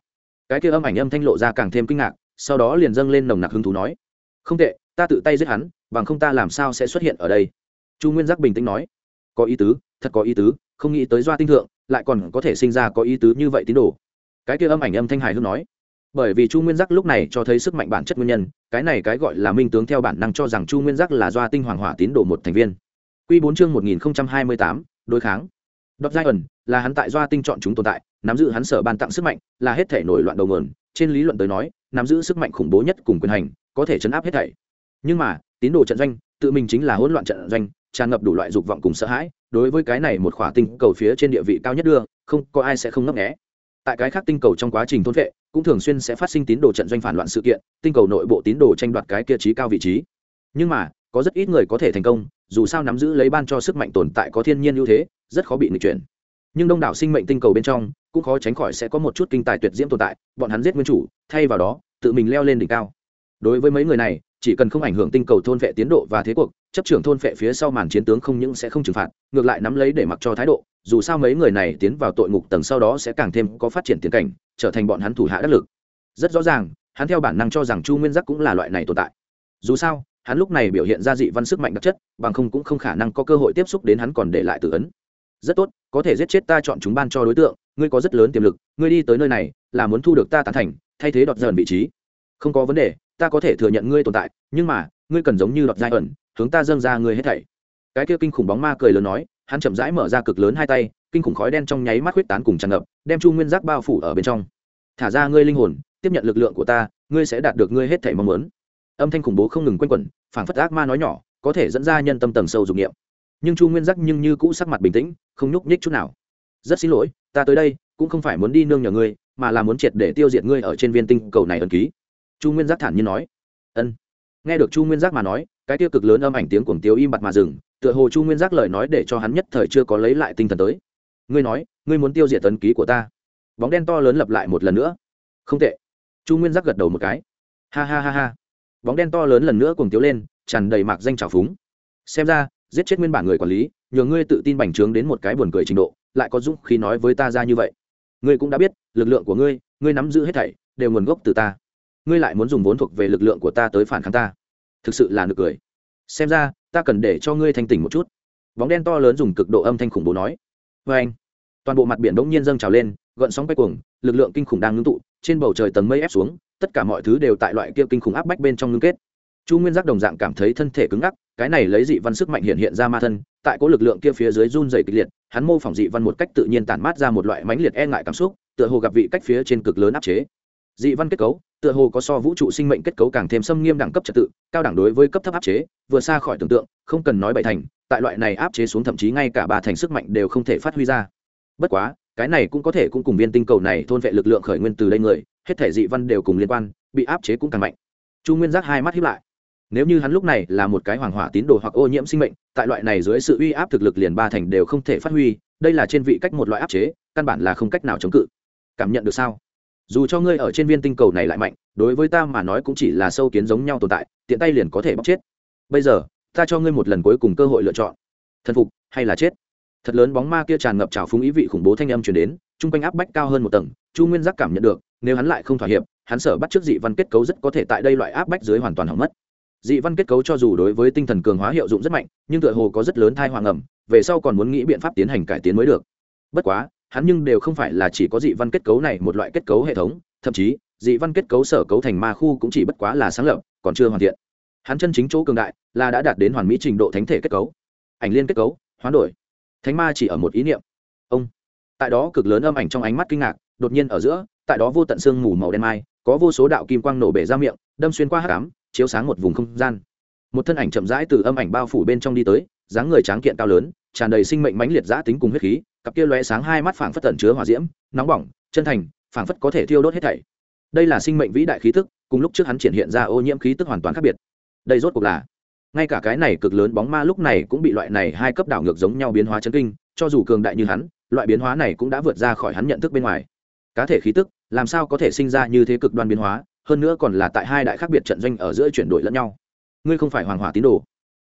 Cái kia âm ảnh âm thanh lộ ra càng thêm kinh ngạc, sau đó liền dâng lên nồng nặc hứng thú nói. Không tệ, ta tự tay giết hắn, bằng không ta làm sao sẽ xuất hiện ở đây? Chu nguyên giác bình tĩnh nói. Có ý tứ thật có ý tứ, không nghĩ tới doa tinh thượng lại còn có thể sinh ra có ý tứ như vậy tín đồ. Cái kia âm ảnh âm thanh hài hương nói, bởi vì chu nguyên giác lúc này cho thấy sức mạnh bản chất nguyên nhân, cái này cái gọi là minh tướng theo bản năng cho rằng chu nguyên giác là doa tinh hoàng hỏa tín đồ một thành viên. Q bốn chương một nghìn hai mươi tám, đối kháng. Đọc giai ẩn là hắn tại doa tinh chọn chúng tồn tại, nắm giữ hắn sở ban tặng sức mạnh, là hết thể nổi loạn đầu nguồn, trên lý luận tới nói, nắm giữ sức mạnh khủng bố nhất cùng quyền hành, có thể chấn áp hết thảy. Nhưng mà, tín đồ trận doanh, tự mình chính là hỗn loạn trận doanh, tràn ngập đủ loại dục vọng cùng sợ hãi đối với cái này một khỏa tinh cầu phía trên địa vị cao nhất đưa, không có ai sẽ không ngấp nghé. Tại cái khác tinh cầu trong quá trình thôn vệ, cũng thường xuyên sẽ phát sinh tín đồ trận doanh phản loạn sự kiện, tinh cầu nội bộ tín đồ tranh đoạt cái kia trí cao vị trí. Nhưng mà, có rất ít người có thể thành công, dù sao nắm giữ lấy ban cho sức mạnh tồn tại có thiên nhiên ưu thế, rất khó bị nghịch chuyển. Nhưng đông đảo sinh mệnh tinh cầu bên trong, cũng khó tránh khỏi sẽ có một chút kinh tài tuyệt diễm tồn tại, bọn hắn giết nguyên chủ, thay vào đó, tự mình leo lên đỉnh cao. Đối với mấy người này chỉ cần không ảnh hưởng tinh cầu thôn vệ tiến độ và thế cuộc, chấp trưởng thôn vệ phía sau màn chiến tướng không những sẽ không trừng phạt, ngược lại nắm lấy để mặc cho thái độ, dù sao mấy người này tiến vào tội ngục tầng sau đó sẽ càng thêm có phát triển tiến cảnh, trở thành bọn hắn thủ hạ đắc lực. Rất rõ ràng, hắn theo bản năng cho rằng chu nguyên giác cũng là loại này tồn tại. Dù sao, hắn lúc này biểu hiện ra dị văn sức mạnh đặc chất, bằng không cũng không khả năng có cơ hội tiếp xúc đến hắn còn để lại tự ấn. Rất tốt, có thể giết chết ta chọn chúng ban cho đối tượng, ngươi có rất lớn tiềm lực, ngươi đi tới nơi này, là muốn thu được ta tán thành, thay thế đọt dần vị trí. Không có vấn đề ta có thể thừa nhận ngươi tồn tại, nhưng mà, ngươi cần giống như đọt giai ẩn, hướng ta dâng ra ngươi hết thảy. Cái kia kinh khủng bóng ma cười lớn nói, hắn chậm rãi mở ra cực lớn hai tay, kinh khủng khói đen trong nháy mắt huyết tán cùng tràn ngập, đem chu nguyên giác bao phủ ở bên trong. Thả ra ngươi linh hồn, tiếp nhận lực lượng của ta, ngươi sẽ đạt được ngươi hết thảy mong muốn. Âm thanh khủng bố không ngừng quanh quẩn, phảng phất ác ma nói nhỏ, có thể dẫn ra nhân tâm tầng sâu dục nghiệm nhưng chu nguyên giác nhưng như cũ sắc mặt bình tĩnh, không nhúc nhích chút nào. Rất xin lỗi, ta tới đây, cũng không phải muốn đi nương nhờ ngươi, mà là muốn triệt để tiêu diệt ngươi ở trên viên tinh cầu này ẩn ký chu nguyên giác thản nhiên nói. Ân. Nghe được chu nguyên giác mà nói, cái tiêu cực lớn âm ảnh tiếng cuồng tiếu im bặt mà dừng, tựa hồ chu nguyên giác lời nói để cho hắn nhất thời chưa có lấy lại tinh thần tới. Ngươi nói, ngươi muốn tiêu diệt tấn ký của ta. Bóng đen to lớn lập lại một lần nữa. Không tệ. Chu nguyên giác gật đầu một cái. Ha ha ha ha. Bóng đen to lớn lần nữa cuồng tiếu lên, tràn đầy mạc danh trào phúng. Xem ra, giết chết nguyên bản người quản lý, nhờ ngươi tự tin bành trướng đến một cái buồn cười trình độ, lại có dũng khi nói với ta ra như vậy. Ngươi cũng đã biết, lực lượng của ngươi ngươi nắm giữ hết thảy, đều nguồn gốc từ ta ngươi lại muốn dùng vốn thuộc về lực lượng của ta tới phản kháng ta. Thực sự là nực cười. Xem ra, ta cần để cho ngươi thanh tỉnh một chút. Bóng đen to lớn dùng cực độ âm thanh khủng bố nói. Vê anh, toàn bộ mặt biển bỗng nhiên dâng trào lên, gợn sóng quay cuồng, lực lượng kinh khủng đang ngưng tụ, trên bầu trời tầng mây ép xuống, tất cả mọi thứ đều tại loại kia kinh khủng áp bách bên trong ngưng kết. Chu nguyên giác đồng dạng cảm thấy thân thể cứng ngắc, cái này lấy dị văn sức mạnh hiện hiện ra ma thân, tại có lực lượng kia phía dưới run dày kịch liệt, hắn mô phỏng dị văn một cách tự nhiên tản mát ra một loại mãnh liệt e ngại cảm xúc, tựa hồ gặp vị cách phía trên cực lớn áp chế dị văn kết cấu, tựa hồ có so vũ trụ sinh mệnh kết cấu càng thêm xâm nghiêm đẳng cấp trật tự, cao đẳng đối với cấp thấp áp chế, vừa xa khỏi tưởng tượng, không cần nói bảy thành, tại loại này áp chế xuống thậm chí ngay cả ba thành sức mạnh đều không thể phát huy ra. Bất quá, cái này cũng có thể cũng cùng viên tinh cầu này thôn vệ lực lượng khởi nguyên từ đây người, hết thể dị văn đều cùng liên quan, bị áp chế cũng càng mạnh. Chu nguyên giác hai mắt hiếp lại. Nếu như hắn lúc này là một cái hoàng hỏa tín đồ hoặc ô nhiễm sinh mệnh, tại loại này dưới sự uy áp thực lực liền ba thành đều không thể phát huy, đây là trên vị cách một loại áp chế, căn bản là không cách nào chống cự. Cảm nhận được sao? Dù cho ngươi ở trên viên tinh cầu này lại mạnh, đối với ta mà nói cũng chỉ là sâu kiến giống nhau tồn tại, tiện tay liền có thể bóc chết. Bây giờ, ta cho ngươi một lần cuối cùng cơ hội lựa chọn. Thần phục hay là chết? Thật lớn bóng ma kia tràn ngập trào phúng ý vị khủng bố thanh âm chuyển đến chung quanh áp bách cao hơn một tầng, chu nguyên giác cảm nhận được, nếu hắn lại không thỏa hiệp, hắn sở bắt trước dị văn kết cấu rất có thể tại đây loại áp bách dưới hoàn toàn hỏng mất. Dị văn kết cấu cho dù đối với tinh thần cường hóa hiệu dụng rất mạnh, nhưng tựa hồ có rất lớn thai hoàng ẩm, về sau còn muốn nghĩ biện pháp tiến hành cải tiến mới được. Bất quá hắn nhưng đều không phải là chỉ có dị văn kết cấu này một loại kết cấu hệ thống, thậm chí, dị văn kết cấu sở cấu thành ma khu cũng chỉ bất quá là sáng lập, còn chưa hoàn thiện. Hắn chân chính chỗ cường đại là đã đạt đến hoàn mỹ trình độ thánh thể kết cấu. Ảnh liên kết cấu, hoán đổi. Thánh ma chỉ ở một ý niệm. Ông. Tại đó cực lớn âm ảnh trong ánh mắt kinh ngạc, đột nhiên ở giữa, tại đó vô tận xương mù màu đen mai, có vô số đạo kim quang nổ bể ra miệng, đâm xuyên qua hát cám chiếu sáng một vùng không gian. Một thân ảnh chậm rãi từ âm ảnh bao phủ bên trong đi tới, dáng người tráng kiện cao lớn tràn đầy sinh mệnh mãnh liệt giã tính cùng huyết khí, cặp kia lóe sáng hai mắt phảng phất tẩn chứa hỏa diễm, nóng bỏng, chân thành, phảng phất có thể thiêu đốt hết thảy. Đây là sinh mệnh vĩ đại khí tức, cùng lúc trước hắn triển hiện ra ô nhiễm khí tức hoàn toàn khác biệt. Đây rốt cuộc là, ngay cả cái này cực lớn bóng ma lúc này cũng bị loại này hai cấp đảo ngược giống nhau biến hóa chấn kinh, cho dù cường đại như hắn, loại biến hóa này cũng đã vượt ra khỏi hắn nhận thức bên ngoài. Cá thể khí tức, làm sao có thể sinh ra như thế cực đoan biến hóa, hơn nữa còn là tại hai đại khác biệt trận doanh ở giữa chuyển đổi lẫn nhau. Ngươi không phải hoàng hỏa tín đồ.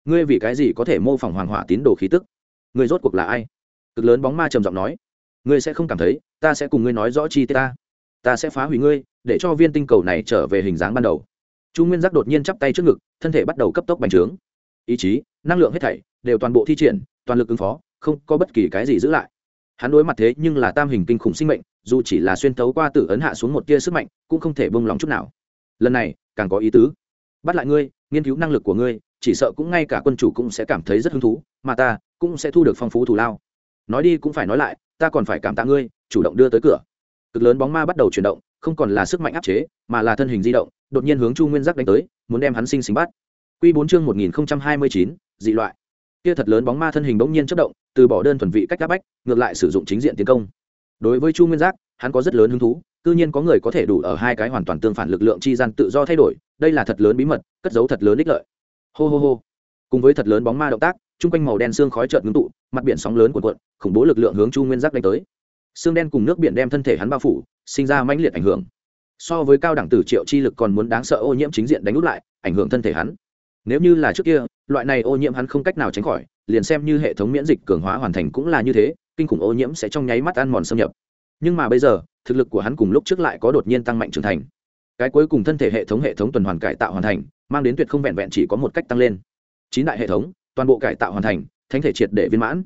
Ngươi vì cái gì có thể mô phỏng hoàng hỏa tín đồ khí tức? Người rốt cuộc là ai? Cực lớn bóng ma trầm giọng nói. Ngươi sẽ không cảm thấy, ta sẽ cùng ngươi nói rõ chi tiết ta. Ta sẽ phá hủy ngươi, để cho viên tinh cầu này trở về hình dáng ban đầu. Chu nguyên giác đột nhiên chắp tay trước ngực, thân thể bắt đầu cấp tốc bành trướng. Ý chí, năng lượng hết thảy đều toàn bộ thi triển, toàn lực ứng phó, không có bất kỳ cái gì giữ lại. Hắn đối mặt thế nhưng là tam hình kinh khủng sinh mệnh, dù chỉ là xuyên tấu qua tử ấn hạ xuống một tia sức mạnh, cũng không thể bông lòng chút nào. Lần này, càng có ý tứ. Bắt lại ngươi, nghiên cứu năng lực của ngươi, chỉ sợ cũng ngay cả quân chủ cũng sẽ cảm thấy rất hứng thú, mà ta cũng sẽ thu được phong phú thù lao. Nói đi cũng phải nói lại, ta còn phải cảm tạ ngươi, chủ động đưa tới cửa. Cực lớn bóng ma bắt đầu chuyển động, không còn là sức mạnh áp chế, mà là thân hình di động, đột nhiên hướng chu nguyên giác đánh tới, muốn đem hắn sinh sinh bắt. Q bốn chương một nghìn hai mươi chín, dị loại. Kia thật lớn bóng ma thân hình bỗng nhiên chất động, từ bỏ đơn thuần vị cách áp bách, ngược lại sử dụng chính diện tiến công. Đối với chu nguyên giác, hắn có rất lớn hứng thú tự nhiên có người có thể đủ ở hai cái hoàn toàn tương phản lực lượng chi gian tự do thay đổi, đây là thật lớn bí mật, cất giấu thật lớn ích lợi. Hô hô hô cùng với thật lớn bóng ma động tác, chung quanh màu đen xương khói trợn ngưng tụ, mặt biển sóng lớn cuộn cuộn, khủng bố lực lượng hướng chu nguyên giác đánh tới. Xương đen cùng nước biển đem thân thể hắn bao phủ, sinh ra mãnh liệt ảnh hưởng. So với cao đẳng tử triệu chi lực còn muốn đáng sợ ô nhiễm chính diện đánh úp lại, ảnh hưởng thân thể hắn. Nếu như là trước kia, loại này ô nhiễm hắn không cách nào tránh khỏi, liền xem như hệ thống miễn dịch cường hóa hoàn thành cũng là như thế, kinh khủng ô nhiễm sẽ trong nháy mắt ăn mòn xâm nhập. Nhưng mà bây giờ, thực lực của hắn cùng lúc trước lại có đột nhiên tăng mạnh trưởng thành. Cái cuối cùng thân thể hệ thống hệ thống tuần hoàn cải tạo hoàn thành, mang đến tuyệt không vẹn vẹn chỉ có một cách tăng lên chín đại hệ thống, toàn bộ cải tạo hoàn thành, thánh thể triệt để viên mãn.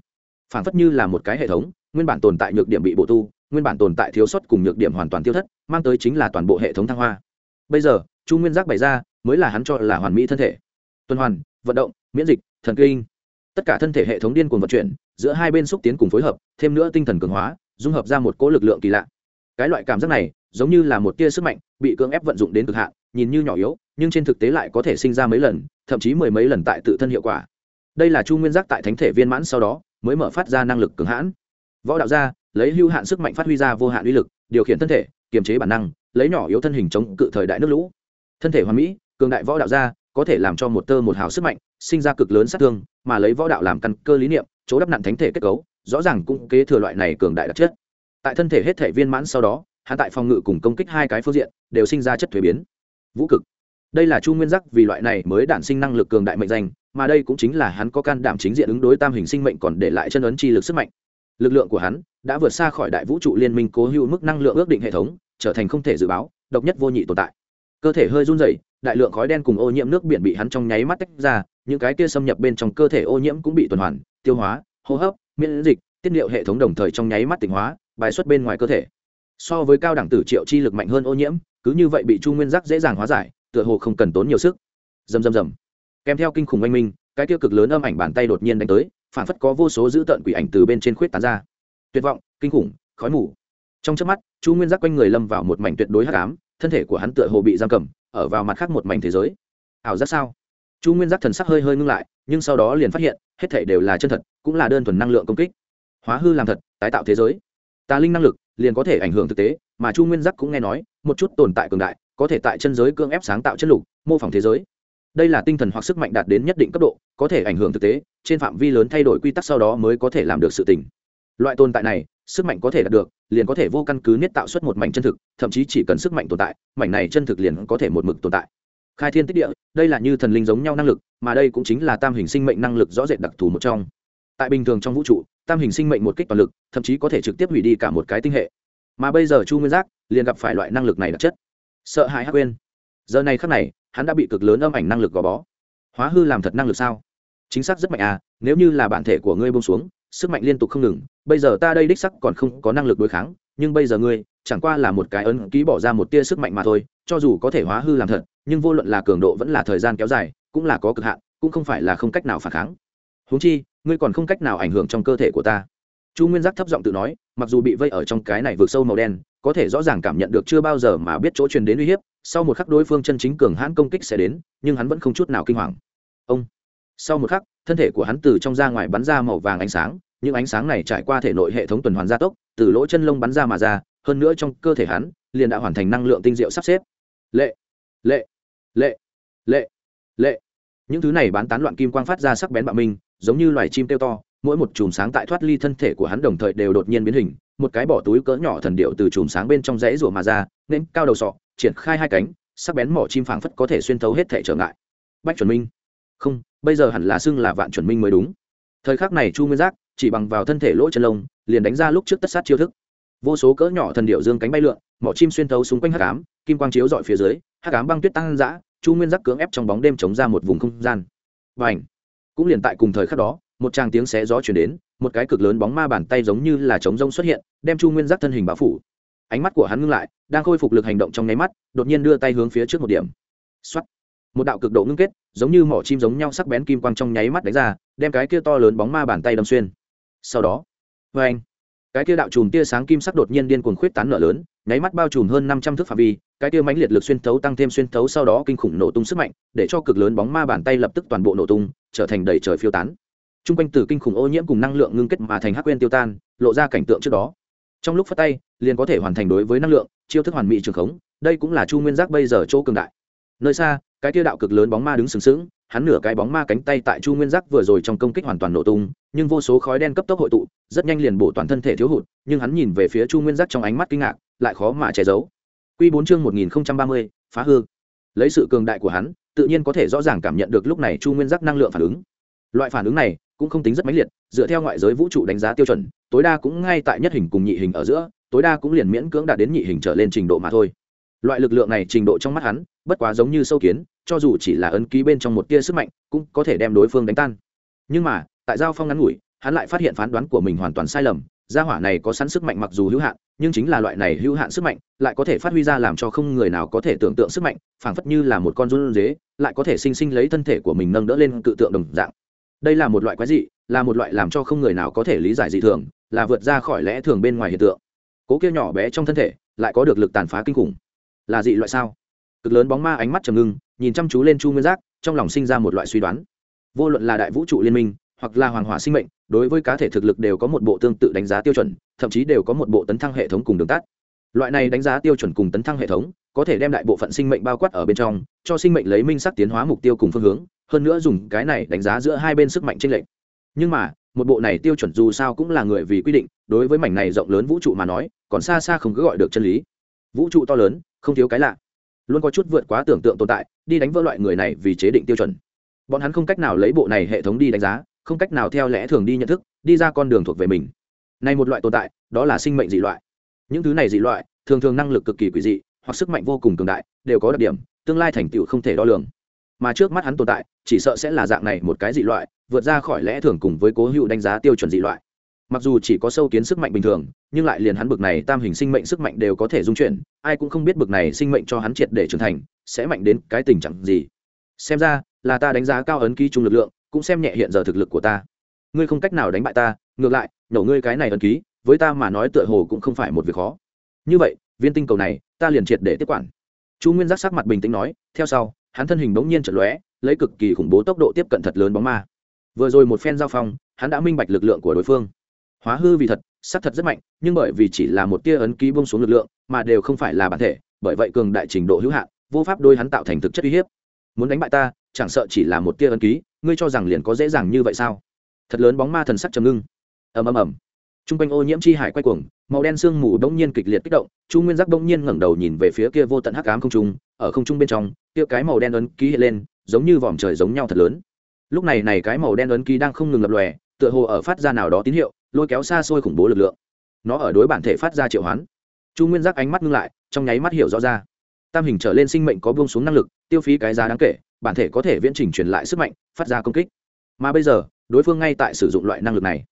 Phản phất như là một cái hệ thống, nguyên bản tồn tại nhược điểm bị bổ tu, nguyên bản tồn tại thiếu sót cùng nhược điểm hoàn toàn tiêu thất, mang tới chính là toàn bộ hệ thống thăng hoa. Bây giờ, chu nguyên giác bày ra, mới là hắn cho là hoàn mỹ thân thể. Tuần hoàn, vận động, miễn dịch, thần kinh. Tất cả thân thể hệ thống điên cuồng vận chuyển, giữa hai bên xúc tiến cùng phối hợp, thêm nữa tinh thần cường hóa, dung hợp ra một cỗ lực lượng kỳ lạ. Cái loại cảm giác này, giống như là một tia sức mạnh, bị cưỡng ép vận dụng đến cực hạn nhìn như nhỏ yếu, nhưng trên thực tế lại có thể sinh ra mấy lần, thậm chí mười mấy lần tại tự thân hiệu quả. Đây là chu nguyên giác tại thánh thể viên mãn sau đó mới mở phát ra năng lực cường hãn. Võ đạo gia, lấy hưu hạn sức mạnh phát huy ra vô hạn uy lực, điều khiển thân thể, kiềm chế bản năng, lấy nhỏ yếu thân hình chống cự thời đại nước lũ. Thân thể hoàn mỹ, cường đại võ đạo gia, có thể làm cho một tơ một hào sức mạnh sinh ra cực lớn sát thương, mà lấy võ đạo làm căn cơ lý niệm, chỗ đắp nặn thánh thể kết cấu, rõ ràng cũng kế thừa loại này cường đại đặc chất. Tại thân thể hết thể viên mãn sau đó hạ tại phòng ngự cùng công kích hai cái phương diện đều sinh ra chất thuế biến vũ cực. Đây là chu nguyên giác vì loại này mới đản sinh năng lực cường đại mệnh danh, mà đây cũng chính là hắn có can đảm chính diện ứng đối tam hình sinh mệnh còn để lại chân ấn chi lực sức mạnh. Lực lượng của hắn đã vượt xa khỏi đại vũ trụ liên minh cố hữu mức năng lượng ước định hệ thống, trở thành không thể dự báo, độc nhất vô nhị tồn tại. Cơ thể hơi run rẩy, đại lượng khói đen cùng ô nhiễm nước biển bị hắn trong nháy mắt tách ra, những cái kia xâm nhập bên trong cơ thể ô nhiễm cũng bị tuần hoàn, tiêu hóa, hô hấp, miễn dịch, tiết niệu hệ thống đồng thời trong nháy mắt tỉnh hóa, bài xuất bên ngoài cơ thể. So với cao đẳng tử triệu chi lực mạnh hơn ô nhiễm cứ như vậy bị chu nguyên giác dễ dàng hóa giải, tựa hồ không cần tốn nhiều sức. Dầm dầm dầm kèm theo kinh khủng oanh minh, cái tiêu cực lớn âm ảnh bàn tay đột nhiên đánh tới, phản phất có vô số dữ tợn quỷ ảnh từ bên trên khuyết tán ra. Tuyệt vọng, kinh khủng, khói mù. Trong trước mắt, chu nguyên giác quanh người lâm vào một mảnh tuyệt đối hắc ám, thân thể của hắn tựa hồ bị giam cầm, ở vào mặt khác một mảnh thế giới. Ảo giác sao? Chu nguyên giác thần sắc hơi hơi ngưng lại, nhưng sau đó liền phát hiện, hết thể đều là chân thật, cũng là đơn thuần năng lượng công kích. Hóa hư làm thật, tái tạo thế giới. Tà linh năng lực, liền có thể ảnh hưởng thực tế mà chu nguyên giác cũng nghe nói, một chút tồn tại cường đại, có thể tại chân giới cương ép sáng tạo chất lục, mô phỏng thế giới. Đây là tinh thần hoặc sức mạnh đạt đến nhất định cấp độ, có thể ảnh hưởng thực tế, trên phạm vi lớn thay đổi quy tắc sau đó mới có thể làm được sự tình. Loại tồn tại này, sức mạnh có thể đạt được, liền có thể vô căn cứ niết tạo xuất một mảnh chân thực, thậm chí chỉ cần sức mạnh tồn tại, mảnh này chân thực liền có thể một mực tồn tại. Khai thiên tích địa, đây là như thần linh giống nhau năng lực, mà đây cũng chính là tam hình sinh mệnh năng lực rõ rệt đặc thù một trong. Tại bình thường trong vũ trụ, tam hình sinh mệnh một kích toàn lực, thậm chí có thể trực tiếp hủy đi cả một cái tinh hệ mà bây giờ chu nguyên giác liền gặp phải loại năng lực này đặc chất. Sợ hãi hắc quên. Giờ này khắc này, hắn đã bị cực lớn âm ảnh năng lực gò bó. Hóa hư làm thật năng lực sao? Chính xác rất mạnh à nếu như là bản thể của ngươi bông xuống, sức mạnh liên tục không ngừng, bây giờ ta đây đích sắc còn không có năng lực đối kháng, nhưng bây giờ ngươi chẳng qua là một cái ấn ký bỏ ra một tia sức mạnh mà thôi, cho dù có thể hóa hư làm thật, nhưng vô luận là cường độ vẫn là thời gian kéo dài, cũng là có cực hạn, cũng không phải là không cách nào phản kháng. Huống chi, ngươi còn không cách nào ảnh hưởng trong cơ thể của ta chu nguyên giác thấp giọng tự nói, mặc dù bị vây ở trong cái này vượt sâu màu đen, có thể rõ ràng cảm nhận được chưa bao giờ mà biết chỗ truyền đến uy hiếp, sau một khắc đối phương chân chính cường hãn công kích sẽ đến, nhưng hắn vẫn không chút nào kinh hoàng. Ông! Sau một khắc, thân thể của hắn từ trong ra ngoài bắn ra màu vàng ánh sáng, những ánh sáng này trải qua thể nội hệ thống tuần hoàn gia tốc, từ lỗ chân lông bắn ra mà ra, hơn nữa trong cơ thể hắn, liền đã hoàn thành năng lượng tinh diệu sắp xếp. Lệ! Lệ! Lệ! Lệ! Lệ! Những thứ này bán tán loạn kim quang phát ra sắc bén bạo minh, giống như loài chim kêu to mỗi một chùm sáng tại thoát ly thân thể của hắn đồng thời đều đột nhiên biến hình, một cái bỏ túi cỡ nhỏ thần điệu từ chùm sáng bên trong rẽ rủa mà ra, nên cao đầu sọ, triển khai hai cánh, sắc bén mỏ chim phảng phất có thể xuyên thấu hết thể trở ngại. Bách chuẩn minh. Không, bây giờ hẳn là xưng là vạn chuẩn minh mới đúng. Thời khắc này chu nguyên giác, chỉ bằng vào thân thể lỗ chân lông, liền đánh ra lúc trước tất sát chiêu thức. Vô số cỡ nhỏ thần điệu dương cánh bay lượn, mỏ chim xuyên thấu xung quanh hắc ám, kim quang chiếu dọi phía dưới, hắc ám băng tuyết tăng dã, chu nguyên giác cưỡng ép trong bóng đêm chống ra một vùng không gian. Và ảnh cũng liền tại cùng thời khắc đó một tràng tiếng xé gió chuyển đến, một cái cực lớn bóng ma bàn tay giống như là trống rông xuất hiện, đem chu nguyên giác thân hình bao phủ. Ánh mắt của hắn ngưng lại, đang khôi phục lực hành động trong nháy mắt, đột nhiên đưa tay hướng phía trước một điểm. X một đạo cực độ ngưng kết, giống như mỏ chim giống nhau sắc bén kim quang trong nháy mắt đánh ra, đem cái kia to lớn bóng ma bàn tay đâm xuyên. Sau đó vê anh cái kia đạo chùm tia sáng kim sắc đột nhiên điên cuồng khuyết tán nở lớn, nháy mắt bao trùm hơn năm trăm thước phạm vi, cái kia mãnh liệt lực xuyên thấu tăng thêm xuyên thấu sau đó kinh khủng nổ tung sức mạnh, để cho cực lớn bóng ma bàn tay lập tức toàn bộ nổ tung, trở thành đầy trời phiêu tán t r u n g quanh từ kinh khủng ô nhiễm cùng năng lượng ngưng kết mà thành hắc quên tiêu tan, lộ ra cảnh tượng trước đó. Trong lúc phát tay, liền có thể hoàn thành đối với năng lượng, chiêu thức hoàn mỹ trường khống, đây cũng là chu nguyên giác bây giờ chỗ cường đại. Nơi xa, cái tiêu đạo cực lớn bóng ma đứng sừng sững, hắn nửa cái bóng ma cánh tay tại chu nguyên giác vừa rồi trong công kích hoàn toàn nổ tung, nhưng vô số khói đen cấp tốc hội tụ, rất nhanh liền bổ toàn thân thể thiếu hụt, nhưng hắn nhìn về phía chu nguyên giác trong ánh mắt kinh ngạc, lại khó mà che giấu. Q bốn chương một nghìn ba mươi, phá hư. Lấy sự cường đại của hắn, tự nhiên có thể rõ ràng cảm nhận được lúc này chu nguyên giác năng lượng phản ứng. Loại phản ứng này cũng không tính rất mãnh liệt, dựa theo ngoại giới vũ trụ đánh giá tiêu chuẩn, tối đa cũng ngay tại nhất hình cùng nhị hình ở giữa, tối đa cũng liền miễn cưỡng đạt đến nhị hình trở lên trình độ mà thôi. Loại lực lượng này trình độ trong mắt hắn, bất quá giống như sâu kiến, cho dù chỉ là ấn ký bên trong một tia sức mạnh, cũng có thể đem đối phương đánh tan. Nhưng mà, tại giao phong ngắn ngủi, hắn lại phát hiện phán đoán của mình hoàn toàn sai lầm, gia hỏa này có sẵn sức mạnh mặc dù hữu hạn, nhưng chính là loại này hữu hạn sức mạnh, lại có thể phát huy ra làm cho không người nào có thể tưởng tượng sức mạnh, phảng phất như là một con run dế lại có thể sinh sinh lấy thân thể của mình nâng đỡ lên cự tượng đồng dạng đây là một loại quái dị, là một loại làm cho không người nào có thể lý giải dị thường, là vượt ra khỏi lẽ thường bên ngoài hiện tượng. Cố kia nhỏ bé trong thân thể, lại có được lực tàn phá kinh khủng. Là dị loại sao? Cực lớn bóng ma ánh mắt trầm ngưng, nhìn chăm chú lên chu nguyên giác, trong lòng sinh ra một loại suy đoán. Vô luận là đại vũ trụ liên minh, hoặc là hoàng hỏa sinh mệnh, đối với cá thể thực lực đều có một bộ tương tự đánh giá tiêu chuẩn, thậm chí đều có một bộ tấn thăng hệ thống cùng đường tắt. Loại này đánh giá tiêu chuẩn cùng tấn thăng hệ thống, có thể đem đại bộ phận sinh mệnh bao quát ở bên trong, cho sinh mệnh lấy minh sắc tiến hóa mục tiêu cùng phương hướng hơn nữa dùng cái này đánh giá giữa hai bên sức mạnh chênh lệch. Nhưng mà, một bộ này tiêu chuẩn dù sao cũng là người vì quy định, đối với mảnh này rộng lớn vũ trụ mà nói, còn xa xa không cứ gọi được chân lý. Vũ trụ to lớn, không thiếu cái lạ. Luôn có chút vượt quá tưởng tượng tồn tại, đi đánh vỡ loại người này vì chế định tiêu chuẩn. Bọn hắn không cách nào lấy bộ này hệ thống đi đánh giá, không cách nào theo lẽ thường đi nhận thức, đi ra con đường thuộc về mình. Này một loại tồn tại, đó là sinh mệnh dị loại. Những thứ này dị loại, thường thường năng lực cực kỳ quỷ dị, hoặc sức mạnh vô cùng cường đại, đều có đặc điểm, tương lai thành tựu không thể đo lường mà trước mắt hắn tồn tại, chỉ sợ sẽ là dạng này một cái dị loại, vượt ra khỏi lẽ thường cùng với cố hữu đánh giá tiêu chuẩn dị loại. Mặc dù chỉ có sâu kiến sức mạnh bình thường, nhưng lại liền hắn bực này tam hình sinh mệnh sức mạnh đều có thể dung chuyển, ai cũng không biết bực này sinh mệnh cho hắn triệt để trưởng thành, sẽ mạnh đến cái tình trạng gì. Xem ra, là ta đánh giá cao ấn ký chung lực lượng, cũng xem nhẹ hiện giờ thực lực của ta. Ngươi không cách nào đánh bại ta, ngược lại nổ ngươi cái này ấn ký, với ta mà nói tựa hồ cũng không phải một việc khó. Như vậy, viên tinh cầu này, ta liền triệt để tiếp quản. Chu nguyên giác sắc mặt bình tĩnh nói, theo sau hắn thân hình bỗng nhiên chật lóe, lấy cực kỳ khủng bố tốc độ tiếp cận thật lớn bóng ma. Vừa rồi một phen giao phong, hắn đã minh bạch lực lượng của đối phương. Hóa hư vì thật sắc thật rất mạnh, nhưng bởi vì chỉ là một tia ấn ký bông xuống lực lượng, mà đều không phải là bản thể, bởi vậy cường đại trình độ hữu hạn, vô pháp đôi hắn tạo thành thực chất uy hiếp. Muốn đánh bại ta, chẳng sợ chỉ là một tia ấn ký, ngươi cho rằng liền có dễ dàng như vậy sao? Thật lớn bóng ma thần sắc trầm ngưng. Ầm ầm ầm t r u n g quanh ô nhiễm chi hải quay cuồng, màu đen sương mù bỗng nhiên kịch liệt kích động, chu nguyên giác bỗng nhiên ngẩng đầu nhìn về phía kia vô tận hắc ám không trung, ở không trung bên trong, kia cái màu đen ấn ký hiện lên, giống như vòm trời giống nhau thật lớn. Lúc này này cái màu đen ấn ký đang không ngừng lập lòe, tựa hồ ở phát ra nào đó tín hiệu, lôi kéo xa xôi khủng bố lực lượng. Nó ở đối bản thể phát ra triệu hoán. Chu nguyên giác ánh mắt ngưng lại, trong nháy mắt hiểu rõ ra. Tam hình trở lên sinh mệnh có buông xuống năng lực, tiêu phí cái giá đáng kể, bản thể có thể viễn trình truyền lại sức mạnh, phát ra công kích. Mà bây giờ, đối phương ngay tại sử dụng loại năng lực này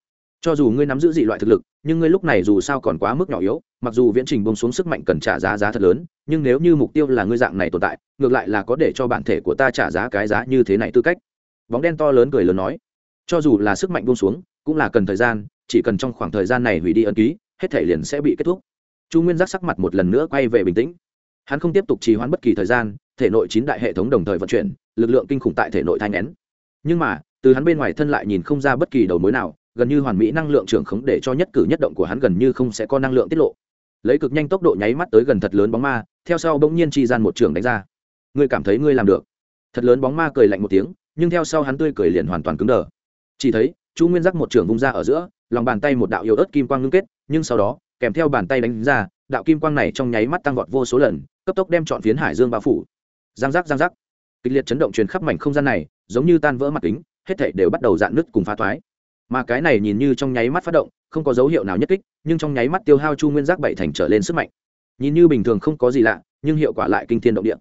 cho dù ngươi nắm giữ dị loại thực lực, nhưng ngươi lúc này dù sao còn quá mức nhỏ yếu, mặc dù viễn trình bông xuống sức mạnh cần trả giá giá thật lớn, nhưng nếu như mục tiêu là ngươi dạng này tồn tại, ngược lại là có để cho bản thể của ta trả giá cái giá như thế này tư cách. Bóng đen to lớn cười lớn nói. Cho dù là sức mạnh bông xuống, cũng là cần thời gian, chỉ cần trong khoảng thời gian này hủy đi ân ký, hết thể liền sẽ bị kết thúc. Chu nguyên giác sắc mặt một lần nữa quay về bình tĩnh. Hắn không tiếp tục trì hoãn bất kỳ thời gian, thể nội chín đại hệ thống đồng thời vận chuyển, lực lượng kinh khủng tại thể nội thai n nhưng mà, từ hắn bên ngoài thân lại nhìn không ra bất kỳ đầu mối nào gần như hoàn mỹ năng lượng trưởng khống để cho nhất cử nhất động của hắn gần như không sẽ có năng lượng tiết lộ. Lấy cực nhanh tốc độ nháy mắt tới gần thật lớn bóng ma, theo sau bỗng nhiên chi gian một trường đánh ra. Ngươi cảm thấy ngươi làm được. Thật lớn bóng ma cười lạnh một tiếng, nhưng theo sau hắn tươi cười liền hoàn toàn cứng đờ. Chỉ thấy, chu nguyên giác một trường vung ra ở giữa, lòng bàn tay một đạo yếu ớt kim quang ngưng kết, nhưng sau đó, kèm theo bàn tay đánh ra, đạo kim quang này trong nháy mắt tăng vọt vô số lần, cấp tốc đem chọn phiến hải dương bao phủ. Giang giác giang giác. Kịch liệt chấn động truyền khắp mảnh không gian này, giống như tan vỡ mặt kính, hết thảy đều bắt đầu dạn nứt cùng phá thoái mà cái này nhìn như trong nháy mắt phát động, không có dấu hiệu nào nhất kích, nhưng trong nháy mắt tiêu hao chu nguyên giác bảy thành trở lên sức mạnh. Nhìn như bình thường không có gì lạ, nhưng hiệu quả lại kinh thiên động địa.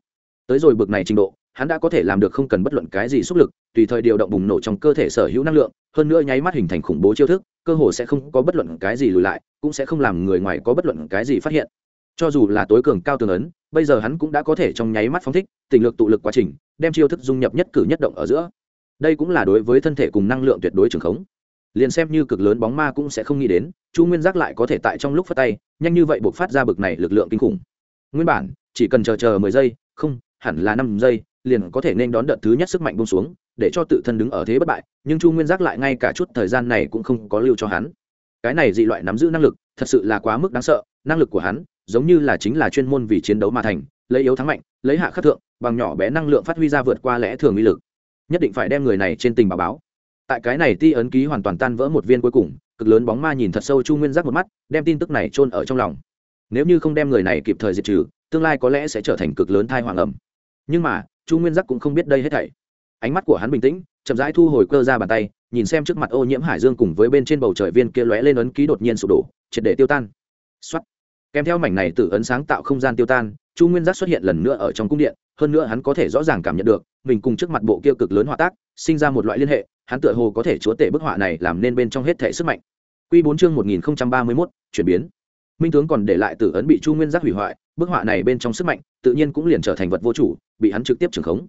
Tới rồi bực này trình độ, hắn đã có thể làm được không cần bất luận cái gì xúc lực, tùy thời điều động bùng nổ trong cơ thể sở hữu năng lượng, hơn nữa nháy mắt hình thành khủng bố chiêu thức, cơ hồ sẽ không có bất luận cái gì lùi lại, cũng sẽ không làm người ngoài có bất luận cái gì phát hiện. Cho dù là tối cường cao tường ấn, bây giờ hắn cũng đã có thể trong nháy mắt phóng thích, tình lực tụ lực quá trình, đem chiêu thức dung nhập nhất cử nhất động ở giữa. Đây cũng là đối với thân thể cùng năng lượng tuyệt đối trường khống liền xem như cực lớn bóng ma cũng sẽ không nghĩ đến, chu nguyên giác lại có thể tại trong lúc phát tay, nhanh như vậy buộc phát ra bực này lực lượng kinh khủng. Nguyên bản, chỉ cần chờ chờ mười giây, không, hẳn là năm giây, liền có thể nên đón đợt thứ nhất sức mạnh bông xuống, để cho tự thân đứng ở thế bất bại, nhưng chu nguyên giác lại ngay cả chút thời gian này cũng không có lưu cho hắn. Cái này dị loại nắm giữ năng lực, thật sự là quá mức đáng sợ, năng lực của hắn, giống như là chính là chuyên môn vì chiến đấu mà thành, lấy yếu thắng mạnh, lấy hạ khắc thượng, bằng nhỏ bé năng lượng phát huy ra vượt qua lẽ thường uy lực. Nhất định phải đem người này trên tình báo báo tại cái này ti ấn ký hoàn toàn tan vỡ một viên cuối cùng, cực lớn bóng ma nhìn thật sâu chu nguyên giác một mắt, đem tin tức này chôn ở trong lòng. Nếu như không đem người này kịp thời diệt trừ, tương lai có lẽ sẽ trở thành cực lớn thai hoàng ẩm nhưng mà, chu nguyên giác cũng không biết đây hết thảy. Ánh mắt của hắn bình tĩnh, chậm rãi thu hồi cơ ra bàn tay, nhìn xem trước mặt ô nhiễm hải dương cùng với bên trên bầu trời viên kia lóe lên ấn ký đột nhiên sụp đổ, triệt để tiêu tan. Xuất kèm theo mảnh này từ ấn sáng tạo không gian tiêu tan, chu nguyên giác xuất hiện lần nữa ở trong cung điện, hơn nữa hắn có thể rõ ràng cảm nhận được, mình cùng trước mặt bộ kia cực lớn họa tác, sinh ra một loại liên hệ hắn tựa hồ có thể chúa tể bức họa này làm nên bên trong hết thể sức mạnh Quy bốn chương 1031, chuyển biến. Minh tướng còn để lại tử ấn bị Chu Nguyên Giác hủy hoại, bức họa này bên trong sức mạnh, tự nhiên cũng liền trở thành vật vô chủ, bị hắn trực tiếp trường khống.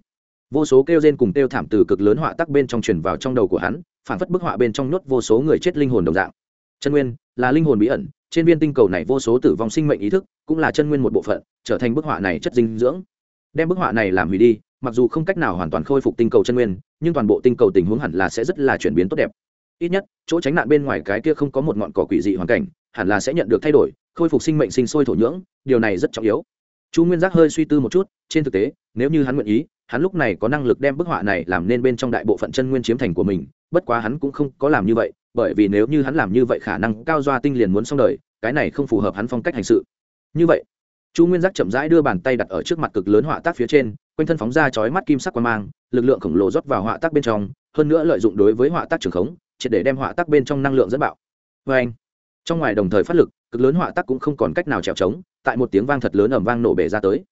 Vô số kêu rên cùng tiêu thảm từ cực lớn họa tác bên trong truyền vào trong đầu của hắn, phản phất bức họa bên trong nhốt vô số người chết linh hồn đồng dạng. Chân nguyên là linh hồn bí ẩn, trên viên tinh cầu này vô số tử vong sinh mệnh ý thức, cũng là chân nguyên một bộ phận, trở thành bức họa này chất dinh dưỡng. Đem bức họa này làm hủy đi, mặc dù không cách nào hoàn toàn khôi phục tinh cầu chân nguyên, nhưng toàn bộ tinh cầu tình huống hẳn là sẽ rất là chuyển biến tốt đẹp. Ít nhất chỗ tránh nạn bên ngoài cái kia không có một ngọn cỏ quỷ dị hoàn cảnh hẳn là sẽ nhận được thay đổi khôi phục sinh mệnh sinh sôi thổ nhưỡng điều này rất trọng yếu. Chu nguyên giác hơi suy tư một chút trên thực tế nếu như hắn nguyện ý hắn lúc này có năng lực đem bức họa này làm nên bên trong đại bộ phận chân nguyên chiếm thành của mình bất quá hắn cũng không có làm như vậy bởi vì nếu như hắn làm như vậy khả năng cao doa tinh liền muốn xong đời cái này không phù hợp hắn phong cách hành sự. Như vậy chu nguyên giác chậm rãi đưa bàn tay đặt ở trước mặt cực lớn họa tác phía trên, quanh thân phóng ra chói mắt kim sắc quan mang, lực lượng khổng lồ rót vào họa tác bên trong, hơn nữa lợi dụng đối với họa tác trường khống, triệt để đem họa tác bên trong năng lượng dẫn bạo. Vê anh, trong ngoài đồng thời phát lực, cực lớn họa tác cũng không còn cách nào trèo trống tại một tiếng vang thật lớn ầm vang nổ bể ra tới.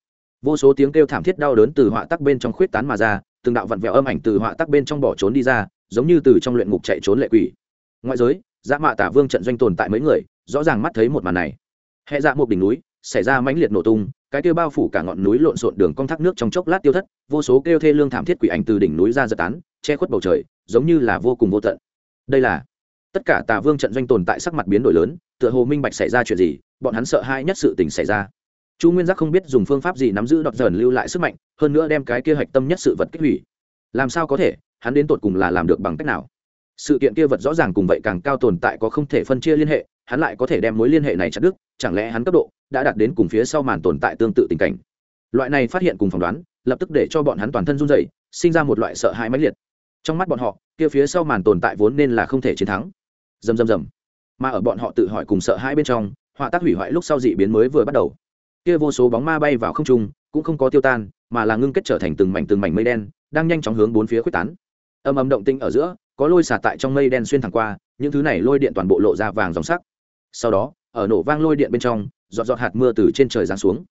Vô số tiếng kêu thảm thiết đau đớn từ họa tác bên trong khuyết tán mà ra, từng đạo vặn vẹo âm ảnh từ họa tác bên trong bỏ trốn đi ra, giống như từ trong luyện ngục chạy trốn lệ quỷ. Ngoại giới dã mạ tả vương trận doanh tồn tại mấy người, rõ ràng mắt thấy một màn này. Hệ dạ một đỉnh núi xảy ra mãnh liệt nổ tung, cái kêu bao phủ cả ngọn núi lộn xộn đường cong thác nước trong chốc lát tiêu thất, vô số kêu thê lương thảm thiết quỷ ảnh từ đỉnh núi ra giật tán, che khuất bầu trời, giống như là vô cùng vô tận. Đây là, tất cả tà vương trận doanh tồn tại sắc mặt biến đổi lớn, tựa hồ minh bạch xảy ra chuyện gì, bọn hắn sợ hai nhất sự tình xảy ra. Chu nguyên giác không biết dùng phương pháp gì nắm giữ đọt dần lưu lại sức mạnh, hơn nữa đem cái kia hạch tâm nhất sự vật kích hủy. Làm sao có thể, hắn đến tột cùng là làm được bằng cách nào? Sự kiện kia vật rõ ràng cùng vậy càng cao tồn tại có không thể phân chia liên hệ, hắn lại có thể đem mối liên hệ này chặt đứt, chẳng lẽ hắn cấp độ đã đạt đến cùng phía sau màn tồn tại tương tự tình cảnh. Loại này phát hiện cùng phỏng đoán, lập tức để cho bọn hắn toàn thân run dậy sinh ra một loại sợ hãi mãnh liệt. Trong mắt bọn họ, kia phía sau màn tồn tại vốn nên là không thể chiến thắng. Dầm dầm dầm mà ở bọn họ tự hỏi cùng sợ hãi bên trong, họa tác hủy hoại lúc sau dị biến mới vừa bắt đầu. Kia vô số bóng ma bay vào không trung, cũng không có tiêu tan, mà là ngưng kết trở thành từng mảnh từng mảnh mây đen, đang nhanh chóng hướng bốn phía quyết tán. Âm âm động tinh ở giữa, có lôi xả tại trong mây đen xuyên thẳng qua, những thứ này lôi điện toàn bộ lộ ra vàng dòng sắc. Sau đó, ở nổ vang lôi điện bên trong giọt giọt hạt mưa từ trên trời giáng xuống.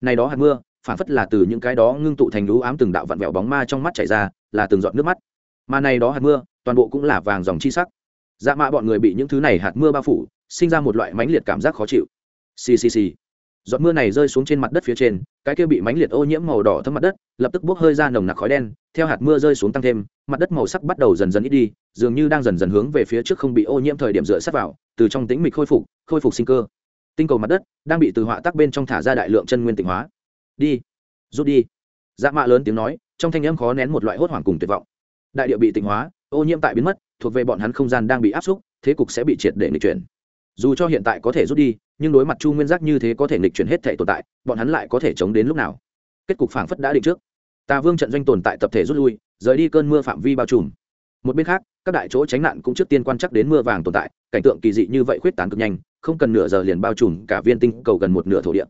Này đó hạt mưa, phản phất là từ những cái đó ngưng tụ thành lũ ám từng đạo vặn vẹo bóng ma trong mắt chảy ra, là từng giọt nước mắt. Mà này đó hạt mưa, toàn bộ cũng là vàng dòng chi sắc. Dạ mạ bọn người bị những thứ này hạt mưa bao phủ, sinh ra một loại mãnh liệt cảm giác khó chịu. Xì xì xì. Giọt mưa này rơi xuống trên mặt đất phía trên, cái kia bị mãnh liệt ô nhiễm màu đỏ thấm mặt đất, lập tức bốc hơi ra nồng nặc khói đen, theo hạt mưa rơi xuống tăng thêm, mặt đất màu sắc bắt đầu dần dần ít đi, dường như đang dần dần hướng về phía trước không bị ô nhiễm thời điểm dựa sát vào, từ trong tĩnh mịch khôi phục khôi phục sinh cơ tinh cầu mặt đất đang bị từ họa tắc bên trong thả ra đại lượng chân nguyên tịnh hóa. Đi, rút đi. Dạ mạ lớn tiếng nói, trong thanh âm khó nén một loại hốt hoảng cùng tuyệt vọng. Đại địa bị tịnh hóa, ô nhiễm tại biến mất, thuộc về bọn hắn không gian đang bị áp xúc, thế cục sẽ bị triệt để nghịch chuyển. Dù cho hiện tại có thể rút đi, nhưng đối mặt chu nguyên giác như thế có thể nghịch chuyển hết thể tồn tại, bọn hắn lại có thể chống đến lúc nào? Kết cục phảng phất đã định trước. Tà vương trận doanh tồn tại tập thể rút lui, rời đi cơn mưa phạm vi bao trùm một bên khác, các đại chỗ tránh nạn cũng trước tiên quan chắc đến mưa vàng tồn tại, cảnh tượng kỳ dị như vậy khuyết tán cực nhanh, không cần nửa giờ liền bao trùm cả viên tinh cầu gần một nửa thổ địa.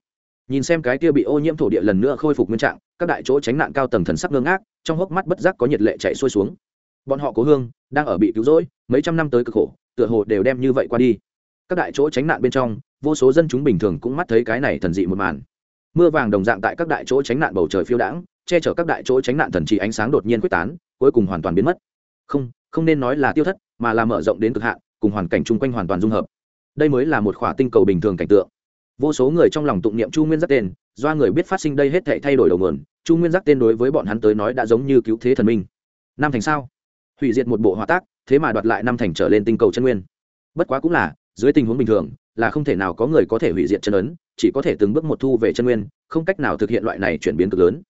Nhìn xem cái kia bị ô nhiễm thổ địa lần nữa khôi phục nguyên trạng, các đại chỗ tránh nạn cao tầng thần sắc ngơ ngác, trong hốc mắt bất giác có nhiệt lệ chạy xuôi xuống. Bọn họ cố hương, đang ở bị cứu rỗi, mấy trăm năm tới cực khổ, tựa hồ đều đem như vậy qua đi. Các đại chỗ tránh nạn bên trong, vô số dân chúng bình thường cũng mắt thấy cái này thần dị một màn. Mưa vàng đồng dạng tại các đại chỗ tránh nạn bầu trời phiêu đãng, che chở các đại chỗ tránh nạn thần trị ánh sáng đột nhiên quyết tán, cuối cùng hoàn toàn biến mất không không nên nói là tiêu thất, mà là mở rộng đến cực hạn, cùng hoàn cảnh chung quanh hoàn toàn dung hợp. Đây mới là một khỏa tinh cầu bình thường cảnh tượng. Vô số người trong lòng tụng niệm chu nguyên giác tên, do người biết phát sinh đây hết thể thay đổi đầu nguồn, chu nguyên giác tên đối với bọn hắn tới nói đã giống như cứu thế thần minh. Năm thành sao? Hủy diệt một bộ hòa tác, thế mà đoạt lại năm thành trở lên tinh cầu chân nguyên. Bất quá cũng là, dưới tình huống bình thường, là không thể nào có người có thể hủy diệt chân ấn, chỉ có thể từng bước một thu về chân nguyên, không cách nào thực hiện loại này chuyển biến cực lớn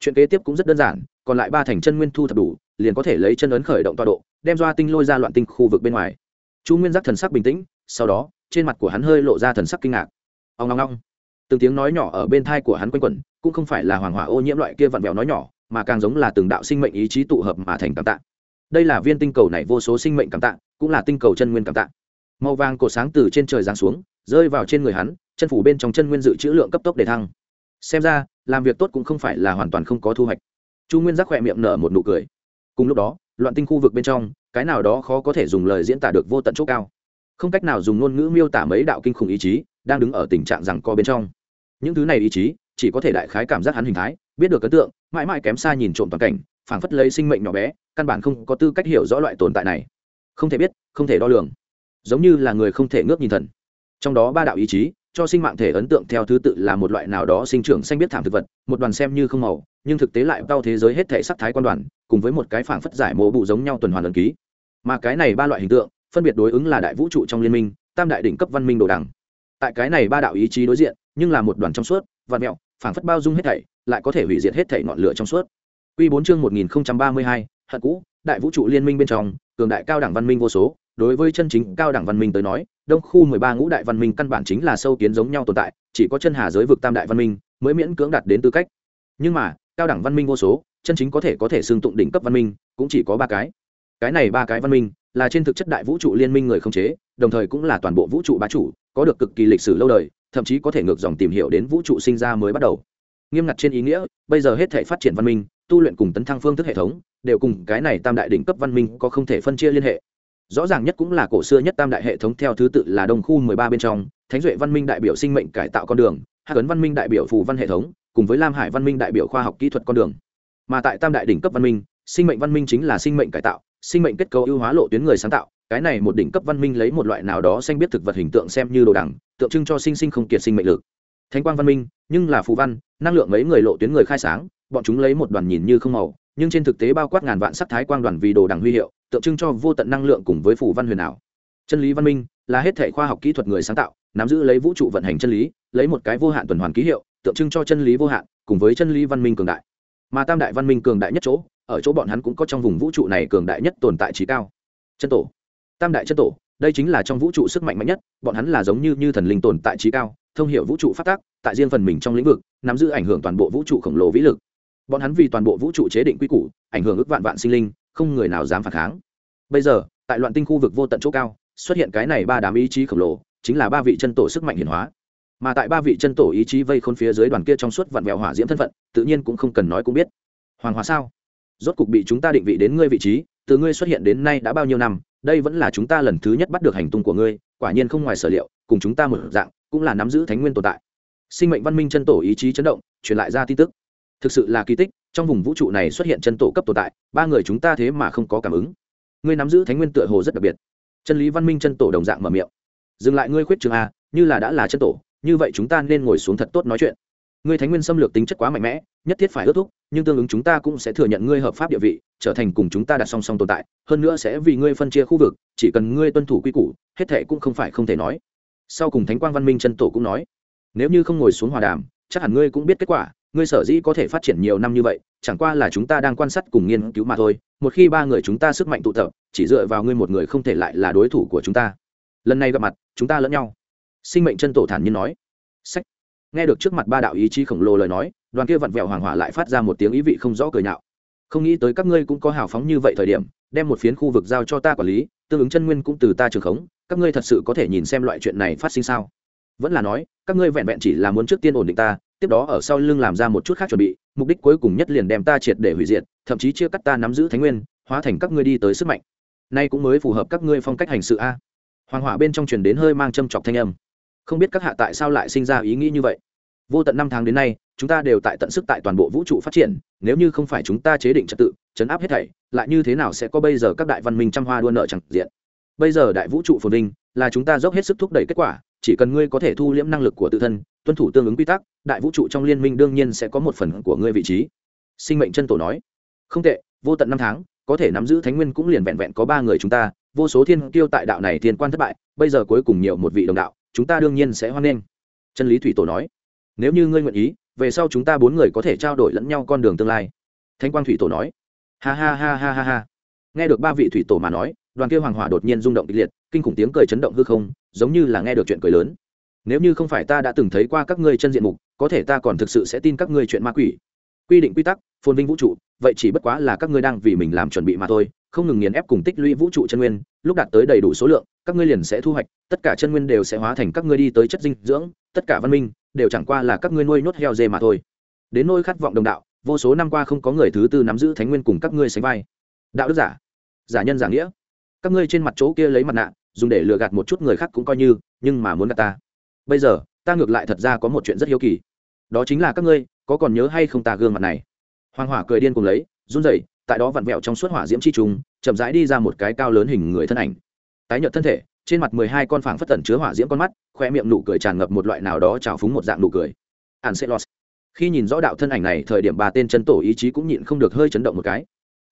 chuyện kế tiếp cũng rất đơn giản, còn lại ba thành chân nguyên thu thập đủ, liền có thể lấy chân ấn khởi động tọa độ, đem doa tinh lôi ra loạn tinh khu vực bên ngoài. Chu nguyên giác thần sắc bình tĩnh, sau đó, trên mặt của hắn hơi lộ ra thần sắc kinh ngạc. Ông ngong ngong. Từng tiếng nói nhỏ ở bên thai của hắn quanh quẩn, cũng không phải là hoàng hỏa ô nhiễm loại kia vặn vẹo nói nhỏ, mà càng giống là từng đạo sinh mệnh ý chí tụ hợp mà thành cảm tạ. Đây là viên tinh cầu này vô số sinh mệnh cảm tạ, cũng là tinh cầu chân nguyên cảm tạ. Màu vàng cổ sáng từ trên trời giáng xuống, rơi vào trên người hắn, chân phủ bên trong chân nguyên dự trữ lượng cấp tốc để thăng xem ra, làm việc tốt cũng không phải là hoàn toàn không có thu hoạch. Chu nguyên giác khỏe miệng nở một nụ cười. Cùng lúc đó, loạn tinh khu vực bên trong, cái nào đó khó có thể dùng lời diễn tả được vô tận chỗ cao. Không cách nào dùng ngôn ngữ miêu tả mấy đạo kinh khủng ý chí, đang đứng ở tình trạng rằng co bên trong. Những thứ này ý chí, chỉ có thể đại khái cảm giác hắn hình thái, biết được ấn tượng, mãi mãi kém xa nhìn trộm toàn cảnh, phảng phất lấy sinh mệnh nhỏ bé, căn bản không có tư cách hiểu rõ loại tồn tại này. Không thể biết, không thể đo lường. Giống như là người không thể ngước nhìn thần. Trong đó ba đạo ý chí cho sinh mạng thể ấn tượng theo thứ tự là một loại nào đó sinh trưởng xanh biết thảm thực vật một đoàn xem như không màu nhưng thực tế lại bao thế giới hết thể sắc thái quan đoàn cùng với một cái phảng phất giải mộ bụ giống nhau tuần hoàn lần ký. Mà cái này ba loại hình tượng phân biệt đối ứng là đại vũ trụ trong liên minh tam đại đỉnh cấp văn minh đồ đẳng tại cái này ba đạo ý chí đối diện nhưng là một đoàn trong suốt và mẹo phảng phất bao dung hết thảy lại có thể hủy diệt hết thảy ngọn lửa trong suốt. Quy 4 chương 1032, hận cũ, đại vũ trụ liên minh bên trong, cường đại cao đẳng văn minh vô số, đối với chân chính cao đẳng văn minh tới nói, đông khu 13 ngũ đại văn minh căn bản chính là sâu kiến giống nhau tồn tại, chỉ có chân hà giới vực tam đại văn minh mới miễn cưỡng đạt đến tư cách. Nhưng mà, cao đẳng văn minh vô số, chân chính có thể có thể xương tụng đỉnh cấp văn minh, cũng chỉ có ba cái. Cái này ba cái văn minh, là trên thực chất đại vũ trụ liên minh người không chế, đồng thời cũng là toàn bộ vũ trụ bá chủ, có được cực kỳ lịch sử lâu đời, thậm chí có thể ngược dòng tìm hiểu đến vũ trụ sinh ra mới bắt đầu nghiêm ngặt trên ý nghĩa bây giờ hết thể phát triển văn minh tu luyện cùng tấn thăng phương thức hệ thống đều cùng cái này tam đại đỉnh cấp văn minh có không thể phân chia liên hệ rõ ràng nhất cũng là cổ xưa nhất tam đại hệ thống theo thứ tự là đông khu mười ba bên trong, thánh duệ văn minh đại biểu sinh mệnh cải tạo con đường hạ ấn văn minh đại biểu phù văn hệ thống, cùng với lam hải văn minh đại biểu khoa học kỹ thuật con đường. Mà tại tam đại đỉnh cấp văn minh, sinh mệnh văn minh chính là sinh mệnh cải tạo, sinh mệnh kết cấu ưu hóa lộ tuyến người sáng tạo, cái này một đỉnh cấp văn minh lấy một loại nào đó xanh biết thực vật hình tượng xem như đồ đẳng, tượng trưng cho sinh sinh không kiệt sinh mệnh lực. Thánh quang văn minh, nhưng là phù văn, năng lượng mấy người lộ tuyến người khai sáng, bọn chúng lấy một đoàn nhìn như không màu, nhưng trên thực tế bao quát ngàn vạn sắc thái quang đoàn vì đồ đẳng huy hiệu tượng trưng cho vô tận năng lượng cùng với phủ văn huyền ảo. Chân lý văn minh là hết thể khoa học kỹ thuật người sáng tạo, nắm giữ lấy vũ trụ vận hành chân lý, lấy một cái vô hạn tuần hoàn ký hiệu, tượng trưng cho chân lý vô hạn, cùng với chân lý văn minh cường đại. Mà tam đại văn minh cường đại nhất chỗ, ở chỗ bọn hắn cũng có trong vùng vũ trụ này cường đại nhất tồn tại trí cao. Chân tổ. Tam đại chân tổ, đây chính là trong vũ trụ sức mạnh mạnh nhất, bọn hắn là giống như như thần linh tồn tại trí cao, thông hiểu vũ trụ phát tác, tại riêng phần mình trong lĩnh vực, nắm giữ ảnh hưởng toàn bộ vũ trụ khổng lồ vĩ lực. Bọn hắn vì toàn bộ vũ trụ chế định quy củ, ảnh hưởng ước vạn vạn sinh linh không người nào dám phản kháng. Bây giờ, tại loạn tinh khu vực vô tận chỗ cao, xuất hiện cái này ba đám ý chí khổng lồ, chính là ba vị chân tổ sức mạnh hiển hóa. Mà tại ba vị chân tổ ý chí vây khôn phía dưới đoàn kia trong suốt vạn vẹo hỏa diễm thân phận, tự nhiên cũng không cần nói cũng biết. Hoàng hóa sao? Rốt cục bị chúng ta định vị đến ngươi vị trí, từ ngươi xuất hiện đến nay đã bao nhiêu năm, đây vẫn là chúng ta lần thứ nhất bắt được hành tung của ngươi, quả nhiên không ngoài sở liệu, cùng chúng ta một dạng, cũng là nắm giữ thánh nguyên tồn tại. Sinh mệnh văn minh chân tổ ý chí chấn động, truyền lại ra tin tức. Thực sự là kỳ tích trong vùng vũ trụ này xuất hiện chân tổ cấp tồn tại, ba người chúng ta thế mà không có cảm ứng. Ngươi nắm giữ thánh nguyên tựa hồ rất đặc biệt. Chân lý văn minh chân tổ đồng dạng mở miệng. Dừng lại ngươi khuyết trường a, như là đã là chân tổ, như vậy chúng ta nên ngồi xuống thật tốt nói chuyện. Ngươi thánh nguyên xâm lược tính chất quá mạnh mẽ, nhất thiết phải ước thúc, nhưng tương ứng chúng ta cũng sẽ thừa nhận ngươi hợp pháp địa vị, trở thành cùng chúng ta đặt song song tồn tại, hơn nữa sẽ vì ngươi phân chia khu vực, chỉ cần ngươi tuân thủ quy củ, hết thệ cũng không phải không thể nói. Sau cùng thánh quang văn minh chân tổ cũng nói, nếu như không ngồi xuống hòa đàm, chắc hẳn ngươi cũng biết kết quả ngươi sở dĩ có thể phát triển nhiều năm như vậy, chẳng qua là chúng ta đang quan sát cùng nghiên cứu mà thôi, một khi ba người chúng ta sức mạnh tụ tập, chỉ dựa vào ngươi một người không thể lại là đối thủ của chúng ta. Lần này gặp mặt, chúng ta lẫn nhau. Sinh mệnh chân tổ thản nhiên nói. Sách. Nghe được trước mặt ba đạo ý chí khổng lồ lời nói, đoàn kia vặn vẹo hoàng hỏa lại phát ra một tiếng ý vị không rõ cười nhạo. Không nghĩ tới các ngươi cũng có hào phóng như vậy thời điểm, đem một phiến khu vực giao cho ta quản lý, tương ứng chân nguyên cũng từ ta trường khống, các ngươi thật sự có thể nhìn xem loại chuyện này phát sinh sao? Vẫn là nói, các ngươi vẹn vẹn chỉ là muốn trước tiên ổn định ta tiếp đó ở sau lưng làm ra một chút khác chuẩn bị, mục đích cuối cùng nhất liền đem ta triệt để hủy diệt, thậm chí chia cắt ta nắm giữ thánh nguyên, hóa thành các ngươi đi tới sức mạnh. Nay cũng mới phù hợp các ngươi phong cách hành sự a. Hoàng hỏa bên trong truyền đến hơi mang châm chọc thanh âm. Không biết các hạ tại sao lại sinh ra ý nghĩ như vậy? Vô tận năm tháng đến nay, chúng ta đều tại tận sức tại toàn bộ vũ trụ phát triển, nếu như không phải chúng ta chế định trật tự, chấn áp hết thảy, lại như thế nào sẽ có bây giờ các đại văn minh trăm hoa đua nợ chẳng diện? Bây giờ đại vũ trụ phồn vinh, là chúng ta dốc hết sức thúc đẩy kết quả chỉ cần ngươi có thể thu liễm năng lực của tự thân, tuân thủ tương ứng quy tắc, đại vũ trụ trong liên minh đương nhiên sẽ có một phần của ngươi vị trí. Sinh mệnh chân tổ nói. Không tệ, vô tận năm tháng, có thể nắm giữ thánh nguyên cũng liền vẹn vẹn có ba người chúng ta, vô số thiên tiêu tại đạo này thiên quan thất bại, bây giờ cuối cùng nhiều một vị đồng đạo, chúng ta đương nhiên sẽ hoan nghênh. Chân lý thủy tổ nói. Nếu như ngươi nguyện ý, về sau chúng ta bốn người có thể trao đổi lẫn nhau con đường tương lai. Thanh quang thủy tổ nói. Ha ha ha ha ha ha. Nghe được ba vị thủy tổ mà nói đoàn kia hoàng hỏa đột nhiên rung động kịch liệt, kinh khủng tiếng cười chấn động hư không, giống như là nghe được chuyện cười lớn. Nếu như không phải ta đã từng thấy qua các ngươi chân diện mục, có thể ta còn thực sự sẽ tin các ngươi chuyện ma quỷ. Quy định quy tắc, phồn vinh vũ trụ, vậy chỉ bất quá là các ngươi đang vì mình làm chuẩn bị mà thôi, không ngừng nghiền ép cùng tích lũy vũ trụ chân nguyên, lúc đạt tới đầy đủ số lượng, các ngươi liền sẽ thu hoạch, tất cả chân nguyên đều sẽ hóa thành các ngươi đi tới chất dinh dưỡng, tất cả văn minh đều chẳng qua là các ngươi nuôi nhốt heo dê mà thôi. Đến nôi khát vọng đồng đạo, vô số năm qua không có người thứ tư nắm giữ thánh nguyên cùng các ngươi sánh vai. Đạo đức giả giả nhân giả nghĩa các ngươi trên mặt chỗ kia lấy mặt nạ, dùng để lừa gạt một chút người khác cũng coi như, nhưng mà muốn gạt ta. Bây giờ, ta ngược lại thật ra có một chuyện rất hiếu kỳ. Đó chính là các ngươi, có còn nhớ hay không ta gương mặt này? Hoàng hỏa cười điên cùng lấy, run rẩy, tại đó vặn vẹo trong suốt hỏa diễm chi trùng, chậm rãi đi ra một cái cao lớn hình người thân ảnh. Tái nhợt thân thể, trên mặt mười hai con phảng phất tẩn chứa hỏa diễm con mắt, khoe miệng nụ cười tràn ngập một loại nào đó trào phúng một dạng nụ cười. Ạn sẽ lost khi nhìn rõ đạo thân ảnh này, thời điểm ba tên chân tổ ý chí cũng nhịn không được hơi chấn động một cái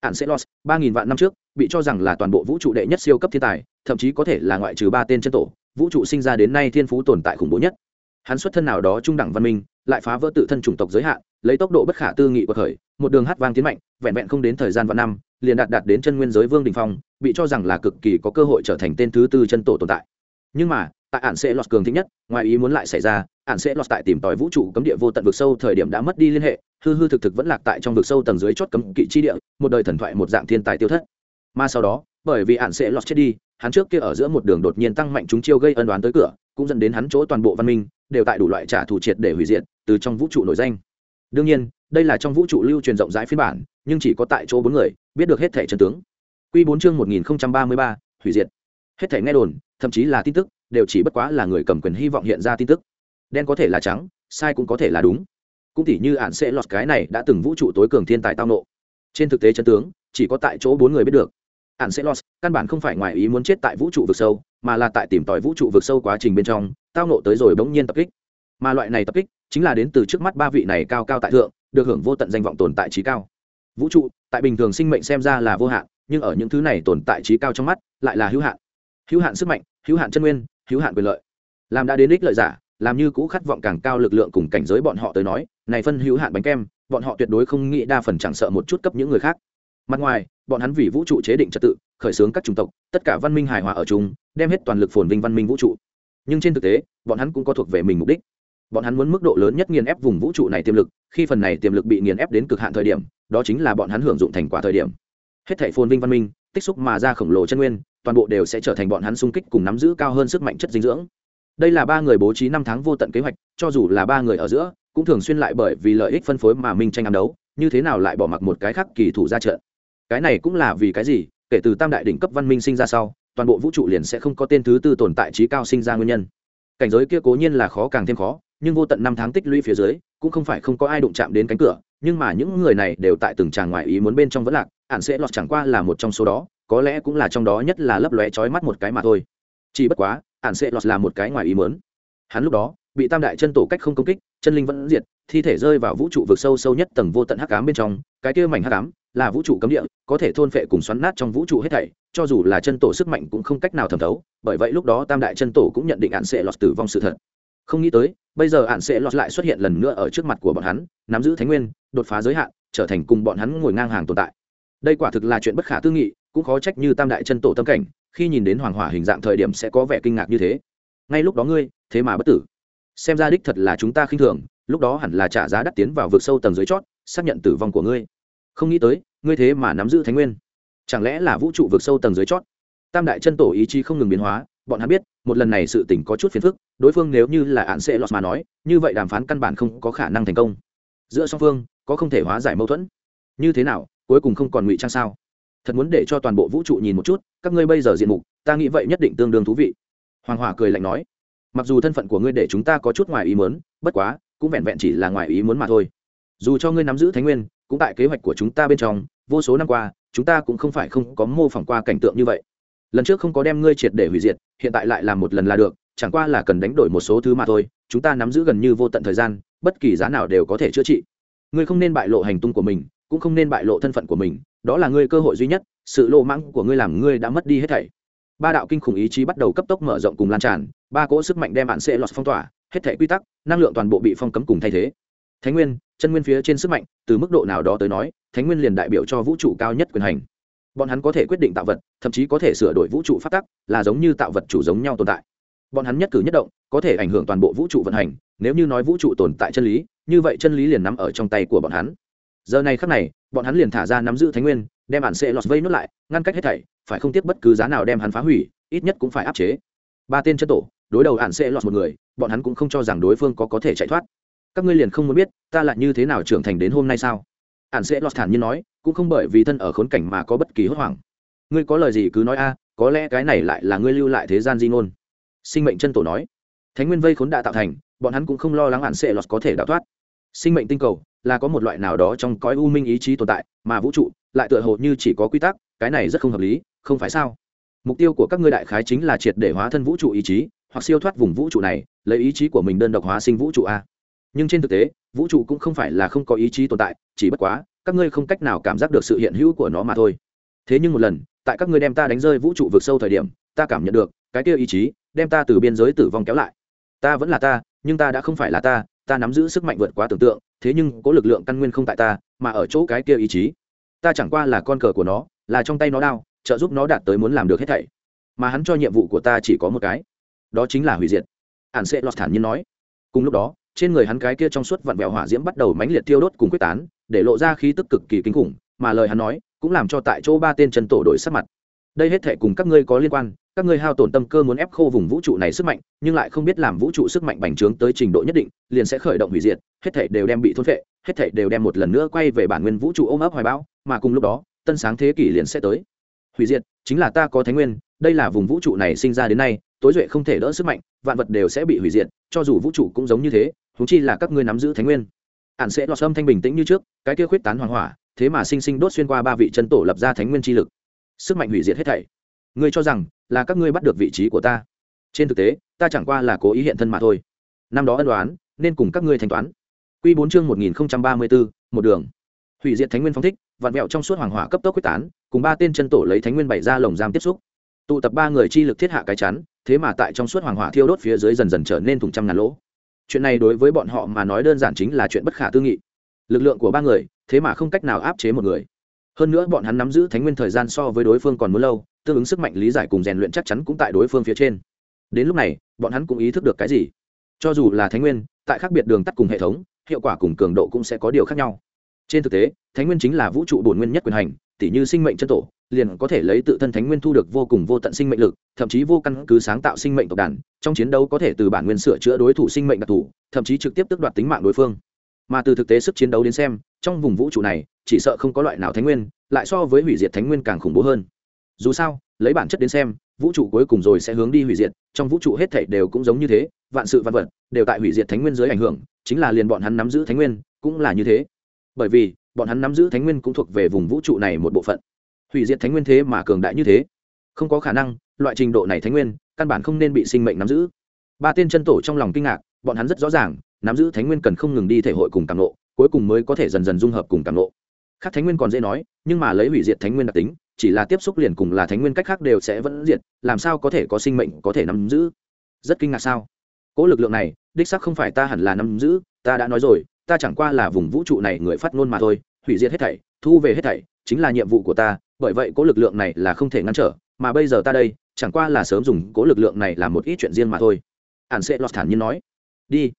ạn sẽ lost ba nghìn vạn năm trước, bị cho rằng là toàn bộ vũ trụ đệ nhất siêu cấp thiên tài, thậm chí có thể là ngoại trừ ba tên chân tổ, vũ trụ sinh ra đến nay thiên phú tồn tại khủng bố nhất. Hắn xuất thân nào đó trung đẳng văn minh, lại phá vỡ tự thân chủng tộc giới hạn, lấy tốc độ bất khả tư nghị của khởi một đường hát vang tiến mạnh, vẹn vẹn không đến thời gian vạn năm, liền đạt đạt đến chân nguyên giới vương đình phong, bị cho rằng là cực kỳ có cơ hội trở thành tên thứ tư chân tổ tồn tại. Nhưng mà tại ạn sẽ lọt cường thích nhất, ngoài ý muốn lại xảy ra ạn sẽ lọt tại tìm tòi vũ trụ cấm địa vô tận vực sâu thời điểm đã mất đi liên hệ, hư hư thực thực vẫn lạc tại trong vực sâu tầng dưới chót cấm kỵ chi địa, một đời thần thoại một dạng thiên tài tiêu thất. Mà sau đó, bởi vì ạn sẽ lọt chết đi, hắn trước kia ở giữa một đường đột nhiên tăng mạnh chúng chiêu gây ân đoán tới cửa, cũng dẫn đến hắn chỗ toàn bộ văn minh đều tại đủ loại trả thù triệt để hủy diệt, từ trong vũ trụ nổi danh. Đương nhiên, đây là trong vũ trụ lưu truyền rộng rãi phiên bản, nhưng chỉ có tại chỗ bốn người, biết được hết thể trần tướng. Q bốn chương một nghìn ba mươi ba, hủy diệt. Hết thể nghe đồn, thậm chí là tin tức đều chỉ bất quá là người cầm quyền hy vọng hiện ra tin tức. Đen có thể là trắng, sai cũng có thể là đúng. Cũng tỉ như ạn sẽ lọt cái này đã từng vũ trụ tối cường thiên tài tao nộ. Trên thực tế chân tướng, chỉ có tại chỗ bốn người biết được. Ạn sẽ lọt, căn bản không phải ngoài ý muốn chết tại vũ trụ vực sâu, mà là tại tìm tòi vũ trụ vực sâu quá trình bên trong, tao nộ tới rồi bỗng nhiên tập kích. Mà loại này tập kích, chính là đến từ trước mắt ba vị này cao cao tại thượng, được hưởng vô tận danh vọng tồn tại trí cao. Vũ trụ, tại bình thường sinh mệnh xem ra là vô hạn, nhưng ở những thứ này tồn tại trí cao trong mắt, lại là hữu hạn. Hữu hạn sức mạnh, hữu hạn chân nguyên hữu hạn quyền lợi. Làm đã đến đích lợi giả, làm như cũ khát vọng càng cao lực lượng cùng cảnh giới bọn họ tới nói, này phân hữu hạn bánh kem, bọn họ tuyệt đối không nghĩ đa phần chẳng sợ một chút cấp những người khác. Mặt ngoài, bọn hắn vì vũ trụ chế định trật tự, khởi xướng các chủng tộc, tất cả văn minh hài hòa ở chúng đem hết toàn lực phồn vinh văn minh vũ trụ. Nhưng trên thực tế, bọn hắn cũng có thuộc về mình mục đích. Bọn hắn muốn mức độ lớn nhất nghiền ép vùng vũ trụ này tiềm lực, khi phần này tiềm lực bị nghiền ép đến cực hạn thời điểm, đó chính là bọn hắn hưởng dụng thành quả thời điểm. Hết thảy phồn vinh văn minh, tích xúc mà ra khổng lồ chân nguyên toàn bộ đều sẽ trở thành bọn hắn xung kích cùng nắm giữ cao hơn sức mạnh chất dinh dưỡng. Đây là ba người bố trí năm tháng vô tận kế hoạch, cho dù là ba người ở giữa, cũng thường xuyên lại bởi vì lợi ích phân phối mà minh tranh ám đấu, như thế nào lại bỏ mặc một cái khác kỳ thủ ra trận. Cái này cũng là vì cái gì? Kể từ tam đại đỉnh cấp văn minh sinh ra sau, toàn bộ vũ trụ liền sẽ không có tên thứ tư tồn tại trí cao sinh ra nguyên nhân. Cảnh giới kia cố nhiên là khó càng thêm khó, nhưng vô tận năm tháng tích lũy phía dưới, cũng không phải không có ai đụng chạm đến cánh cửa, nhưng mà những người này đều tại từng tràng ngoại ý muốn bên trong vẫn lạc ạn sẽ lọt chẳng qua là một trong số đó có lẽ cũng là trong đó nhất là lấp lóe trói mắt một cái mà thôi. Chỉ bất quá, ản sẽ lọt là một cái ngoài ý muốn. Hắn lúc đó, bị tam đại chân tổ cách không công kích, chân linh vẫn diệt, thi thể rơi vào vũ trụ vực sâu sâu nhất tầng vô tận hắc ám bên trong, cái kia mảnh hắc ám là vũ trụ cấm địa, có thể thôn phệ cùng xoắn nát trong vũ trụ hết thảy, cho dù là chân tổ sức mạnh cũng không cách nào thẩm thấu, bởi vậy lúc đó tam đại chân tổ cũng nhận định ạn sẽ lọt tử vong sự thật. Không nghĩ tới, bây giờ ạn sẽ lọt lại xuất hiện lần nữa ở trước mặt của bọn hắn, nắm giữ thánh nguyên, đột phá giới hạn, trở thành cùng bọn hắn ngồi ngang hàng tồn tại. Đây quả thực là chuyện bất khả tư nghị cũng khó trách như tam đại chân tổ tâm cảnh, khi nhìn đến hoàng hỏa hình dạng thời điểm sẽ có vẻ kinh ngạc như thế. Ngay lúc đó ngươi, thế mà bất tử. Xem ra đích thật là chúng ta khinh thường, lúc đó hẳn là trả giá đắt tiến vào vực sâu tầng dưới chót, xác nhận tử vong của ngươi. Không nghĩ tới, ngươi thế mà nắm giữ thánh nguyên. Chẳng lẽ là vũ trụ vực sâu tầng dưới chót? Tam đại chân tổ ý chí không ngừng biến hóa, bọn hắn biết, một lần này sự tình có chút phiền phức, đối phương nếu như là án sẽ lọt mà nói, như vậy đàm phán căn bản không có khả năng thành công. Giữa song phương, có không thể hóa giải mâu thuẫn. Như thế nào, cuối cùng không còn ngụy trang sao? Thật muốn để cho toàn bộ vũ trụ nhìn một chút, các ngươi bây giờ diện mục, ta nghĩ vậy nhất định tương đương thú vị. Hoàng hỏa cười lạnh nói. Mặc dù thân phận của ngươi để chúng ta có chút ngoài ý muốn, bất quá, cũng vẹn vẹn chỉ là ngoài ý muốn mà thôi. Dù cho ngươi nắm giữ Thái nguyên, cũng tại kế hoạch của chúng ta bên trong, vô số năm qua, chúng ta cũng không phải không có mô phỏng qua cảnh tượng như vậy. Lần trước không có đem ngươi triệt để hủy diệt, hiện tại lại làm một lần là được, chẳng qua là cần đánh đổi một số thứ mà thôi, chúng ta nắm giữ gần như vô tận thời gian, bất kỳ giá nào đều có thể chữa trị. Ngươi không nên bại lộ hành tung của mình, cũng không nên bại lộ thân phận của mình đó là ngươi cơ hội duy nhất, sự lộ mãng của ngươi làm ngươi đã mất đi hết thảy. Ba đạo kinh khủng ý chí bắt đầu cấp tốc mở rộng cùng lan tràn, ba cỗ sức mạnh đem bạn sẽ lọt phong tỏa, hết thảy quy tắc, năng lượng toàn bộ bị phong cấm cùng thay thế. Thánh nguyên, chân nguyên phía trên sức mạnh, từ mức độ nào đó tới nói, thánh nguyên liền đại biểu cho vũ trụ cao nhất quyền hành. Bọn hắn có thể quyết định tạo vật, thậm chí có thể sửa đổi vũ trụ phát tắc, là giống như tạo vật chủ giống nhau tồn tại. Bọn hắn nhất cử nhất động, có thể ảnh hưởng toàn bộ vũ trụ vận hành, nếu như nói vũ trụ tồn tại chân lý, như vậy chân lý liền nắm ở trong tay của bọn hắn. Giờ này khắc này bọn hắn liền thả ra nắm giữ thánh nguyên, đem bản sẽ lọt vây nuốt lại, ngăn cách hết thảy, phải không tiếc bất cứ giá nào đem hắn phá hủy, ít nhất cũng phải áp chế. Ba tên chân tổ, đối đầu ạn sẽ lọt một người, bọn hắn cũng không cho rằng đối phương có có thể chạy thoát. Các ngươi liền không muốn biết, ta lại như thế nào trưởng thành đến hôm nay sao? Ạn sẽ lọt thản nhiên nói, cũng không bởi vì thân ở khốn cảnh mà có bất kỳ hốt hoảng. Ngươi có lời gì cứ nói a, có lẽ cái này lại là ngươi lưu lại thế gian di ngôn. Sinh mệnh chân tổ nói, thánh nguyên vây khốn đã tạo thành, bọn hắn cũng không lo lắng ạn sẽ lọt có thể đào thoát. Sinh mệnh tinh cầu là có một loại nào đó trong cõi u minh ý chí tồn tại, mà vũ trụ lại tựa hồ như chỉ có quy tắc, cái này rất không hợp lý, không phải sao? Mục tiêu của các ngươi đại khái chính là triệt để hóa thân vũ trụ ý chí, hoặc siêu thoát vùng vũ trụ này, lấy ý chí của mình đơn độc hóa sinh vũ trụ a. Nhưng trên thực tế, vũ trụ cũng không phải là không có ý chí tồn tại, chỉ bất quá, các ngươi không cách nào cảm giác được sự hiện hữu của nó mà thôi. Thế nhưng một lần, tại các ngươi đem ta đánh rơi vũ trụ vượt sâu thời điểm, ta cảm nhận được, cái kia ý chí đem ta từ biên giới tử vong kéo lại. Ta vẫn là ta, nhưng ta đã không phải là ta ta nắm giữ sức mạnh vượt quá tưởng tượng thế nhưng có lực lượng căn nguyên không tại ta, mà ở chỗ cái kia ý chí. Ta chẳng qua là con cờ của nó, là trong tay nó đao, trợ giúp nó đạt tới muốn làm được hết thảy. Mà hắn cho nhiệm vụ của ta chỉ có một cái. Đó chính là hủy diệt. Ản sẽ lọt thản nhiên nói. Cùng lúc đó, trên người hắn cái kia trong suốt vặn vẹo hỏa diễm bắt đầu mãnh liệt tiêu đốt cùng quyết tán, để lộ ra khí tức cực kỳ kinh khủng, mà lời hắn nói cũng làm cho tại chỗ ba tên chân tổ đổi sắc mặt đây hết thể cùng các ngươi có liên quan, các ngươi hao tổn tâm cơ muốn ép khô vùng vũ trụ này sức mạnh, nhưng lại không biết làm vũ trụ sức mạnh bành trướng tới trình độ nhất định, liền sẽ khởi động hủy diệt, hết thể đều đem bị thôn phệ, hết thể đều đem một lần nữa quay về bản nguyên vũ trụ ôm ấp hoài bão, mà cùng lúc đó, tân sáng thế kỷ liền sẽ tới. Hủy diệt, chính là ta có thánh nguyên, đây là vùng vũ trụ này sinh ra đến nay, tối duệ không thể đỡ sức mạnh, vạn vật đều sẽ bị hủy diệt, cho dù vũ trụ cũng giống như thế húng chi là các ngươi nắm giữ thánh nguyên. Ạn sẽ lọt âm thanh bình tĩnh như trước, cái kia khuyết tán hoàng hỏa, thế mà sinh sinh đốt xuyên qua ba vị chân tổ lập ra thánh nguyên chi lực sức mạnh hủy diệt hết thảy. Ngươi cho rằng là các ngươi bắt được vị trí của ta? Trên thực tế, ta chẳng qua là cố ý hiện thân mà thôi. Năm đó ân đoán nên cùng các ngươi thanh toán. Q bốn chương một nghìn ba mươi bốn một đường. Hủy diệt thánh nguyên phong thích vạn mẹo trong suốt hoàng hỏa cấp tốc quyết tán, cùng ba tên chân tổ lấy thánh nguyên bày ra lồng giam tiếp xúc. Tụ tập ba người chi lực thiết hạ cái chắn, thế mà tại trong suốt hoàng hỏa thiêu đốt phía dưới dần dần trở nên thùng trăm ngàn lỗ. Chuyện này đối với bọn họ mà nói đơn giản chính là chuyện bất khả tư nghị. Lực lượng của ba người, thế mà không cách nào áp chế một người hơn nữa bọn hắn nắm giữ thánh nguyên thời gian so với đối phương còn muốn lâu, tương ứng sức mạnh lý giải cùng rèn luyện chắc chắn cũng tại đối phương phía trên. Đến lúc này, bọn hắn cũng ý thức được cái gì? Cho dù là thánh nguyên, tại khác biệt đường tắt cùng hệ thống, hiệu quả cùng cường độ cũng sẽ có điều khác nhau. Trên thực tế, thánh nguyên chính là vũ trụ bổn nguyên nhất quyền hành, tỉ như sinh mệnh chân tổ, liền có thể lấy tự thân thánh nguyên thu được vô cùng vô tận sinh mệnh lực, thậm chí vô căn cứ sáng tạo sinh mệnh tộc đàn, trong chiến đấu có thể từ bản nguyên sửa chữa đối thủ sinh mệnh đặc thù, thậm chí trực tiếp tước đoạt tính mạng đối phương. Mà từ thực tế sức chiến đấu đến xem, trong vùng vũ trụ này chỉ sợ không có loại nào thánh nguyên, lại so với hủy diệt thánh nguyên càng khủng bố hơn. Dù sao, lấy bản chất đến xem, vũ trụ cuối cùng rồi sẽ hướng đi hủy diệt, trong vũ trụ hết thảy đều cũng giống như thế, vạn sự vạn vật đều tại hủy diệt thánh nguyên dưới ảnh hưởng, chính là liền bọn hắn nắm giữ thánh nguyên cũng là như thế. Bởi vì, bọn hắn nắm giữ thánh nguyên cũng thuộc về vùng vũ trụ này một bộ phận. Hủy diệt thánh nguyên thế mà cường đại như thế. Không có khả năng, loại trình độ này thánh nguyên căn bản không nên bị sinh mệnh nắm giữ. Ba tên chân tổ trong lòng kinh ngạc, bọn hắn rất rõ ràng, nắm giữ thánh nguyên cần không ngừng đi thể hội cùng càng lộ cuối cùng mới có thể dần dần dung hợp cùng càng lộ khác thánh nguyên còn dễ nói, nhưng mà lấy hủy diệt thánh nguyên đặc tính, chỉ là tiếp xúc liền cùng là thánh nguyên cách khác đều sẽ vẫn diệt, làm sao có thể có sinh mệnh có thể nắm giữ? Rất kinh ngạc sao? Cỗ lực lượng này, đích sắc không phải ta hẳn là nắm giữ, ta đã nói rồi, ta chẳng qua là vùng vũ trụ này người phát ngôn mà thôi, hủy diệt hết thảy, thu về hết thảy, chính là nhiệm vụ của ta, bởi vậy cỗ lực lượng này là không thể ngăn trở, mà bây giờ ta đây, chẳng qua là sớm dùng cỗ lực lượng này làm một ít chuyện riêng mà thôi. Ản sẽ lọt thản nhiên nói. Đi.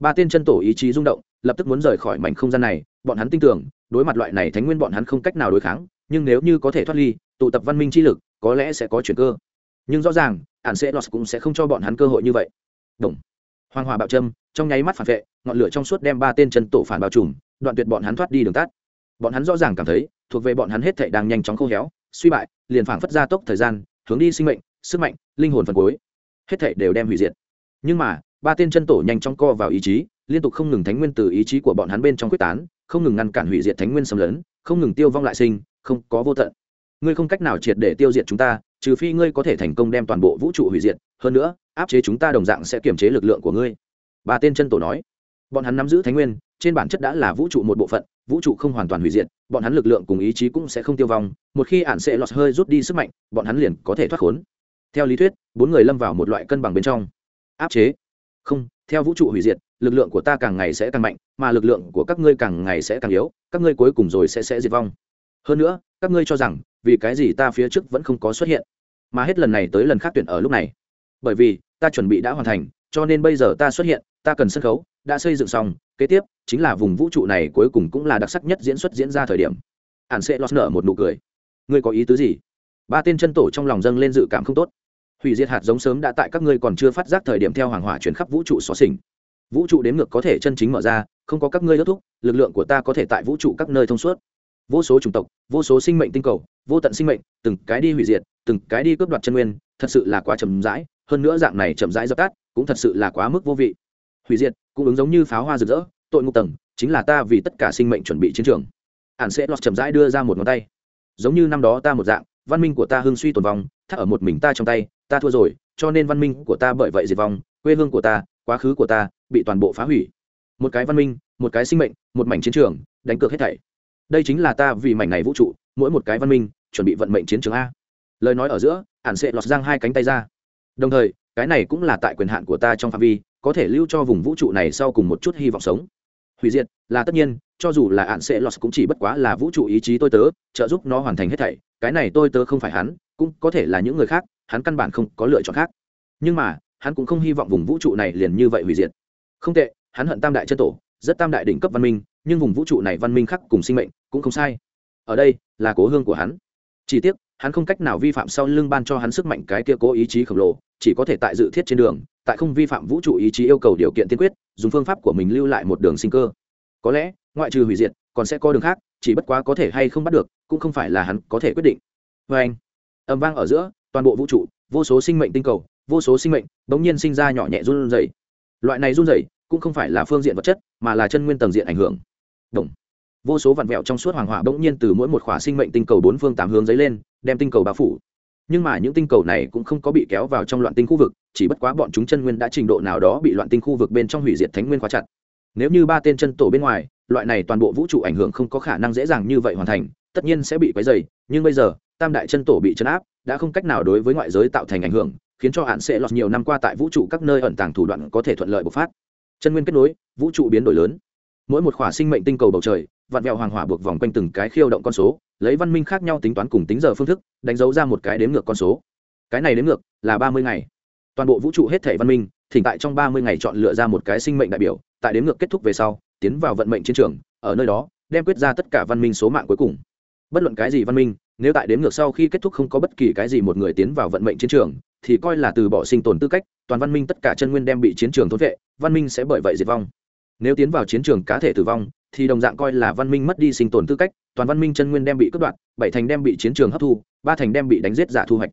Ba tên chân tổ ý chí rung động, lập tức muốn rời khỏi mảnh không gian này, bọn hắn tin tưởng đối mặt loại này thánh nguyên bọn hắn không cách nào đối kháng, nhưng nếu như có thể thoát ly, tụ tập văn minh chi lực, có lẽ sẽ có chuyển cơ. Nhưng rõ ràng ạn sẽ lọt cũng sẽ không cho bọn hắn cơ hội như vậy. Đồng. hoàng hòa bạo trâm trong nháy mắt phản vệ, ngọn lửa trong suốt đem ba tên chân tổ phản bao trùm, đoạn tuyệt bọn hắn thoát đi đường tắt. Bọn hắn rõ ràng cảm thấy, thuộc về bọn hắn hết thảy đang nhanh chóng khô héo, suy bại, liền phảng phất ra tốc thời gian, hướng đi sinh mệnh, sức mạnh, linh hồn phần cuối. Hết thảy đều đem hủy diệt. Nhưng mà, ba tên chân tổ nhanh chóng co vào ý chí, liên tục không ngừng thánh nguyên từ ý chí của bọn hắn bên trong quyết tán không ngừng ngăn cản hủy diệt thánh nguyên xâm lấn, không ngừng tiêu vong lại sinh, không có vô tận. Ngươi không cách nào triệt để tiêu diệt chúng ta, trừ phi ngươi có thể thành công đem toàn bộ vũ trụ hủy diệt, hơn nữa, áp chế chúng ta đồng dạng sẽ kiềm chế lực lượng của ngươi. Ba tên chân tổ nói. Bọn hắn nắm giữ thánh nguyên, trên bản chất đã là vũ trụ một bộ phận, vũ trụ không hoàn toàn hủy diệt, bọn hắn lực lượng cùng ý chí cũng sẽ không tiêu vong, một khi ạn sẽ lọt hơi rút đi sức mạnh, bọn hắn liền có thể thoát khốn. Theo lý thuyết, bốn người lâm vào một loại cân bằng bên trong. Áp chế. Không, theo vũ trụ hủy diệt lực lượng của ta càng ngày sẽ càng mạnh, mà lực lượng của các ngươi càng ngày sẽ càng yếu, các ngươi cuối cùng rồi sẽ sẽ diệt vong. Hơn nữa, các ngươi cho rằng, vì cái gì ta phía trước vẫn không có xuất hiện? Mà hết lần này tới lần khác tuyển ở lúc này. Bởi vì, ta chuẩn bị đã hoàn thành, cho nên bây giờ ta xuất hiện, ta cần sân khấu, đã xây dựng xong, kế tiếp, chính là vùng vũ trụ này cuối cùng cũng là đặc sắc nhất diễn xuất diễn ra thời điểm. Ạn sẽ lót nở một nụ cười. Ngươi có ý tứ gì? Ba tên chân tổ trong lòng dâng lên dự cảm không tốt. Hủy diệt hạt giống sớm đã tại các ngươi còn chưa phát giác thời điểm theo hoàng hỏa chuyển khắp vũ trụ xóa xỉnh vũ trụ đến ngược có thể chân chính mở ra, không có các ngươi ước thúc, lực lượng của ta có thể tại vũ trụ các nơi thông suốt. Vô số chủng tộc, vô số sinh mệnh tinh cầu, vô tận sinh mệnh, từng cái đi hủy diệt, từng cái đi cướp đoạt chân nguyên, thật sự là quá chậm rãi, hơn nữa dạng này chậm rãi dập tắt, cũng thật sự là quá mức vô vị. Hủy diệt, cũng ứng giống như pháo hoa rực rỡ, tội ngục tầng, chính là ta vì tất cả sinh mệnh chuẩn bị chiến trường. Ản sẽ lọt chậm rãi đưa ra một ngón tay. Giống như năm đó ta một dạng, văn minh của ta hưng suy tồn vong, thắt ở một mình ta trong tay, ta thua rồi, cho nên văn minh của ta bởi vậy diệt vong, quê hương của ta quá khứ của ta bị toàn bộ phá hủy. Một cái văn minh, một cái sinh mệnh, một mảnh chiến trường, đánh cược hết thảy. Đây chính là ta vì mảnh này vũ trụ, mỗi một cái văn minh, chuẩn bị vận mệnh chiến trường a. Lời nói ở giữa ản sẽ lọt giang hai cánh tay ra. Đồng thời, cái này cũng là tại quyền hạn của ta trong phạm vi, có thể lưu cho vùng vũ trụ này sau cùng một chút hy vọng sống. Hủy diệt là tất nhiên, cho dù là ạn sẽ lọt cũng chỉ bất quá là vũ trụ ý chí tôi tớ, trợ giúp nó hoàn thành hết thảy. Cái này tôi tớ không phải hắn, cũng có thể là những người khác, hắn căn bản không có lựa chọn khác. Nhưng mà hắn cũng không hy vọng vùng vũ trụ này liền như vậy hủy diệt. Không tệ, hắn hận tam đại chân tổ, rất tam đại đỉnh cấp văn minh, nhưng vùng vũ trụ này văn minh khác cùng sinh mệnh cũng không sai. Ở đây là cố hương của hắn. Chỉ tiếc, hắn không cách nào vi phạm sau lưng ban cho hắn sức mạnh cái kia cố ý chí khổng lồ, chỉ có thể tại dự thiết trên đường, tại không vi phạm vũ trụ ý chí yêu cầu điều kiện tiên quyết, dùng phương pháp của mình lưu lại một đường sinh cơ. Có lẽ, ngoại trừ hủy diệt, còn sẽ có đường khác, chỉ bất quá có thể hay không bắt được, cũng không phải là hắn có thể quyết định. Vê anh. Âm vang ở giữa, toàn bộ vũ trụ, vô số sinh mệnh tinh cầu vô số sinh mệnh bỗng nhiên sinh ra nhỏ nhẹ run rẩy. Loại này run rẩy cũng không phải là phương diện vật chất, mà là chân nguyên tầng diện ảnh hưởng. Động. vô số vạn vẹo trong suốt hoàng hỏa bỗng nhiên từ mỗi một khỏa sinh mệnh tinh cầu bốn phương tám hướng dấy lên, đem tinh cầu bao phủ. Nhưng mà những tinh cầu này cũng không có bị kéo vào trong loạn tinh khu vực, chỉ bất quá bọn chúng chân nguyên đã trình độ nào đó bị loạn tinh khu vực bên trong hủy diệt thánh nguyên khóa chặt. Nếu như ba tên chân tổ bên ngoài, loại này toàn bộ vũ trụ ảnh hưởng không có khả năng dễ dàng như vậy hoàn thành, tất nhiên sẽ bị quấy dày nhưng bây giờ, tam đại chân tổ bị chấn áp, đã không cách nào đối với ngoại giới tạo thành ảnh hưởng khiến cho hạn sẽ lọt nhiều năm qua tại vũ trụ các nơi ẩn tàng thủ đoạn có thể thuận lợi bộc phát. Chân nguyên kết nối, vũ trụ biến đổi lớn. Mỗi một khỏa sinh mệnh tinh cầu bầu trời, vạn vẹo hoàng hỏa buộc vòng quanh từng cái khiêu động con số, lấy văn minh khác nhau tính toán cùng tính giờ phương thức, đánh dấu ra một cái đếm ngược con số. Cái này đếm ngược là ba mươi ngày. Toàn bộ vũ trụ hết thể văn minh, thỉnh tại trong ba mươi ngày chọn lựa ra một cái sinh mệnh đại biểu, tại đếm ngược kết thúc về sau, tiến vào vận mệnh chiến trường, ở nơi đó, đem quyết ra tất cả văn minh số mạng cuối cùng. Bất luận cái gì văn minh nếu tại đếm ngược sau khi kết thúc không có bất kỳ cái gì một người tiến vào vận mệnh chiến trường, thì coi là từ bỏ sinh tồn tư cách, toàn văn minh tất cả chân nguyên đem bị chiến trường thốt vệ, văn minh sẽ bởi vậy diệt vong. Nếu tiến vào chiến trường cá thể tử vong, thì đồng dạng coi là văn minh mất đi sinh tồn tư cách, toàn văn minh chân nguyên đem bị cướp đoạt, bảy thành đem bị chiến trường hấp thu, ba thành đem bị đánh giết giả thu hoạch.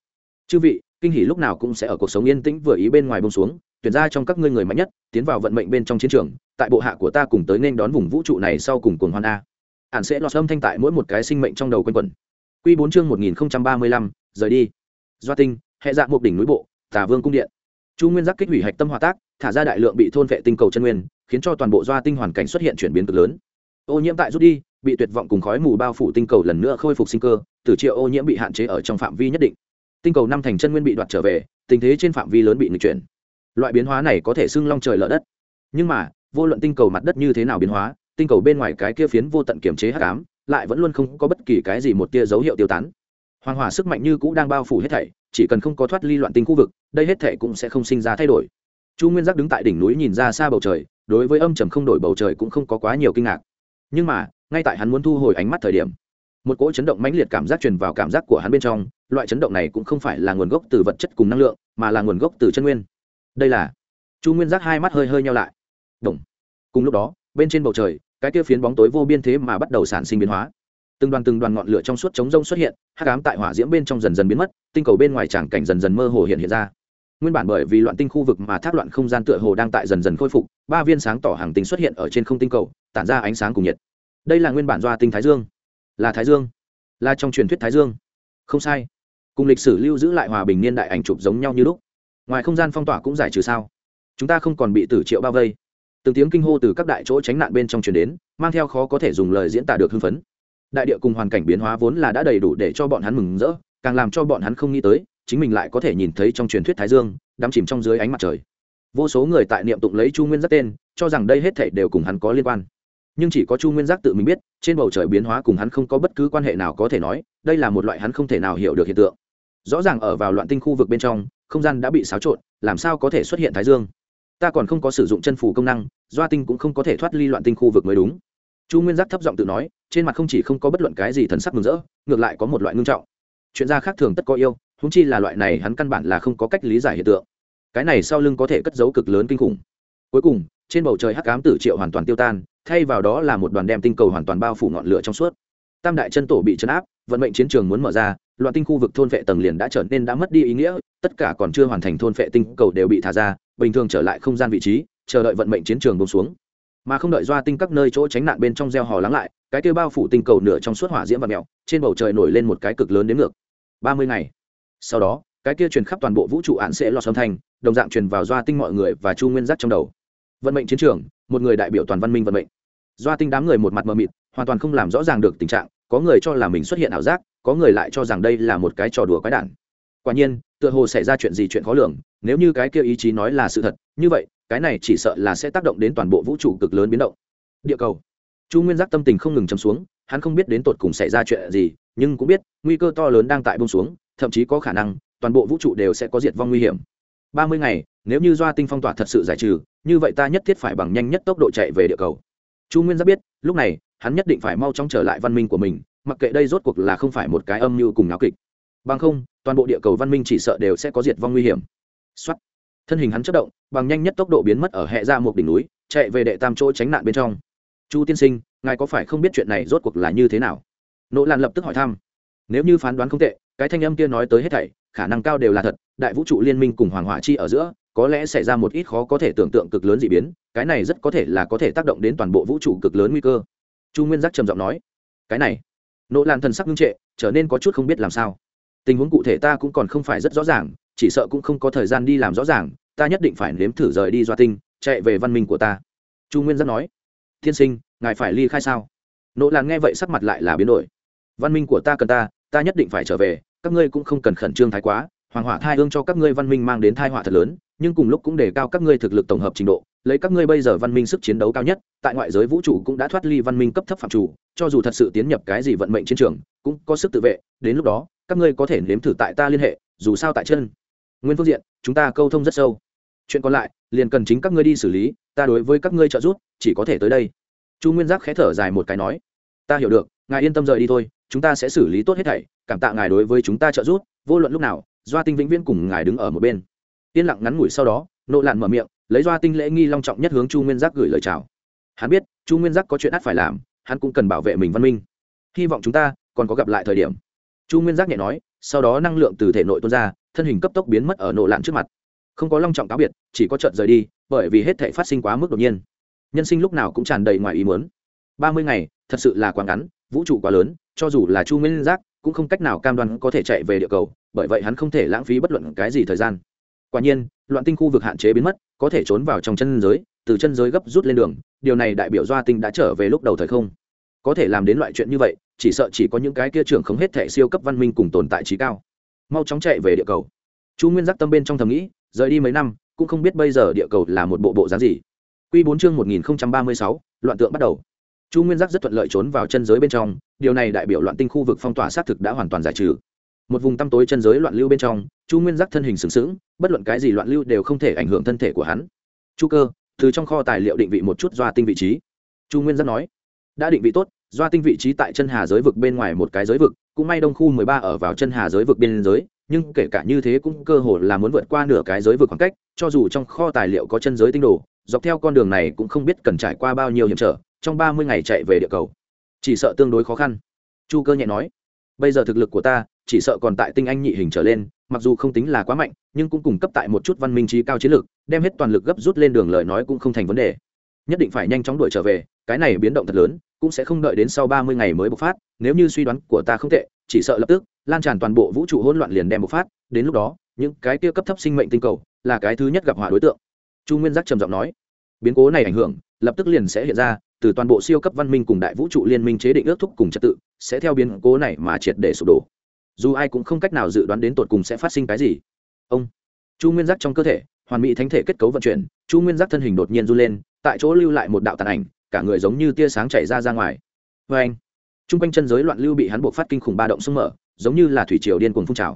Chư vị, kinh hỷ lúc nào cũng sẽ ở cuộc sống yên tĩnh vừa ý bên ngoài bông xuống, tuyển ra trong các ngươi người mạnh nhất, tiến vào vận mệnh bên trong chiến trường, tại bộ hạ của ta cùng tới nên đón vùng vũ trụ này sau cùng cuồng hoan a. Ản sẽ lọt âm thanh tại mỗi một cái sinh mệnh trong đầu quanh quẩn. Quy bốn chương một nghìn ba mươi lăm, rời đi. Doa tinh, hệ dạ một đỉnh núi bộ, tà vương cung điện. Chu nguyên giác kích hủy hạch tâm hòa tác, thả ra đại lượng bị thôn vệ tinh cầu chân nguyên, khiến cho toàn bộ doa tinh hoàn cảnh xuất hiện chuyển biến cực lớn. Ô nhiễm tại rút đi, bị tuyệt vọng cùng khói mù bao phủ tinh cầu lần nữa khôi phục sinh cơ từ triệu ô nhiễm bị hạn chế ở trong phạm vi nhất định. Tinh cầu năm thành chân nguyên bị đoạt trở về, tình thế trên phạm vi lớn bị nghịch chuyển. Loại biến hóa này có thể xưng long trời lở đất. Nhưng mà, vô luận tinh cầu mặt đất như thế nào biến hóa, tinh cầu bên ngoài cái kia phiến vô tận kiểm chế hắc ám lại vẫn luôn không có bất kỳ cái gì một tia dấu hiệu tiêu tán. Hoàng hỏa sức mạnh như cũ đang bao phủ hết thảy, chỉ cần không có thoát ly loạn tinh khu vực, đây hết thảy cũng sẽ không sinh ra thay đổi. Chu nguyên giác đứng tại đỉnh núi nhìn ra xa bầu trời, đối với âm trầm không đổi bầu trời cũng không có quá nhiều kinh ngạc. Nhưng mà, ngay tại hắn muốn thu hồi ánh mắt thời điểm, một cỗ chấn động mãnh liệt cảm giác truyền vào cảm giác của hắn bên trong, loại chấn động này cũng không phải là nguồn gốc từ vật chất cùng năng lượng, mà là nguồn gốc từ chân nguyên. Đây là chu nguyên giác hai mắt hơi hơi nhau lại. Động. cùng lúc đó, bên trên bầu trời cái kia phiến bóng tối vô biên thế mà bắt đầu sản sinh biến hóa. Từng đoàn từng đoàn ngọn lửa trong suốt chống rông xuất hiện hát cám tại hỏa diễm bên trong dần dần biến mất, tinh cầu bên ngoài tràng cảnh dần dần mơ hồ hiện hiện ra. Nguyên bản bởi vì loạn tinh khu vực mà thác loạn không gian tựa hồ đang tại dần dần khôi phục, ba viên sáng tỏ hàng tinh xuất hiện ở trên không tinh cầu, tản ra ánh sáng cùng nhiệt. Đây là nguyên bản doa tinh thái dương. Là thái dương. Là trong truyền thuyết thái dương. Không sai. Cùng lịch sử lưu giữ lại hòa bình niên đại ảnh chụp giống nhau như lúc. Ngoài không gian phong tỏa cũng giải trừ sao. Chúng ta không còn bị tử triệu bao vây từng tiếng kinh hô từ các đại chỗ tránh nạn bên trong truyền đến, mang theo khó có thể dùng lời diễn tả được hưng phấn. Đại địa cùng hoàn cảnh biến hóa vốn là đã đầy đủ để cho bọn hắn mừng rỡ, càng làm cho bọn hắn không nghĩ tới, chính mình lại có thể nhìn thấy trong truyền thuyết thái dương, đắm chìm trong dưới ánh mặt trời. Vô số người tại niệm tụng lấy chu nguyên giác tên, cho rằng đây hết thể đều cùng hắn có liên quan. Nhưng chỉ có chu nguyên giác tự mình biết, trên bầu trời biến hóa cùng hắn không có bất cứ quan hệ nào có thể nói, đây là một loại hắn không thể nào hiểu được hiện tượng. Rõ ràng ở vào loạn tinh khu vực bên trong, không gian đã bị xáo trộn, làm sao có thể xuất hiện thái dương? Ta còn không có sử dụng chân phủ công năng, doa tinh cũng không có thể thoát ly loạn tinh khu vực mới đúng. Chu nguyên giác thấp giọng tự nói, trên mặt không chỉ không có bất luận cái gì thần sắc mừng rỡ, ngược lại có một loại ngưng trọng. Chuyện gia khác thường tất có yêu húng chi là loại này hắn căn bản là không có cách lý giải hiện tượng. Cái này sau lưng có thể cất giấu cực lớn kinh khủng. Cuối cùng, trên bầu trời hắc ám tử triệu hoàn toàn tiêu tan, thay vào đó là một đoàn đem tinh cầu hoàn toàn bao phủ ngọn lửa trong suốt. Tam đại chân tổ bị chấn áp, vận mệnh chiến trường muốn mở ra, loạn tinh khu vực thôn vệ tầng liền đã trở nên đã mất đi ý nghĩa, tất cả còn chưa hoàn thành thôn vệ tinh cầu đều bị thả ra bình thường trở lại không gian vị trí, chờ đợi vận mệnh chiến trường bông xuống. Mà không đợi doa tinh các nơi chỗ tránh nạn bên trong gieo hò lắng lại, cái kêu bao phủ tinh cầu nửa trong suốt hỏa diễm và mèo, trên bầu trời nổi lên một cái cực lớn đến ngược. Ba mươi ngày. Sau đó, cái kia truyền khắp toàn bộ vũ trụ án sẽ lọt âm thanh, đồng dạng truyền vào doa tinh mọi người và chu nguyên giác trong đầu. Vận mệnh chiến trường, một người đại biểu toàn văn minh vận mệnh. Doa tinh đám người một mặt mờ mịt, hoàn toàn không làm rõ ràng được tình trạng, có người cho là mình xuất hiện ảo giác, có người lại cho rằng đây là một cái trò đùa quái đản. Quả nhiên tựa hồ xảy ra chuyện gì chuyện khó lường, nếu như cái kia ý chí nói là sự thật, như vậy, cái này chỉ sợ là sẽ tác động đến toàn bộ vũ trụ cực lớn biến động. Địa cầu. Chu nguyên giác tâm tình không ngừng chấm xuống, hắn không biết đến tột cùng xảy ra chuyện gì, nhưng cũng biết, nguy cơ to lớn đang tại bông xuống, thậm chí có khả năng, toàn bộ vũ trụ đều sẽ có diệt vong nguy hiểm. Ba mươi ngày, nếu như doa tinh phong tỏa thật sự giải trừ, như vậy ta nhất thiết phải bằng nhanh nhất tốc độ chạy về địa cầu. Chu nguyên giác biết, lúc này, hắn nhất định phải mau chóng trở lại văn minh của mình, mặc kệ đây rốt cuộc là không phải một cái âm mưu cùng náo kịch. Bằng không toàn bộ địa cầu văn minh chỉ sợ đều sẽ có diệt vong nguy hiểm. Xuất thân hình hắn chất động, bằng nhanh nhất tốc độ biến mất ở hệ ra một đỉnh núi, chạy về đệ tam chỗ tránh nạn bên trong. Chu tiên sinh, ngài có phải không biết chuyện này rốt cuộc là như thế nào? Nỗ lan lập tức hỏi thăm. Nếu như phán đoán không tệ, cái thanh âm kia nói tới hết thảy, khả năng cao đều là thật, đại vũ trụ liên minh cùng hoàng hỏa chi ở giữa, có lẽ xảy ra một ít khó có thể tưởng tượng cực lớn d ị biến, cái này rất có thể là có thể tác động đến toàn bộ vũ trụ cực lớn nguy cơ. Chu nguyên giác trầm giọng nói, cái này. Nỗ lan thần sắc ngưng trệ, trở nên có chút không biết làm sao tình huống cụ thể ta cũng còn không phải rất rõ ràng, chỉ sợ cũng không có thời gian đi làm rõ ràng, ta nhất định phải nếm thử rời đi doa tinh, chạy về văn minh của ta. Chu nguyên giác nói. Tiên sinh, ngài phải ly khai sao? Nỗ lan nghe vậy sắc mặt lại là biến đổi. Văn minh của ta cần ta ta nhất định phải trở về, các ngươi cũng không cần khẩn trương thái quá, hoàng hỏa thai hương cho các ngươi văn minh mang đến thai họa thật lớn, nhưng cùng lúc cũng đề cao các ngươi thực lực tổng hợp trình độ lấy các ngươi bây giờ văn minh sức chiến đấu cao nhất, tại ngoại giới vũ trụ cũng đã thoát ly văn minh cấp thấp phạm chủ, cho dù thật sự tiến nhập cái gì vận mệnh chiến trường, cũng có sức tự vệ, đến lúc đó, các ngươi có thể nếm thử tại ta liên hệ, dù sao tại chân. Nguyên phương diện, chúng ta câu thông rất sâu. Chuyện còn lại, liền cần chính các ngươi đi xử lý, ta đối với các ngươi trợ giúp, chỉ có thể tới đây. Chu nguyên giác khẽ thở dài một cái nói, ta hiểu được, ngài yên tâm rời đi thôi, chúng ta sẽ xử lý tốt hết thảy, cảm tạ ngài đối với chúng ta trợ giúp, vô luận lúc nào, doa tinh vĩnh viễn cùng ngài đứng ở một bên. Yên lặng ngắn ngủi sau đó, nộ lạn mở miệng lấy doa tinh lễ nghi long trọng nhất hướng chu nguyên giác gửi lời chào. Hắn biết, chu nguyên giác có chuyện ắt phải làm, hắn cũng cần bảo vệ mình văn minh. Hy vọng chúng ta còn có gặp lại thời điểm. Chu nguyên giác nhẹ nói, sau đó năng lượng từ thể nội tuôn ra, thân hình cấp tốc biến mất ở nộ lạn trước mặt. Không có long trọng cáo biệt, chỉ có trận rời đi, bởi vì hết thể phát sinh quá mức đột nhiên. Nhân sinh lúc nào cũng tràn đầy ngoài ý muốn. Ba mươi ngày, thật sự là quá ngắn, vũ trụ quá lớn, cho dù là chu nguyên giác cũng không cách nào cam đoan có thể chạy về địa cầu, bởi vậy hắn không thể lãng phí bất luận cái gì thời gian quả nhiên, loạn tinh khu vực hạn chế biến mất, có thể trốn vào trong chân giới, từ chân giới gấp rút lên đường, điều này đại biểu doa tinh đã trở về lúc đầu thời không. Có thể làm đến loại chuyện như vậy, chỉ sợ chỉ có những cái kia trưởng không hết thể siêu cấp văn minh cùng tồn tại trí cao. Mau chóng chạy về địa cầu. Chu nguyên giác tâm bên trong thầm nghĩ, rời đi mấy năm, cũng không biết bây giờ địa cầu là một bộ bộ dáng gì. Q bốn chương một nghìn ba mươi sáu, loạn tượng bắt đầu. Chu nguyên giác rất thuận lợi trốn vào chân giới bên trong, điều này đại biểu loạn tinh khu vực phong tỏa xác thực đã hoàn toàn giải trừ một vùng tăm tối chân giới loạn lưu bên trong, chu nguyên giác thân hình sừng sững, bất luận cái gì loạn lưu đều không thể ảnh hưởng thân thể của hắn. Chu cơ, từ trong kho tài liệu định vị một chút doa tinh vị trí. Chu nguyên giác nói. Đã định vị tốt, doa tinh vị trí tại chân hà giới vực bên ngoài một cái giới vực, cũng may đông khu mười ba ở vào chân hà giới vực biên giới, nhưng kể cả như thế cũng cơ hồ là muốn vượt qua nửa cái giới vực khoảng cách, cho dù trong kho tài liệu có chân giới tinh đồ, dọc theo con đường này cũng không biết cần trải qua bao nhiêu hiểm trở, trong ba mươi ngày chạy về địa cầu. Chỉ sợ tương đối khó khăn. Chu cơ nhẹ nói. Bây giờ thực lực của ta chỉ sợ còn tại tinh anh nhị hình trở lên, mặc dù không tính là quá mạnh, nhưng cũng cung cấp tại một chút văn minh trí cao chiến lược, đem hết toàn lực gấp rút lên đường lời nói cũng không thành vấn đề. Nhất định phải nhanh chóng đuổi trở về, cái này biến động thật lớn, cũng sẽ không đợi đến sau ba mươi ngày mới bộc phát, nếu như suy đoán của ta không tệ, chỉ sợ lập tức, lan tràn toàn bộ vũ trụ hỗn loạn liền đem bộc phát, đến lúc đó, những cái kia cấp thấp sinh mệnh tinh cầu, là cái thứ nhất gặp hỏa đối tượng. Chu nguyên giác trầm giọng nói, biến cố này ảnh hưởng, lập tức liền sẽ hiện ra, từ toàn bộ siêu cấp văn minh cùng đại vũ trụ liên minh chế định ước thúc cùng trật tự, sẽ theo biến cố này mà triệt để sụp đổ dù ai cũng không cách nào dự đoán đến tột cùng sẽ phát sinh cái gì. Ông chu nguyên giác trong cơ thể, hoàn mỹ thánh thể kết cấu vận chuyển, chu nguyên giác thân hình đột nhiên r u lên, tại chỗ lưu lại một đạo tàn ảnh, cả người giống như tia sáng chảy ra ra ngoài. Vê anh t r u n g quanh chân giới loạn lưu bị hắn buộc phát kinh khủng ba động sung mở, giống như là thủy triều điên cuồng phun trào.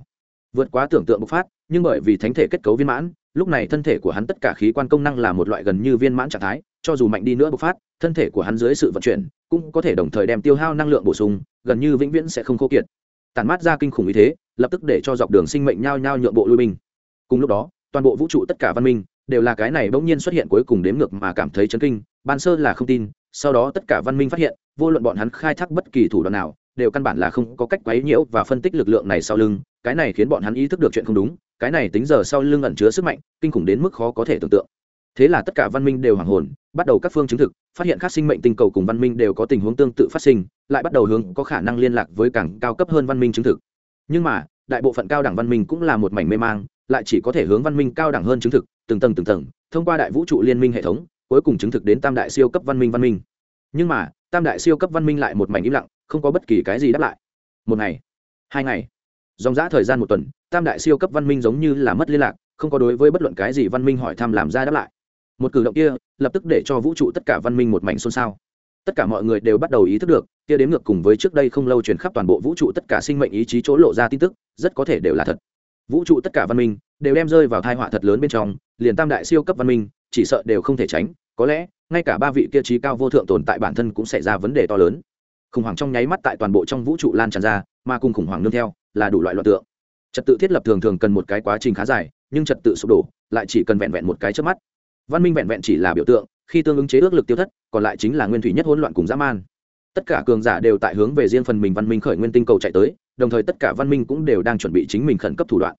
Vượt quá tưởng tượng bộc phát, nhưng bởi vì thánh thể kết cấu viên mãn, lúc này thân thể của hắn tất cả khí quan công năng là một loại gần như viên mãn trạng thái, cho dù mạnh đi nữa bộc phát, thân thể của hắn dưới sự vận chuyển cũng có thể đồng thời đem tiêu hao năng lượng bổ sung, gần như vĩnh viễn sẽ không khô kiệt tàn mát ra kinh khủng như thế, lập tức để cho dọc đường sinh mệnh nhao nhao nhượng bộ lui binh. Cùng lúc đó, toàn bộ vũ trụ tất cả văn minh đều là cái này bỗng nhiên xuất hiện cuối cùng đếm ngược mà cảm thấy chấn kinh, ban sơ là không tin, sau đó tất cả văn minh phát hiện, vô luận bọn hắn khai thác bất kỳ thủ đoạn nào, đều căn bản là không có cách quấy nhiễu và phân tích lực lượng này sau lưng, cái này khiến bọn hắn ý thức được chuyện không đúng, cái này tính giờ sau lưng ẩn chứa sức mạnh, kinh khủng đến mức khó có thể tưởng tượng thế là tất cả văn minh đều hoảng hồn, bắt đầu các phương chứng thực, phát hiện các sinh mệnh tinh cầu cùng văn minh đều có tình huống tương tự phát sinh, lại bắt đầu hướng có khả năng liên lạc với càng cao cấp hơn văn minh chứng thực. Nhưng mà, đại bộ phận cao đẳng văn minh cũng là một mảnh mê mang, lại chỉ có thể hướng văn minh cao đẳng hơn chứng thực, từng tầng từng tầng, thông qua đại vũ trụ liên minh hệ thống, cuối cùng chứng thực đến tam đại siêu cấp văn minh văn minh. Nhưng mà, tam đại siêu cấp văn minh lại một mảnh im lặng, không có bất kỳ cái gì đáp lại. Một ngày, hai ngày, dòng giã thời gian một tuần, tam đại siêu cấp văn minh giống như là mất liên lạc, không có đối với bất luận cái gì văn minh hỏi thăm làm ra đáp lại một cử động kia, lập tức để cho vũ trụ tất cả văn minh một mảnh xôn xao. Tất cả mọi người đều bắt đầu ý thức được, kia đếm ngược cùng với trước đây không lâu truyền khắp toàn bộ vũ trụ tất cả sinh mệnh ý chí chỗ lộ ra tin tức, rất có thể đều là thật. Vũ trụ tất cả văn minh đều đem rơi vào thai họa thật lớn bên trong, liền tam đại siêu cấp văn minh, chỉ sợ đều không thể tránh, có lẽ, ngay cả ba vị kia trí cao vô thượng tồn tại bản thân cũng xảy ra vấn đề to lớn. Khủng hoảng trong nháy mắt tại toàn bộ trong vũ trụ lan tràn ra, mà cùng khủng hoảng nương theo, là đủ loại loạn tượng. Trật tự thiết lập thường thường cần một cái quá trình khá dài, nhưng trật tự sụp đổ, lại chỉ cần vẹn vẹn một cái trước mắt văn minh vẹn vẹn chỉ là biểu tượng, khi tương ứng chế ước lực tiêu thất, còn lại chính là nguyên thủy nhất hỗn loạn cùng dã man. Tất cả cường giả đều tại hướng về riêng phần mình văn minh khởi nguyên tinh cầu chạy tới, đồng thời tất cả văn minh cũng đều đang chuẩn bị chính mình khẩn cấp thủ đoạn.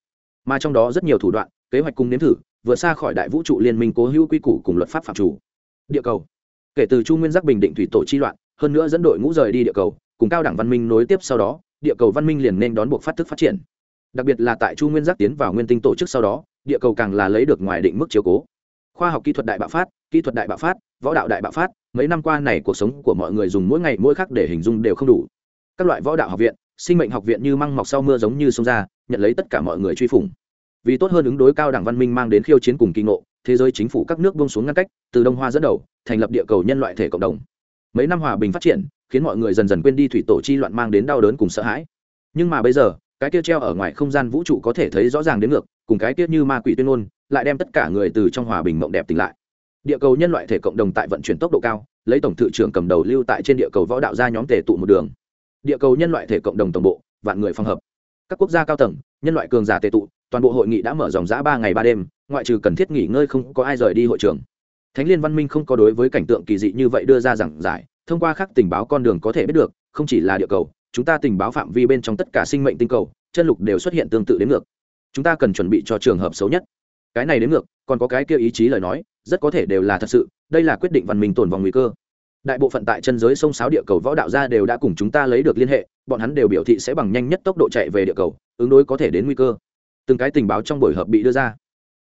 Mà trong đó rất nhiều thủ đoạn, kế hoạch cùng nếm thử, vượt xa khỏi đại vũ trụ liên minh cố hữu quy củ cùng luật pháp phạm chủ. Địa cầu. Kể từ chu nguyên giác bình định thủy tổ chi loạn, hơn nữa dẫn đội ngũ rời đi địa cầu, cùng cao đẳng văn minh nối tiếp sau đó, địa cầu văn minh liền nên đón buộc phát thức phát triển. Đặc biệt là tại chu nguyên giác tiến vào nguyên tinh tổ chức sau đó, địa cầu càng là lấy được ngoài định mức chiếu cố khoa học kỹ thuật đại bạo phát, kỹ thuật đại bạo phát, võ đạo đại bạo phát, mấy năm qua này cuộc sống của mọi người dùng mỗi ngày mỗi khắc để hình dung đều không đủ. Các loại võ đạo học viện, sinh mệnh học viện như măng mọc sau mưa giống như sông ra, nhận lấy tất cả mọi người truy phủng. Vì tốt hơn ứng đối cao đẳng văn minh mang đến khiêu chiến cùng kỳ ngộ, thế giới chính phủ các nước bông xuống ngăn cách, từ đông hoa dẫn đầu, thành lập địa cầu nhân loại thể cộng đồng. Mấy năm hòa bình phát triển, khiến mọi người dần dần quên đi thủy tổ chi loạn mang đến đau đớn cùng sợ hãi. Nhưng mà bây giờ, cái kia treo ở ngoài không gian vũ trụ có thể thấy rõ ràng đến ngược, cùng cái kia như ma quỷ tuyên ngôn lại đem tất cả người từ trong hòa bình mộng đẹp tỉnh lại. Địa cầu nhân loại thể cộng đồng tại vận chuyển tốc độ cao, lấy tổng thự trưởng cầm đầu lưu tại trên địa cầu võ đạo ra nhóm tề tụ một đường. Địa cầu nhân loại thể cộng đồng tổng bộ, vạn người phong hợp. Các quốc gia cao tầng, nhân loại cường giả tề tụ, toàn bộ hội nghị đã mở dòng giã ba ngày ba đêm, ngoại trừ cần thiết nghỉ ngơi không có ai rời đi hội trường. Thánh liên văn minh không có đối với cảnh tượng kỳ dị như vậy đưa ra giảng giải, thông qua các tình báo con đường có thể biết được, không chỉ là địa cầu, chúng ta tình báo phạm vi bên trong tất cả sinh mệnh tinh cầu, chân lục đều xuất hiện tương tự đến ngược. Chúng ta cần chuẩn bị cho trường hợp xấu nhất cái này đến ngược, còn có cái kia ý chí lời nói, rất có thể đều là thật sự, đây là quyết định văn minh tồn vòng nguy cơ. Đại bộ phận tại chân giới sông sáo địa cầu võ đạo gia đều đã cùng chúng ta lấy được liên hệ, bọn hắn đều biểu thị sẽ bằng nhanh nhất tốc độ chạy về địa cầu, ứng đối có thể đến nguy cơ. Từng cái tình báo trong buổi họp bị đưa ra.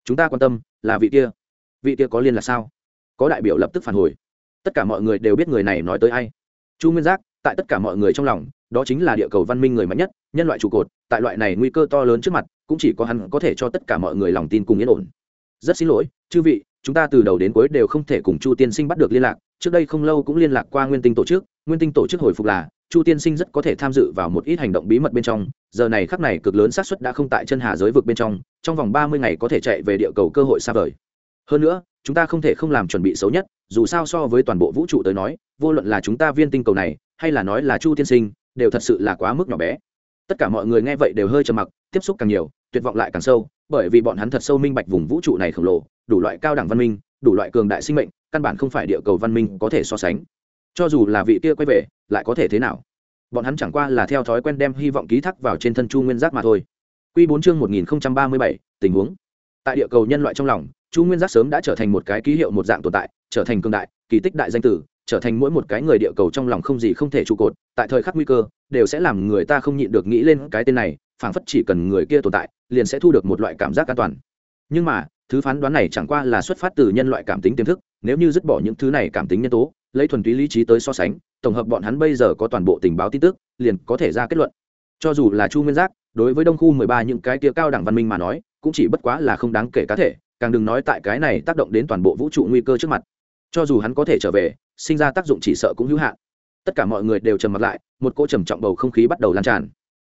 Chúng ta quan tâm là vị kia. Vị kia có liên là sao? Có đại biểu lập tức phản hồi. Tất cả mọi người đều biết người này nói tới ai. Chu nguyên giác, tại tất cả mọi người trong lòng, đó chính là địa cầu văn minh người mạnh nhất, nhân loại trụ cột tại loại này nguy cơ to lớn trước mặt, cũng chỉ có hắn có thể cho tất cả mọi người lòng tin cùng yên ổn. Rất xin lỗi, chư vị, chúng ta từ đầu đến cuối đều không thể cùng chu tiên sinh bắt được liên lạc, trước đây không lâu cũng liên lạc qua nguyên tinh tổ chức, nguyên tinh tổ chức hồi phục là, chu tiên sinh rất có thể tham dự vào một ít hành động bí mật bên trong, giờ này khắc này cực lớn xác suất đã không tại chân hà giới vực bên trong trong vòng ba mươi ngày có thể chạy về địa cầu cơ hội xa vời. Hơn nữa, chúng ta không thể không làm chuẩn bị xấu nhất, dù sao so với toàn bộ vũ trụ tới nói, vô luận là chúng ta viên tinh cầu này, hay là nói là chu tiên sinh, đều thật sự là quá mức nhỏ bé tất cả mọi người nghe vậy đều hơi trầm mặc, tiếp xúc càng nhiều, tuyệt vọng lại càng sâu, bởi vì bọn hắn thật sâu minh bạch vùng vũ trụ này khổng lồ, đủ loại cao đẳng văn minh, đủ loại cường đại sinh mệnh, căn bản không phải địa cầu văn minh có thể so sánh. Cho dù là vị kia quay về, lại có thể thế nào? Bọn hắn chẳng qua là theo thói quen đem hy vọng ký thác vào trên thân chu nguyên giác mà thôi. Q bốn chương một nghìn ba mươi bảy, tình huống. Tại địa cầu nhân loại trong lòng, chu nguyên giác sớm đã trở thành một cái ký hiệu một dạng tồn tại, trở thành cường đại, kỳ tích đại danh tử, trở thành mỗi một cái người địa cầu trong lòng không gì không thể trụ cột, tại thời khắc nguy cơ đều sẽ làm người ta không nhịn được nghĩ lên cái tên này, phảng phất chỉ cần người kia tồn tại, liền sẽ thu được một loại cảm giác an toàn. Nhưng mà, thứ phán đoán này chẳng qua là xuất phát từ nhân loại cảm tính tiềm thức, nếu như dứt bỏ những thứ này cảm tính nhân tố, lấy thuần túy lý trí tới so sánh, tổng hợp bọn hắn bây giờ có toàn bộ tình báo tin tức, liền có thể ra kết luận. Cho dù là chu nguyên giác, đối với đông khu mười ba những cái kia cao đẳng văn minh mà nói, cũng chỉ bất quá là không đáng kể cá thể, càng đừng nói tại cái này tác động đến toàn bộ vũ trụ nguy cơ trước mặt. Cho dù hắn có thể trở về, sinh ra tác dụng chỉ sợ cũng hữu hạn tất cả mọi người đều trầm mặt lại, một cỗ trầm trọng bầu không khí bắt đầu lan tràn.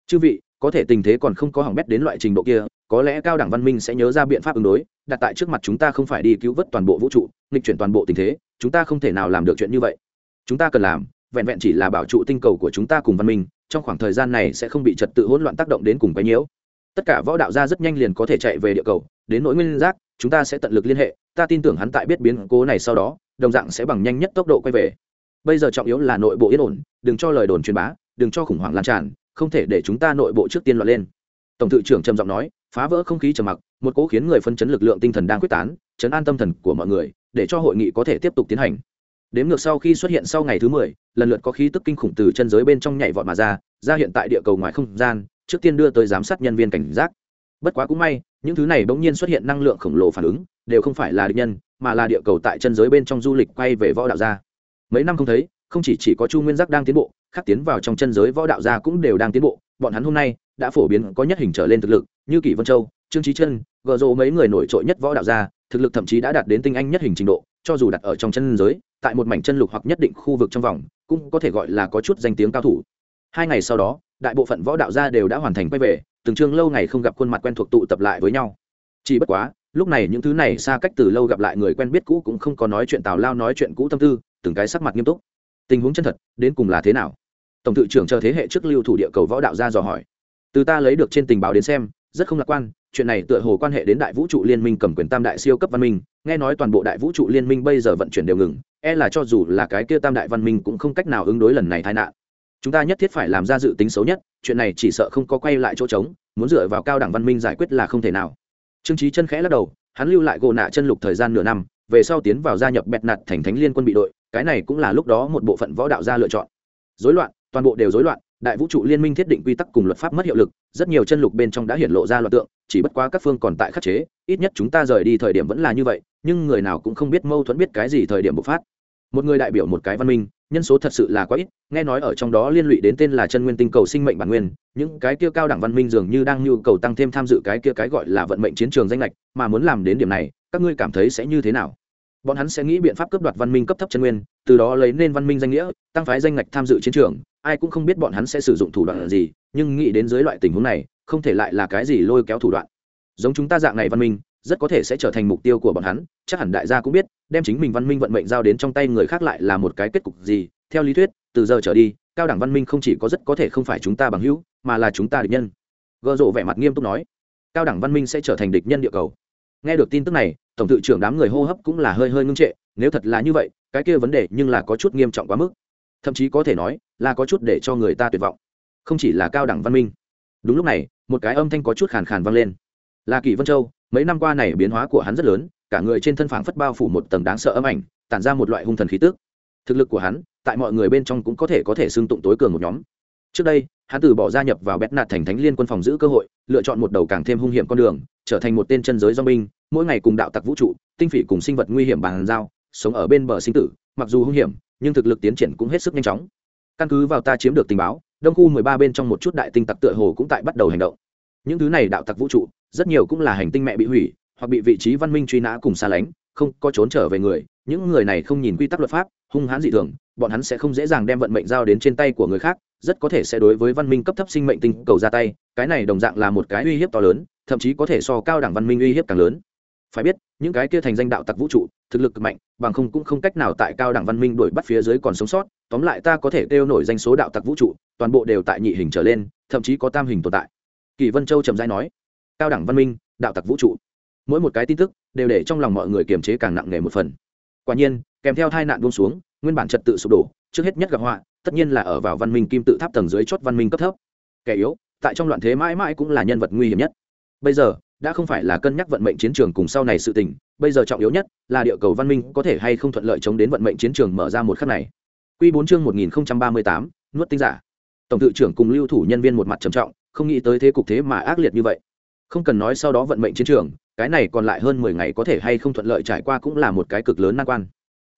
Chư vị, có thể tình thế còn không có hỏng bét đến loại trình độ kia, có lẽ cao đẳng văn minh sẽ nhớ ra biện pháp ứng đối, đặt tại trước mặt chúng ta không phải đi cứu vớt toàn bộ vũ trụ, nghịch chuyển toàn bộ tình thế, chúng ta không thể nào làm được chuyện như vậy. Chúng ta cần làm, vẹn vẹn chỉ là bảo trụ tinh cầu của chúng ta cùng văn minh, trong khoảng thời gian này sẽ không bị trật tự hỗn loạn tác động đến cùng cái nhiễu. Tất cả võ đạo gia rất nhanh liền có thể chạy về địa cầu, đến nỗi nguyên giác, chúng ta sẽ tận lực liên hệ, ta tin tưởng hắn tại biết biến cố này sau đó, đồng dạng sẽ bằng nhanh nhất tốc độ quay về bây giờ trọng yếu là nội bộ yên ổn, đừng cho lời đồn truyền bá, đừng cho khủng hoảng lan tràn, không thể để chúng ta nội bộ trước tiên loạn lên. Tổng thư trưởng trầm giọng nói, phá vỡ không khí trầm mặc, một cỗ khiến người phân chấn lực lượng tinh thần đang quyết tán, chấn an tâm thần của mọi người, để cho hội nghị có thể tiếp tục tiến hành. Đếm ngược sau khi xuất hiện sau ngày thứ mười, lần lượt có khí tức kinh khủng từ chân giới bên trong nhảy vọt mà ra ra hiện tại địa cầu ngoài không gian, trước tiên đưa tới giám sát nhân viên cảnh giác. Bất quá cũng may, những thứ này bỗng nhiên xuất hiện năng lượng khổng lồ phản ứng, đều không phải là địch nhân, mà là địa cầu tại chân giới bên trong du lịch quay về võ đạo gia mấy năm không thấy, không chỉ chỉ có chu nguyên giác đang tiến bộ, khác tiến vào trong chân giới võ đạo gia cũng đều đang tiến bộ. Bọn hắn hôm nay đã phổ biến có nhất hình trở lên thực lực, như kỷ vân châu, trương trí chân gợ rộ mấy người nổi trội nhất võ đạo gia, thực lực thậm chí đã đạt đến tinh anh nhất hình trình độ, cho dù đặt ở trong chân giới, tại một mảnh chân lục hoặc nhất định khu vực trong vòng, cũng có thể gọi là có chút danh tiếng cao thủ. Hai ngày sau đó, đại bộ phận võ đạo gia đều đã hoàn thành quay về, từng chương lâu ngày không gặp khuôn mặt quen thuộc tụ tập lại với nhau. Chỉ bất quá, lúc này những thứ này xa cách từ lâu gặp lại người quen biết cũ cũng không có nói chuyện tào lao, nói chuyện cũ tâm tư từng cái sắc mặt nghiêm túc. Tình huống chân thật, đến cùng là thế nào? Tổng thự trưởng chờ thế hệ trước lưu thủ địa cầu võ đạo ra dò hỏi. Từ ta lấy được trên tình báo đến xem, rất không lạc quan, chuyện này tựa hồ quan hệ đến đại vũ trụ liên minh cầm quyền tam đại siêu cấp văn minh, nghe nói toàn bộ đại vũ trụ liên minh bây giờ vận chuyển đều ngừng e là cho dù là cái kia tam đại văn minh cũng không cách nào ứng đối lần này tai nạn. Chúng ta nhất thiết phải làm ra dự tính xấu nhất, chuyện này chỉ sợ không có quay lại chỗ trống, muốn dựa vào cao đẳng văn minh giải quyết là không thể nào. Trương trí chân khẽ lắc đầu, hắn lưu lại gồ nạ chân lục thời gian nửa năm, về sau tiến vào gia nhập bẹt nạt thành thánh liên quân bị đội cái này cũng là lúc đó một bộ phận võ đạo gia lựa chọn. Dối loạn, toàn bộ đều dối loạn, đại vũ trụ liên minh thiết định quy tắc cùng luật pháp mất hiệu lực, rất nhiều chân lục bên trong đã hiện lộ ra loạn tượng, chỉ bất quá các phương còn tại khắc chế, ít nhất chúng ta rời đi thời điểm vẫn là như vậy, nhưng người nào cũng không biết mâu thuẫn biết cái gì thời điểm bộc phát. Một người đại biểu một cái văn minh, nhân số thật sự là quá ít, nghe nói ở trong đó liên lụy đến tên là chân nguyên tinh cầu sinh mệnh bản nguyên, những cái kia cao đẳng văn minh dường như đang nhu cầu tăng thêm tham dự cái kia cái gọi là vận mệnh chiến trường danh lệch, mà muốn làm đến điểm này, các ngươi cảm thấy sẽ như thế nào? Bọn hắn sẽ nghĩ biện pháp cướp đoạt văn minh cấp thấp chân nguyên, từ đó lấy nên văn minh danh nghĩa, tăng phái danh ngạch tham dự chiến trường. Ai cũng không biết bọn hắn sẽ sử dụng thủ đoạn gì, nhưng nghĩ đến dưới loại tình huống này, không thể lại là cái gì lôi kéo thủ đoạn. Giống chúng ta dạng này văn minh, rất có thể sẽ trở thành mục tiêu của bọn hắn, chắc hẳn đại gia cũng biết, đem chính mình văn minh vận mệnh giao đến trong tay người khác lại là một cái kết cục gì. Theo lý thuyết, từ giờ trở đi, cao đẳng văn minh không chỉ có rất có thể không phải chúng ta bằng hữu, mà là chúng ta địch nhân. Gợ rộ vẻ mặt nghiêm túc nói, cao đẳng văn minh sẽ trở thành địch nhân địa cầu. Nghe được tin tức này tổng tự trưởng đám người hô hấp cũng là hơi hơi ngưng trệ, nếu thật là như vậy, cái kia vấn đề nhưng là có chút nghiêm trọng quá mức. Thậm chí có thể nói là có chút để cho người ta tuyệt vọng. Không chỉ là cao đẳng văn minh. Đúng lúc này, một cái âm thanh có chút khàn khàn vang lên. Là kỷ vân châu, mấy năm qua này biến hóa của hắn rất lớn, cả người trên thân phảng phất bao phủ một tầng đáng sợ âm ảnh, tản ra một loại hung thần khí tức. Thực lực của hắn, tại mọi người bên trong cũng có thể có thể xưng tụng tối cường một nhóm trước đây, hắn từ bỏ gia nhập vào bét nạt thành thánh liên quân phòng giữ cơ hội, lựa chọn một đầu càng thêm hung hiểm con đường, trở thành một tên chân giới do binh mỗi ngày cùng đạo tặc vũ trụ, tinh phỉ cùng sinh vật nguy hiểm bàn giao, sống ở bên bờ sinh tử, mặc dù hung hiểm, nhưng thực lực tiến triển cũng hết sức nhanh chóng. Căn cứ vào ta chiếm được tình báo, đông khu mười ba bên trong một chút đại tinh tặc tựa hồ cũng tại bắt đầu hành động. Những thứ này đạo tặc vũ trụ, rất nhiều cũng là hành tinh mẹ bị hủy, hoặc bị vị trí văn minh truy nã cùng xa lánh, không có trốn trở về người, những người này không nhìn quy tắc luật pháp, hung hãn dị thường bọn hắn sẽ không dễ dàng đem vận mệnh giao đến trên tay của người khác, rất có thể sẽ đối với văn minh cấp thấp sinh mệnh tinh cầu ra tay, cái này đồng dạng là một cái uy hiếp to lớn, thậm chí có thể so cao đẳng văn minh uy hiếp càng lớn. Phải biết, những cái kia thành danh đạo tặc vũ trụ, thực lực cực mạnh, bằng không cũng không cách nào tại cao đẳng văn minh đuổi bắt phía dưới còn sống sót, tóm lại ta có thể kêu nổi danh số đạo tặc vũ trụ, toàn bộ đều tại nhị hình trở lên, thậm chí có tam hình tồn tại. Kỳ vân châu trầm giai nói, cao đẳng văn minh, đạo tặc vũ trụ. Mỗi một cái tin tức, đều để trong lòng mọi người kiềm chế càng nặng nề một phần. Quả nhiên, kèm theo tai nạn buông xuống nguyên bản trật tự sụp đổ, trước hết nhất gặp họa, tất nhiên là ở vào văn minh kim tự tháp tầng dưới chót văn minh cấp thấp. Kẻ yếu, tại trong loạn thế mãi mãi cũng là nhân vật nguy hiểm nhất. Bây giờ, đã không phải là cân nhắc vận mệnh chiến trường cùng sau này sự tình, bây giờ trọng yếu nhất là địa cầu văn minh có thể hay không thuận lợi chống đến vận mệnh chiến trường mở ra một khắc này. Q bốn chương một nghìn ba mươi tám, nuốt tinh giả. Tổng tự trưởng cùng lưu thủ nhân viên một mặt trầm trọng, không nghĩ tới thế cục thế mà ác liệt như vậy. Không cần nói sau đó vận mệnh chiến trường, cái này còn lại hơn mười ngày có thể hay không thuận lợi trải qua cũng là một cái cực lớn nan quan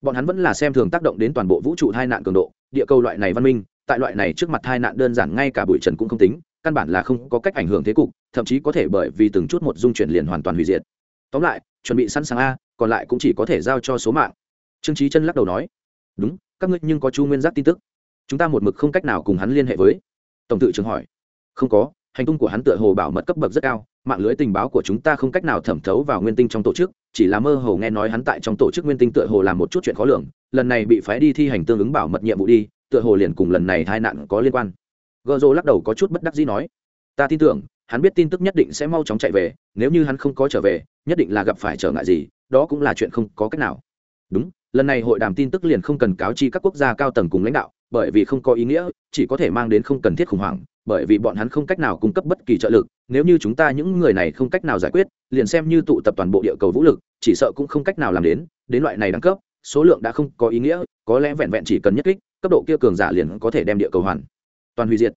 bọn hắn vẫn là xem thường tác động đến toàn bộ vũ trụ hai nạn cường độ, địa cầu loại này văn minh, tại loại này trước mặt hai nạn đơn giản ngay cả bụi trần cũng không tính, căn bản là không có cách ảnh hưởng thế cục, thậm chí có thể bởi vì từng chút một dung chuyển liền hoàn toàn hủy diệt. Tóm lại, chuẩn bị sẵn sàng a, còn lại cũng chỉ có thể giao cho số mạng. Trương trí chân lắc đầu nói, đúng, các ngươi nhưng có chu nguyên giác tin tức. Chúng ta một mực không cách nào cùng hắn liên hệ với. Tổng tự trưởng hỏi, không có hành tung của hắn tựa hồ bảo mật cấp bậc rất cao, mạng lưới tình báo của chúng ta không cách nào thẩm thấu vào nguyên tinh trong tổ chức, chỉ là mơ hồ nghe nói hắn tại trong tổ chức nguyên tinh tựa hồ làm một chút chuyện khó lường, lần này bị phái đi thi hành tương ứng bảo mật nhiệm vụ đi, tựa hồ liền cùng lần này tai nạn có liên quan. Gợ rồ lắc đầu có chút bất đắc dĩ nói, ta tin tưởng, hắn biết tin tức nhất định sẽ mau chóng chạy về, nếu như hắn không có trở về, nhất định là gặp phải trở ngại gì, đó cũng là chuyện không có cách nào. Đúng, lần này hội đàm tin tức liền không cần cáo chi các quốc gia cao tầng cùng lãnh đạo, bởi vì không có ý nghĩa, chỉ có thể mang đến không cần thiết khủng hoảng bởi vì bọn hắn không cách nào cung cấp bất kỳ trợ lực, nếu như chúng ta những người này không cách nào giải quyết, liền xem như tụ tập toàn bộ địa cầu vũ lực, chỉ sợ cũng không cách nào làm đến đến loại này đẳng cấp, số lượng đã không có ý nghĩa, có lẽ vẹn vẹn chỉ cần nhất kích, cấp độ kia cường giả liền có thể đem địa cầu hoàn. Toàn hủy diệt.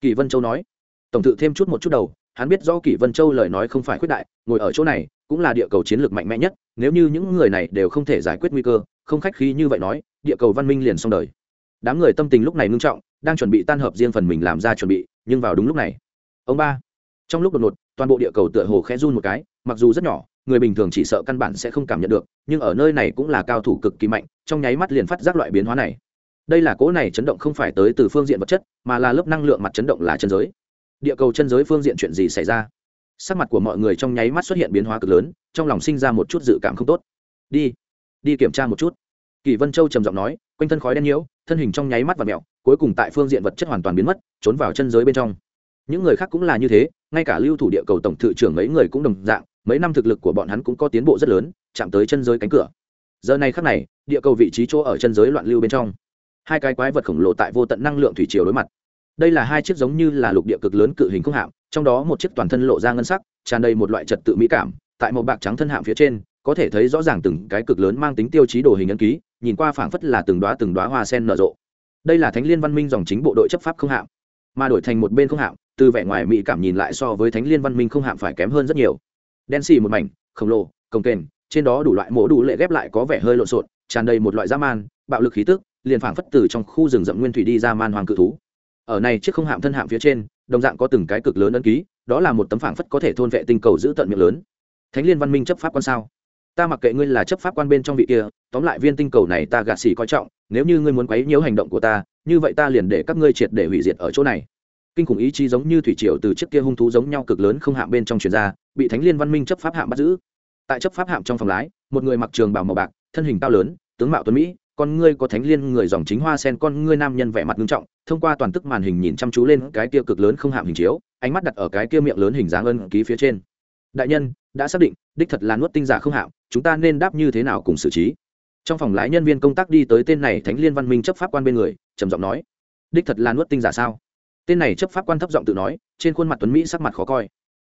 Kỳ vân châu nói. Tổng thự thêm chút một chút đầu, hắn biết do kỳ vân châu lời nói không phải khuyết đại, ngồi ở chỗ này, cũng là địa cầu chiến lược mạnh mẽ nhất, nếu như những người này đều không thể giải quyết nguy cơ, không khách khí như vậy nói, địa cầu văn minh liền xong đời. Đám người tâm tình lúc này ngưng trọng, đang chuẩn bị tan hợp riêng phần mình làm ra chuẩn bị nhưng vào đúng lúc này, ông ba, trong lúc đột ngột, toàn bộ địa cầu tựa hồ khẽ run một cái, mặc dù rất nhỏ, người bình thường chỉ sợ căn bản sẽ không cảm nhận được, nhưng ở nơi này cũng là cao thủ cực kỳ mạnh, trong nháy mắt liền phát giác loại biến hóa này. Đây là cỗ này chấn động không phải tới từ phương diện vật chất, mà là lớp năng lượng mặt chấn động là chân giới. Địa cầu chân giới phương diện chuyện gì xảy ra? Sắc mặt của mọi người trong nháy mắt xuất hiện biến hóa cực lớn, trong lòng sinh ra một chút dự cảm không tốt. Đi đi kiểm tra một chút. Kỳ vân châu trầm giọng nói quanh thân khói đen nhiễu, thân hình trong nháy mắt và mẹo cuối cùng tại phương diện vật chất hoàn toàn biến mất, trốn vào chân giới bên trong. Những người khác cũng là như thế, ngay cả lưu thủ địa cầu tổng thự trưởng mấy người cũng đồng dạng, mấy năm thực lực của bọn hắn cũng có tiến bộ rất lớn, chạm tới chân giới cánh cửa. Giờ này khác này, địa cầu vị trí chỗ ở chân giới loạn lưu bên trong. Hai cái quái vật khổng lồ tại vô tận năng lượng thủy chiều đối mặt. Đây là hai chiếc giống như là lục địa cực lớn cự hình không hạm, trong đó một chiếc toàn thân lộ ra ngân sắc, tràn đầy một loại trật tự mỹ cảm, tại một bạc trắng thân hạm phía trên có thể thấy rõ ràng từng cái cực lớn mang tính tiêu chí đồ hình ấn ký, nhìn qua phảng phất là từng đoá từng đoá hoa sen nở rộ. Đây là thánh liên văn minh dòng chính bộ đội chấp pháp không hạm, mà đổi thành một bên không hạm, từ vẻ ngoài mỹ cảm nhìn lại so với thánh liên văn minh không hạm phải kém hơn rất nhiều. Đen xì một mảnh, khổng lồ, cồng kềnh, trên đó đủ loại mổ đủ lệ ghép lại có vẻ hơi lộn xộn, tràn đầy một loại dã man, bạo lực khí tức, liền phảng phất từ trong khu rừng rậm nguyên thủy đi ra man hoàng cự thú. Ở này chiếc không hạm thân hạm phía trên, đồng dạng có từng cái cực lớn ấn ký, đó là một tấm phảng phất có thể thôn vệ tinh cầu giữ tận miệng lớn. Thánh liên văn minh chấp pháp quan sao? Ta mặc kệ ngươi là chấp pháp quan bên trong vị kia, tóm lại viên tinh cầu này ta gạt xỉ coi trọng, nếu như ngươi muốn quấy nhiễu hành động của ta, như vậy ta liền để các ngươi triệt để hủy diệt ở chỗ này. Kinh khủng ý chí giống như thủy triều từ chiếc kia hung thú giống nhau cực lớn không hạm bên trong chuyền ra, bị thánh liên văn minh chấp pháp hạm bắt giữ. Tại chấp pháp hạm trong phòng lái, một người mặc trường bảo màu bạc, thân hình cao lớn, tướng mạo tuấn mỹ, con ngươi có thánh liên người dòng chính hoa sen, con ngươi nam nhân vẻ mặt nghiêm trọng, thông qua toàn tức màn hình nhìn chăm chú lên cái kia cực lớn không hạm hình chiếu, ánh mắt đặt ở cái kia miệng lớn hình dáng ân ký phía trên. Đại nhân đã xác định, đích thật là nuốt tinh giả không hạo, chúng ta nên đáp như thế nào cùng xử trí. Trong phòng lái nhân viên công tác đi tới tên này thánh liên văn minh chấp pháp quan bên người, trầm giọng nói, đích thật là nuốt tinh giả sao? Tên này chấp pháp quan thấp giọng tự nói, trên khuôn mặt tuấn mỹ sắc mặt khó coi.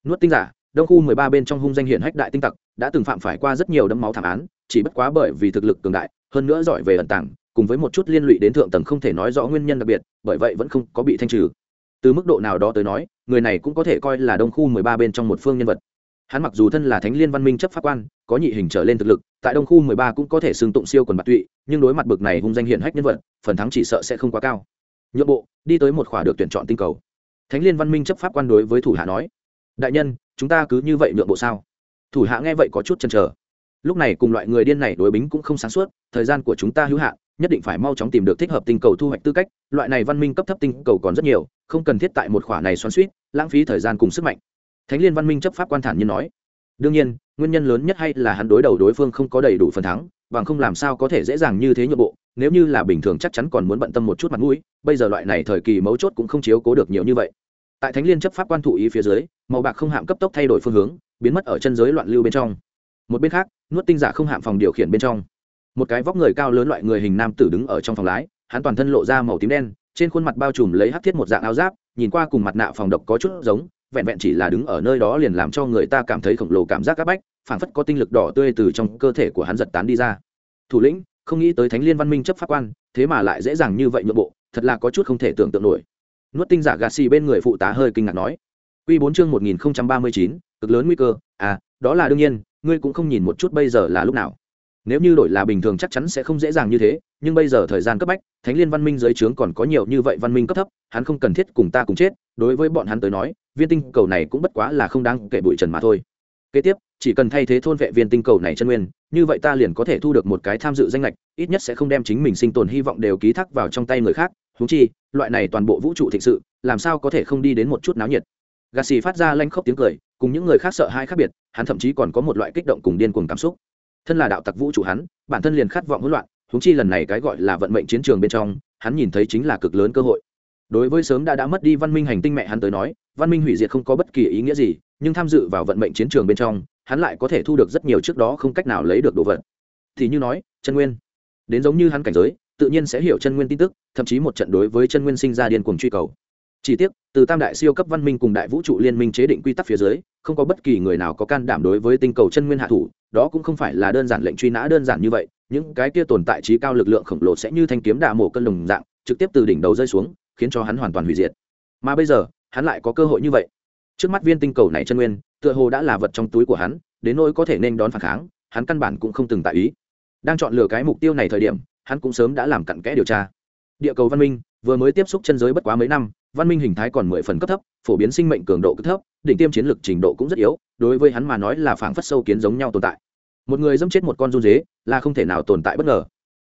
Nuốt tinh giả, đông khu mười ba bên trong hung danh hiển hách đại tinh tặc, đã từng phạm phải qua rất nhiều đấm máu thảm án, chỉ bất quá bởi vì thực lực cường đại, hơn nữa giỏi về ẩn tàng, cùng với một chút liên lụy đến thượng tầng không thể nói rõ nguyên nhân đặc biệt, bởi vậy vẫn không có bị thanh trừ. Từ mức độ nào đó tới nói, người này cũng có thể coi là đông khu mười ba bên trong một phương nhân vật hắn mặc dù thân là thánh liên văn minh chấp pháp quan, có nhị hình trở lên thực lực, tại đông khu mười ba cũng có thể xưng tụng siêu quần bạc tụy, nhưng đối mặt bực này hung danh hiện hách nhân vật, phần thắng chỉ sợ sẽ không quá cao. Nhượng bộ, đi tới một khỏa được tuyển chọn tinh cầu. Thánh liên văn minh chấp pháp quan đối với thủ hạ nói, đại nhân, chúng ta cứ như vậy nhượng bộ sao? Thủ hạ nghe vậy có chút chần chờ. Lúc này cùng loại người điên này đối bính cũng không sáng suốt, thời gian của chúng ta hữu hạn, nhất định phải mau chóng tìm được thích hợp tinh cầu thu hoạch tư cách, loại này văn minh cấp thấp tinh cầu còn rất nhiều, không cần thiết tại một khỏa này xoắn suýt lãng phí thời gian cùng sức mạnh thánh liên văn minh chấp pháp quan thản nhiên nói, đương nhiên, nguyên nhân lớn nhất hay là hắn đối đầu đối phương không có đầy đủ phần thắng, bằng không làm sao có thể dễ dàng như thế nhượng bộ, nếu như là bình thường chắc chắn còn muốn bận tâm một chút mặt mũi, bây giờ loại này thời kỳ mấu chốt cũng không chiếu cố được nhiều như vậy. Tại thánh liên chấp pháp quan thụ ý phía dưới, màu bạc không hạm cấp tốc thay đổi phương hướng, biến mất ở chân giới loạn lưu bên trong. Một bên khác, nuốt tinh giả không hạm phòng điều khiển bên trong. Một cái vóc người cao lớn loại người hình nam tử đứng ở trong phòng lái, hắn toàn thân lộ ra màu tím đen, trên khuôn mặt bao trùm lấy hắc thiết một dạng áo giáp, nhìn qua cùng mặt nạ phòng độc có chút giống vẹn vẹn chỉ là đứng ở nơi đó liền làm cho người ta cảm thấy khổng lồ cảm giác áp bách phảng phất có tinh lực đỏ tươi từ trong cơ thể của hắn giật tán đi ra. Thủ lĩnh không nghĩ tới thánh liên văn minh chấp pháp quan thế mà lại dễ dàng như vậy nhượng bộ thật là có chút không thể tưởng tượng nổi. Nuốt tinh giả gạt xì bên người phụ tá hơi kinh ngạc nói. Quy 4 chương 1039, cực lớn nguy cơ, à, đó là đương nhiên, ngươi cũng không nhìn một chút bây giờ là lúc nào. Nếu như đổi là bình thường chắc chắn sẽ không dễ dàng như thế, nhưng bây giờ thời gian cấp bách, Thánh Liên Văn Minh dưới trướng còn có nhiều như vậy văn minh cấp thấp, hắn không cần thiết cùng ta cùng chết, đối với bọn hắn tới nói, viên tinh cầu này cũng bất quá là không đáng kể bụi trần mà thôi. Kế tiếp, chỉ cần thay thế thôn vệ viên tinh cầu này chân nguyên, như vậy ta liền có thể thu được một cái tham dự danh lệch, ít nhất sẽ không đem chính mình sinh tồn hy vọng đều ký thác vào trong tay người khác, huống chi, loại này toàn bộ vũ trụ thịnh sự, làm sao có thể không đi đến một chút náo nhiệt? Gà xì phát ra lanh khóc tiếng cười cùng những người khác sợ hai khác biệt hắn thậm chí còn có một loại kích động cùng điên cuồng cảm xúc. Thân là đạo tặc vũ trụ hắn bản thân liền khát vọng hỗn loạn húng chi lần này cái gọi là vận mệnh chiến trường bên trong hắn nhìn thấy chính là cực lớn cơ hội. Đối với sớm đã đã mất đi văn minh hành tinh mẹ hắn tới nói văn minh hủy diệt không có bất kỳ ý nghĩa gì, nhưng tham dự vào vận mệnh chiến trường bên trong, hắn lại có thể thu được rất nhiều trước đó không cách nào lấy được đồ vật. Thì như nói, chân nguyên. Đến giống như hắn cảnh giới, tự nhiên sẽ hiểu chân nguyên tin tức, thậm chí một trận đối với chân nguyên sinh ra điên cuồng truy cầu. Chỉ tiếc, từ tam đại siêu cấp văn minh cùng đại vũ trụ liên minh chế định quy tắc phía dưới, không có bất kỳ người nào có can đảm đối với tinh cầu chân nguyên hạ thủ, đó cũng không phải là đơn giản lệnh truy nã đơn giản như vậy, những cái kia tồn tại trí cao lực lượng khổng lồ sẽ như thanh kiếm đạ mổ cân lồng dạng, trực tiếp từ đỉnh đầu rơi xuống, khiến cho hắn hoàn toàn hủy diệt. Mà bây giờ hắn lại có cơ hội như vậy. Trước mắt viên tinh cầu này chân nguyên, tựa hồ đã là vật trong túi của hắn, đến nỗi có thể nên đón phản kháng, hắn căn bản cũng không từng tại ý. Đang chọn lựa cái mục tiêu này thời điểm, hắn cũng sớm đã làm cặn kẽ điều tra. Địa cầu văn minh, vừa mới tiếp xúc chân giới bất quá mấy năm, văn minh hình thái còn mười phần cấp thấp, phổ biến sinh mệnh cường độ cấp thấp, đỉnh tiêm chiến lược trình độ cũng rất yếu, đối với hắn mà nói là phảng phất sâu kiến giống nhau tồn tại. Một người dẫm chết một con run dế, là không thể nào tồn tại bất ngờ.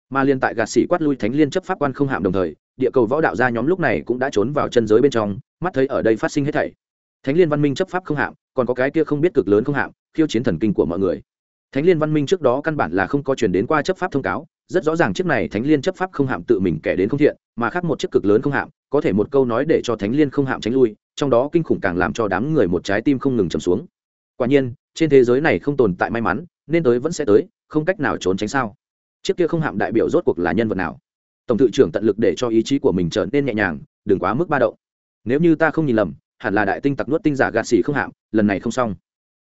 Mà liên tại gạt sĩ quát lui thánh liên chấp pháp quan không hạm đồng thời, địa cầu võ đạo gia nhóm lúc này cũng đã trốn vào chân giới bên trong mắt thấy ở đây phát sinh hết thảy. Thánh liên văn minh chấp pháp không hạm, còn có cái kia không biết cực lớn không hạm, khiêu chiến thần kinh của mọi người. Thánh liên văn minh trước đó căn bản là không có chuyển đến qua chấp pháp thông cáo, rất rõ ràng chiếc này thánh liên chấp pháp không hạm tự mình kẻ đến không thiện, mà khác một chiếc cực lớn không hạm, có thể một câu nói để cho thánh liên không hạm tránh lui, trong đó kinh khủng càng làm cho đám người một trái tim không ngừng chầm xuống. Quả nhiên, trên thế giới này không tồn tại may mắn, nên tới vẫn sẽ tới, không cách nào trốn tránh sao. Chiếc kia không hạm đại biểu rốt cuộc là nhân vật nào? Tổng thự trưởng tận lực để cho ý chí của mình trở nên nhẹ nhàng, đừng quá mức ba động nếu như ta không nhìn lầm, hẳn là đại tinh tặc nuốt tinh giả gạt xỉ không hạm, lần này không xong.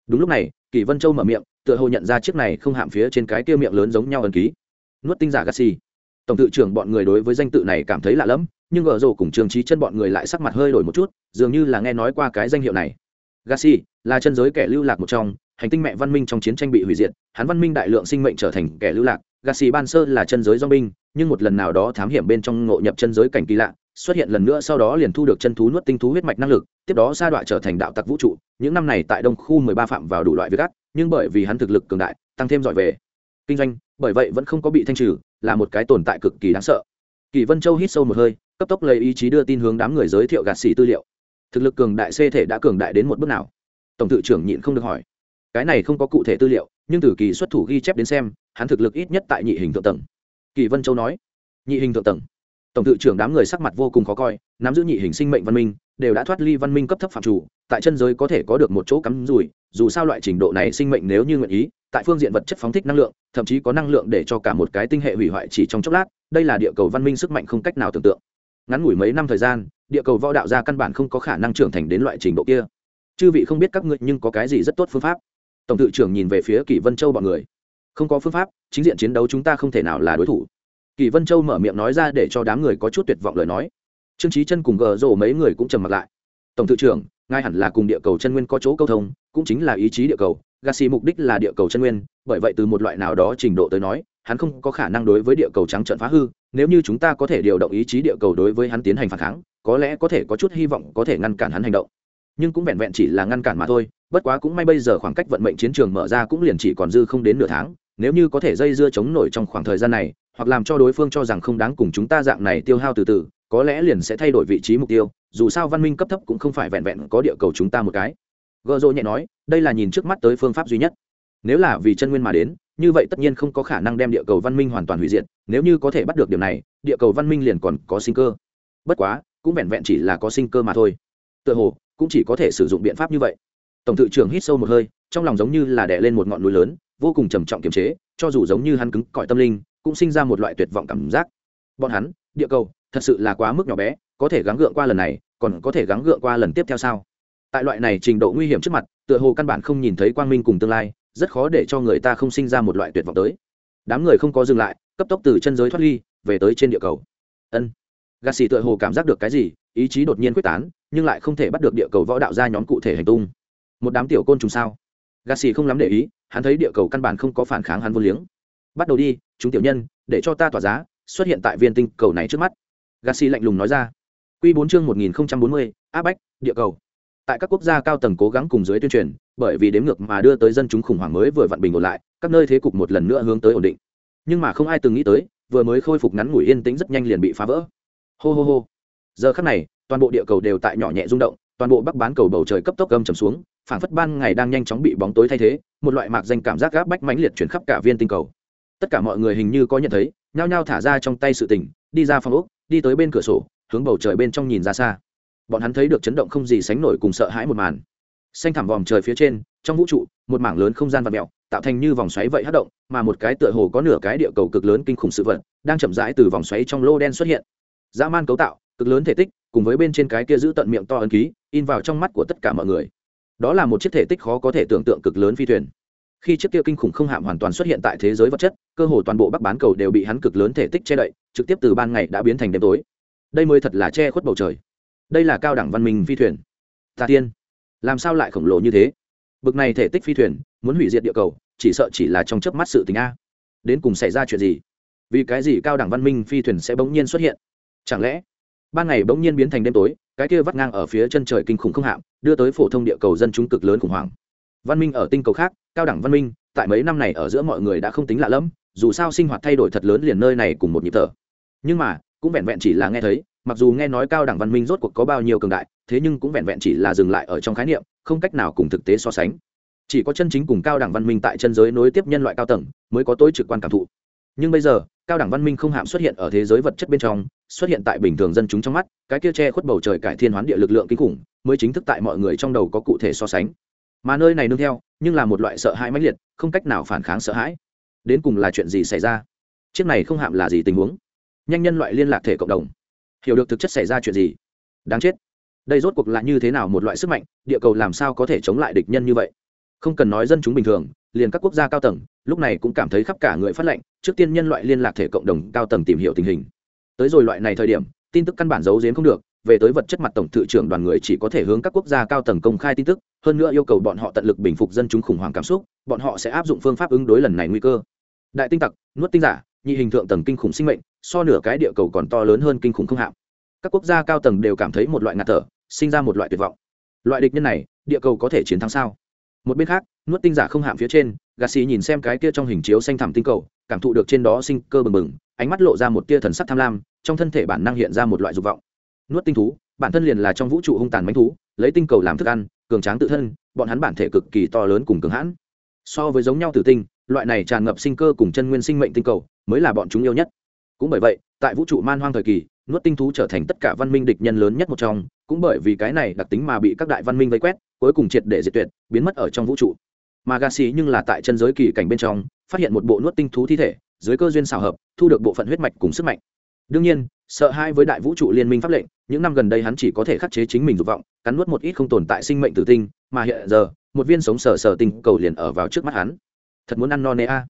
Đúng lúc này, kỳ vân châu mở miệng, tựa hồ nhận ra chiếc này không hạm phía trên cái kia miệng lớn giống nhau ẩn ký. Nuốt tinh giả gạt xỉ. Tổng tự trưởng bọn người đối với danh tự này cảm thấy lạ lẫm, nhưng gờ rổ cùng trường trí chân bọn người lại sắc mặt hơi đổi một chút, dường như là nghe nói qua cái danh hiệu này. Gassi là chân giới kẻ lưu lạc một trong, hành tinh mẹ văn minh trong chiến tranh bị hủy diệt, hắn văn minh đại lượng sinh mệnh trở thành kẻ lưu lạc. Gassi ban sơ là chân giới do binh, nhưng một lần nào đó thám hiểm bên trong ngộ nhập chân giới cảnh kỳ lạ xuất hiện lần nữa sau đó liền thu được chân thú nuốt tinh thú huyết mạch năng lực, tiếp đó sa đọa trở thành đạo tặc vũ trụ. Những năm này tại đông khu mười ba phạm vào đủ loại việc ác, nhưng bởi vì hắn thực lực cường đại, tăng thêm giỏi về kinh doanh, bởi vậy vẫn không có bị thanh trừ, là một cái tồn tại cực kỳ đáng sợ. Kỳ vân châu hít sâu một hơi, cấp tốc lấy ý chí đưa tin hướng đám người giới thiệu gạt xỉ tư liệu. Thực lực cường đại c thể đã cường đại đến một bước nào? Tổng tự trưởng nhịn không được hỏi. Cái này không có cụ thể tư liệu, nhưng từ kỳ xuất thủ ghi chép đến xem, hắn thực lực ít nhất tại nhị hình thượng tầng. Kỳ vân châu nói. Nhị hình thượng tầng tổng tự trưởng đám người sắc mặt vô cùng khó coi, nắm giữ nhị hình sinh mệnh văn minh, đều đã thoát ly văn minh cấp thấp phạm chủ, tại chân giới có thể có được một chỗ cắm rủi, dù sao loại trình độ này sinh mệnh nếu như nguyện ý, tại phương diện vật chất phóng thích năng lượng, thậm chí có năng lượng để cho cả một cái tinh hệ hủy hoại chỉ trong chốc lát, đây là địa cầu văn minh sức mạnh không cách nào tưởng tượng. Ngắn ngủi mấy năm thời gian, địa cầu võ đạo ra căn bản không có khả năng trưởng thành đến loại trình độ kia. Chư vị không biết các ngươi nhưng có cái gì rất tốt phương pháp? Tổng tự trưởng nhìn về phía kỷ vân châu bọn người. Không có phương pháp, chính diện chiến đấu chúng ta không thể nào là đối thủ. Kỳ vân châu mở miệng nói ra để cho đám người có chút tuyệt vọng lời nói. Trương trí chân cùng gờ rổ mấy người cũng trầm mặt lại. Tổng thư trưởng ngay hẳn là cùng địa cầu chân nguyên có chỗ câu thông, cũng chính là ý chí địa cầu. Gassi mục đích là địa cầu chân nguyên, bởi vậy từ một loại nào đó trình độ tới nói, hắn không có khả năng đối với địa cầu trắng trận phá hư. Nếu như chúng ta có thể điều động ý chí địa cầu đối với hắn tiến hành phản kháng, có lẽ có thể có chút hy vọng có thể ngăn cản hắn hành động. Nhưng cũng vẹn vẹn chỉ là ngăn cản mà thôi, bất quá cũng may bây giờ khoảng cách vận mệnh chiến trường mở ra cũng liền chỉ còn dư không đến nửa tháng nếu như có thể dây dưa chống nổi trong khoảng thời gian này, hoặc làm cho đối phương cho rằng không đáng cùng chúng ta dạng này tiêu hao từ từ, có lẽ liền sẽ thay đổi vị trí mục tiêu, dù sao văn minh cấp thấp cũng không phải vẹn vẹn có địa cầu chúng ta một cái. Gợ rộ nhẹ nói, đây là nhìn trước mắt tới phương pháp duy nhất. Nếu là vì chân nguyên mà đến, như vậy tất nhiên không có khả năng đem địa cầu văn minh hoàn toàn hủy diệt, nếu như có thể bắt được điều này, địa cầu văn minh liền còn có sinh cơ. Bất quá, cũng vẹn vẹn chỉ là có sinh cơ mà thôi. Tựa hồ, cũng chỉ có thể sử dụng biện pháp như vậy. Tổng thự trưởng hít sâu một hơi, trong lòng giống như là đè lên một ngọn núi lớn vô cùng trầm trọng kiềm chế, cho dù giống như hắn cứng cỏi tâm linh, cũng sinh ra một loại tuyệt vọng cảm giác. Bọn hắn, địa cầu, thật sự là quá mức nhỏ bé, có thể gắng gượng qua lần này, còn có thể gắng gượng qua lần tiếp theo sao? Tại loại này trình độ nguy hiểm trước mặt, tựa hồ căn bản không nhìn thấy quang minh cùng tương lai, rất khó để cho người ta không sinh ra một loại tuyệt vọng tới. Đám người không có dừng lại, cấp tốc từ chân giới thoát ly, về tới trên địa cầu. Ân. Gà xì tựa hồ cảm giác được cái gì, ý chí đột nhiên quyết tán, nhưng lại không thể bắt được địa cầu võ đạo ra nhóm cụ thể hành tung. Một đám tiểu côn trùng sao? Gà xì không lắm để ý, hắn thấy địa cầu căn bản không có phản kháng hắn vô liếng. Bắt đầu đi, chúng tiểu nhân, để cho ta tỏa giá, xuất hiện tại viên tinh cầu này trước mắt. Gà xì lạnh lùng nói ra. Q bốn chương một nghìn bốn mươi áp bách địa cầu. Tại các quốc gia cao tầng cố gắng cùng dưới tuyên truyền, bởi vì đếm ngược mà đưa tới dân chúng khủng hoảng mới vừa vặn bình ổn lại, các nơi thế cục một lần nữa hướng tới ổn định. Nhưng mà không ai từng nghĩ tới, vừa mới khôi phục ngắn ngủi yên tĩnh rất nhanh liền bị phá vỡ. Hô hô hô. Giờ khắc này, toàn bộ địa cầu đều tại nhỏ nhẹ rung động, toàn bộ bắc bán cầu bầu trời cấp tốc gầm trầm xuống phảng phất ban ngày đang nhanh chóng bị bóng tối thay thế, một loại mạc danh cảm giác gáp bách mãnh liệt chuyển khắp cả viên tinh cầu. Tất cả mọi người hình như có nhận thấy, nhao nhao thả ra trong tay sự tình, đi ra phòng ốc, đi tới bên cửa sổ, hướng bầu trời bên trong nhìn ra xa. Bọn hắn thấy được chấn động không gì sánh nổi cùng sợ hãi một màn. Xanh thẳm vòm trời phía trên, trong vũ trụ, một mảng lớn không gian vật mẹo tạo thành như vòng xoáy vậy hát động, mà một cái tựa hồ có nửa cái địa cầu cực lớn kinh khủng sự vật, đang chậm rãi từ vòng xoáy trong lô đen xuất hiện. Dã man cấu tạo, cực lớn thể tích, cùng với bên trên cái kia giữ tận miệng to ấn ký, in vào trong mắt của tất cả mọi người đó là một chiếc thể tích khó có thể tưởng tượng cực lớn phi thuyền. Khi chiếc kia kinh khủng không hạm hoàn toàn xuất hiện tại thế giới vật chất, cơ hồ toàn bộ bắc bán cầu đều bị hắn cực lớn thể tích che đậy, trực tiếp từ ban ngày đã biến thành đêm tối. Đây mới thật là che khuất bầu trời. Đây là cao đẳng văn minh phi thuyền. Tà tiên, làm sao lại khổng lồ như thế? Bực này thể tích phi thuyền, muốn hủy diệt địa cầu, chỉ sợ chỉ là trong chớp mắt sự tình a. Đến cùng xảy ra chuyện gì? Vì cái gì cao đẳng văn minh phi thuyền sẽ bỗng nhiên xuất hiện? Chẳng lẽ ban ngày bỗng nhiên biến thành đêm tối, cái kia vắt ngang ở phía chân trời kinh khủng không hạm, đưa tới phổ thông địa cầu dân chúng cực lớn khủng hoảng. Văn minh ở tinh cầu khác, cao đẳng văn minh, tại mấy năm này ở giữa mọi người đã không tính lạ lẫm, dù sao sinh hoạt thay đổi thật lớn liền nơi này cùng một nhịp thở. Nhưng mà, cũng vẹn vẹn chỉ là nghe thấy, mặc dù nghe nói cao đẳng văn minh rốt cuộc có bao nhiêu cường đại, thế nhưng cũng vẹn vẹn chỉ là dừng lại ở trong khái niệm, không cách nào cùng thực tế so sánh. Chỉ có chân chính cùng cao đẳng văn minh tại chân giới nối tiếp nhân loại cao tầng, mới có tối trực quan cảm thụ nhưng bây giờ, cao đẳng văn minh không hạm xuất hiện ở thế giới vật chất bên trong, xuất hiện tại bình thường dân chúng trong mắt, cái kia che khuất bầu trời cải thiên hoán địa lực lượng kinh khủng, mới chính thức tại mọi người trong đầu có cụ thể so sánh. Mà nơi này nương theo, nhưng là một loại sợ hãi mãnh liệt, không cách nào phản kháng sợ hãi. Đến cùng là chuyện gì xảy ra? Chiếc này không hạm là gì tình huống? Nhanh nhân loại liên lạc thể cộng đồng. Hiểu được thực chất xảy ra chuyện gì? Đáng chết. Đây rốt cuộc là như thế nào một loại sức mạnh, địa cầu làm sao có thể chống lại địch nhân như vậy? Không cần nói dân chúng bình thường, liền các quốc gia cao tầng lúc này cũng cảm thấy khắp cả người phát lệnh trước tiên nhân loại liên lạc thể cộng đồng cao tầng tìm hiểu tình hình. Tới rồi loại này thời điểm, tin tức căn bản giấu giếm không được, về tới vật chất mặt tổng thự trưởng đoàn người chỉ có thể hướng các quốc gia cao tầng công khai tin tức, hơn nữa yêu cầu bọn họ tận lực bình phục dân chúng khủng hoảng cảm xúc, bọn họ sẽ áp dụng phương pháp ứng đối lần này nguy cơ. Đại tinh tặc, nuốt tinh giả, nhị hình thượng tầng kinh khủng sinh mệnh, so nửa cái địa cầu còn to lớn hơn kinh khủng không hạm. Các quốc gia cao tầng đều cảm thấy một loại ngạt thở, sinh ra một loại tuyệt vọng. Loại địch nhân này, địa cầu có thể chiến thắng sao? Một bên khác, nuốt tinh giả không hạm phía trên gà xì nhìn xem cái kia trong hình chiếu xanh thẳm tinh cầu, cảm thụ được trên đó sinh cơ bừng bừng, ánh mắt lộ ra một tia thần sắc tham lam, trong thân thể bản năng hiện ra một loại dục vọng. Nuốt tinh thú, bản thân liền là trong vũ trụ hung tàn mánh thú, lấy tinh cầu làm thức ăn, cường tráng tự thân, bọn hắn bản thể cực kỳ to lớn cùng cường hãn. So với giống nhau tử tinh, loại này tràn ngập sinh cơ cùng chân nguyên sinh mệnh tinh cầu mới là bọn chúng yêu nhất. Cũng bởi vậy, tại vũ trụ man hoang thời kỳ, nuốt tinh thú trở thành tất cả văn minh địch nhân lớn nhất một trong, cũng bởi vì cái này đặc tính mà bị các đại văn minh vây quét, cuối cùng triệt để diệt tuyệt, biến mất ở trong vũ trụ mà gà xì nhưng là tại chân giới kỳ cảnh bên trong, phát hiện một bộ nuốt tinh thú thi thể, dưới cơ duyên xào hợp, thu được bộ phận huyết mạch cùng sức mạnh. Đương nhiên, sợ hai với đại vũ trụ liên minh pháp lệnh, những năm gần đây hắn chỉ có thể khắc chế chính mình dục vọng, cắn nuốt một ít không tồn tại sinh mệnh tử tinh, mà hiện giờ, một viên sống sờ sờ tinh cầu liền ở vào trước mắt hắn. Thật muốn ăn no nê a.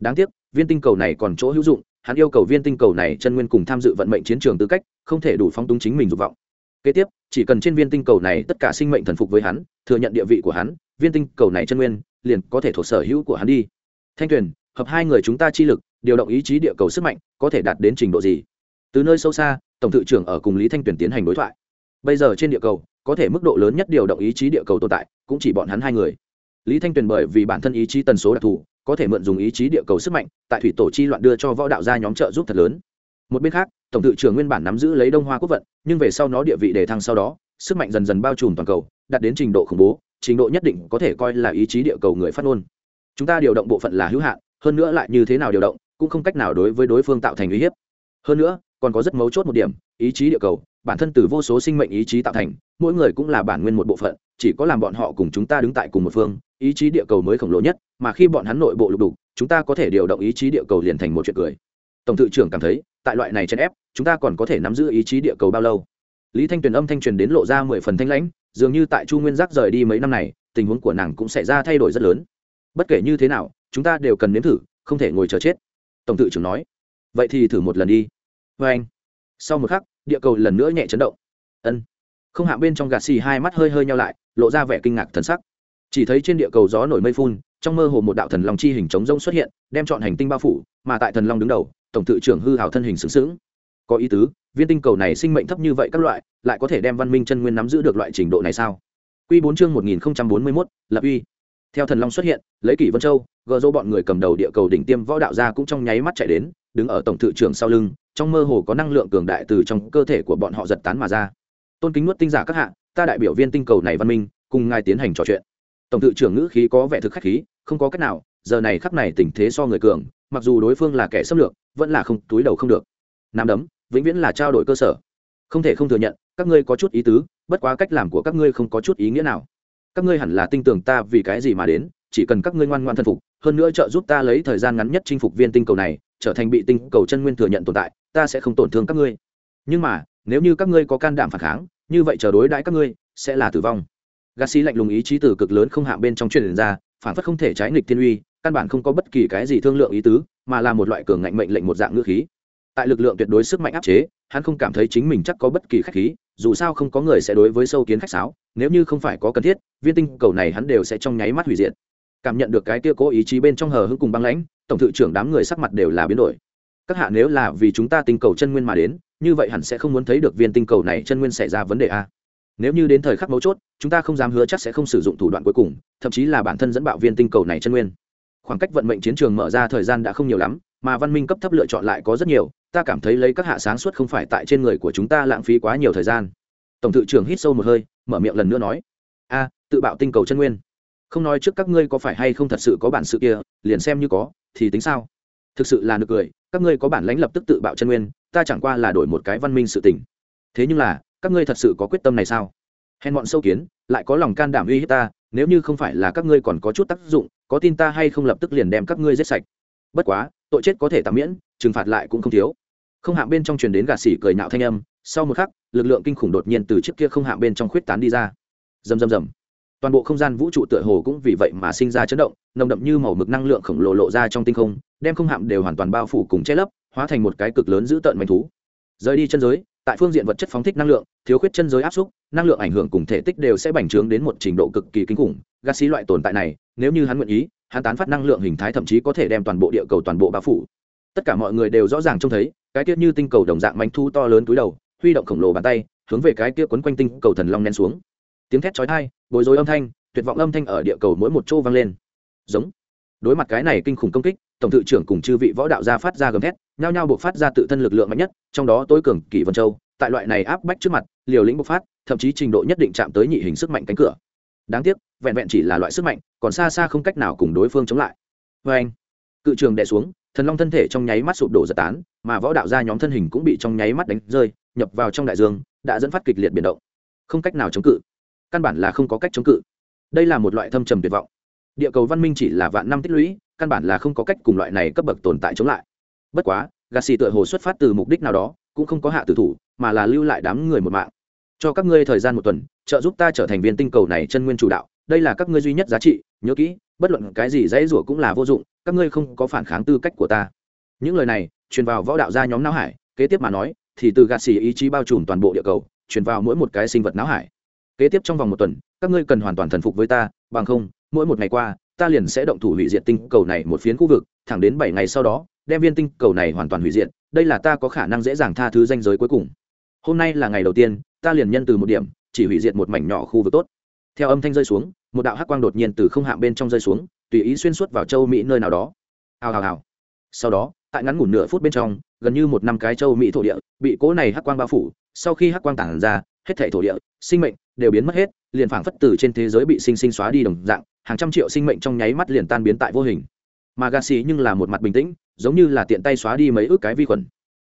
Đáng tiếc, viên tinh cầu này còn chỗ hữu dụng, hắn yêu cầu viên tinh cầu này chân nguyên cùng tham dự vận mệnh chiến trường tư cách, không thể đủ phong túng chính mình dục vọng. Kế tiếp, chỉ cần trên viên tinh cầu này tất cả sinh mệnh thần phục với hắn, thừa nhận địa vị của hắn, viên tinh cầu này chân nguyên liền có thể thuộc sở hữu của hắn đi. Thanh tuyền, hợp hai người chúng ta chi lực, điều động ý chí địa cầu sức mạnh, có thể đạt đến trình độ gì? Từ nơi sâu xa, tổng thự trưởng ở cùng lý thanh tuyền tiến hành đối thoại. Bây giờ trên địa cầu, có thể mức độ lớn nhất điều động ý chí địa cầu tồn tại, cũng chỉ bọn hắn hai người. Lý thanh tuyền bởi vì bản thân ý chí tần số đặc thù, có thể mượn dùng ý chí địa cầu sức mạnh, tại thủy tổ chi loạn đưa cho võ đạo gia nhóm trợ giúp thật lớn. Một bên khác, tổng tự trưởng nguyên bản nắm giữ lấy đông hoa quốc vận, nhưng về sau nó địa vị đề thăng sau đó, sức mạnh dần dần bao trùm toàn cầu, đạt đến trình độ khủng bố trình độ nhất định có thể coi là ý chí địa cầu người phát ngôn. Chúng ta điều động bộ phận là hữu hạn, hơn nữa lại như thế nào điều động, cũng không cách nào đối với đối phương tạo thành uy hiếp. Hơn nữa, còn có rất mấu chốt một điểm, ý chí địa cầu, bản thân từ vô số sinh mệnh ý chí tạo thành, mỗi người cũng là bản nguyên một bộ phận, chỉ có làm bọn họ cùng chúng ta đứng tại cùng một phương, ý chí địa cầu mới khổng lồ nhất, mà khi bọn hắn nội bộ lục đục, chúng ta có thể điều động ý chí địa cầu liền thành một chuyện cười. Tổng thự trưởng cảm thấy, tại loại này chèn ép, chúng ta còn có thể nắm giữ ý chí địa cầu bao lâu? Lý thanh tuyền âm thanh truyền đến lộ ra mười phần thanh lãnh dường như tại chu nguyên giác rời đi mấy năm này, tình huống của nàng cũng xảy ra thay đổi rất lớn. Bất kể như thế nào, chúng ta đều cần nếm thử, không thể ngồi chờ chết. Tổng tự trưởng nói. Vậy thì thử một lần đi. Vê anh. Sau một khắc, địa cầu lần nữa nhẹ chấn động. Ân. Không hạ bên trong gạt xì hai mắt hơi hơi nhau lại, lộ ra vẻ kinh ngạc thần sắc. Chỉ thấy trên địa cầu gió nổi mây phun, trong mơ hồ một đạo thần long chi hình trống rông xuất hiện, đem chọn hành tinh bao phủ, mà tại thần long đứng đầu, tổng tự trưởng hư hào thân hình xứng xứng có ý tứ viên tinh cầu này sinh mệnh thấp như vậy các loại lại có thể đem văn minh chân nguyên nắm giữ được loại trình độ này sao Quy bốn chương một nghìn bốn mươi 1041, lập uy. Theo thần long xuất hiện, lấy kỷ vân châu, gờ dô bọn người cầm đầu địa cầu đỉnh tiêm võ đạo gia cũng trong nháy mắt chạy đến, đứng ở tổng thự trưởng sau lưng, trong mơ hồ có năng lượng cường đại từ trong cơ thể của bọn họ giật tán mà ra. Tôn kính nuốt tinh giả các hạ, ta đại biểu viên tinh cầu này văn minh cùng ngài tiến hành trò chuyện tổng thự trưởng ngữ khí có vẻ thực khách khí không có cách nào giờ này khắc này tình thế so người cường mặc dù đối phương là kẻ xâm lược vẫn là không túi đầu không được nắm đấm vĩnh viễn là trao đổi cơ sở. Không thể không thừa nhận, các ngươi có chút ý tứ, bất quá cách làm của các ngươi không có chút ý nghĩa nào. Các ngươi hẳn là tin tưởng ta vì cái gì mà đến, chỉ cần các ngươi ngoan ngoan thân phục, hơn nữa trợ giúp ta lấy thời gian ngắn nhất chinh phục viên tinh cầu này, trở thành bị tinh cầu chân nguyên thừa nhận tồn tại, ta sẽ không tổn thương các ngươi. Nhưng mà, nếu như các ngươi có can đảm phản kháng, như vậy chờ đối đãi các ngươi, sẽ là tử vong. Gác sĩ lạnh lùng ý chí từ cực lớn không hạ bên trong truyền ra, phản phất không thể trái nghịch thiên uy, căn bản không có bất kỳ cái gì thương lượng ý tứ, mà là một loại cường ngạnh mệnh lệnh một dạng ngữ khí tại lực lượng tuyệt đối sức mạnh áp chế, hắn không cảm thấy chính mình chắc có bất kỳ khách khí, dù sao không có người sẽ đối với sâu kiến khách sáo, nếu như không phải có cần thiết, viên tinh cầu này hắn đều sẽ trong nháy mắt hủy diệt. Cảm nhận được cái kia cố ý chí bên trong hờ hững cùng băng lãnh, tổng thự trưởng đám người sắc mặt đều là biến đổi. Các hạ nếu là vì chúng ta tinh cầu chân nguyên mà đến, như vậy hẳn sẽ không muốn thấy được viên tinh cầu này chân nguyên xảy ra vấn đề a. Nếu như đến thời khắc mấu chốt, chúng ta không dám hứa chắc sẽ không sử dụng thủ đoạn cuối cùng, thậm chí là bản thân dẫn bạo viên tinh cầu này chân nguyên. Khoảng cách vận mệnh chiến trường mở ra thời gian đã không nhiều lắm, mà văn minh cấp thấp lựa chọn lại có rất nhiều ta cảm thấy lấy các hạ sáng suốt không phải tại trên người của chúng ta lãng phí quá nhiều thời gian. Tổng thự trưởng hít sâu một hơi, mở miệng lần nữa nói. A, tự bạo tinh cầu chân nguyên. Không nói trước các ngươi có phải hay không thật sự có bản sự kia, liền xem như có, thì tính sao? Thực sự là nực cười, các ngươi có bản lãnh lập tức tự bạo chân nguyên, ta chẳng qua là đổi một cái văn minh sự tình. Thế nhưng là, các ngươi thật sự có quyết tâm này sao? Hèn bọn sâu kiến, lại có lòng can đảm uy hiếp ta, nếu như không phải là các ngươi còn có chút tác dụng, có tin ta hay không lập tức liền đem các ngươi giết sạch. Bất quá, tội chết có thể tạm miễn, trừng phạt lại cũng không thiếu không hạng bên trong truyền đến gà xỉ cười nạo thanh âm, sau một khắc, lực lượng kinh khủng đột nhiên từ chiếc kia không hạng bên trong khuyết tán đi ra. Rầm rầm rầm. Toàn bộ không gian vũ trụ tựa hồ cũng vì vậy mà sinh ra chấn động, nồng đậm như màu mực năng lượng khổng lồ lộ ra trong tinh không, đem không hạm đều hoàn toàn bao phủ cùng che lấp, hóa thành một cái cực lớn giữ tợn manh thú. Rời đi chân giới, tại phương diện vật chất phóng thích năng lượng, thiếu khuyết chân giới áp xúc, năng lượng ảnh hưởng cùng thể tích đều sẽ bành trướng đến một trình độ cực kỳ kinh khủng. Gác xí loại tồn tại này, nếu như hắn nguyện ý, hắn tán phát năng lượng hình thái thậm chí có thể đem toàn bộ địa cầu toàn bộ bao phủ tất cả mọi người đều rõ ràng trông thấy, cái tiết như tinh cầu đồng dạng mánh thu to lớn túi đầu, huy động khổng lồ bàn tay, hướng về cái kia quấn quanh tinh cầu thần long nén xuống. Tiếng thét chói tai, bối rối âm thanh, tuyệt vọng âm thanh ở địa cầu mỗi một chỗ vang lên. Giống. Đối mặt cái này kinh khủng công kích, tổng thự trưởng cùng chư vị võ đạo gia phát ra gầm thét, nhao nhao buộc phát ra tự thân lực lượng mạnh nhất, trong đó tối cường kỷ vân châu, tại loại này áp bách trước mặt, liều lĩnh bộc phát, thậm chí trình độ nhất định chạm tới nhị hình sức mạnh cánh cửa. Đáng tiếc, vẹn vẹn chỉ là loại sức mạnh, còn xa xa không cách nào cùng đối phương chống lại. Vê anh cự trường đè xuống thần long thân thể trong nháy mắt sụp đổ giật tán, mà võ đạo gia nhóm thân hình cũng bị trong nháy mắt đánh rơi, nhập vào trong đại dương, đã dẫn phát kịch liệt biến động. Không cách nào chống cự. Căn bản là không có cách chống cự. Đây là một loại thâm trầm tuyệt vọng. Địa cầu văn minh chỉ là vạn năm tích lũy, căn bản là không có cách cùng loại này cấp bậc tồn tại chống lại. Bất quá gà xì tựa hồ xuất phát từ mục đích nào đó, cũng không có hạ tử thủ, mà là lưu lại đám người một mạng. Cho các ngươi thời gian một tuần, trợ giúp ta trở thành viên tinh cầu này chân nguyên chủ đạo. Đây là các ngươi duy nhất giá trị, nhớ kỹ, bất luận cái gì dãy rủa cũng là vô dụng các ngươi không có phản kháng tư cách của ta. Những lời này, truyền vào võ đạo gia nhóm não hải, kế tiếp mà nói, thì từ gạt xì ý chí bao trùm toàn bộ địa cầu, truyền vào mỗi một cái sinh vật não hải. Kế tiếp trong vòng một tuần, các ngươi cần hoàn toàn thần phục với ta, bằng không, mỗi một ngày qua, ta liền sẽ động thủ hủy diệt tinh cầu này một phiến khu vực, thẳng đến bảy ngày sau đó, đem viên tinh cầu này hoàn toàn hủy diệt, đây là ta có khả năng dễ dàng tha thứ danh giới cuối cùng. Hôm nay là ngày đầu tiên, ta liền nhân từ một điểm, chỉ hủy diệt một mảnh nhỏ khu vực tốt. Theo âm thanh rơi xuống, một đạo hắc quang đột nhiên từ không hạ bên trong rơi xuống tùy ý xuyên suốt vào châu mỹ nơi nào đó. Hào hào hào. Sau đó, tại ngắn ngủn nửa phút bên trong, gần như một năm cái châu mỹ thổ địa bị cỗ này hắc quang bao phủ. Sau khi hắc quang tản ra, hết thể thổ địa, sinh mệnh đều biến mất hết, liền phảng phất từ trên thế giới bị sinh sinh xóa đi đồng dạng, hàng trăm triệu sinh mệnh trong nháy mắt liền tan biến tại vô hình. Mà gà xì nhưng là một mặt bình tĩnh, giống như là tiện tay xóa đi mấy ước cái vi khuẩn.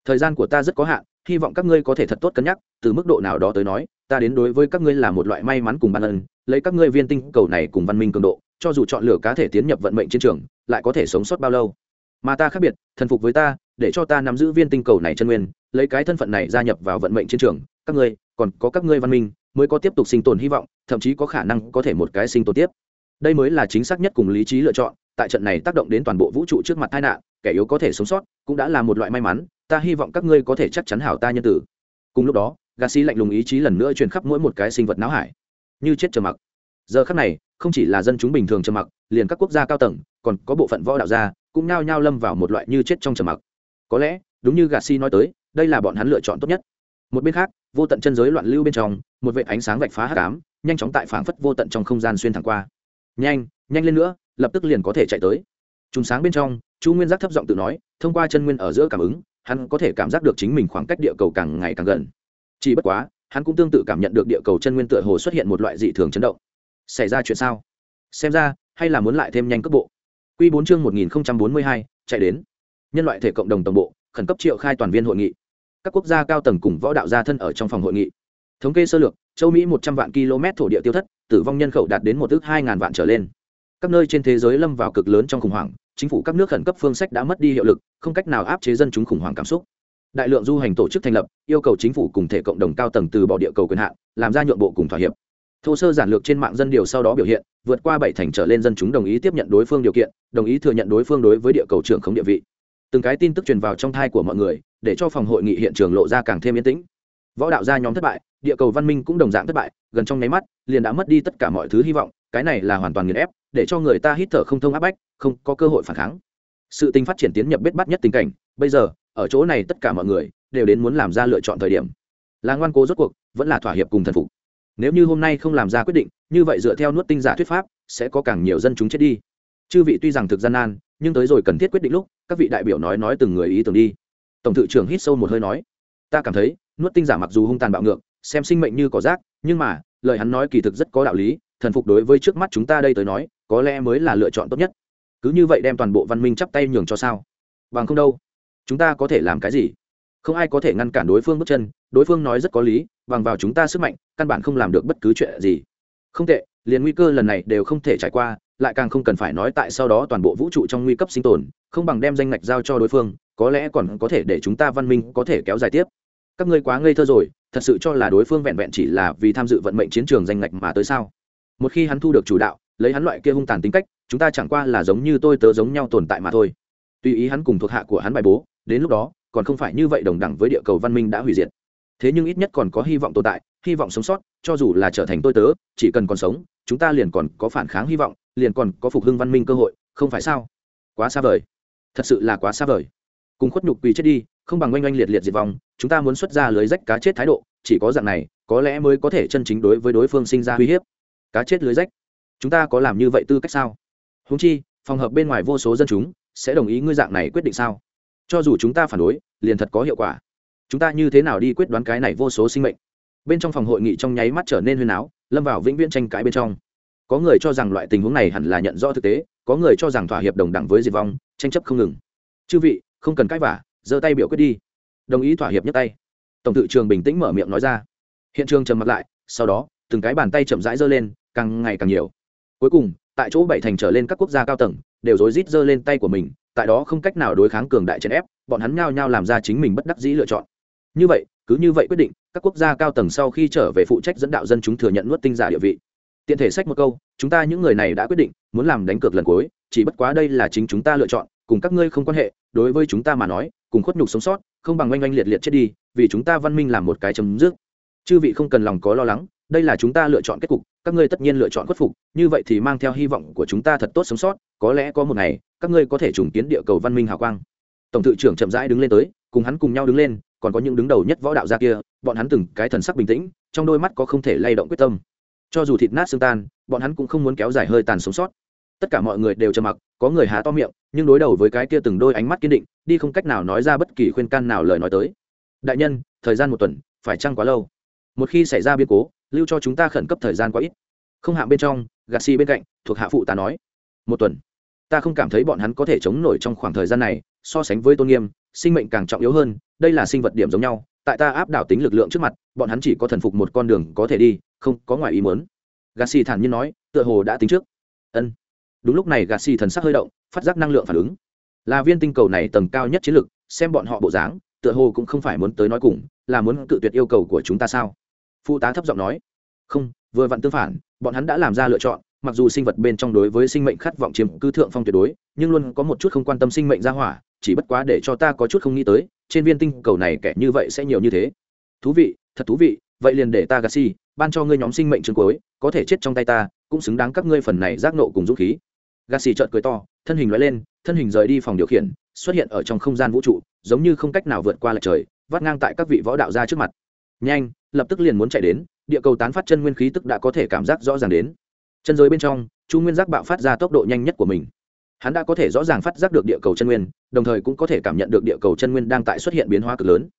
Thời gian của ta rất có hạn, hy vọng các ngươi có thể thật tốt cân nhắc, từ mức độ nào đó tới nói, ta đến đối với các ngươi là một loại may mắn cùng ban ân, lấy các ngươi viên tinh cầu này cùng văn minh cường độ cho dù chọn lựa cá thể tiến nhập vận mệnh chiến trường, lại có thể sống sót bao lâu? Mà ta khác biệt, thần phục với ta, để cho ta nắm giữ viên tinh cầu này chân nguyên, lấy cái thân phận này gia nhập vào vận mệnh chiến trường. Các ngươi, còn có các ngươi văn minh, mới có tiếp tục sinh tồn hy vọng, thậm chí có khả năng có thể một cái sinh tồn tiếp. Đây mới là chính xác nhất cùng lý trí lựa chọn, tại trận này tác động đến toàn bộ vũ trụ trước mặt tai nạn, kẻ yếu có thể sống sót, cũng đã là một loại may mắn, ta hy vọng các ngươi có thể chắc chắn hảo ta nhân tử. Cùng lúc đó gà xi lạnh lùng ý chí lần nữa truyền khắp mỗi một cái sinh vật não hải. Như chết trầm mặc. Giờ khắc này không chỉ là dân chúng bình thường trầm mặc, liền các quốc gia cao tầng, còn có bộ phận võ đạo gia, cũng nao nhao lâm vào một loại như chết trong trầm mặc. Có lẽ, đúng như gà si nói tới, đây là bọn hắn lựa chọn tốt nhất. Một bên khác, vô tận chân giới loạn lưu bên trong, một vệ ánh sáng vạch phá hát cám nhanh chóng tại phảng phất vô tận trong không gian xuyên thẳng qua. Nhanh nhanh lên nữa, lập tức liền có thể chạy tới. Trùng sáng bên trong, chu nguyên giác thấp giọng tự nói, thông qua chân nguyên ở giữa cảm ứng, hắn có thể cảm giác được chính mình khoảng cách địa cầu càng ngày càng gần. Chỉ bất quá, hắn cũng tương tự cảm nhận được địa cầu chân nguyên tựa hồ xuất hiện một loại dị thường chấn động xảy ra chuyện sao? Xem ra, hay là muốn lại thêm nhanh cấp bộ. Q bốn chương một nghìn bốn mươi hai, chạy đến. Nhân loại thể cộng đồng tổng bộ, khẩn cấp triệu khai toàn viên hội nghị. Các quốc gia cao tầng cùng võ đạo gia thân ở trong phòng hội nghị. Thống kê sơ lược, châu mỹ một trăm vạn km thổ địa tiêu thất, tử vong nhân khẩu đạt đến một ước hai ngàn vạn trở lên. Các nơi trên thế giới lâm vào cực lớn trong khủng hoảng, chính phủ các nước khẩn cấp phương sách đã mất đi hiệu lực, không cách nào áp chế dân chúng khủng hoảng cảm xúc. Đại lượng du hành tổ chức thành lập, yêu cầu chính phủ cùng thể cộng đồng cao tầng từ bỏ địa cầu quyền hạn, làm ra nhượng bộ cùng thỏa hiệp thô sơ giản lược trên mạng dân điều sau đó biểu hiện, vượt qua bảy thành trở lên dân chúng đồng ý tiếp nhận đối phương điều kiện, đồng ý thừa nhận đối phương đối với địa cầu trưởng không địa vị. Từng cái tin tức truyền vào trong thai của mọi người, để cho phòng hội nghị hiện trường lộ ra càng thêm yên tĩnh. Võ đạo gia nhóm thất bại, địa cầu văn minh cũng đồng dạng thất bại, gần trong nháy mắt, liền đã mất đi tất cả mọi thứ hy vọng, cái này là hoàn toàn nghiền ép, để cho người ta hít thở không thông áp bách, không có cơ hội phản kháng. Sự tình phát triển tiến nhập bết bắt nhất tình cảnh, bây giờ, ở chỗ này tất cả mọi người đều đến muốn làm ra lựa chọn thời điểm. Là ngoan cố rốt cuộc, vẫn là thỏa hiệp cùng thần phục nếu như hôm nay không làm ra quyết định, như vậy dựa theo nuốt tinh giả thuyết pháp, sẽ có càng nhiều dân chúng chết đi. Chư vị tuy rằng thực gian nan, nhưng tới rồi cần thiết quyết định lúc, các vị đại biểu nói nói từng người ý tưởng đi. Tổng thự trưởng hít sâu một hơi nói, ta cảm thấy, nuốt tinh giả mặc dù hung tàn bạo ngược, xem sinh mệnh như cỏ rác, nhưng mà, lời hắn nói kỳ thực rất có đạo lý, thần phục đối với trước mắt chúng ta đây tới nói, có lẽ mới là lựa chọn tốt nhất. Cứ như vậy đem toàn bộ văn minh chắp tay nhường cho sao? Bằng không đâu, chúng ta có thể làm cái gì? Không ai có thể ngăn cản đối phương bước chân, đối phương nói rất có lý bằng vào chúng ta sức mạnh, căn bản không làm được bất cứ chuyện gì. Không tệ, liền nguy cơ lần này đều không thể trải qua, lại càng không cần phải nói tại sau đó toàn bộ vũ trụ trong nguy cấp sinh tồn, không bằng đem danh ngạch giao cho đối phương, có lẽ còn có thể để chúng ta văn minh có thể kéo dài tiếp. Các ngươi quá ngây thơ rồi, thật sự cho là đối phương vẹn vẹn chỉ là vì tham dự vận mệnh chiến trường danh ngạch mà tới sao? Một khi hắn thu được chủ đạo, lấy hắn loại kia hung tàn tính cách, chúng ta chẳng qua là giống như tôi tớ giống nhau tồn tại mà thôi. Tùy ý hắn cùng thuộc hạ của hắn bài bố, đến lúc đó, còn không phải như vậy đồng đẳng với địa cầu văn minh đã hủy diệt thế nhưng ít nhất còn có hy vọng tồn tại, hy vọng sống sót, cho dù là trở thành tôi tớ, chỉ cần còn sống, chúng ta liền còn có phản kháng hy vọng, liền còn có phục hưng văn minh cơ hội, không phải sao? Quá xa vời. Thật sự là quá xa vời. Cùng khuất nhục quỳ chết đi, không bằng oanh oanh liệt liệt diệt vong, chúng ta muốn xuất ra lưới rách cá chết thái độ, chỉ có dạng này, có lẽ mới có thể chân chính đối với đối phương sinh ra uy hiếp. Cá chết lưới rách. Chúng ta có làm như vậy tư cách sao? Húng chi, phòng hợp bên ngoài vô số dân chúng, sẽ đồng ý ngươi dạng này quyết định sao? Cho dù chúng ta phản đối, liền thật có hiệu quả chúng ta như thế nào đi quyết đoán cái này vô số sinh mệnh? Bên trong phòng hội nghị trong nháy mắt trở nên huyên áo, lâm vào vĩnh viễn tranh cãi bên trong. Có người cho rằng loại tình huống này hẳn là nhận rõ thực tế, có người cho rằng thỏa hiệp đồng đẳng với diệt vong, tranh chấp không ngừng. Chư vị, không cần cãi vả giơ tay biểu quyết đi. Đồng ý thỏa hiệp nhất tay. Tổng tự trường bình tĩnh mở miệng nói ra. Hiện trường trầm mặt lại, sau đó, từng cái bàn tay chậm rãi giơ lên, càng ngày càng nhiều. Cuối cùng, tại chỗ bảy thành trở lên các quốc gia cao tầng, đều rối rít giơ lên tay của mình, tại đó không cách nào đối kháng cường đại chèn ép, bọn hắn nhao nhao làm ra chính mình bất đắc dĩ lựa chọn như vậy, cứ như vậy quyết định, các quốc gia cao tầng sau khi trở về phụ trách dẫn đạo dân chúng thừa nhận nuốt tinh giả địa vị. Tiện thể sách một câu, chúng ta những người này đã quyết định, muốn làm đánh cược lần cuối, chỉ bất quá đây là chính chúng ta lựa chọn, cùng các ngươi không quan hệ, đối với chúng ta mà nói, cùng khuất nhục sống sót, không bằng oanh oanh liệt liệt chết đi, vì chúng ta văn minh làm một cái chấm dứt. Chư vị không cần lòng có lo lắng, đây là chúng ta lựa chọn kết cục, các ngươi tất nhiên lựa chọn khuất phục, như vậy thì mang theo hy vọng của chúng ta thật tốt sống sót, có lẽ có một ngày, các ngươi có thể trùng kiến địa cầu văn minh hào quang. Tổng thự trưởng chậm rãi đứng lên tới, cùng hắn cùng nhau đứng lên còn có những đứng đầu nhất võ đạo gia kia, bọn hắn từng cái thần sắc bình tĩnh, trong đôi mắt có không thể lay động quyết tâm. Cho dù thịt nát xương tan, bọn hắn cũng không muốn kéo dài hơi tàn sống sót. Tất cả mọi người đều trầm mặc, có người há to miệng, nhưng đối đầu với cái kia từng đôi ánh mắt kiên định, đi không cách nào nói ra bất kỳ khuyên can nào lời nói tới. Đại nhân, thời gian một tuần, phải chăng quá lâu? Một khi xảy ra biến cố, lưu cho chúng ta khẩn cấp thời gian quá ít. Không hạ bên trong, gạt xi bên cạnh, thuộc hạ phụ ta nói. Một tuần. Ta không cảm thấy bọn hắn có thể chống nổi trong khoảng thời gian này, so sánh với tôn nghiêm, sinh mệnh càng trọng yếu hơn đây là sinh vật điểm giống nhau, tại ta áp đảo tính lực lượng trước mặt, bọn hắn chỉ có thần phục một con đường có thể đi, không có ngoài ý muốn. Gà xì thản nhiên nói, tựa hồ đã tính trước. Ân. Đúng lúc này gà xì thần sắc hơi động, phát giác năng lượng phản ứng. Là viên tinh cầu này tầng cao nhất chiến lực, xem bọn họ bộ dáng, tựa hồ cũng không phải muốn tới nói cùng, là muốn cự tuyệt yêu cầu của chúng ta sao? Phụ tá thấp giọng nói. Không, vừa vặn tương phản, bọn hắn đã làm ra lựa chọn, mặc dù sinh vật bên trong đối với sinh mệnh khát vọng chiếm cứ thượng phong tuyệt đối, nhưng luôn có một chút không quan tâm sinh mệnh ra hỏa chỉ bất quá để cho ta có chút không nghĩ tới, trên viên tinh cầu này kẻ như vậy sẽ nhiều như thế. Thú vị, thật thú vị, vậy liền để ta gà si ban cho ngươi nhóm sinh mệnh trường cuối, có thể chết trong tay ta, cũng xứng đáng các ngươi phần này giác nộ cùng dũng khí. Gà si trợn cười to, thân hình loại lên, thân hình rời đi phòng điều khiển, xuất hiện ở trong không gian vũ trụ, giống như không cách nào vượt qua lệch trời, vắt ngang tại các vị võ đạo gia trước mặt. Nhanh, lập tức liền muốn chạy đến, địa cầu tán phát chân nguyên khí tức đã có thể cảm giác rõ ràng đến. Chân giới bên trong, chu nguyên giác bạo phát ra tốc độ nhanh nhất của mình hắn đã có thể rõ ràng phát giác được địa cầu chân nguyên, đồng thời cũng có thể cảm nhận được địa cầu chân nguyên đang tại xuất hiện biến hóa cực lớn.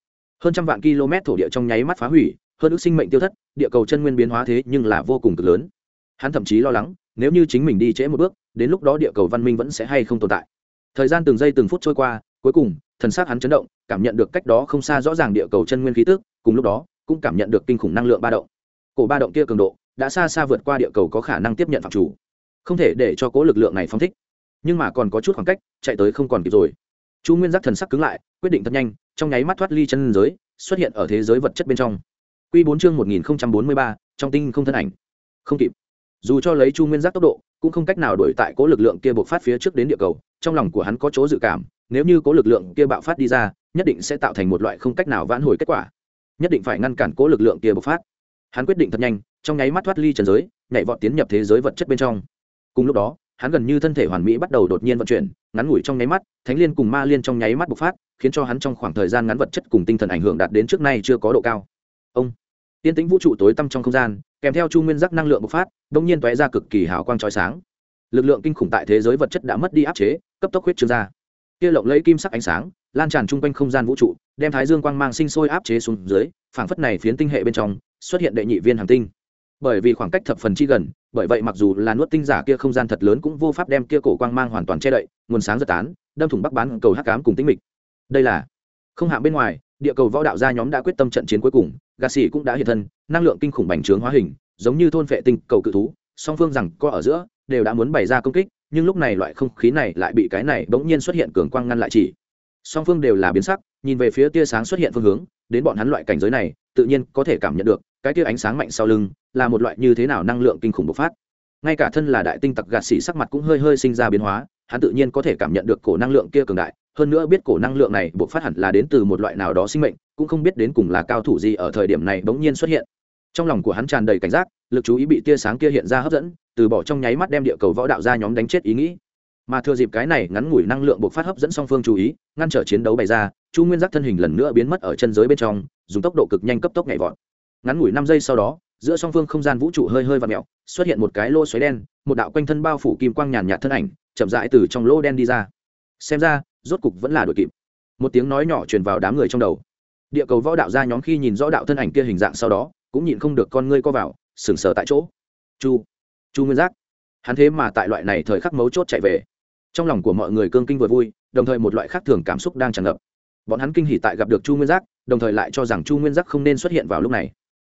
Hơn trăm vạn km thổ địa trong nháy mắt phá hủy, hơn ước sinh mệnh tiêu thất, địa cầu chân nguyên biến hóa thế nhưng là vô cùng cực lớn. Hắn thậm chí lo lắng, nếu như chính mình đi trễ một bước, đến lúc đó địa cầu văn minh vẫn sẽ hay không tồn tại. Thời gian từng giây từng phút trôi qua, cuối cùng, thần xác hắn chấn động, cảm nhận được cách đó không xa rõ ràng địa cầu chân nguyên khí tức, cùng lúc đó, cũng cảm nhận được kinh khủng năng lượng ba động. Cổ ba động kia cường độ, đã xa xa vượt qua địa cầu có khả năng tiếp nhận phạm chủ. Không thể để cho cố lực lượng này phóng thích nhưng mà còn có chút khoảng cách, chạy tới không còn kịp rồi. Chu nguyên giác thần sắc cứng lại, quyết định thật nhanh, trong nháy mắt thoát ly chân giới, xuất hiện ở thế giới vật chất bên trong. Q bốn chương một nghìn bốn mươi ba, trong tinh không thân ảnh. Không kịp. Dù cho lấy chu nguyên giác tốc độ, cũng không cách nào đổi tại cố lực lượng kia bộc phát phía trước đến địa cầu, trong lòng của hắn có chỗ dự cảm, nếu như cố lực lượng kia bạo phát đi ra, nhất định sẽ tạo thành một loại không cách nào vãn hồi kết quả. Nhất định phải ngăn cản cố lực lượng kia bộc phát. Hắn quyết định thật nhanh, trong nháy mắt thoát ly trần giới, nhảy vọt tiến nhập thế giới vật chất bên trong. Cùng lúc đó hắn gần như thân thể hoàn mỹ bắt đầu đột nhiên vận chuyển, ngắn ngủi trong nháy mắt, thánh liên cùng ma liên trong nháy mắt bộc phát, khiến cho hắn trong khoảng thời gian ngắn vật chất cùng tinh thần ảnh hưởng đạt đến trước nay chưa có độ cao. Ông, tiên tĩnh vũ trụ tối tăm trong không gian, kèm theo chu nguyên giác năng lượng bộc phát đông nhiên tóe ra cực kỳ hào quang trói sáng. Lực lượng kinh khủng tại thế giới vật chất đã mất đi áp chế, cấp tốc huyết trương ra. Kia lộng lấy kim sắc ánh sáng, lan tràn chung quanh không gian vũ trụ, đem thái dương quang mang sinh sôi áp chế xuống dưới, phảng phất này phiến tinh hệ bên trong, xuất hiện đệ nhị viên hàng tinh bởi vì khoảng cách thập phần chi gần, bởi vậy mặc dù là nuốt tinh giả kia không gian thật lớn cũng vô pháp đem kia cổ quang mang hoàn toàn che đậy, nguồn sáng giật tán, đâm thủng bắc bán cầu hắc cám cùng tĩnh mịch. Đây là không hạng bên ngoài, địa cầu võ đạo gia nhóm đã quyết tâm trận chiến cuối cùng, gà xỉ cũng đã hiện thân, năng lượng kinh khủng bành trướng hóa hình, giống như thôn vệ tinh cầu cự thú, song phương rằng có ở giữa, đều đã muốn bày ra công kích, nhưng lúc này loại không khí này lại bị cái này bỗng nhiên xuất hiện cường quang ngăn lại chỉ. Song phương đều là biến sắc, nhìn về phía tia sáng xuất hiện phương hướng, đến bọn hắn loại cảnh giới này, tự nhiên có thể cảm nhận được, cái tia ánh sáng mạnh sau lưng là một loại như thế nào năng lượng kinh khủng bộc phát. Ngay cả thân là đại tinh tặc gạt xỉ sắc mặt cũng hơi hơi sinh ra biến hóa, hắn tự nhiên có thể cảm nhận được cổ năng lượng kia cường đại, hơn nữa biết cổ năng lượng này bộc phát hẳn là đến từ một loại nào đó sinh mệnh, cũng không biết đến cùng là cao thủ gì ở thời điểm này bỗng nhiên xuất hiện. Trong lòng của hắn tràn đầy cảnh giác, lực chú ý bị tia sáng kia hiện ra hấp dẫn, từ bỏ trong nháy mắt đem địa cầu võ đạo ra nhóm đánh chết ý nghĩ. Mà thừa dịp cái này ngắn ngủi năng lượng bộc phát hấp dẫn song phương chú ý, ngăn trở chiến đấu bày ra, chu nguyên giác thân hình lần nữa biến mất ở chân giới bên trong, dùng tốc độ cực nhanh cấp tốc nhảy vọt. Ngắn ngủi năm giây sau đó giữa song phương không gian vũ trụ hơi hơi và mẹo, xuất hiện một cái lô xoáy đen, một đạo quanh thân bao phủ kim quang nhàn nhạt thân ảnh, chậm rãi từ trong lô đen đi ra. Xem ra, rốt cục vẫn là đội kịp. Một tiếng nói nhỏ truyền vào đám người trong đầu. Địa cầu võ đạo ra nhóm khi nhìn rõ đạo thân ảnh kia hình dạng sau đó, cũng nhịn không được con ngươi co vào, sừng sờ tại chỗ. Chu chu nguyên giác. Hắn thế mà tại loại này thời khắc mấu chốt chạy về. Trong lòng của mọi người cương kinh vừa vui, đồng thời một loại khác thường cảm xúc đang tràn ngập. Bọn hắn kinh hỉ tại gặp được chu nguyên giác, đồng thời lại cho rằng chu nguyên giác không nên xuất hiện vào lúc này.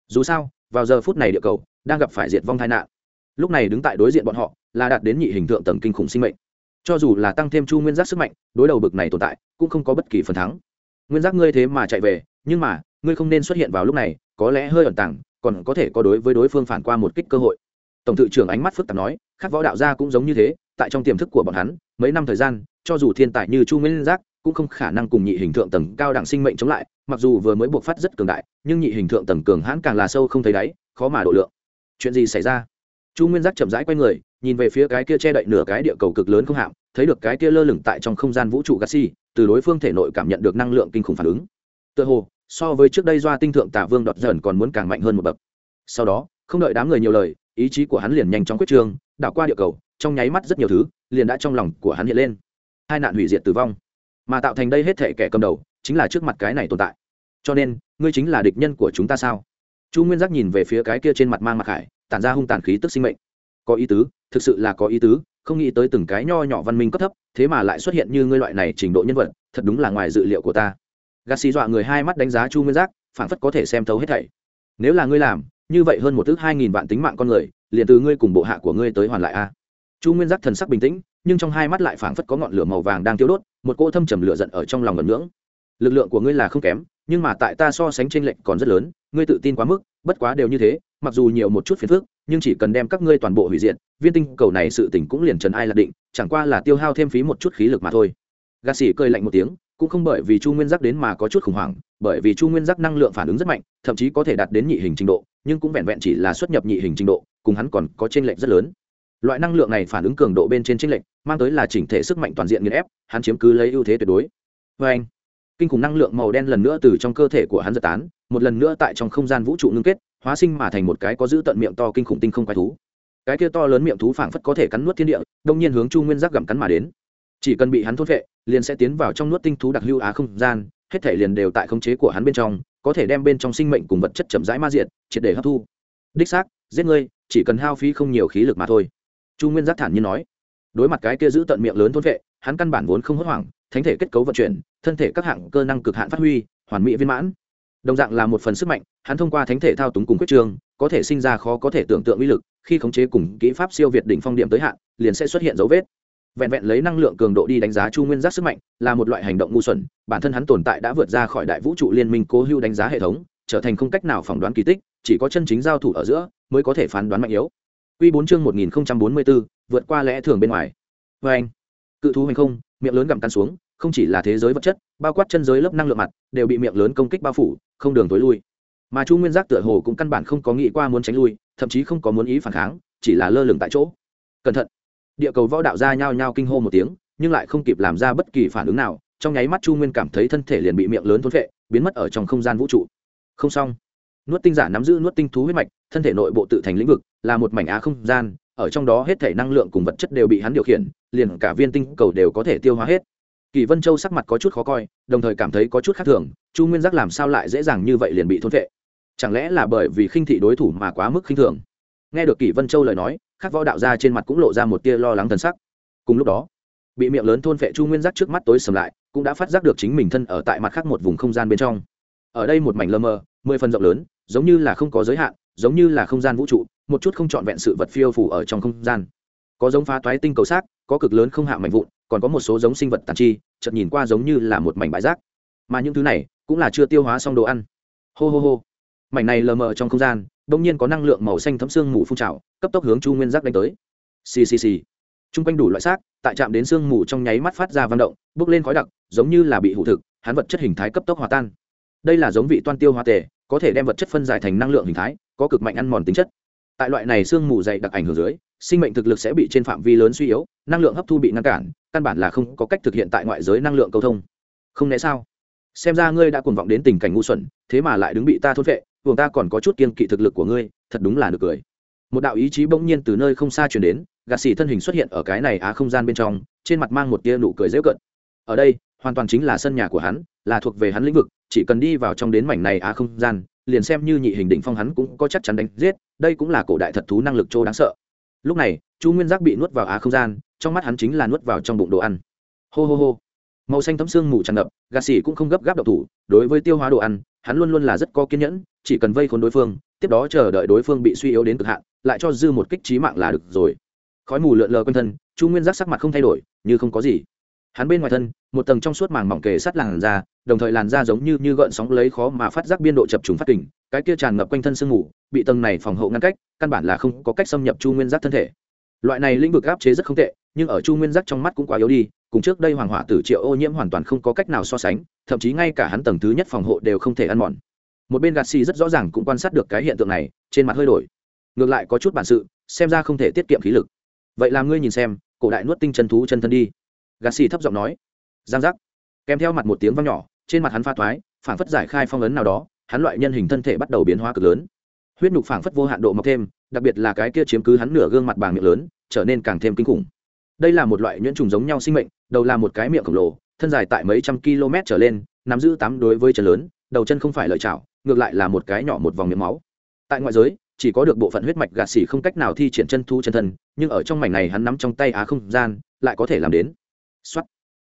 Dù sao vào giờ phút này địa cầu, đang gặp phải diệt vong tai nạn. Lúc này đứng tại đối diện bọn họ là đạt đến nhị hình tượng tầng kinh khủng sinh mệnh. Cho dù là tăng thêm chu nguyên giác sức mạnh, đối đầu bực này tồn tại, cũng không có bất kỳ phần thắng. Nguyên giác ngươi thế mà chạy về, nhưng mà, ngươi không nên xuất hiện vào lúc này, có lẽ hơi ẩn tàng, còn có thể có đối với đối phương phản qua một kích cơ hội. Tổng thự trưởng ánh mắt phức tạp nói các võ đạo gia cũng giống như thế, tại trong tiềm thức của bọn hắn, mấy năm thời gian, cho dù thiên tài như chu nguyên giác, cũng không khả năng cùng nhị hình tượng tầng cao đẳng sinh mệnh chống lại mặc dù vừa mới buộc phát rất cường đại, nhưng nhị hình thượng tầng cường hãn càng là sâu không thấy đáy, khó mà độ lượng. Chuyện gì xảy ra? Chu nguyên giác chậm rãi quay người, nhìn về phía cái kia che đậy nửa cái địa cầu cực lớn không hạm, thấy được cái kia lơ lửng tại trong không gian vũ trụ gassi từ đối phương thể nội cảm nhận được năng lượng kinh khủng phản ứng. Tựa hồ, so với trước đây doa tinh thượng tả vương đọt dần còn muốn càng mạnh hơn một bậc. Sau đó, không đợi đám người nhiều lời, ý chí của hắn liền nhanh chóng quyết trương đảo qua địa cầu, trong nháy mắt rất nhiều thứ liền đã trong lòng của hắn hiện lên. Hai nạn hủy diệt tử vong, mà tạo thành đây hết thể kẻ cầm đầu chính là trước mặt cái này tồn tại. Cho nên, ngươi chính là địch nhân của chúng ta sao? Chu nguyên giác nhìn về phía cái kia trên mặt mang mặc hải, tản ra hung tàn khí tức sinh mệnh. Có ý tứ, thực sự là có ý tứ, không nghĩ tới từng cái nho nhỏ văn minh cấp thấp, thế mà lại xuất hiện như ngươi loại này trình độ nhân vật, thật đúng là ngoài dự liệu của ta. Gà xì dọa người hai mắt đánh giá chu nguyên giác phản phất có thể xem thấu hết thảy. Nếu là ngươi làm, như vậy hơn một thứ hai nghìn vạn tính mạng con người, liền từ ngươi cùng bộ hạ của ngươi tới hoàn lại a. Chu nguyên giác thần sắc bình tĩnh, nhưng trong hai mắt lại phảng phất có ngọn lửa màu vàng đang tiêu đốt, một cỗ thâm trầm lửa giận ở trong lòng ngẩn ngưỡng lực lượng của ngươi là không kém, nhưng mà tại ta so sánh trên lệnh còn rất lớn, ngươi tự tin quá mức, bất quá đều như thế, mặc dù nhiều một chút phiền phức, nhưng chỉ cần đem các ngươi toàn bộ hủy diệt, viên tinh cầu này sự tỉnh cũng liền trần ai lạc định, chẳng qua là tiêu hao thêm phí một chút khí lực mà thôi. Gà xỉ cười lạnh một tiếng, cũng không bởi vì chu nguyên giác đến mà có chút khủng hoảng, bởi vì chu nguyên giác năng lượng phản ứng rất mạnh, thậm chí có thể đạt đến nhị hình trình độ, nhưng cũng vẹn vẹn chỉ là xuất nhập nhị hình trình độ, cùng hắn còn có t r ê n lệch rất lớn. Loại năng lượng này phản ứng cường độ bên trên t r ê n lệch, mang tới là chỉnh thể sức mạnh toàn diện nghiền ép, hắn chiếm cứ lấy ưu thế tuyệt đối. Vê anh kinh khủng năng lượng màu đen lần nữa từ trong cơ thể của hắn giật tán, một lần nữa tại trong không gian vũ trụ ngưng kết, hóa sinh mà thành một cái có giữ tận miệng to kinh khủng tinh không quái thú. Cái kia to lớn miệng thú phảng phất có thể cắn nuốt thiên địa, đông nhiên hướng chu nguyên giác gặm cắn mà đến. Chỉ cần bị hắn thốt vệ liền sẽ tiến vào trong nuốt tinh thú đặc lưu á không gian, hết thể liền đều tại khống chế của hắn bên trong, có thể đem bên trong sinh mệnh cùng vật chất chậm rãi ma diện triệt để hấp thu. Đích xác, giết ngươi, chỉ cần hao phí không nhiều khí lực mà thôi. Chu nguyên giác thản nhiên nói. Đối mặt cái kia giữ tận miệng lớn thôn vệ hắn căn bản vốn không hốt hoảng thánh thể kết cấu vận chuyển thân thể các hạng cơ năng cực hạn phát huy hoàn mỹ viên mãn. Đồng dạng là một phần sức mạnh hắn thông qua thánh thể thao túng cùng quyết trường có thể sinh ra khó có thể tưởng tượng uy lực khi khống chế cùng kỹ pháp siêu việt đỉnh phong điểm tới hạn liền sẽ xuất hiện dấu vết. Vẹn vẹn lấy năng lượng cường độ đi đánh giá chu nguyên giác sức mạnh là một loại hành động ngu xuẩn bản thân hắn tồn tại đã vượt ra khỏi đại vũ trụ liên minh cố hữu đánh giá hệ thống trở thành không cách nào phỏng đoán kỳ tích chỉ có chân chính giao thủ ở giữa mới có thể phán đoán mạnh yếu. Quy 4 chương 1044, vượt qua lẽ thường bên ngoài. Và anh, cự thú hành không, miệng lớn gặm tan xuống, không chỉ là thế giới vật chất, bao quát chân giới lớp năng lượng mặt, đều bị miệng lớn công kích bao phủ, không đường tối lui. Mà Chu Nguyên Giác tựa hồ cũng căn bản không có nghĩ qua muốn tránh lui, thậm chí không có muốn ý phản kháng, chỉ là lơ lửng tại chỗ. Cẩn thận. Địa cầu võ đạo ra nhao nhao kinh hô một tiếng, nhưng lại không kịp làm ra bất kỳ phản ứng nào, trong nháy mắt Chu Nguyên cảm thấy thân thể liền bị miệng lớn thôn phệ, biến mất ở trong không gian vũ trụ. Không xong nuốt tinh giả nắm giữ nuốt tinh thú huyết mạch thân thể nội bộ tự thành lĩnh vực là một mảnh á không gian ở trong đó hết thể năng lượng cùng vật chất đều bị hắn điều khiển, liền cả viên tinh cầu đều có thể tiêu hóa hết. Kỳ vân châu sắc mặt có chút khó coi, đồng thời cảm thấy có chút khác thường, chu nguyên giác làm sao lại dễ dàng như vậy liền bị thôn vệ? Chẳng lẽ là bởi vì khinh thị đối thủ mà quá mức khinh thường? Nghe được kỳ vân châu lời nói, khắc võ đạo gia trên mặt cũng lộ ra một tia lo lắng thần sắc. Cùng lúc đó, bị miệng lớn thôn vệ chu nguyên giác trước mắt tối sầm lại, cũng đã phát giác được chính mình thân ở tại mặt khác một vùng không gian bên trong. Ở đây một mảnh lơ mơ, mười phần rộng lớn, giống như là không có giới hạn, giống như là không gian vũ trụ một chút không trọn vẹn sự vật phiêu phủ ở trong không gian. Có giống phá toái tinh cầu xác, có cực lớn không hạ mạnh vụn, còn có một số giống sinh vật tàn chi, chợt nhìn qua giống như là một mảnh bãi rác. Mà những thứ này cũng là chưa tiêu hóa xong đồ ăn. Hô hô hô. Mảnh này lờ mờ trong không gian bỗng nhiên có năng lượng màu xanh thấm xương mù phun trào, cấp tốc hướng chu nguyên giác đánh tới. Xì xì xì. Chung quanh đủ loại xác, tại trạm đến xương mù trong nháy mắt phát ra văn động bước lên khói đặc, giống như là bị hủ thực, hắn vật chất hình thái cấp tốc hòa tan. Đây là giống vị toan tiêu hóa tề, có thể đem vật chất phân giải thành năng lượng hình thái, có cực mạnh ăn mòn tính chất tại loại này sương mù dày đặc ảnh hưởng dưới, sinh mệnh thực lực sẽ bị trên phạm vi lớn suy yếu, năng lượng hấp thu bị ngăn cản, căn bản là không có cách thực hiện tại ngoại giới năng lượng cầu thông. Không lẽ sao? Xem ra ngươi đã cuồng vọng đến tình cảnh ngu xuẩn, thế mà lại đứng bị ta thốt vệ buồng ta còn có chút kiên kỵ thực lực của ngươi, thật đúng là được cười. Một đạo ý chí bỗng nhiên từ nơi không xa chuyển đến, gạt xỉ thân hình xuất hiện ở cái này á không gian bên trong, trên mặt mang một tia nụ cười dễ cận ở đây, hoàn toàn chính là sân nhà của hắn, là thuộc về hắn lĩnh vực, chỉ cần đi vào trong đến mảnh này á không gian liền xem như nhị hình đỉnh phong hắn cũng có chắc chắn đánh giết, đây cũng là cổ đại thật thú năng lực chỗ đáng sợ. Lúc này, chu nguyên giác bị nuốt vào á không gian, trong mắt hắn chính là nuốt vào trong bụng đồ ăn. Hô hô hô. Màu xanh thấm xương mù tràn ngập, gà xỉ cũng không gấp gáp độc thủ, đối với tiêu hóa đồ ăn, hắn luôn luôn là rất có kiên nhẫn, chỉ cần vây khốn đối phương, tiếp đó chờ đợi đối phương bị suy yếu đến cực hạn, lại cho dư một kích trí mạng là được rồi. Khói mù lượn lờ quanh thân, chu nguyên giác sắc mặt không thay đổi, như không có gì. Hắn bên ngoài thân, một tầng trong suốt màng mỏng kề sát làn da đồng thời làn da giống như như gợn sóng lấy khó mà phát giác biên độ chập trùng phát kình, cái kia tràn ngập quanh thân sương mù, bị tầng này phòng hộ ngăn cách, căn bản là không có cách xâm nhập chu nguyên giác thân thể. Loại này lĩnh vực áp chế rất không tệ, nhưng ở chu nguyên giác trong mắt cũng quá yếu đi, cùng trước đây hoàng hỏa tử triệu ô nhiễm hoàn toàn không có cách nào so sánh, thậm chí ngay cả hắn tầng thứ nhất phòng hộ đều không thể ăn mòn. Một bên gạt xì rất rõ ràng cũng quan sát được cái hiện tượng này, trên mặt hơi đổi. Ngược lại có chút bản sự, xem ra không thể tiết kiệm khí lực. Vậy làm ngươi nhìn xem, cổ đại nuốt tinh chân thú chân thân đi. Gạt xì thấp giọng nói. Giang giác. Kèm theo mặt một tiếng vang nhỏ trên mặt hắn pha thoái phản phất giải khai phong ấn nào đó, hắn loại nhân hình thân thể bắt đầu biến hóa cực lớn. Huyết nhục phản phất vô hạn độ mọc thêm, đặc biệt là cái kia chiếm cứ hắn nửa gương mặt bàng miệng lớn, trở nên càng thêm kinh khủng. Đây là một loại nhuyễn trùng giống nhau sinh mệnh, đầu là một cái miệng khổng lồ, thân dài tại mấy trăm km trở lên, nắm giữ tám đối với chân lớn, đầu chân không phải lợi chảo, ngược lại là một cái nhỏ một vòng miệng máu. Tại ngoại giới, chỉ có được bộ phận huyết mạch gạt xỉ không cách nào thi triển chân thu chân thân, nhưng ở trong mảnh này hắn nắm trong tay á không gian, lại có thể làm đến. Xuất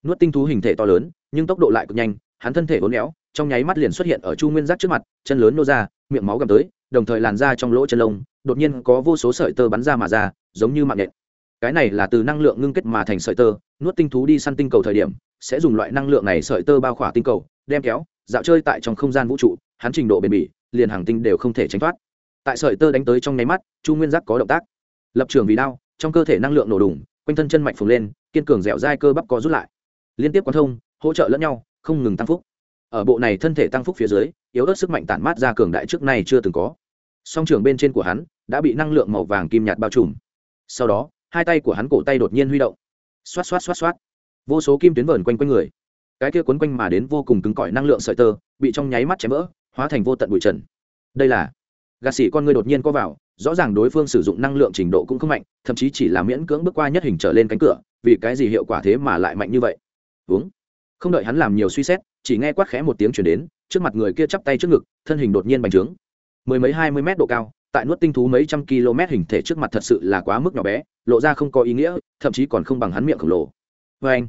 nuốt tinh thú hình thể to lớn, nhưng tốc độ lại cực nhanh hắn thân thể uốn éo, trong nháy mắt liền xuất hiện ở chu nguyên giác trước mặt, chân lớn nô ra, miệng máu gầm tới, đồng thời làn ra trong lỗ chân lông, đột nhiên có vô số sợi tơ bắn ra mà ra, giống như mạng nhện. Cái này là từ năng lượng ngưng kết mà thành sợi tơ, nuốt tinh thú đi săn tinh cầu thời điểm, sẽ dùng loại năng lượng này sợi tơ bao khỏa tinh cầu, đem kéo, dạo chơi tại trong không gian vũ trụ, hắn trình độ bền bỉ, liền hàng tinh đều không thể tránh thoát. Tại sợi tơ đánh tới trong nháy mắt, chu nguyên giác có động tác. Lập trường vì đau trong cơ thể năng lượng nổ đùng, quanh thân chân mạnh phồng lên, kiên cường dẻo dai cơ bắp có rút lại. Liên tiếp quan thông, hỗ trợ lẫn nhau không ngừng tăng phúc. Ở bộ này thân thể tăng phúc phía dưới, yếu ớt sức mạnh tản mát ra cường đại trước nay chưa từng có. Song trường bên trên của hắn đã bị năng lượng màu vàng kim nhạt bao trùm. Sau đó, hai tay của hắn cổ tay đột nhiên huy động. Xoát xoát xoát xoát. Vô số kim tuyến vờn quanh quanh người. Cái kia quấn quanh mà đến vô cùng cứng cỏi năng lượng sợi tơ, bị trong nháy mắt chém vỡ, hóa thành vô tận bụi trần. Đây là, gà sĩ con người đột nhiên có vào, rõ ràng đối phương sử dụng năng lượng trình độ cũng không mạnh, thậm chí chỉ là miễn cưỡng bước qua nhất hình trở lên cánh cửa, vì cái gì hiệu quả thế mà lại mạnh như vậy? Uống không đợi hắn làm nhiều suy xét, chỉ nghe quát khẽ một tiếng chuyển đến, trước mặt người kia chắp tay trước ngực, thân hình đột nhiên bành trướng. Mười mấy hai mươi mét độ cao, tại nuốt tinh thú mấy trăm km hình thể trước mặt thật sự là quá mức nhỏ bé, lộ ra không có ý nghĩa, thậm chí còn không bằng hắn miệng khổng lồ. Vê anh,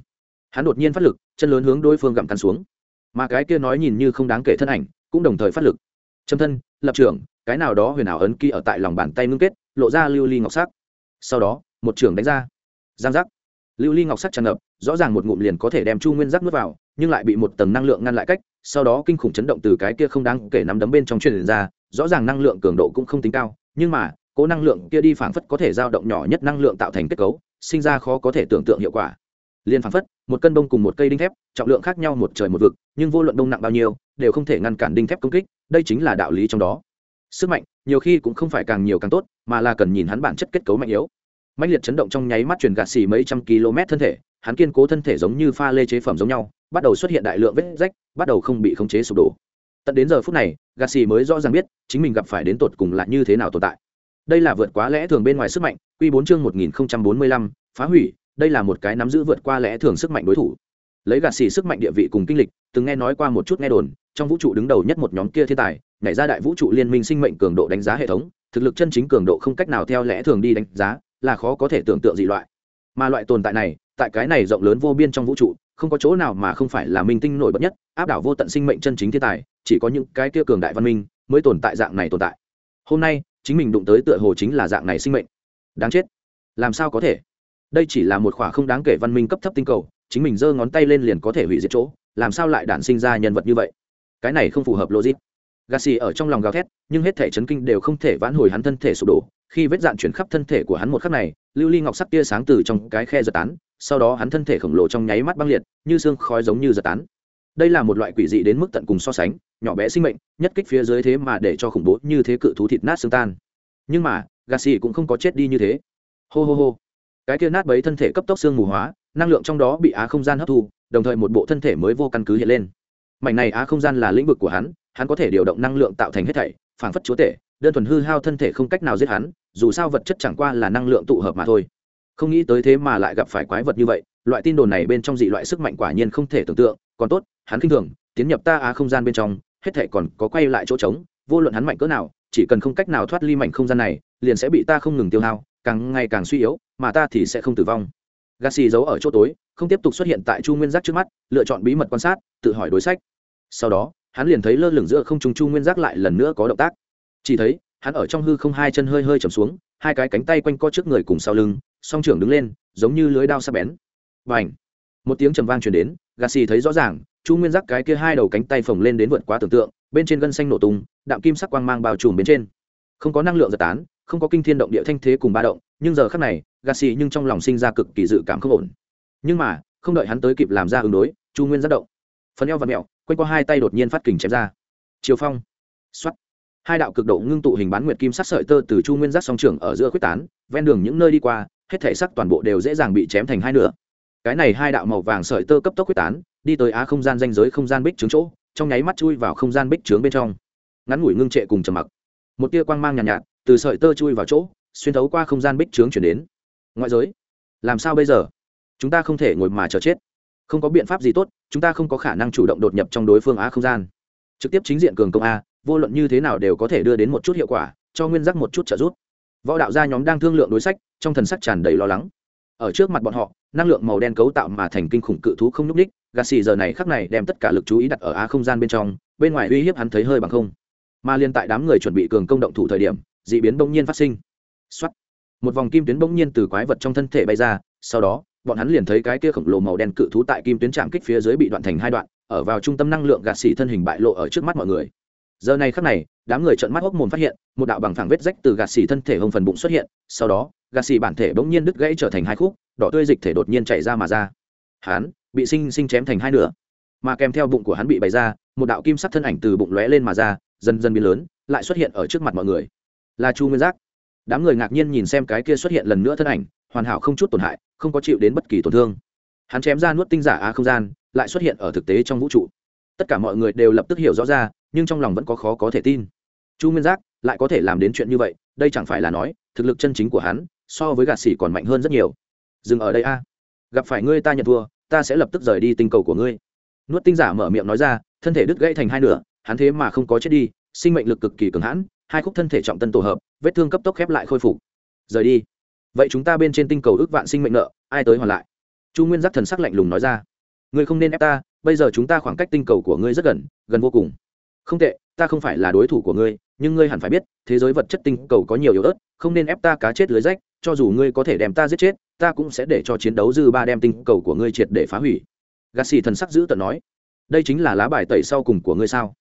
hắn đột nhiên phát lực, chân lớn hướng đối phương gặm cắn xuống. Mà cái kia nói nhìn như không đáng kể thân ảnh, cũng đồng thời phát lực. Châm thân, lập trưởng cái nào đó huyền ảo ấn ký ở tại lòng bàn tay ngưng kết, lộ ra lưu ly ngọc sắc. Sau đó, một trường đánh ra. Giang giác. Lưu ly ngọc sắc tràn ngập rõ ràng một ngụm liền có thể đem chu nguyên giác nuốt vào, nhưng lại bị một tầng năng lượng ngăn lại cách, sau đó kinh khủng chấn động từ cái kia không đáng kể nắm đấm bên trong truyền ra, rõ ràng năng lượng cường độ cũng không tính cao, nhưng mà, cố năng lượng kia đi phảng phất có thể dao động nhỏ nhất năng lượng tạo thành kết cấu, sinh ra khó có thể tưởng tượng hiệu quả. Liền phảng phất, một cân bông cùng một cây đinh thép, trọng lượng khác nhau một trời một vực, nhưng vô luận đông nặng bao nhiêu, đều không thể ngăn cản đinh thép công kích, đây chính là đạo lý trong đó. Sức mạnh, nhiều khi cũng không phải càng nhiều càng tốt, mà là cần nhìn hắn bản chất kết cấu mạnh yếu. Mạnh liệt chấn động trong nháy mắt truyền gạt xì mấy trăm km thân thể hắn kiên cố thân thể giống như pha lê chế phẩm giống nhau, bắt đầu xuất hiện đại lượng vết rách, bắt đầu không bị khống chế sụp đổ. Tận đến giờ phút này gà xì mới rõ ràng biết chính mình gặp phải đến tột cùng là như thế nào tồn tại. Đây là vượt quá lẽ thường bên ngoài sức mạnh q bốn chương một nghìn bốn mươi lăm, phá hủy, đây là một cái nắm giữ vượt qua lẽ thường sức mạnh đối thủ. Lấy gà xì sức mạnh địa vị cùng kinh lịch, từng nghe nói qua một chút nghe đồn, trong vũ trụ đứng đầu nhất một nhóm kia thiên tài, nhảy ra đại vũ trụ liên minh sinh mệnh cường độ đánh giá hệ thống, thực lực chân chính cường độ không cách nào theo lẽ thường đi đánh giá, là khó có thể tưởng tượng dị loại. Mà loại tồn tại này tại cái này rộng lớn vô biên trong vũ trụ, không có chỗ nào mà không phải là minh tinh nổi bật nhất, áp đảo vô tận sinh mệnh chân chính thiên tài, chỉ có những cái kia cường đại văn minh mới tồn tại dạng này tồn tại. Hôm nay, chính mình đụng tới tựa hồ chính là dạng này sinh mệnh. Đáng chết. Làm sao có thể? Đây chỉ là một khoả không đáng kể văn minh cấp thấp tinh cầu, chính mình giơ ngón tay lên liền có thể hủy diệt chỗ, làm sao lại đản sinh ra nhân vật như vậy? Cái này không phù hợp logic. Gassi ở trong lòng gào thét, nhưng hết thể chấn kinh đều không thể vãn hồi hắn thân thể sụp đổ. Khi vết dạn chuyển khắp thân thể của hắn một khắc này, lưu ly ngọc sắc tia sáng từ trong cái khe giật tán, sau đó hắn thân thể khổng lồ trong nháy mắt băng liệt, như xương khói giống như giật tán. Đây là một loại quỷ dị đến mức tận cùng so sánh, nhỏ bé sinh mệnh, nhất kích phía dưới thế mà để cho khủng bố như thế cự thú thịt nát xương tan. Nhưng mà, Gassi cũng không có chết đi như thế. Hô hô hô. Cái kia nát bấy thân thể cấp tốc xương mù hóa, năng lượng trong đó bị á không gian hấp thu, đồng thời một bộ thân thể mới vô căn cứ hiện lên. Mảnh này á không gian là lĩnh vực của hắn, hắn có thể điều động năng lượng tạo thành hết thảy, phảng phất chúa tể, đơn thuần hư hao thân thể không cách nào giết hắn, dù sao vật chất chẳng qua là năng lượng tụ hợp mà thôi. Không nghĩ tới thế mà lại gặp phải quái vật như vậy, loại tin đồn này bên trong dị loại sức mạnh quả nhiên không thể tưởng tượng, còn tốt, hắn khinh thường, tiến nhập ta á không gian bên trong, hết thảy còn có quay lại chỗ trống, vô luận hắn mạnh cỡ nào, chỉ cần không cách nào thoát ly mảnh không gian này, liền sẽ bị ta không ngừng tiêu hao, càng ngày càng suy yếu, mà ta thì sẽ không tử vong. Gassi giấu ở chỗ tối, không tiếp tục xuất hiện tại chu nguyên giác trước mắt, lựa chọn bí mật quan sát, tự hỏi đối sách. Sau đó hắn liền thấy lơ lửng giữa không trung chu nguyên giác lại lần nữa có động tác. Chỉ thấy, hắn ở trong hư không hai chân hơi hơi chầm xuống, hai cái cánh tay quanh co trước người cùng sau lưng, song trưởng đứng lên, giống như lưới đao sắp bén. Và ảnh một tiếng trầm vang truyền đến gà xì thấy rõ ràng, chu nguyên giác cái kia hai đầu cánh tay phồng lên đến vượt quá tưởng tượng, bên trên gân xanh nổ tung, đạm kim sắc quang mang bao trùm bên trên. Không có năng lượng giật tán, không có kinh thiên động địa thanh thế cùng ba động, nhưng giờ khắc này gà xì nhưng trong lòng sinh ra cực kỳ dự cảm không ổn. Nhưng mà, không đợi hắn tới kịp làm ra ứng đối, chu nguyên giác động. Phần eo và mẹo quanh qua hai tay đột nhiên phát kình chém ra. Chiều phong. X hai đạo cực độ ngưng tụ hình bán nguyệt kim sắc sợi tơ từ chu nguyên giác song trường ở giữa quyết tán ven đường những nơi đi qua hết thể sắc toàn bộ đều dễ dàng bị chém thành hai nửa. Cái này hai đạo màu vàng sợi tơ cấp tốc quyết tán đi tới á không gian danh giới không gian bích trướng chỗ trong nháy mắt chui vào không gian bích trướng bên trong. Ngắn ngủi ngưng trệ cùng trầm mặc. Một tia quang mang nhàn nhạt, nhạt từ sợi tơ chui vào chỗ xuyên thấu qua không gian bích trướng chuyển đến. Ngoại giới làm sao bây giờ? Chúng ta không thể ngồi mà chờ chết không có biện pháp gì tốt, chúng ta không có khả năng chủ động đột nhập trong đối phương á không gian. Trực tiếp chính diện cường công a, vô luận như thế nào đều có thể đưa đến một chút hiệu quả, cho nguyên giác một chút trợ giúp. Võ đạo gia nhóm đang thương lượng đối sách, trong thần sắc tràn đầy lo lắng. Ở trước mặt bọn họ, năng lượng màu đen cấu tạo mà thành kinh khủng cự thú không nhúc ních gà xì giờ này khắc này đem tất cả lực chú ý đặt ở á không gian bên trong, bên ngoài uy hiếp hắn thấy hơi bằng không. Mà liên tại đám người chuẩn bị cường công động thủ thời điểm d ị biến bỗng nhiên phát sinh. X một vòng kim tuyến bỗng nhiên từ quái vật trong thân thể bay ra, sau đó bọn hắn liền thấy cái kia khổng lồ màu đen cự thú tại kim tuyến trạm kích phía dưới bị đoạn thành hai đoạn, ở vào trung tâm năng lượng gạt xỉ thân hình bại lộ ở trước mắt mọi người. Giờ này khắc này, đám người trợn mắt hốc mồm phát hiện, một đạo bằng phẳng vết rách từ gạt xỉ thân thể hông phần bụng xuất hiện, sau đó, gạt xỉ bản thể bỗng nhiên đứt gãy trở thành hai khúc, đỏ tươi dịch thể đột nhiên chảy ra mà ra. Hắn bị sinh sinh chém thành hai nửa, mà kèm theo bụng của hắn bị bày ra, một đạo kim sắc thân ảnh từ bụng lóe lên mà ra, dần dần biến lớn, lại xuất hiện ở trước mặt mọi người. Là chu nguyên giác. Đám người ngạc nhiên nhìn xem cái kia xuất hiện lần nữa thân ảnh, hoàn hảo không chút tổn hại không có chịu đến bất kỳ tổn thương. Hắn chém ra nuốt tinh giả á không gian, lại xuất hiện ở thực tế trong vũ trụ. Tất cả mọi người đều lập tức hiểu rõ ra, nhưng trong lòng vẫn có khó có thể tin. Chu nguyên giác, lại có thể làm đến chuyện như vậy, đây chẳng phải là nói, thực lực chân chính của hắn, so với gạt xỉ còn mạnh hơn rất nhiều. Dừng ở đây a. Gặp phải ngươi ta nhận thua, ta sẽ lập tức rời đi tinh cầu của ngươi. Nuốt tinh giả mở miệng nói ra, thân thể đứt gãy thành hai nửa, hắn thế mà không có chết đi, sinh mệnh lực cực kỳ cường hãn, hai khúc thân thể trọng tân tổ hợp, vết thương cấp tốc khép lại khôi phục. Rời đi vậy chúng ta bên trên tinh cầu ước vạn sinh mệnh nợ, ai tới hoàn lại? Chu nguyên giác thần sắc lạnh lùng nói ra. Ngươi không nên ép ta, bây giờ chúng ta khoảng cách tinh cầu của ngươi rất gần gần vô cùng. Không tệ, ta không phải là đối thủ của ngươi, nhưng ngươi hẳn phải biết, thế giới vật chất tinh cầu có nhiều yếu ớt, không nên ép ta cá chết lưới rách, cho dù ngươi có thể đem ta giết chết, ta cũng sẽ để cho chiến đấu dư ba đem tinh cầu của ngươi triệt để phá hủy. Gà xì thần sắc giữ tận nói. Đây chính là lá bài tẩy sau cùng của ngươi sao?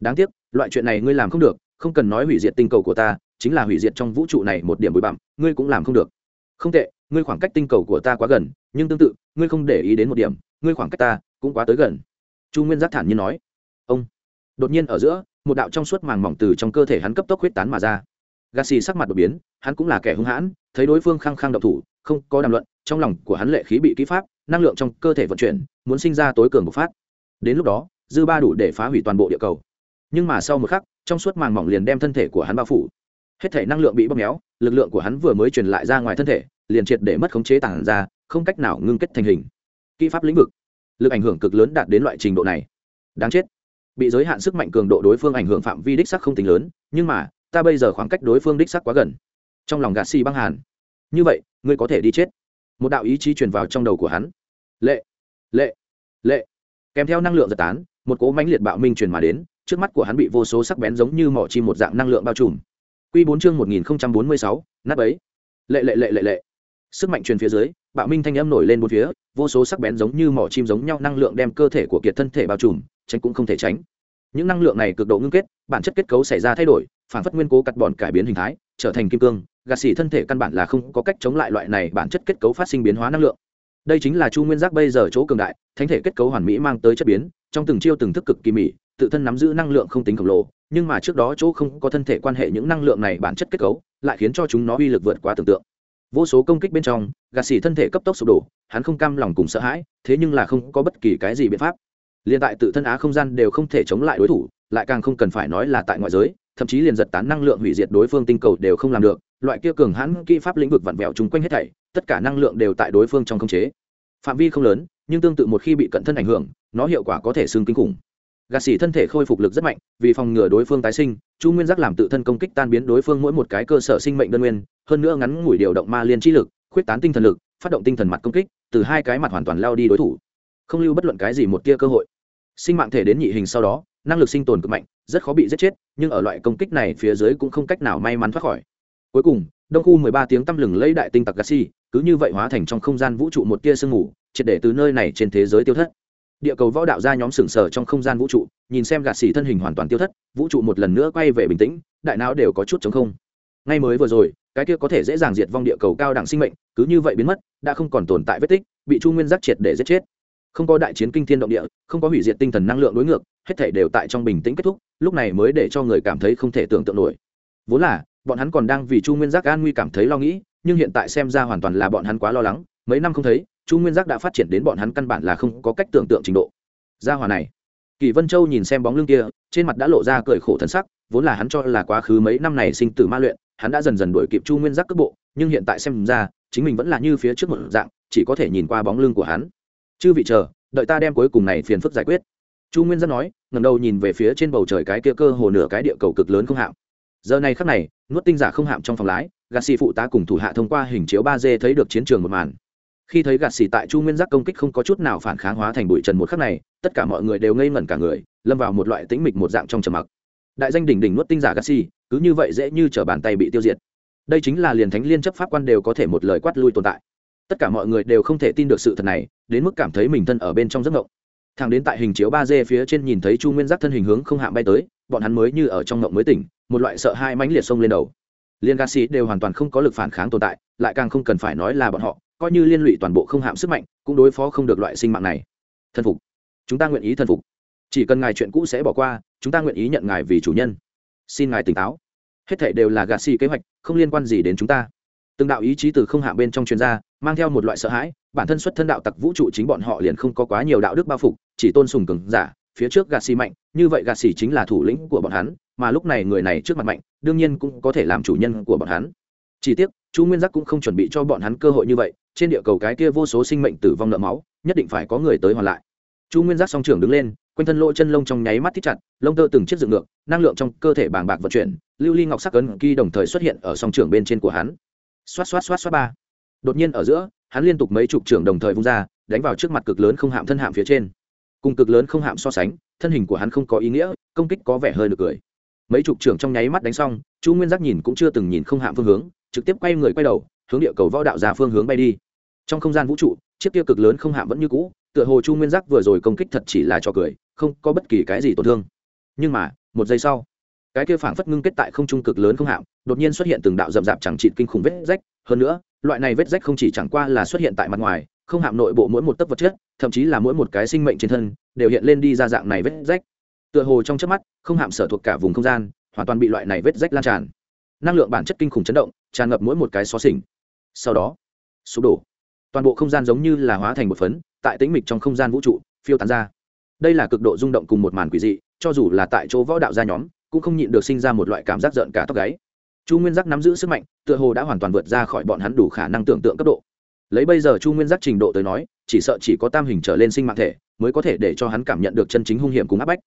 Đáng tiếc, loại chuyện này ngươi làm không được, không cần nói hủy diệt tinh cầu của ta, chính là hủy diệt trong vũ trụ này một điểm bụi bặm, ngươi cũng làm không được không tệ, ngươi khoảng cách tinh cầu của ta quá gần, nhưng tương tự, ngươi không để ý đến một điểm, ngươi khoảng cách ta cũng quá tới gần. Chu nguyên giác thản nhiên nói. Ông đột nhiên ở giữa, một đạo trong suốt màng mỏng từ trong cơ thể hắn cấp tốc huyết tán mà ra. Gà xì sắc mặt đột biến, hắn cũng là kẻ hung hãn, thấy đối phương khăng khăng độc thủ, không có đàm luận, trong lòng của hắn lệ khí bị kỹ pháp, năng lượng trong cơ thể vận chuyển, muốn sinh ra tối cường bộc phát. Đến lúc đó, dư ba đủ để phá hủy toàn bộ địa cầu. Nhưng mà sau một khắc, trong suốt màng mỏng liền đem thân thể của hắn bao phủ. Hết thể năng lượng bị bóp méo lực lượng của hắn vừa mới truyền lại ra ngoài thân thể, liền triệt để mất khống chế tản ra, không cách nào ngưng kết thành hình. Kỹ pháp lĩnh vực. Lực ảnh hưởng cực lớn đạt đến loại trình độ này. Đáng chết. Bị giới hạn sức mạnh cường độ đối phương ảnh hưởng phạm vi đích sắc không tính lớn, nhưng mà, ta bây giờ khoảng cách đối phương đích sắc quá gần. Trong lòng gạt xì băng hàn. Như vậy, ngươi có thể đi chết. Một đạo ý chí truyền vào trong đầu của hắn. Lệ. Lệ. Lệ. Kèm theo năng lượng giật tán, một cỗ mãnh liệt bạo minh truyền mà đến, trước mắt của hắn bị vô số sắc bén giống như mỏ chim một dạng năng lượng bao trùm. Quy bốn chương một nghìn bốn mươi sáu nắp ấy lệ lệ lệ lệ lệ. Sức mạnh truyền phía dưới, bạo minh thanh âm nổi lên bốn phía, vô số sắc bén giống như mỏ chim giống nhau năng lượng đem cơ thể của kiệt thân thể bao trùm, tránh cũng không thể tránh. Những năng lượng này cực độ ngưng kết, bản chất kết cấu xảy ra thay đổi, phản phất nguyên cố cắt bọn cải biến hình thái, trở thành kim cương. Gạt xỉ thân thể căn bản là không có cách chống lại loại này bản chất kết cấu phát sinh biến hóa năng lượng. Đây chính là chu nguyên giác bây giờ chỗ cường đại, thánh thể kết cấu hoàn mỹ mang tới chất biến, trong từng chiêu từng thức cực kỳ mỹ tự thân nắm giữ năng lượng không tính khổng lồ nhưng mà trước đó chỗ không có thân thể quan hệ những năng lượng này bản chất kết cấu, lại khiến cho chúng nó uy lực vượt quá tưởng tượng. Vô số công kích bên trong, gạt xỉ thân thể cấp tốc sụp đổ, hắn không cam lòng cùng sợ hãi, thế nhưng là không có bất kỳ cái gì biện pháp. Liền tại tự thân á không gian đều không thể chống lại đối thủ, lại càng không cần phải nói là tại ngoại giới, thậm chí liền giật tán năng lượng hủy diệt đối phương tinh cầu đều không làm được, loại kia cường hãn kỹ pháp lĩnh vực vặn vẹo chung quanh hết thảy, tất cả năng lượng đều tại đối phương trong khống chế. Phạm vi không lớn, nhưng tương tự một khi bị cận thân ảnh hưởng, nó hiệu quả có thể xương kinh khủng gà xỉ thân thể khôi phục lực rất mạnh, vì phòng ngừa đối phương tái sinh, chu nguyên giác làm tự thân công kích tan biến đối phương mỗi một cái cơ sở sinh mệnh đơn nguyên, hơn nữa ngắn ngủi điều động ma liên trí lực, khuyết tán tinh thần lực, phát động tinh thần mặt công kích, từ hai cái mặt hoàn toàn lao đi đối thủ. Không lưu bất luận cái gì một tia cơ hội. Sinh mạng thể đến nhị hình sau đó, năng lực sinh tồn cực mạnh, rất khó bị giết chết, nhưng ở loại công kích này phía dưới cũng không cách nào may mắn thoát khỏi. Cuối cùng, đông khu mười ba tiếng tăm lừng lấy đại tinh tặc gassi cứ như vậy hóa thành trong không gian vũ trụ một tia sương mù, triệt để từ nơi này trên thế giới tiêu thất địa cầu võ đạo ra nhóm sừng sờ trong không gian vũ trụ, nhìn xem gạt xỉ thân hình hoàn toàn tiêu thất, vũ trụ một lần nữa quay về bình tĩnh, đại não đều có chút chống không. Ngay mới vừa rồi, cái kia có thể dễ dàng diệt vong địa cầu cao đẳng sinh mệnh, cứ như vậy biến mất, đã không còn tồn tại vết tích, bị chu nguyên giác triệt để giết chết. Không có đại chiến kinh thiên động địa, không có hủy diệt tinh thần năng lượng đối ngược, hết thể đều tại trong bình tĩnh kết thúc, lúc này mới để cho người cảm thấy không thể tưởng tượng nổi. Vốn là, bọn hắn còn đang vì chu nguyên giác an nguy cảm thấy lo nghĩ, nhưng hiện tại xem ra hoàn toàn là bọn hắn quá lo lắng, mấy năm không thấy chu nguyên giác đã phát triển đến bọn hắn căn bản là không có cách tưởng tượng trình độ. Gia hòa này. Kỳ vân châu nhìn xem bóng lưng kia, trên mặt đã lộ ra cười khổ thân sắc, vốn là hắn cho là quá khứ mấy năm này sinh tử ma luyện, hắn đã dần dần đuổi kịp chu nguyên giác cước bộ, nhưng hiện tại xem ra, chính mình vẫn là như phía trước một dạng, chỉ có thể nhìn qua bóng lưng của hắn. Chư vị chờ, đợi ta đem cuối cùng này phiền phức giải quyết. Chu nguyên giác nói ngầm đầu nhìn về phía trên bầu trời cái kia cơ hồ nửa cái địa cầu cực lớn không hạm. Giờ này khắc này, nuốt tinh giả không hạm trong phòng lái gạt xì phụ tá cùng thủ hạ thông qua hình chiếu ba d thấy được chiến trường một màn khi thấy gạt xì tại chu nguyên giác công kích không có chút nào phản kháng hóa thành bụi trần một khắc này, tất cả mọi người đều ngây ngẩn cả người, lâm vào một loại tĩnh mịch một dạng trong trầm mặc. Đại danh đỉnh đỉnh nuốt tinh giả gạt xì cứ như vậy dễ như t bàn tay bị tiêu diệt. Đây chính là liền thánh liên chấp pháp quan đều có thể một lời quát lui tồn tại. Tất cả mọi người đều không thể tin được sự thật này, đến mức cảm thấy mình thân ở bên trong giấc ngộng thằng đến tại hình chiếu ba d phía trên nhìn thấy chu nguyên giác thân hình hướng không hạng bay tới, bọn hắn mới như ở trong ngộng mới tỉnh, một loại sợ hai mãnh liệt sông lên đầu. Liên ca sĩ đều hoàn toàn không có lực phản kháng tồn tại, lại càng không cần phải nói là bọn họ coi như liên lụy toàn bộ không hạm sức mạnh, cũng đối phó không được loại sinh mạng này. Thân phục. Chúng ta nguyện ý thân phục. Chỉ cần ngài chuyện cũ sẽ bỏ qua, chúng ta nguyện ý nhận ngài vì chủ nhân. Xin ngài tỉnh táo. Hết thể đều là gạt xì kế hoạch, không liên quan gì đến chúng ta. Từng đạo ý chí từ không hạ bên trong chuyên gia mang theo một loại sợ hãi, bản thân xuất thân đạo tặc vũ trụ chính bọn họ liền không có quá nhiều đạo đức bao phục, chỉ tôn sùng cường giả, phía trước gạt xì mạnh, như vậy gạt xì chính là thủ lĩnh của bọn hắn, mà lúc này người này trước mặt mạnh, đương nhiên cũng có thể làm chủ nhân của bọn hắn. Chỉ tiếc chú nguyên giác cũng không chuẩn bị cho bọn hắn cơ hội như vậy trên địa cầu cái kia vô số sinh mệnh tử vong nợ máu, nhất định phải có người tới hoàn lại. Chu nguyên giác song trưởng đứng lên, quanh thân lỗ chân lông trong nháy mắt thích chặt, lông tơ từng chiếc dựng ngược, năng lượng trong cơ thể bàng bạc vận chuyển, lưu ly ngọc sắc ấn kỳ đồng thời xuất hiện ở song trưởng bên trên của hắn. Xoát xoát xoát xoát ba. Đột nhiên ở giữa, hắn liên tục mấy chục trưởng đồng thời vung ra, đánh vào trước mặt cực lớn không hạm thân hạm phía trên. Cùng cực lớn không hạm so sánh, thân hình của hắn không có ý nghĩa, công kích có vẻ hơi được cười. Mấy chục trưởng trong nháy mắt đánh xong, chu nguyên giác nhìn cũng chưa từng nhìn không hạm phương hướng, trực tiếp quay người quay đầu hướng địa cầu võ đạo ra phương hướng bay đi. Trong không gian vũ trụ, chiếc kia cực lớn không hạm vẫn như cũ, tựa hồ chu nguyên giác vừa rồi công kích thật chỉ là cho cười, không có bất kỳ cái gì tổn thương. Nhưng mà, một giây sau, cái kia phảng phất ngưng kết tại không trung cực lớn không hạm, đột nhiên xuất hiện từng đạo rậm rạp chẳng trị kinh khủng vết rách. Hơn nữa, loại này vết rách không chỉ chẳng qua là xuất hiện tại mặt ngoài, không hạm nội bộ mỗi một tấc vật chất, thậm chí là mỗi một cái sinh mệnh trên thân, đều hiện lên đi ra dạng này vết rách. Tựa hồ trong chớp mắt, không hạm sở thuộc cả vùng không gian, hoàn toàn bị loại này vết rách lan tràn năng lượng bản chất kinh khủng chấn động, tràn ngập mỗi một cái xó xỉnh. Sau đó, sụp đổ. Toàn bộ không gian giống như là hóa thành một phấn, tại tĩnh mịch trong không gian vũ trụ, phiêu tán ra. Đây là cực độ rung động cùng một màn quỷ dị, cho dù là tại chỗ võ đạo gia nhóm, cũng không nhịn được sinh ra một loại cảm giác giận cả tóc gáy. Chu nguyên giác nắm giữ sức mạnh, tựa hồ đã hoàn toàn vượt ra khỏi bọn hắn đủ khả năng tưởng tượng cấp độ. Lấy bây giờ chu nguyên giác trình độ tới nói, chỉ sợ chỉ có tam hình trở lên sinh mạng thể, mới có thể để cho hắn cảm nhận được chân chính hung hiểm cùng áp bách.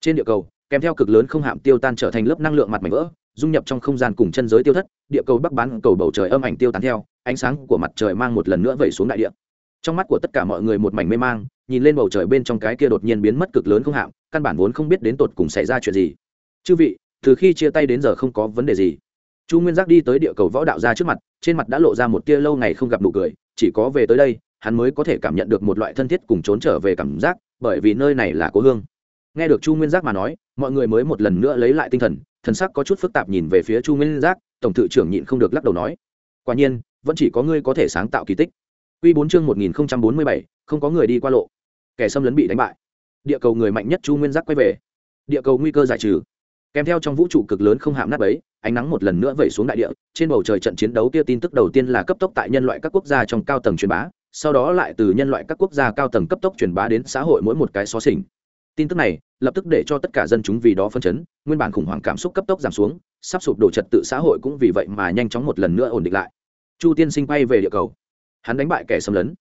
Trên địa cầu, kèm theo cực lớn không hạm tiêu tan trở thành lớp năng lượng mặt mảnh vỡ dung nhập trong không gian cùng chân giới tiêu thất, địa cầu bắc bán cầu bầu trời âm ảnh tiêu tán theo, ánh sáng của mặt trời mang một lần nữa vẩy xuống đại địa. Trong mắt của tất cả mọi người một mảnh mê mang, nhìn lên bầu trời bên trong cái kia đột nhiên biến mất cực lớn không hạm, căn bản vốn không biết đến tột cùng xảy ra chuyện gì. Chư vị, từ khi chia tay đến giờ không có vấn đề gì. Chu nguyên giác đi tới địa cầu võ đạo ra trước mặt, trên mặt đã lộ ra một tia lâu ngày không gặp nụ cười, chỉ có về tới đây, hắn mới có thể cảm nhận được một loại thân thiết cùng trốn trở về cảm giác, bởi vì nơi này là cố hương. Nghe được chu nguyên giác mà nói, mọi người mới một lần nữa lấy lại tinh thần thần sắc có chút phức tạp nhìn về phía chu nguyên giác, tổng thự trưởng nhịn không được lắc đầu nói, quả nhiên, vẫn chỉ có ngươi có thể sáng tạo kỳ tích. Q bốn chương một nghìn bốn mươi bảy, không có người đi qua lộ. Kẻ xâm lấn bị đánh bại. Địa cầu người mạnh nhất chu nguyên giác quay về. Địa cầu nguy cơ giải trừ. Kèm theo trong vũ trụ cực lớn không hạm nát ấy ánh nắng một lần nữa vẩy xuống đại địa, trên bầu trời trận chiến đấu kia tin tức đầu tiên là cấp tốc tại nhân loại các quốc gia trong cao tầng truyền bá, sau đó lại từ nhân loại các quốc gia cao tầng cấp tốc truyền bá đến xã hội mỗi một cái xó xỉnh tin tức này lập tức để cho tất cả dân chúng vì đó phân chấn, nguyên bản khủng hoảng cảm xúc cấp tốc giảm xuống, sắp sụp đổ trật tự xã hội cũng vì vậy mà nhanh chóng một lần nữa ổn định lại. Chu tiên sinh quay về địa cầu. Hắn đánh bại kẻ xâm lấn.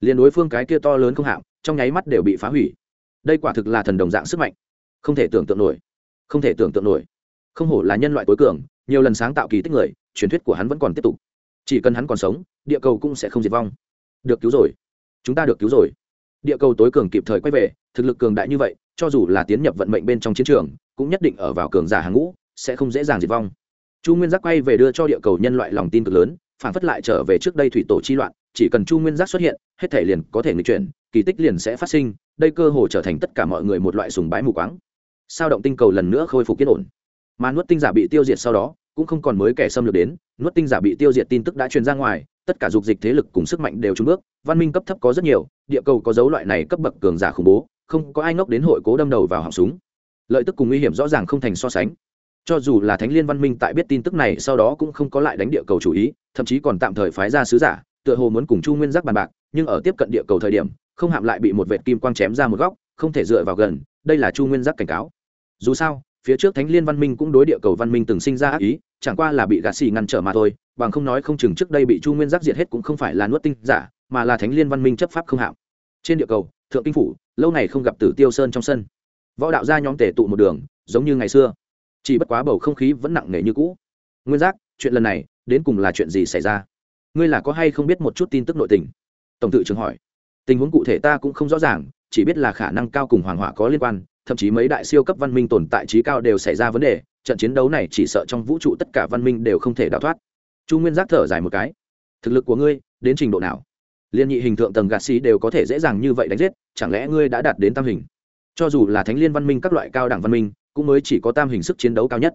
Liền đối phương cái kia to lớn không hạm, trong nháy mắt đều bị phá hủy. Đây quả thực là thần đồng dạng sức mạnh. Không thể tưởng tượng nổi. Không thể tưởng tượng nổi. Không hổ là nhân loại tối cường, nhiều lần sáng tạo kỳ tích người, truyền thuyết của hắn vẫn còn tiếp tục. Chỉ cần hắn còn sống, địa cầu cũng sẽ không diệt vong. Được cứu rồi. Chúng ta được cứu rồi địa cầu tối cường kịp thời quay về, thực lực cường đại như vậy, cho dù là tiến nhập vận mệnh bên trong chiến trường, cũng nhất định ở vào cường giả hàng ngũ, sẽ không dễ dàng diệt vong. Chu nguyên giác quay về đưa cho địa cầu nhân loại lòng tin cực lớn, phản phất lại trở về trước đây thủy tổ chi loạn, chỉ cần chu nguyên giác xuất hiện, hết thể liền có thể nghịch chuyển, kỳ tích liền sẽ phát sinh, đây cơ hồ trở thành tất cả mọi người một loại sùng bái mù quáng. Sao động tinh cầu lần nữa khôi phục yên ổn. Mà nuốt tinh giả bị tiêu diệt sau đó, cũng không còn mới kẻ xâm lược đến, nuốt tinh giả bị tiêu diệt tin tức đã truyền ra ngoài tất cả dục dịch thế lực cùng sức mạnh đều trúng bước, văn minh cấp thấp có rất nhiều, địa cầu có dấu loại này cấp bậc cường giả khủng bố, không có ai ngốc đến hội cố đâm đầu vào họng súng. Lợi tức cùng nguy hiểm rõ ràng không thành so sánh. Cho dù là thánh liên văn minh tại biết tin tức này, sau đó cũng không có lại đánh địa cầu chủ ý, thậm chí còn tạm thời phái ra sứ giả, tựa hồ muốn cùng chu nguyên giác bàn bạc, nhưng ở tiếp cận địa cầu thời điểm, không hạm lại bị một vệt kim quang chém ra một góc, không thể dựa vào gần, đây là chu nguyên giác cảnh cáo. Dù sao phía trước thánh liên văn minh cũng đối địa cầu văn minh từng sinh ra ác ý, chẳng qua là bị gạt xì ngăn trở mà thôi, bằng không nói không chừng trước đây bị chu nguyên giác diệt hết cũng không phải là nuốt tinh giả, mà là thánh liên văn minh chấp pháp không hạm. Trên địa cầu, thượng kinh phủ, lâu ngày không gặp tử tiêu sơn trong sân. Võ đạo gia nhóm tể tụ một đường, giống như ngày xưa. Chỉ bất quá bầu không khí vẫn nặng nề như cũ. Nguyên giác, chuyện lần này, đến cùng là chuyện gì xảy ra? Ngươi là có hay không biết một chút tin tức nội tình? Tổng tự trường hỏi. Tình huống cụ thể ta cũng không rõ ràng, chỉ biết là khả năng cao cùng hoàng hỏa có liên quan thậm chí mấy đại siêu cấp văn minh tồn tại trí cao đều xảy ra vấn đề, trận chiến đấu này chỉ sợ trong vũ trụ tất cả văn minh đều không thể đào thoát. Chu nguyên giác thở dài một cái. Thực lực của ngươi, đến trình độ nào? Liên nhị hình tượng tầng gạt xì đều có thể dễ dàng như vậy đánh giết, chẳng lẽ ngươi đã đạt đến tam hình? Cho dù là thánh liên văn minh các loại cao đẳng văn minh, cũng mới chỉ có tam hình sức chiến đấu cao nhất.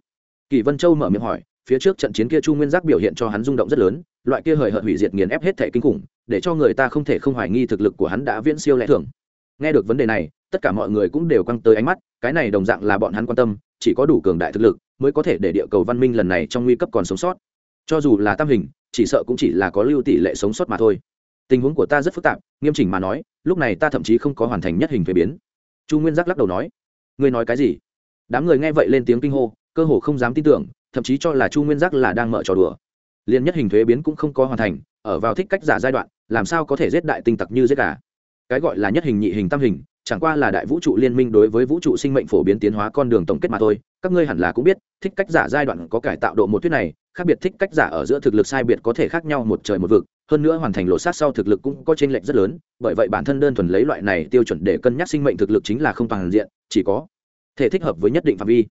Kỳ vân châu mở miệng hỏi, phía trước trận chiến kia chu nguyên giác biểu hiện cho hắn rung động rất lớn, loại kia hời hợt hủy diệt nghiền ép hết thể kinh khủng, để cho người ta không thể không hoài nghi thực lực của hắn đã viễn siêu lẽ thường nghe được vấn đề này, tất cả mọi người cũng đều căng tới ánh mắt, cái này đồng dạng là bọn hắn quan tâm, chỉ có đủ cường đại thực lực mới có thể để địa cầu văn minh lần này trong nguy cấp còn sống sót. Cho dù là tam hình, chỉ sợ cũng chỉ là có lưu tỷ lệ sống sót mà thôi. Tình huống của ta rất phức tạp, nghiêm chỉnh mà nói, lúc này ta thậm chí không có hoàn thành nhất hình thuế biến. Chu nguyên giác lắc đầu nói, ngươi nói cái gì? Đám người nghe vậy lên tiếng kinh hô, cơ hồ không dám tin tưởng, thậm chí cho là chu nguyên giác là đang mở trò đùa. Liên nhất hình thuế biến cũng không có hoàn thành, ở vào thích cách giả giai đoạn, làm sao có thể giết đại tinh tặc như giết cả cái gọi là nhất hình nhị hình tam hình, chẳng qua là đại vũ trụ liên minh đối với vũ trụ sinh mệnh phổ biến tiến hóa con đường tổng kết mà thôi. Các ngươi hẳn là cũng biết, thích cách giả giai đoạn có cải tạo độ một thuyết này, khác biệt thích cách giả ở giữa thực lực sai biệt có thể khác nhau một trời một vực. Hơn nữa hoàn thành lộ sát sau thực lực cũng có t r ê n lệch rất lớn, bởi vậy bản thân đơn thuần lấy loại này tiêu chuẩn để cân nhắc sinh mệnh thực lực chính là không toàn diện, chỉ có thể thích hợp với nhất định phạm vi.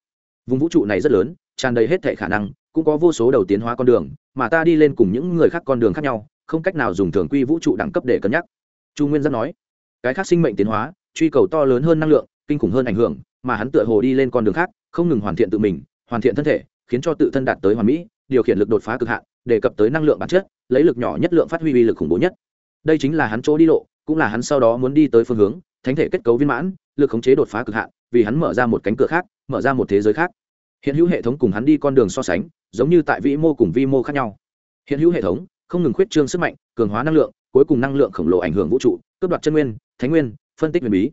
Vùng vũ trụ này rất lớn, tràn đầy hết thể khả năng, cũng có vô số đầu tiến hóa con đường, mà ta đi lên cùng những người khác con đường khác nhau, không cách nào dùng thường quy vũ trụ đẳng cấp để cân nhắc. Chu nguyên giác nói cái khác sinh mệnh tiến hóa, truy cầu to lớn hơn năng lượng, kinh khủng hơn ảnh hưởng, mà hắn tựa hồ đi lên con đường khác, không ngừng hoàn thiện tự mình, hoàn thiện thân thể, khiến cho tự thân đạt tới hoàn mỹ, điều khiển lực đột phá cực hạn, đề cập tới năng lượng bản chất, lấy lực nhỏ nhất lượng phát huy uy lực khủng bố nhất. Đây chính là hắn chỗ đi lộ, cũng là hắn sau đó muốn đi tới phương hướng, thánh thể kết cấu viên mãn, lực khống chế đột phá cực hạn, vì hắn mở ra một cánh cửa khác, mở ra một thế giới khác. Hiện hữu hệ thống cùng hắn đi con đường so sánh, giống như tại vĩ mô cùng vi mô khác nhau. Hiện hữu hệ thống, không ngừng khuyết trương sức mạnh, cường hóa năng lượng, cuối cùng năng lượng khổng lồ ảnh hưởng vũ trụ, cướp đoạt chân nguyên thánh nguyên, phân tích huyền bí.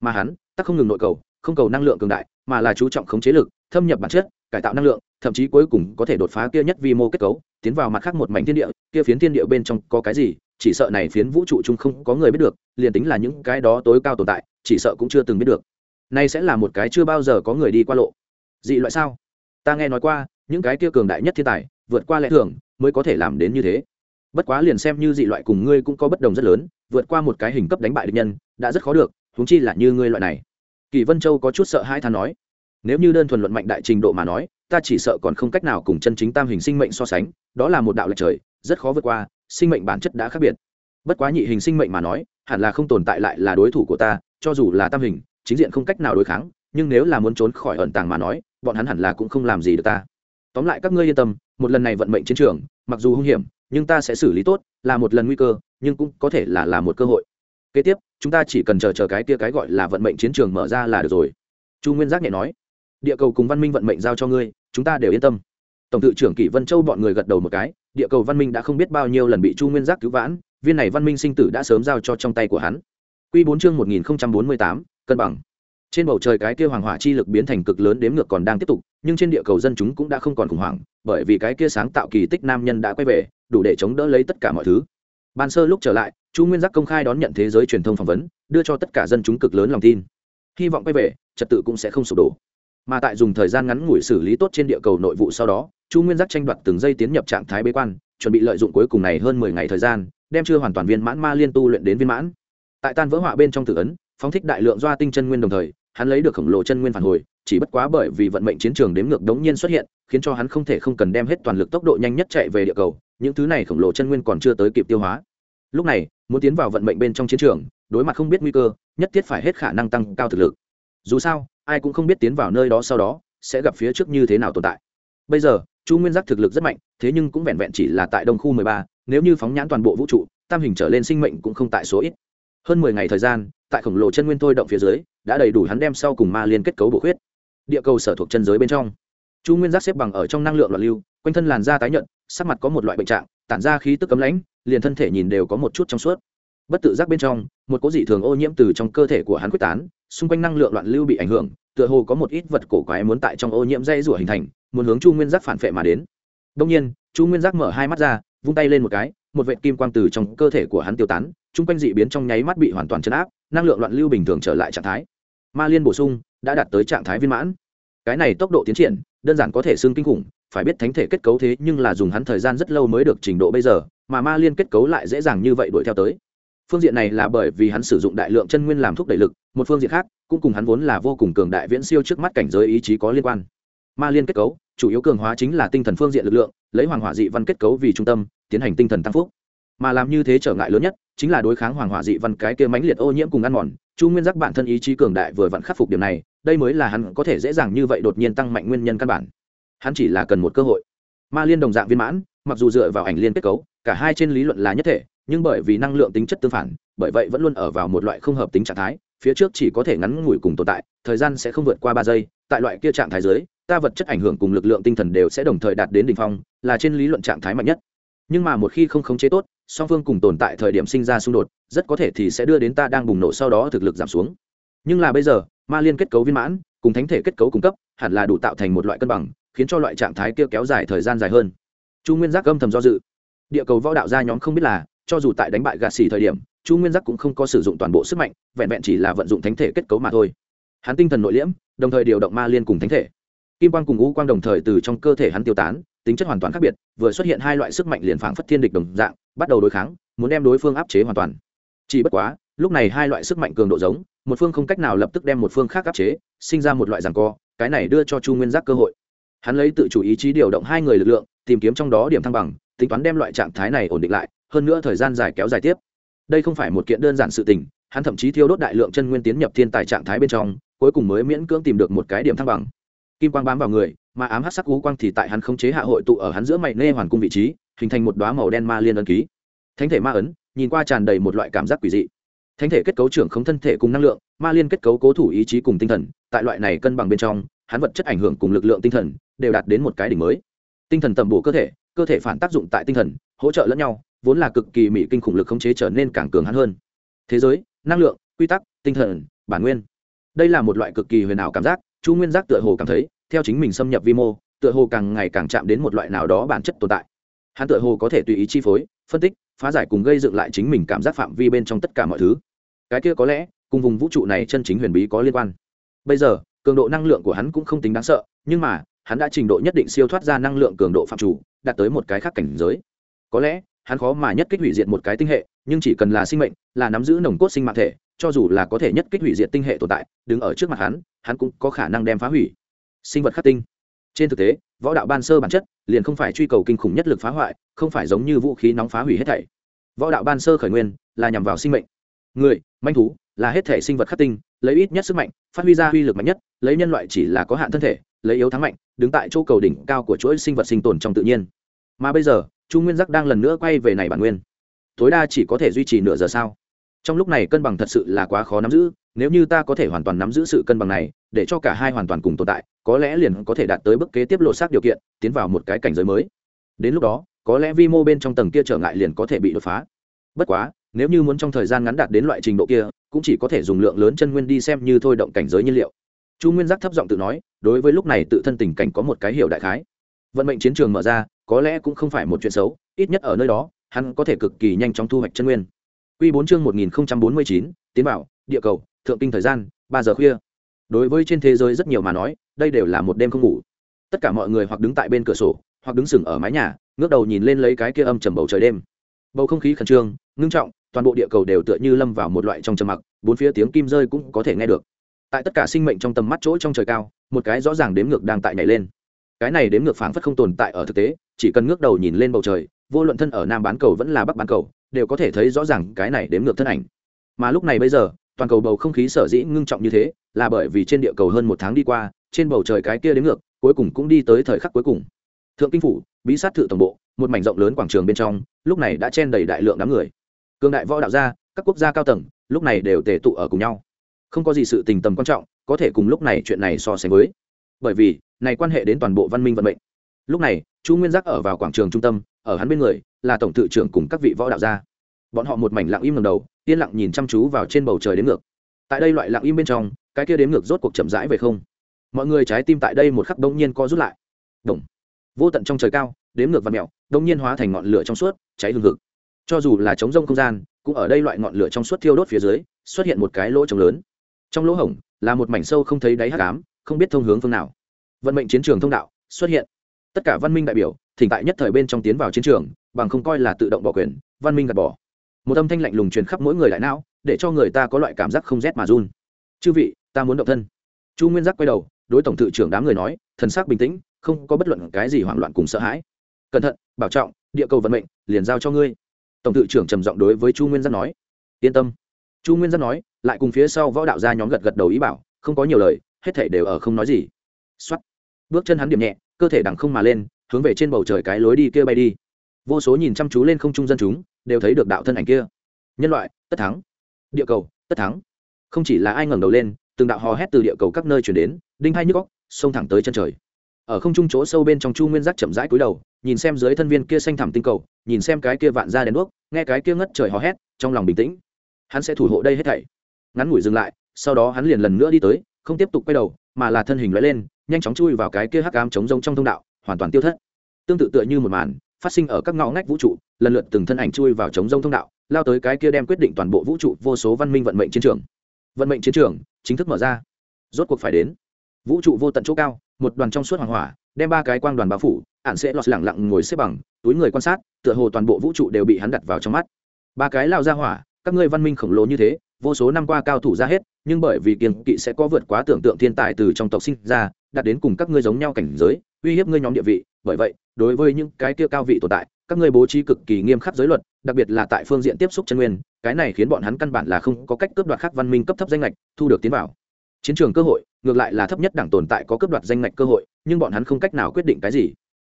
Mà hắn, tắc không ngừng nội cầu, không cầu năng lượng cường đại, mà là chú trọng khống chế lực, thâm nhập bản chất, cải tạo năng lượng, thậm chí cuối cùng có thể đột phá kia nhất vi mô kết cấu, tiến vào mặt khác một mảnh thiên địa, kia phiến thiên địa bên trong có cái gì, chỉ sợ này phiến vũ trụ chung không có người biết được, liền tính là những cái đó tối cao tồn tại, chỉ sợ cũng chưa từng biết được. Nay sẽ là một cái chưa bao giờ có người đi qua lộ. Dị loại sao? Ta nghe nói qua, những cái kia cường đại nhất thiên tài, vượt qua lẽ thường, mới có thể làm đến như thế. Bất quá liền xem như dị loại cùng ngươi cũng có bất đồng rất lớn vượt qua một cái hình cấp đánh bại địch nhân, đã rất khó được, huống chi là như ngươi loại này. Kỳ vân châu có chút sợ hai than nói, nếu như đơn thuần luận mạnh đại trình độ mà nói, ta chỉ sợ còn không cách nào cùng chân chính tam hình sinh mệnh so sánh, đó là một đạo lệch trời, rất khó vượt qua, sinh mệnh bản chất đã khác biệt. Bất quá nhị hình sinh mệnh mà nói, hẳn là không tồn tại lại là đối thủ của ta, cho dù là tam hình, chính diện không cách nào đối kháng, nhưng nếu là muốn trốn khỏi ẩn tàng mà nói, bọn hắn hẳn là cũng không làm gì được ta. Tóm lại các ngươi yên tâm, một lần này vận mệnh chiến trường, mặc dù hung hiểm nhưng ta sẽ xử lý tốt, là một lần nguy cơ, nhưng cũng có thể là là một cơ hội. Kế tiếp, chúng ta chỉ cần chờ chờ cái kia cái gọi là vận mệnh chiến trường mở ra là được rồi. Chu nguyên giác nhẹ nói. Địa cầu cùng văn minh vận mệnh giao cho ngươi, chúng ta đều yên tâm. Tổng tự trưởng kỷ vân châu bọn người gật đầu một cái, địa cầu văn minh đã không biết bao nhiêu lần bị chu nguyên giác cứu vãn, viên này văn minh sinh tử đã sớm giao cho trong tay của hắn. Q bốn chương một nghìn bốn mươi tám, cân bằng trên bầu trời cái kia hoàng hỏa chi lực biến thành cực lớn đếm ngược còn đang tiếp tục, nhưng trên địa cầu dân chúng cũng đã không còn khủng hoảng, bởi vì cái kia sáng tạo kỳ tích nam nhân đã quay về, đủ để chống đỡ lấy tất cả mọi thứ. Ban sơ lúc trở lại, chu nguyên giác công khai đón nhận thế giới truyền thông phỏng vấn, đưa cho tất cả dân chúng cực lớn lòng tin. Hy vọng quay về, trật tự cũng sẽ không sụp đổ. Mà tại dùng thời gian ngắn ngủi xử lý tốt trên địa cầu nội vụ sau đó, chu nguyên giác tranh đoạt từng giây tiến nhập trạng thái bế quan, chuẩn bị lợi dụng cuối cùng này hơn mười ngày thời gian, đem chưa hoàn toàn viên mãn ma liên tu luyện đến viên mãn. Tại tan vỡ họa bên trong tử ấn, phóng thích đại lượng doa tinh chân nguyên đồng thời hắn lấy được khổng lồ chân nguyên phản hồi, chỉ bất quá bởi vì vận mệnh chiến trường đếm ngược đống nhiên xuất hiện, khiến cho hắn không thể không cần đem hết toàn lực tốc độ nhanh nhất chạy về địa cầu, những thứ này khổng lồ chân nguyên còn chưa tới kịp tiêu hóa. Lúc này, muốn tiến vào vận mệnh bên trong chiến trường, đối mặt không biết nguy cơ, nhất thiết phải hết khả năng tăng cao thực lực. Dù sao, ai cũng không biết tiến vào nơi đó sau đó, sẽ gặp phía trước như thế nào tồn tại. Bây giờ, chu nguyên giác thực lực rất mạnh, thế nhưng cũng vẹn vẹn chỉ là tại đông khu mười ba, nếu như phóng nhãn toàn bộ vũ trụ, tam hình trở lên sinh mệnh cũng không tại số ít. Hơn mười ngày thời gian, tại khổng lồ chân nguyên thôi động phía dưới đã đầy đủ hắn đem sau cùng ma liên kết cấu bổ khuyết. Địa cầu sở thuộc chân giới bên trong. Chu nguyên giác xếp bằng ở trong năng lượng loạn lưu, quanh thân làn da tái nhận sắc mặt có một loại bệnh trạng, tản ra khí tức cấm lãnh, liền thân thể nhìn đều có một chút trong suốt. Bất tự giác bên trong, một cố dị thường ô nhiễm từ trong cơ thể của hắn quyết tán, xung quanh năng lượng loạn lưu bị ảnh hưởng, tựa hồ có một ít vật cổ quái muốn tại trong ô nhiễm dây rủa hình thành, muốn hướng chu nguyên giác phản phệ mà đến. Đông nhiên, chu nguyên giác mở hai mắt ra, vung tay lên một cái, một vệ kim quang từ trong cơ thể của hắn tiêu tán chung quanh dị biến trong nháy mắt bị hoàn toàn chấn áp năng lượng loạn lưu bình thường trở lại trạng thái. Ma liên bổ sung đã đạt tới trạng thái viên mãn. Cái này tốc độ tiến triển, đơn giản có thể xương kinh khủng, phải biết thánh thể kết cấu thế nhưng là dùng hắn thời gian rất lâu mới được trình độ bây giờ, mà ma liên kết cấu lại dễ dàng như vậy đuổi theo tới. Phương diện này là bởi vì hắn sử dụng đại lượng chân nguyên làm thúc đẩy lực, một phương diện khác, cũng cùng hắn vốn là vô cùng cường đại viễn siêu trước mắt cảnh giới ý chí có liên quan. Ma liên kết cấu, chủ yếu cường hóa chính là tinh thần phương diện lực lượng, lấy hoàng hỏa dị văn kết cấu vì trung tâm, tiến hành tinh thần tăng phúc. Mà làm như thế trở ngại lớn nhất chính là đối kháng hoàng hỏa dị văn cái kia mãnh liệt ô nhiễm cùng ăn mòn, chu nguyên giác bản thân ý chí cường đại vừa vặn khắc phục điểm này, đây mới là hắn có thể dễ dàng như vậy đột nhiên tăng mạnh nguyên nhân căn bản. Hắn chỉ là cần một cơ hội. Ma liên đồng dạng viên mãn, mặc dù dựa vào ảnh liên kết cấu, cả hai trên lý luận là nhất thể, nhưng bởi vì năng lượng tính chất tương phản, bởi vậy vẫn luôn ở vào một loại không hợp tính trạng thái, phía trước chỉ có thể ngắn ngủi cùng tồn tại, thời gian sẽ không vượt qua ba giây, tại loại kia trạng thái dưới, ta vật chất ảnh hưởng cùng lực lượng tinh thần đều sẽ đồng thời đạt đến đ ỉ n h phong, là trên lý luận trạng thái mạnh nhất nhưng mà một khi không khống chế tốt, song phương cùng tồn tại thời điểm sinh ra xung đột, rất có thể thì sẽ đưa đến ta đang bùng nổ sau đó thực lực giảm xuống. Nhưng là bây giờ, ma liên kết cấu viên mãn, cùng thánh thể kết cấu cung cấp, hẳn là đủ tạo thành một loại cân bằng, khiến cho loại trạng thái kia kéo dài thời gian dài hơn. Chu nguyên giác âm thầm do dự. Địa cầu võ đạo gia nhóm không biết là, cho dù tại đánh bại gạt xỉ thời điểm, chu nguyên giác cũng không có sử dụng toàn bộ sức mạnh, vẹn vẹn chỉ là vận dụng thánh thể kết cấu mà thôi. Hắn tinh thần nội liễm, đồng thời điều động ma liên cùng thánh thể. Kim quang cùng ngũ quang đồng thời từ trong cơ thể hắn tiêu tán tính chất hoàn toàn khác biệt, vừa xuất hiện hai loại sức mạnh liền phảng phất thiên địch đồng dạng, bắt đầu đối kháng, muốn đem đối phương áp chế hoàn toàn. Chỉ bất quá, lúc này hai loại sức mạnh cường độ giống, một phương không cách nào lập tức đem một phương khác áp chế, sinh ra một loại giằng co, cái này đưa cho chu nguyên giác cơ hội. Hắn lấy tự chủ ý chí điều động hai người lực lượng, tìm kiếm trong đó điểm thăng bằng, tính toán đem loại trạng thái này ổn định lại, hơn nữa thời gian dài kéo dài tiếp. Đây không phải một kiện đơn giản sự tình, hắn thậm chí thiêu đốt đại lượng chân nguyên tiến nhập thiên tài trạng thái bên trong, cuối cùng mới miễn cưỡng tìm được một cái điểm thăng bằng kim quang bám vào người, mà ám hát sắc cú quang thì tại hắn khống chế hạ hội tụ ở hắn giữa mày nê hoàn cung vị trí, hình thành một đoá màu đen ma liên ấn ký. Thánh thể ma ấn, nhìn qua tràn đầy một loại cảm giác quỷ dị. Thánh thể kết cấu trưởng không thân thể cùng năng lượng, ma liên kết cấu cố thủ ý chí cùng tinh thần, tại loại này cân bằng bên trong, hắn vật chất ảnh hưởng cùng lực lượng tinh thần đều đạt đến một cái đỉnh mới. Tinh thần tầm bổ cơ thể cơ thể phản tác dụng tại tinh thần, hỗ trợ lẫn nhau, vốn là cực kỳ mỹ kinh khủng lực khống chế trở nên càng cường hắn hơn. Thế giới, năng lượng, quy tắc, tinh thần, bản nguyên. Đây là một loại cực kỳ huyền ảo cảm giác chu nguyên giác tựa hồ cảm thấy, theo chính mình xâm nhập vi mô, tựa hồ càng ngày càng chạm đến một loại nào đó bản chất tồn tại. Hắn tựa hồ có thể tùy ý chi phối, phân tích, phá giải cùng gây dựng lại chính mình cảm giác phạm vi bên trong tất cả mọi thứ. Cái kia có lẽ, cùng vùng vũ trụ này chân chính huyền bí có liên quan. Bây giờ, cường độ năng lượng của hắn cũng không tính đáng sợ, nhưng mà, hắn đã trình độ nhất định siêu thoát ra năng lượng cường độ phạm chủ, đạt tới một cái khác cảnh giới. Có lẽ, hắn khó mà nhất kích hủy diệt một cái tinh hệ, nhưng chỉ cần là sinh mệnh, là nắm giữ nồng cốt sinh mạng thể cho dù là có thể nhất kích hủy diệt tinh hệ tồn tại, đứng ở trước mặt hắn hắn cũng có khả năng đem phá hủy. Sinh vật khắc tinh. Trên thực tế, võ đạo ban sơ bản chất liền không phải truy cầu kinh khủng nhất lực phá hoại, không phải giống như vũ khí nóng phá hủy hết thảy. Võ đạo ban sơ khởi nguyên là nhằm vào sinh mệnh. Người, manh thú là hết thể sinh vật khắc tinh, lấy ít nhất sức mạnh, phát huy ra uy lực mạnh nhất, lấy nhân loại chỉ là có hạn thân thể, lấy yếu thắng mạnh, đứng tại chỗ cầu đỉnh cao của chuỗi sinh vật sinh tồn trong tự nhiên. Mà bây giờ, chu nguyên giác đang lần nữa quay về này bản nguyên. Tối đa chỉ có thể duy trì nửa giờ sao? Trong lúc này cân bằng thật sự là quá khó nắm giữ, nếu như ta có thể hoàn toàn nắm giữ sự cân bằng này, để cho cả hai hoàn toàn cùng tồn tại, có lẽ liền có thể đạt tới bước kế tiếp lộ xác điều kiện, tiến vào một cái cảnh giới mới. Đến lúc đó, có lẽ vi mô bên trong tầng kia trở ngại liền có thể bị đột phá. Bất quá, nếu như muốn trong thời gian ngắn đạt đến loại trình độ kia, cũng chỉ có thể dùng lượng lớn chân nguyên đi xem như thôi động cảnh giới nhiên liệu. Chu nguyên giác thấp giọng tự nói, đối với lúc này tự thân tình cảnh có một cái hiểu đại khái. Vận mệnh chiến trường mở ra, có lẽ cũng không phải một chuyện xấu, ít nhất ở nơi đó, hắn có thể cực kỳ nhanh chóng thu hoạch chân nguyên. Quy 4 chương 1049, tiến bảo, địa cầu, thượng kinh thời gian, 3 giờ khuya. Đối với trên thế giới rất nhiều mà nói, đây đều là một đêm không ngủ. Tất cả mọi người hoặc đứng tại bên cửa sổ, hoặc đứng sừng ở mái nhà, ngước đầu nhìn lên lấy cái kia âm trầm bầu trời đêm. Bầu không khí khẩn trương, ngưng trọng, toàn bộ địa cầu đều tựa như lâm vào một loại trong trầm mặc, bốn phía tiếng kim rơi cũng có thể nghe được. Tại tất cả sinh mệnh trong tầm mắt chỗ trong trời cao, một cái rõ ràng đếm ngược đang tại nhảy lên. Cái này đếm ngược phảng phất không tồn tại ở thực tế, chỉ cần ngước đầu nhìn lên bầu trời, vô luận thân ở nam bán cầu vẫn là bắc bán cầu, đều có thể thấy rõ ràng cái này đếm ngược thân ảnh. Mà lúc này bây giờ, toàn cầu bầu không khí sở dĩ ngưng trọng như thế, là bởi vì trên địa cầu hơn một tháng đi qua, trên bầu trời cái kia đếm ngược, cuối cùng cũng đi tới thời khắc cuối cùng. Thượng kinh phủ, bí sát thự tổng bộ, một mảnh rộng lớn quảng trường bên trong, lúc này đã chen đầy đại lượng đám người. Cương đại võ đạo gia, các quốc gia cao tầng, lúc này đều tề tụ ở cùng nhau. Không có gì sự tình tầm quan trọng, có thể cùng lúc này chuyện này so sánh với. Bởi vì, này quan hệ đến toàn bộ văn minh vận mệnh. Lúc này, chu nguyên giác ở vào quảng trường trung tâm ở hắn bên người, là tổng tự trưởng cùng các vị võ đạo gia. Bọn họ một mảnh lặng im ngầm đầu, yên lặng nhìn chăm chú vào trên bầu trời đến ngược. Tại đây loại lặng im bên trong, cái kia đến ngược rốt cuộc chậm rãi về không. Mọi người trái tim tại đây một khắc đông nhiên co rút lại. Đồng vô tận trong trời cao, đếm ngược và mẹo đông nhiên hóa thành ngọn lửa trong suốt, cháy hừng hực. Cho dù là chống rông không gian, cũng ở đây loại ngọn lửa trong suốt thiêu đốt phía dưới, xuất hiện một cái lỗ trống lớn. Trong lỗ hổng, là một mảnh sâu không thấy đáy hắc ám, không biết thông hướng phương nào. Vận mệnh chiến trường thông đạo xuất hiện. Tất cả văn minh đại biểu thỉnh tại nhất thời bên trong tiến vào chiến trường, bằng không coi là tự động bỏ quyền, văn minh gạt bỏ. Một âm thanh lạnh lùng truyền khắp mỗi người đại não, để cho người ta có loại cảm giác không rét mà run. Chư vị, ta muốn động thân. Chu nguyên giác quay đầu, đối tổng thự trưởng đám người nói, thần sắc bình tĩnh, không có bất luận cái gì hoảng loạn cùng sợ hãi. Cẩn thận, bảo trọng, địa cầu vận mệnh, liền giao cho ngươi. Tổng thự trưởng trầm giọng đối với chu nguyên giác nói, yên tâm. Chu nguyên giác nói, lại cùng phía sau võ đạo gia nhóm gật gật đầu ý bảo, không có nhiều lời, hết thể đều ở không nói gì. X bước chân hắn điểm nhẹ, cơ thể đằng không mà lên hướng về trên bầu trời cái lối đi kia bay đi. Vô số nhìn chăm chú lên không trung dân chúng, đều thấy được đạo thân ảnh kia. Nhân loại, tất thắng. Địa cầu, tất thắng. Không chỉ là ai ngẩng đầu lên, từng đạo hò hét từ địa cầu các nơi chuyển đến, đinh hai nhức góc xông thẳng tới chân trời. Ở không trung chỗ sâu bên trong chu nguyên giác chậm rãi cúi đầu, nhìn xem dưới thân viên kia xanh thẳm tinh cầu, nhìn xem cái kia vạn ra đèn đuốc, nghe cái kia ngất trời hò hét, trong lòng bình tĩnh. Hắn sẽ thủ hộ đây hết thảy. Ngắn ngủi dừng lại, sau đó hắn liền lần nữa đi tới, không tiếp tục quay đầu, mà là thân hình lóe lên, nhanh chóng chui vào cái kia hắc ám chống rông trong thông đạo, hoàn toàn tiêu thất tương tự tựa như một màn phát sinh ở các ngõ ngách vũ trụ, lần lượt từng thân ảnh chui vào chống rông thông đạo, lao tới cái kia đem quyết định toàn bộ vũ trụ, vô số văn minh vận mệnh chiến trường. Vận mệnh chiến trường chính thức mở ra. Rốt cuộc phải đến. Vũ trụ vô tận chỗ cao, một đoàn trong suốt hoàng hỏa, đem ba cái quang đoàn bao phủ, ạn sẽ lọt lẳng lặng ngồi xếp bằng, túi người quan sát, tựa hồ toàn bộ vũ trụ đều bị hắn đặt vào trong mắt. Ba cái lao ra hỏa, các ngươi văn minh khổng lồ như thế, vô số năm qua cao thủ ra hết, nhưng bởi vì kiềng kỵ sẽ có vượt quá tưởng tượng thiên tài từ trong tộc sinh ra, đạt đến cùng các ngươi giống nhau cảnh giới, uy hiếp ngươi nhóm địa vị, bởi vậy đối với những cái kia cao vị tồn tại, các ngươi bố trí cực kỳ nghiêm khắc giới luật, đặc biệt là tại phương diện tiếp xúc chân nguyên, cái này khiến bọn hắn căn bản là không có cách cướp đoạt khác văn minh cấp thấp danh lệch thu được tiến vào. Chiến trường cơ hội, ngược lại là thấp nhất đảng tồn tại có cướp đoạt danh lệch cơ hội, nhưng bọn hắn không cách nào quyết định cái gì.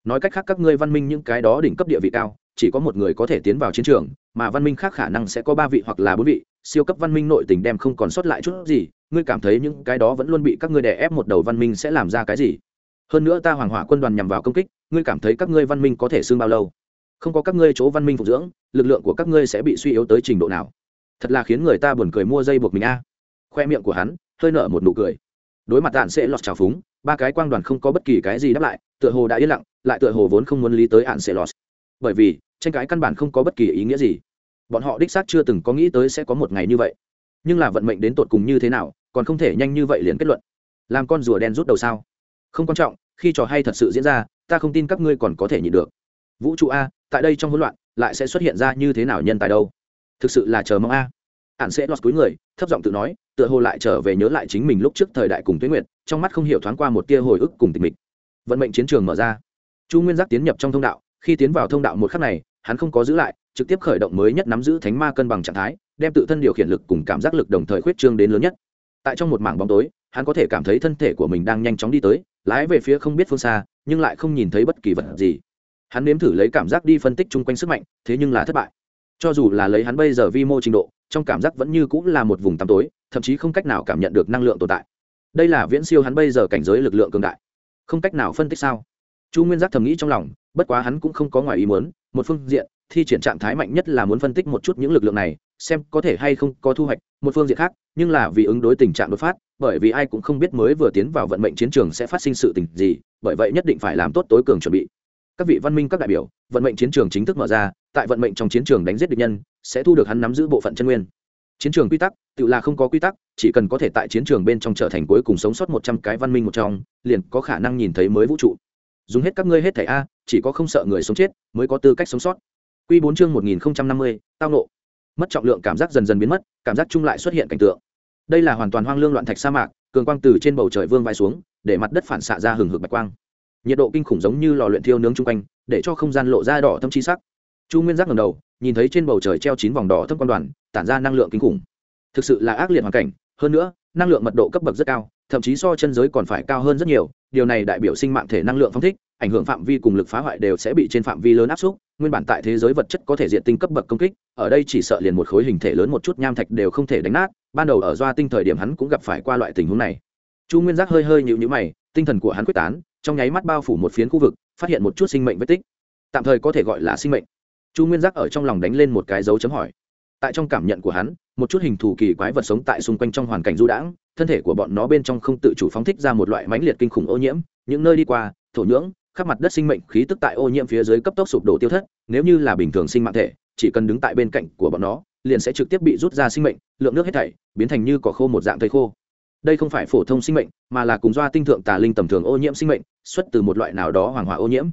Nói cách khác các ngươi văn minh những cái đó đỉnh cấp địa vị cao, chỉ có một người có thể tiến vào chiến trường, mà văn minh khác khả năng sẽ có ba vị hoặc là bốn vị, siêu cấp văn minh nội tình đem không còn sót lại chút gì, ngươi cảm thấy những cái đó vẫn luôn bị các ngươi đè ép một đầu văn minh sẽ làm ra cái gì? Hơn nữa ta hoàng hỏa quân đoàn nhằm vào công kích, ngươi cảm thấy các ngươi văn minh có thể xương bao lâu? Không có các ngươi chỗ văn minh phục dưỡng, lực lượng của các ngươi sẽ bị suy yếu tới trình độ nào? Thật là khiến người ta buồn cười mua dây buộc mình a. Khoe miệng của hắn, hơi nở một nụ cười. Đối mặt đạn sẽ lọt trào phúng, ba cái quang đoàn không có bất kỳ cái gì đáp lại, tựa hồ đã yên lặng, lại tựa hồ vốn không muốn lý tới hạn sẽ lọt. Bởi vì, tranh cãi căn bản không có bất kỳ ý nghĩa gì. Bọn họ đích xác chưa từng có nghĩ tới sẽ có một ngày như vậy. Nhưng là vận mệnh đến tột cùng như thế nào, còn không thể nhanh như vậy liền kết luận. Làm con rùa đen rút đầu sao? Không quan trọng, khi trò hay thật sự diễn ra, ta không tin các ngươi còn có thể nhịn được. Vũ trụ a, tại đây trong hỗn loạn, lại sẽ xuất hiện ra như thế nào nhân tài đâu? Thực sự là chờ mong a. Ạn sẽ lọt cuối người, thấp giọng tự nói, tựa hồ lại trở về nhớ lại chính mình lúc trước thời đại cùng tuyến nguyệt, trong mắt không hiểu thoáng qua một tia hồi ức cùng tình mình vận mệnh chiến trường mở ra. Chu nguyên giác tiến nhập trong thông đạo, khi tiến vào thông đạo một khắc này, hắn không có giữ lại, trực tiếp khởi động mới nhất nắm giữ thánh ma cân bằng trạng thái, đem tự thân điều khiển lực cùng cảm giác lực đồng thời khuyết trương đến lớn nhất. Tại trong một mảng bóng tối, hắn có thể cảm thấy thân thể của mình đang nhanh chóng đi tới lái về phía không biết phương xa, nhưng lại không nhìn thấy bất kỳ vật gì. Hắn nếm thử lấy cảm giác đi phân tích chung quanh sức mạnh, thế nhưng là thất bại. Cho dù là lấy hắn bây giờ vi mô trình độ, trong cảm giác vẫn như cũng là một vùng tăm tối, thậm chí không cách nào cảm nhận được năng lượng tồn tại. Đây là viễn siêu hắn bây giờ cảnh giới lực lượng cường đại. Không cách nào phân tích sao? Chu nguyên giác thầm nghĩ trong lòng bất quá hắn cũng không có ngoài ý muốn, một phương diện, thi triển trạng thái mạnh nhất là muốn phân tích một chút những lực lượng này, xem có thể hay không có thu hoạch, một phương diện khác, nhưng là vì ứng đối tình trạng đột phát, bởi vì ai cũng không biết mới vừa tiến vào vận mệnh chiến trường sẽ phát sinh sự tình gì, bởi vậy nhất định phải làm tốt tối cường chuẩn bị. Các vị văn minh các đại biểu, vận mệnh chiến trường chính thức mở ra, tại vận mệnh trong chiến trường đánh giết địch nhân, sẽ thu được hắn nắm giữ bộ phận chân nguyên. Chiến trường quy tắc, tự là không có quy tắc, chỉ cần có thể tại chiến trường bên trong trở thành cuối cùng sống sót một trăm cái văn minh một trong, liền có khả năng nhìn thấy mới vũ trụ dùng hết các ngươi hết thảy a, chỉ có không sợ người sống chết mới có tư cách sống sót. Quy bốn chương một nghìn năm mươi, tao nộ. Mất trọng lượng cảm giác dần dần biến mất, cảm giác chung lại xuất hiện cảnh tượng. Đây là hoàn toàn hoang lương loạn thạch sa mạc, cường quang từ trên bầu trời vương vai xuống, để mặt đất phản xạ ra hừng hực bạch quang. Nhiệt độ kinh khủng giống như lò luyện thiêu nướng chung quanh, để cho không gian lộ ra đỏ thâm chi sắc. Chu nguyên giác ngầm đầu, nhìn thấy trên bầu trời treo chín vòng đỏ thâm quan đoàn, tản ra năng lượng kinh khủng. Thực sự là ác liệt hoàn cảnh, hơn nữa, năng lượng mật độ cấp bậc rất cao, thậm chí so chân giới còn phải cao hơn rất nhiều điều này đại biểu sinh mạng thể năng lượng phóng thích, ảnh hưởng phạm vi cùng lực phá hoại đều sẽ bị trên phạm vi lớn áp suất nguyên bản tại thế giới vật chất có thể diện tinh cấp bậc công kích, ở đây chỉ sợ liền một khối hình thể lớn một chút nham thạch đều không thể đánh nát. Ban đầu ở doa tinh thời điểm hắn cũng gặp phải qua loại tình huống này. Chu nguyên giác hơi hơi nhịu nhữ mày, tinh thần của hắn quyết tán, trong nháy mắt bao phủ một phiến khu vực, phát hiện một chút sinh mệnh vết tích. Tạm thời có thể gọi là sinh mệnh. Chu nguyên giác ở trong lòng đánh lên một cái dấu chấm hỏi. Tại trong cảm nhận của hắn, một chút hình thù kỳ quái vật sống tại xung quanh trong hoàn cảnh du đãng thân thể của bọn nó bên trong không tự chủ phóng thích ra một loại mãnh liệt kinh khủng ô nhiễm, những nơi đi qua, thổ nhưỡng, khắp mặt đất sinh mệnh khí tức tại ô nhiễm phía dưới cấp tốc sụp đổ tiêu thất, nếu như là bình thường sinh mạng thể, chỉ cần đứng tại bên cạnh của bọn nó, liền sẽ trực tiếp bị rút ra sinh mệnh, lượng nước hết thảy biến thành như cỏ khô một dạng thây khô. Đây không phải phổ thông sinh mệnh, mà là cùng doa tinh thượng tà linh tầm thường ô nhiễm sinh mệnh, xuất từ một loại nào đó hoàng hỏa ô nhiễm.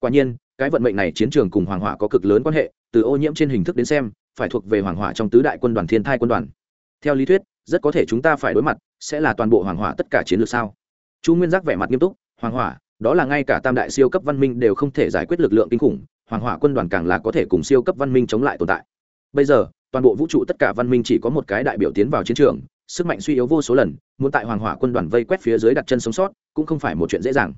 Quả nhiên, cái vận mệnh này chiến trường cùng hoàng hỏa có cực lớn quan hệ, từ ô nhiễm trên hình thức đến xem, phải thuộc về hoàng hỏa trong tứ đại quân đoàn thiên thai quân đoàn. Theo lý thuyết rất có thể chúng ta phải đối mặt, sẽ là toàn bộ hoàng hỏa tất cả chiến lược sao? Chu nguyên giác vẻ mặt nghiêm túc, hoàng hỏa, đó là ngay cả tam đại siêu cấp văn minh đều không thể giải quyết lực lượng kinh khủng, hoàng hỏa quân đoàn càng là có thể cùng siêu cấp văn minh chống lại tồn tại. Bây giờ, toàn bộ vũ trụ tất cả văn minh chỉ có một cái đại biểu tiến vào chiến trường, sức mạnh suy yếu vô số lần, muốn tại hoàng hỏa quân đoàn vây quét phía dưới đặt chân sống sót, cũng không phải một chuyện dễ dàng.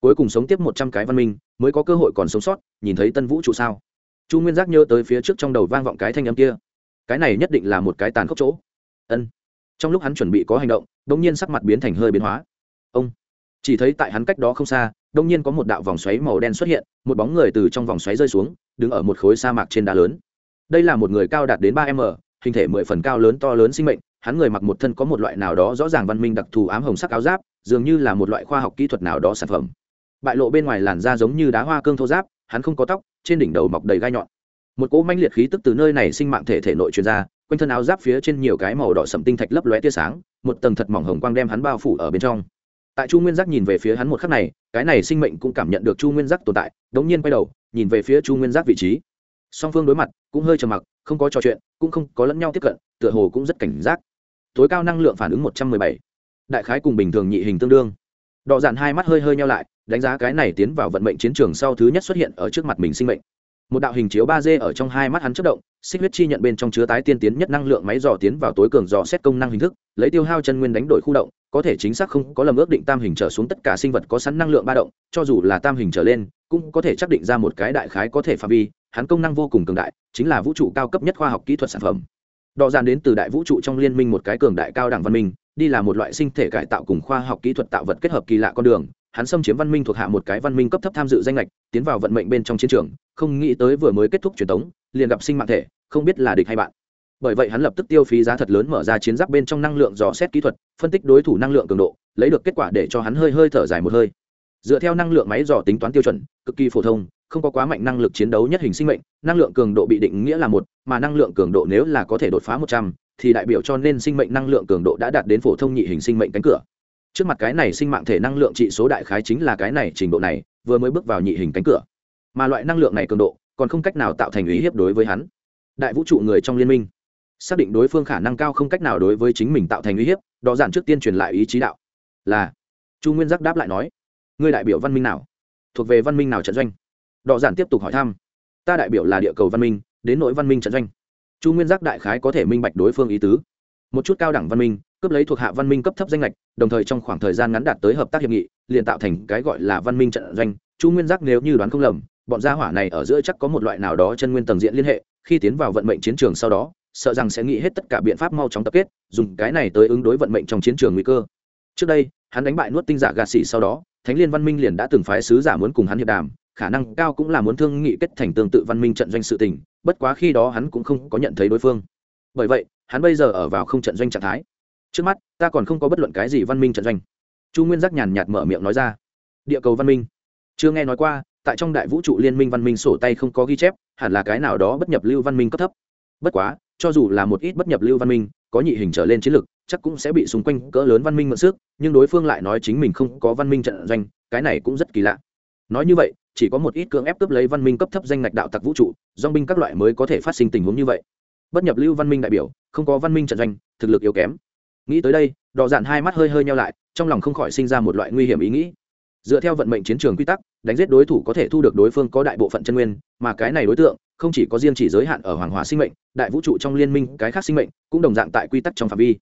Cuối cùng sống tiếp một trăm cái văn minh, mới có cơ hội còn sống sót, nhìn thấy tân vũ trụ sao? Chu nguyên giác nhớ tới phía trước trong đầu vang vọng cái thanh âm kia. Cái này nhất định là một cái tàn khốc chỗ. Ân trong lúc hắn chuẩn bị có hành động đông nhiên sắc mặt biến thành hơi biến hóa. Ông, chỉ thấy tại hắn cách đó không xa đông nhiên có một đạo vòng xoáy màu đen xuất hiện, một bóng người từ trong vòng xoáy rơi xuống, đứng ở một khối sa mạc trên đá lớn. Đây là một người cao đạt đến ba m hình thể mười phần cao lớn to lớn sinh mệnh, hắn người mặc một thân có một loại nào đó rõ ràng văn minh đặc thù ám hồng sắc áo giáp, dường như là một loại khoa học kỹ thuật nào đó sản phẩm. Bại lộ bên ngoài làn da giống như đá hoa cương thô giáp, hắn không có tóc, trên đỉnh đầu mọc đầy gai nhọn. Một cỗ manh liệt khí tức từ nơi này sinh mạng thể thể nội truyền ra quanh thân áo giáp phía trên nhiều cái màu đỏ sậm tinh thạch lấp lóe tia sáng, một tầng thật mỏng hồng quang đem hắn bao phủ ở bên trong. Tại chu nguyên giác nhìn về phía hắn một khắc này, cái này sinh mệnh cũng cảm nhận được chu nguyên giác tồn tại, đống nhiên quay đầu, nhìn về phía chu nguyên giác vị trí. Song phương đối mặt, cũng hơi trầm mặc, không có trò chuyện, cũng không có lẫn nhau tiếp cận, tựa hồ cũng rất cảnh giác. Tối cao năng lượng phản ứng một trăm mười bảy. Đại khái cùng bình thường nhị hình tương đương. Đọ dạn hai mắt hơi hơi nhau lại, đánh giá cái này tiến vào vận mệnh chiến trường sau thứ nhất xuất hiện ở trước mặt mình sinh mệnh một đạo hình chiếu ba d ở trong hai mắt hắn chất động, xích huyết chi nhận bên trong chứa tái tiên tiến nhất năng lượng máy dò tiến vào tối cường dò xét công năng hình thức, lấy tiêu hao chân nguyên đánh đổi khu động, có thể chính xác không có lầm ước định tam hình trở xuống tất cả sinh vật có sẵn năng lượng ba động, cho dù là tam hình trở lên, cũng có thể xác định ra một cái đại khái có thể phạm vi, hắn công năng vô cùng cường đại, chính là vũ trụ cao cấp nhất khoa học kỹ thuật sản phẩm. Đọ dàn đến từ đại vũ trụ trong liên minh một cái cường đại cao đẳng văn minh, đi là một loại sinh thể cải tạo cùng khoa học kỹ thuật tạo vật kết hợp kỳ lạ con đường hắn xâm chiếm văn minh thuộc hạ một cái văn minh cấp thấp tham dự danh lệch tiến vào vận mệnh bên trong chiến trường không nghĩ tới vừa mới kết thúc truyền thống, liền gặp sinh mạng thể không biết là địch hay bạn. Bởi vậy hắn lập tức tiêu phí giá thật lớn mở ra chiến giáp bên trong năng lượng dò xét kỹ thuật phân tích đối thủ năng lượng cường độ lấy được kết quả để cho hắn hơi hơi thở dài một hơi. Dựa theo năng lượng máy dò tính toán tiêu chuẩn cực kỳ phổ thông không có quá mạnh năng lực chiến đấu nhất hình sinh mệnh năng lượng cường độ bị định nghĩa là một mà năng lượng cường độ nếu là có thể đột phá một trăm thì đại biểu cho nên sinh mệnh năng lượng cường độ đã đạt đến phổ thông nhị hình sinh mệnh cánh cửa trước mặt cái này sinh mạng thể năng lượng trị số đại khái chính là cái này trình độ này, vừa mới bước vào nhị hình cánh cửa. Mà loại năng lượng này cường độ, còn không cách nào tạo thành ý hiếp đối với hắn. Đại vũ trụ người trong liên minh, xác định đối phương khả năng cao không cách nào đối với chính mình tạo thành uy hiếp đó giản trước tiên truyền lại ý chí đạo. Là, chu nguyên giác đáp lại nói, ngươi đại biểu văn minh nào? Thuộc về văn minh nào trận doanh? Đỏ giản tiếp tục hỏi thăm, ta đại biểu là địa cầu văn minh, đến nỗi văn minh trận doanh. Chu nguyên giác đại khái có thể minh bạch đối phương ý tứ. Một chút cao đẳng văn minh cướp lấy thuộc hạ văn minh cấp thấp danh lệch đồng thời trong khoảng thời gian ngắn đạt tới hợp tác hiệp nghị, liền tạo thành cái gọi là văn minh trận doanh. Chu nguyên giác nếu như đoán không lầm, bọn gia hỏa này ở giữa chắc có một loại nào đó chân nguyên tầng diện liên hệ, khi tiến vào vận mệnh chiến trường sau đó, sợ rằng sẽ nghĩ hết tất cả biện pháp mau chóng tập kết, dùng cái này tới ứng đối vận mệnh trong chiến trường nguy cơ. Trước đây, hắn đánh bại nuốt tinh giả gà xỉ sau đó, thánh liên văn minh liền đã từng phái sứ giả muốn cùng hắn hiệp đàm, khả năng cao cũng là muốn thương nghị kết thành tương tự văn minh trận doanh sự tình, bất quá khi đó hắn cũng không có nhận thấy đối phương. Bởi vậy, hắn bây giờ ở vào không trận doanh trạng thái trước mắt, ta còn không có bất luận cái gì văn minh trận doanh. Chu nguyên giác nhàn nhạt mở miệng nói ra. Địa cầu văn minh. Chưa nghe nói qua, tại trong đại vũ trụ liên minh văn minh sổ tay không có ghi chép, hẳn là cái nào đó bất nhập lưu văn minh cấp thấp. Bất quá, cho dù là một ít bất nhập lưu văn minh, có nhị hình trở lên chiến lược chắc cũng sẽ bị xung quanh cỡ lớn văn minh mượn sức, nhưng đối phương lại nói chính mình không có văn minh trận doanh, cái này cũng rất kỳ lạ. Nói như vậy, chỉ có một ít cưỡng ép cướp lấy văn minh cấp thấp danh ngạch đạo tặc vũ trụ dong binh các loại mới có thể phát sinh tình huống như vậy. Bất nhập lưu văn minh đại biểu, không có văn minh trận doanh, thực lực yếu kém nghĩ tới đây, đỏ dạn hai mắt hơi hơi nhau lại, trong lòng không khỏi sinh ra một loại nguy hiểm ý nghĩ. Dựa theo vận mệnh chiến trường quy tắc, đánh giết đối thủ có thể thu được đối phương có đại bộ phận chân nguyên, mà cái này đối tượng, không chỉ có riêng chỉ giới hạn ở hoàng hòa sinh mệnh, đại vũ trụ trong liên minh, cái khác sinh mệnh, cũng đồng dạng tại quy tắc trong phạm vi.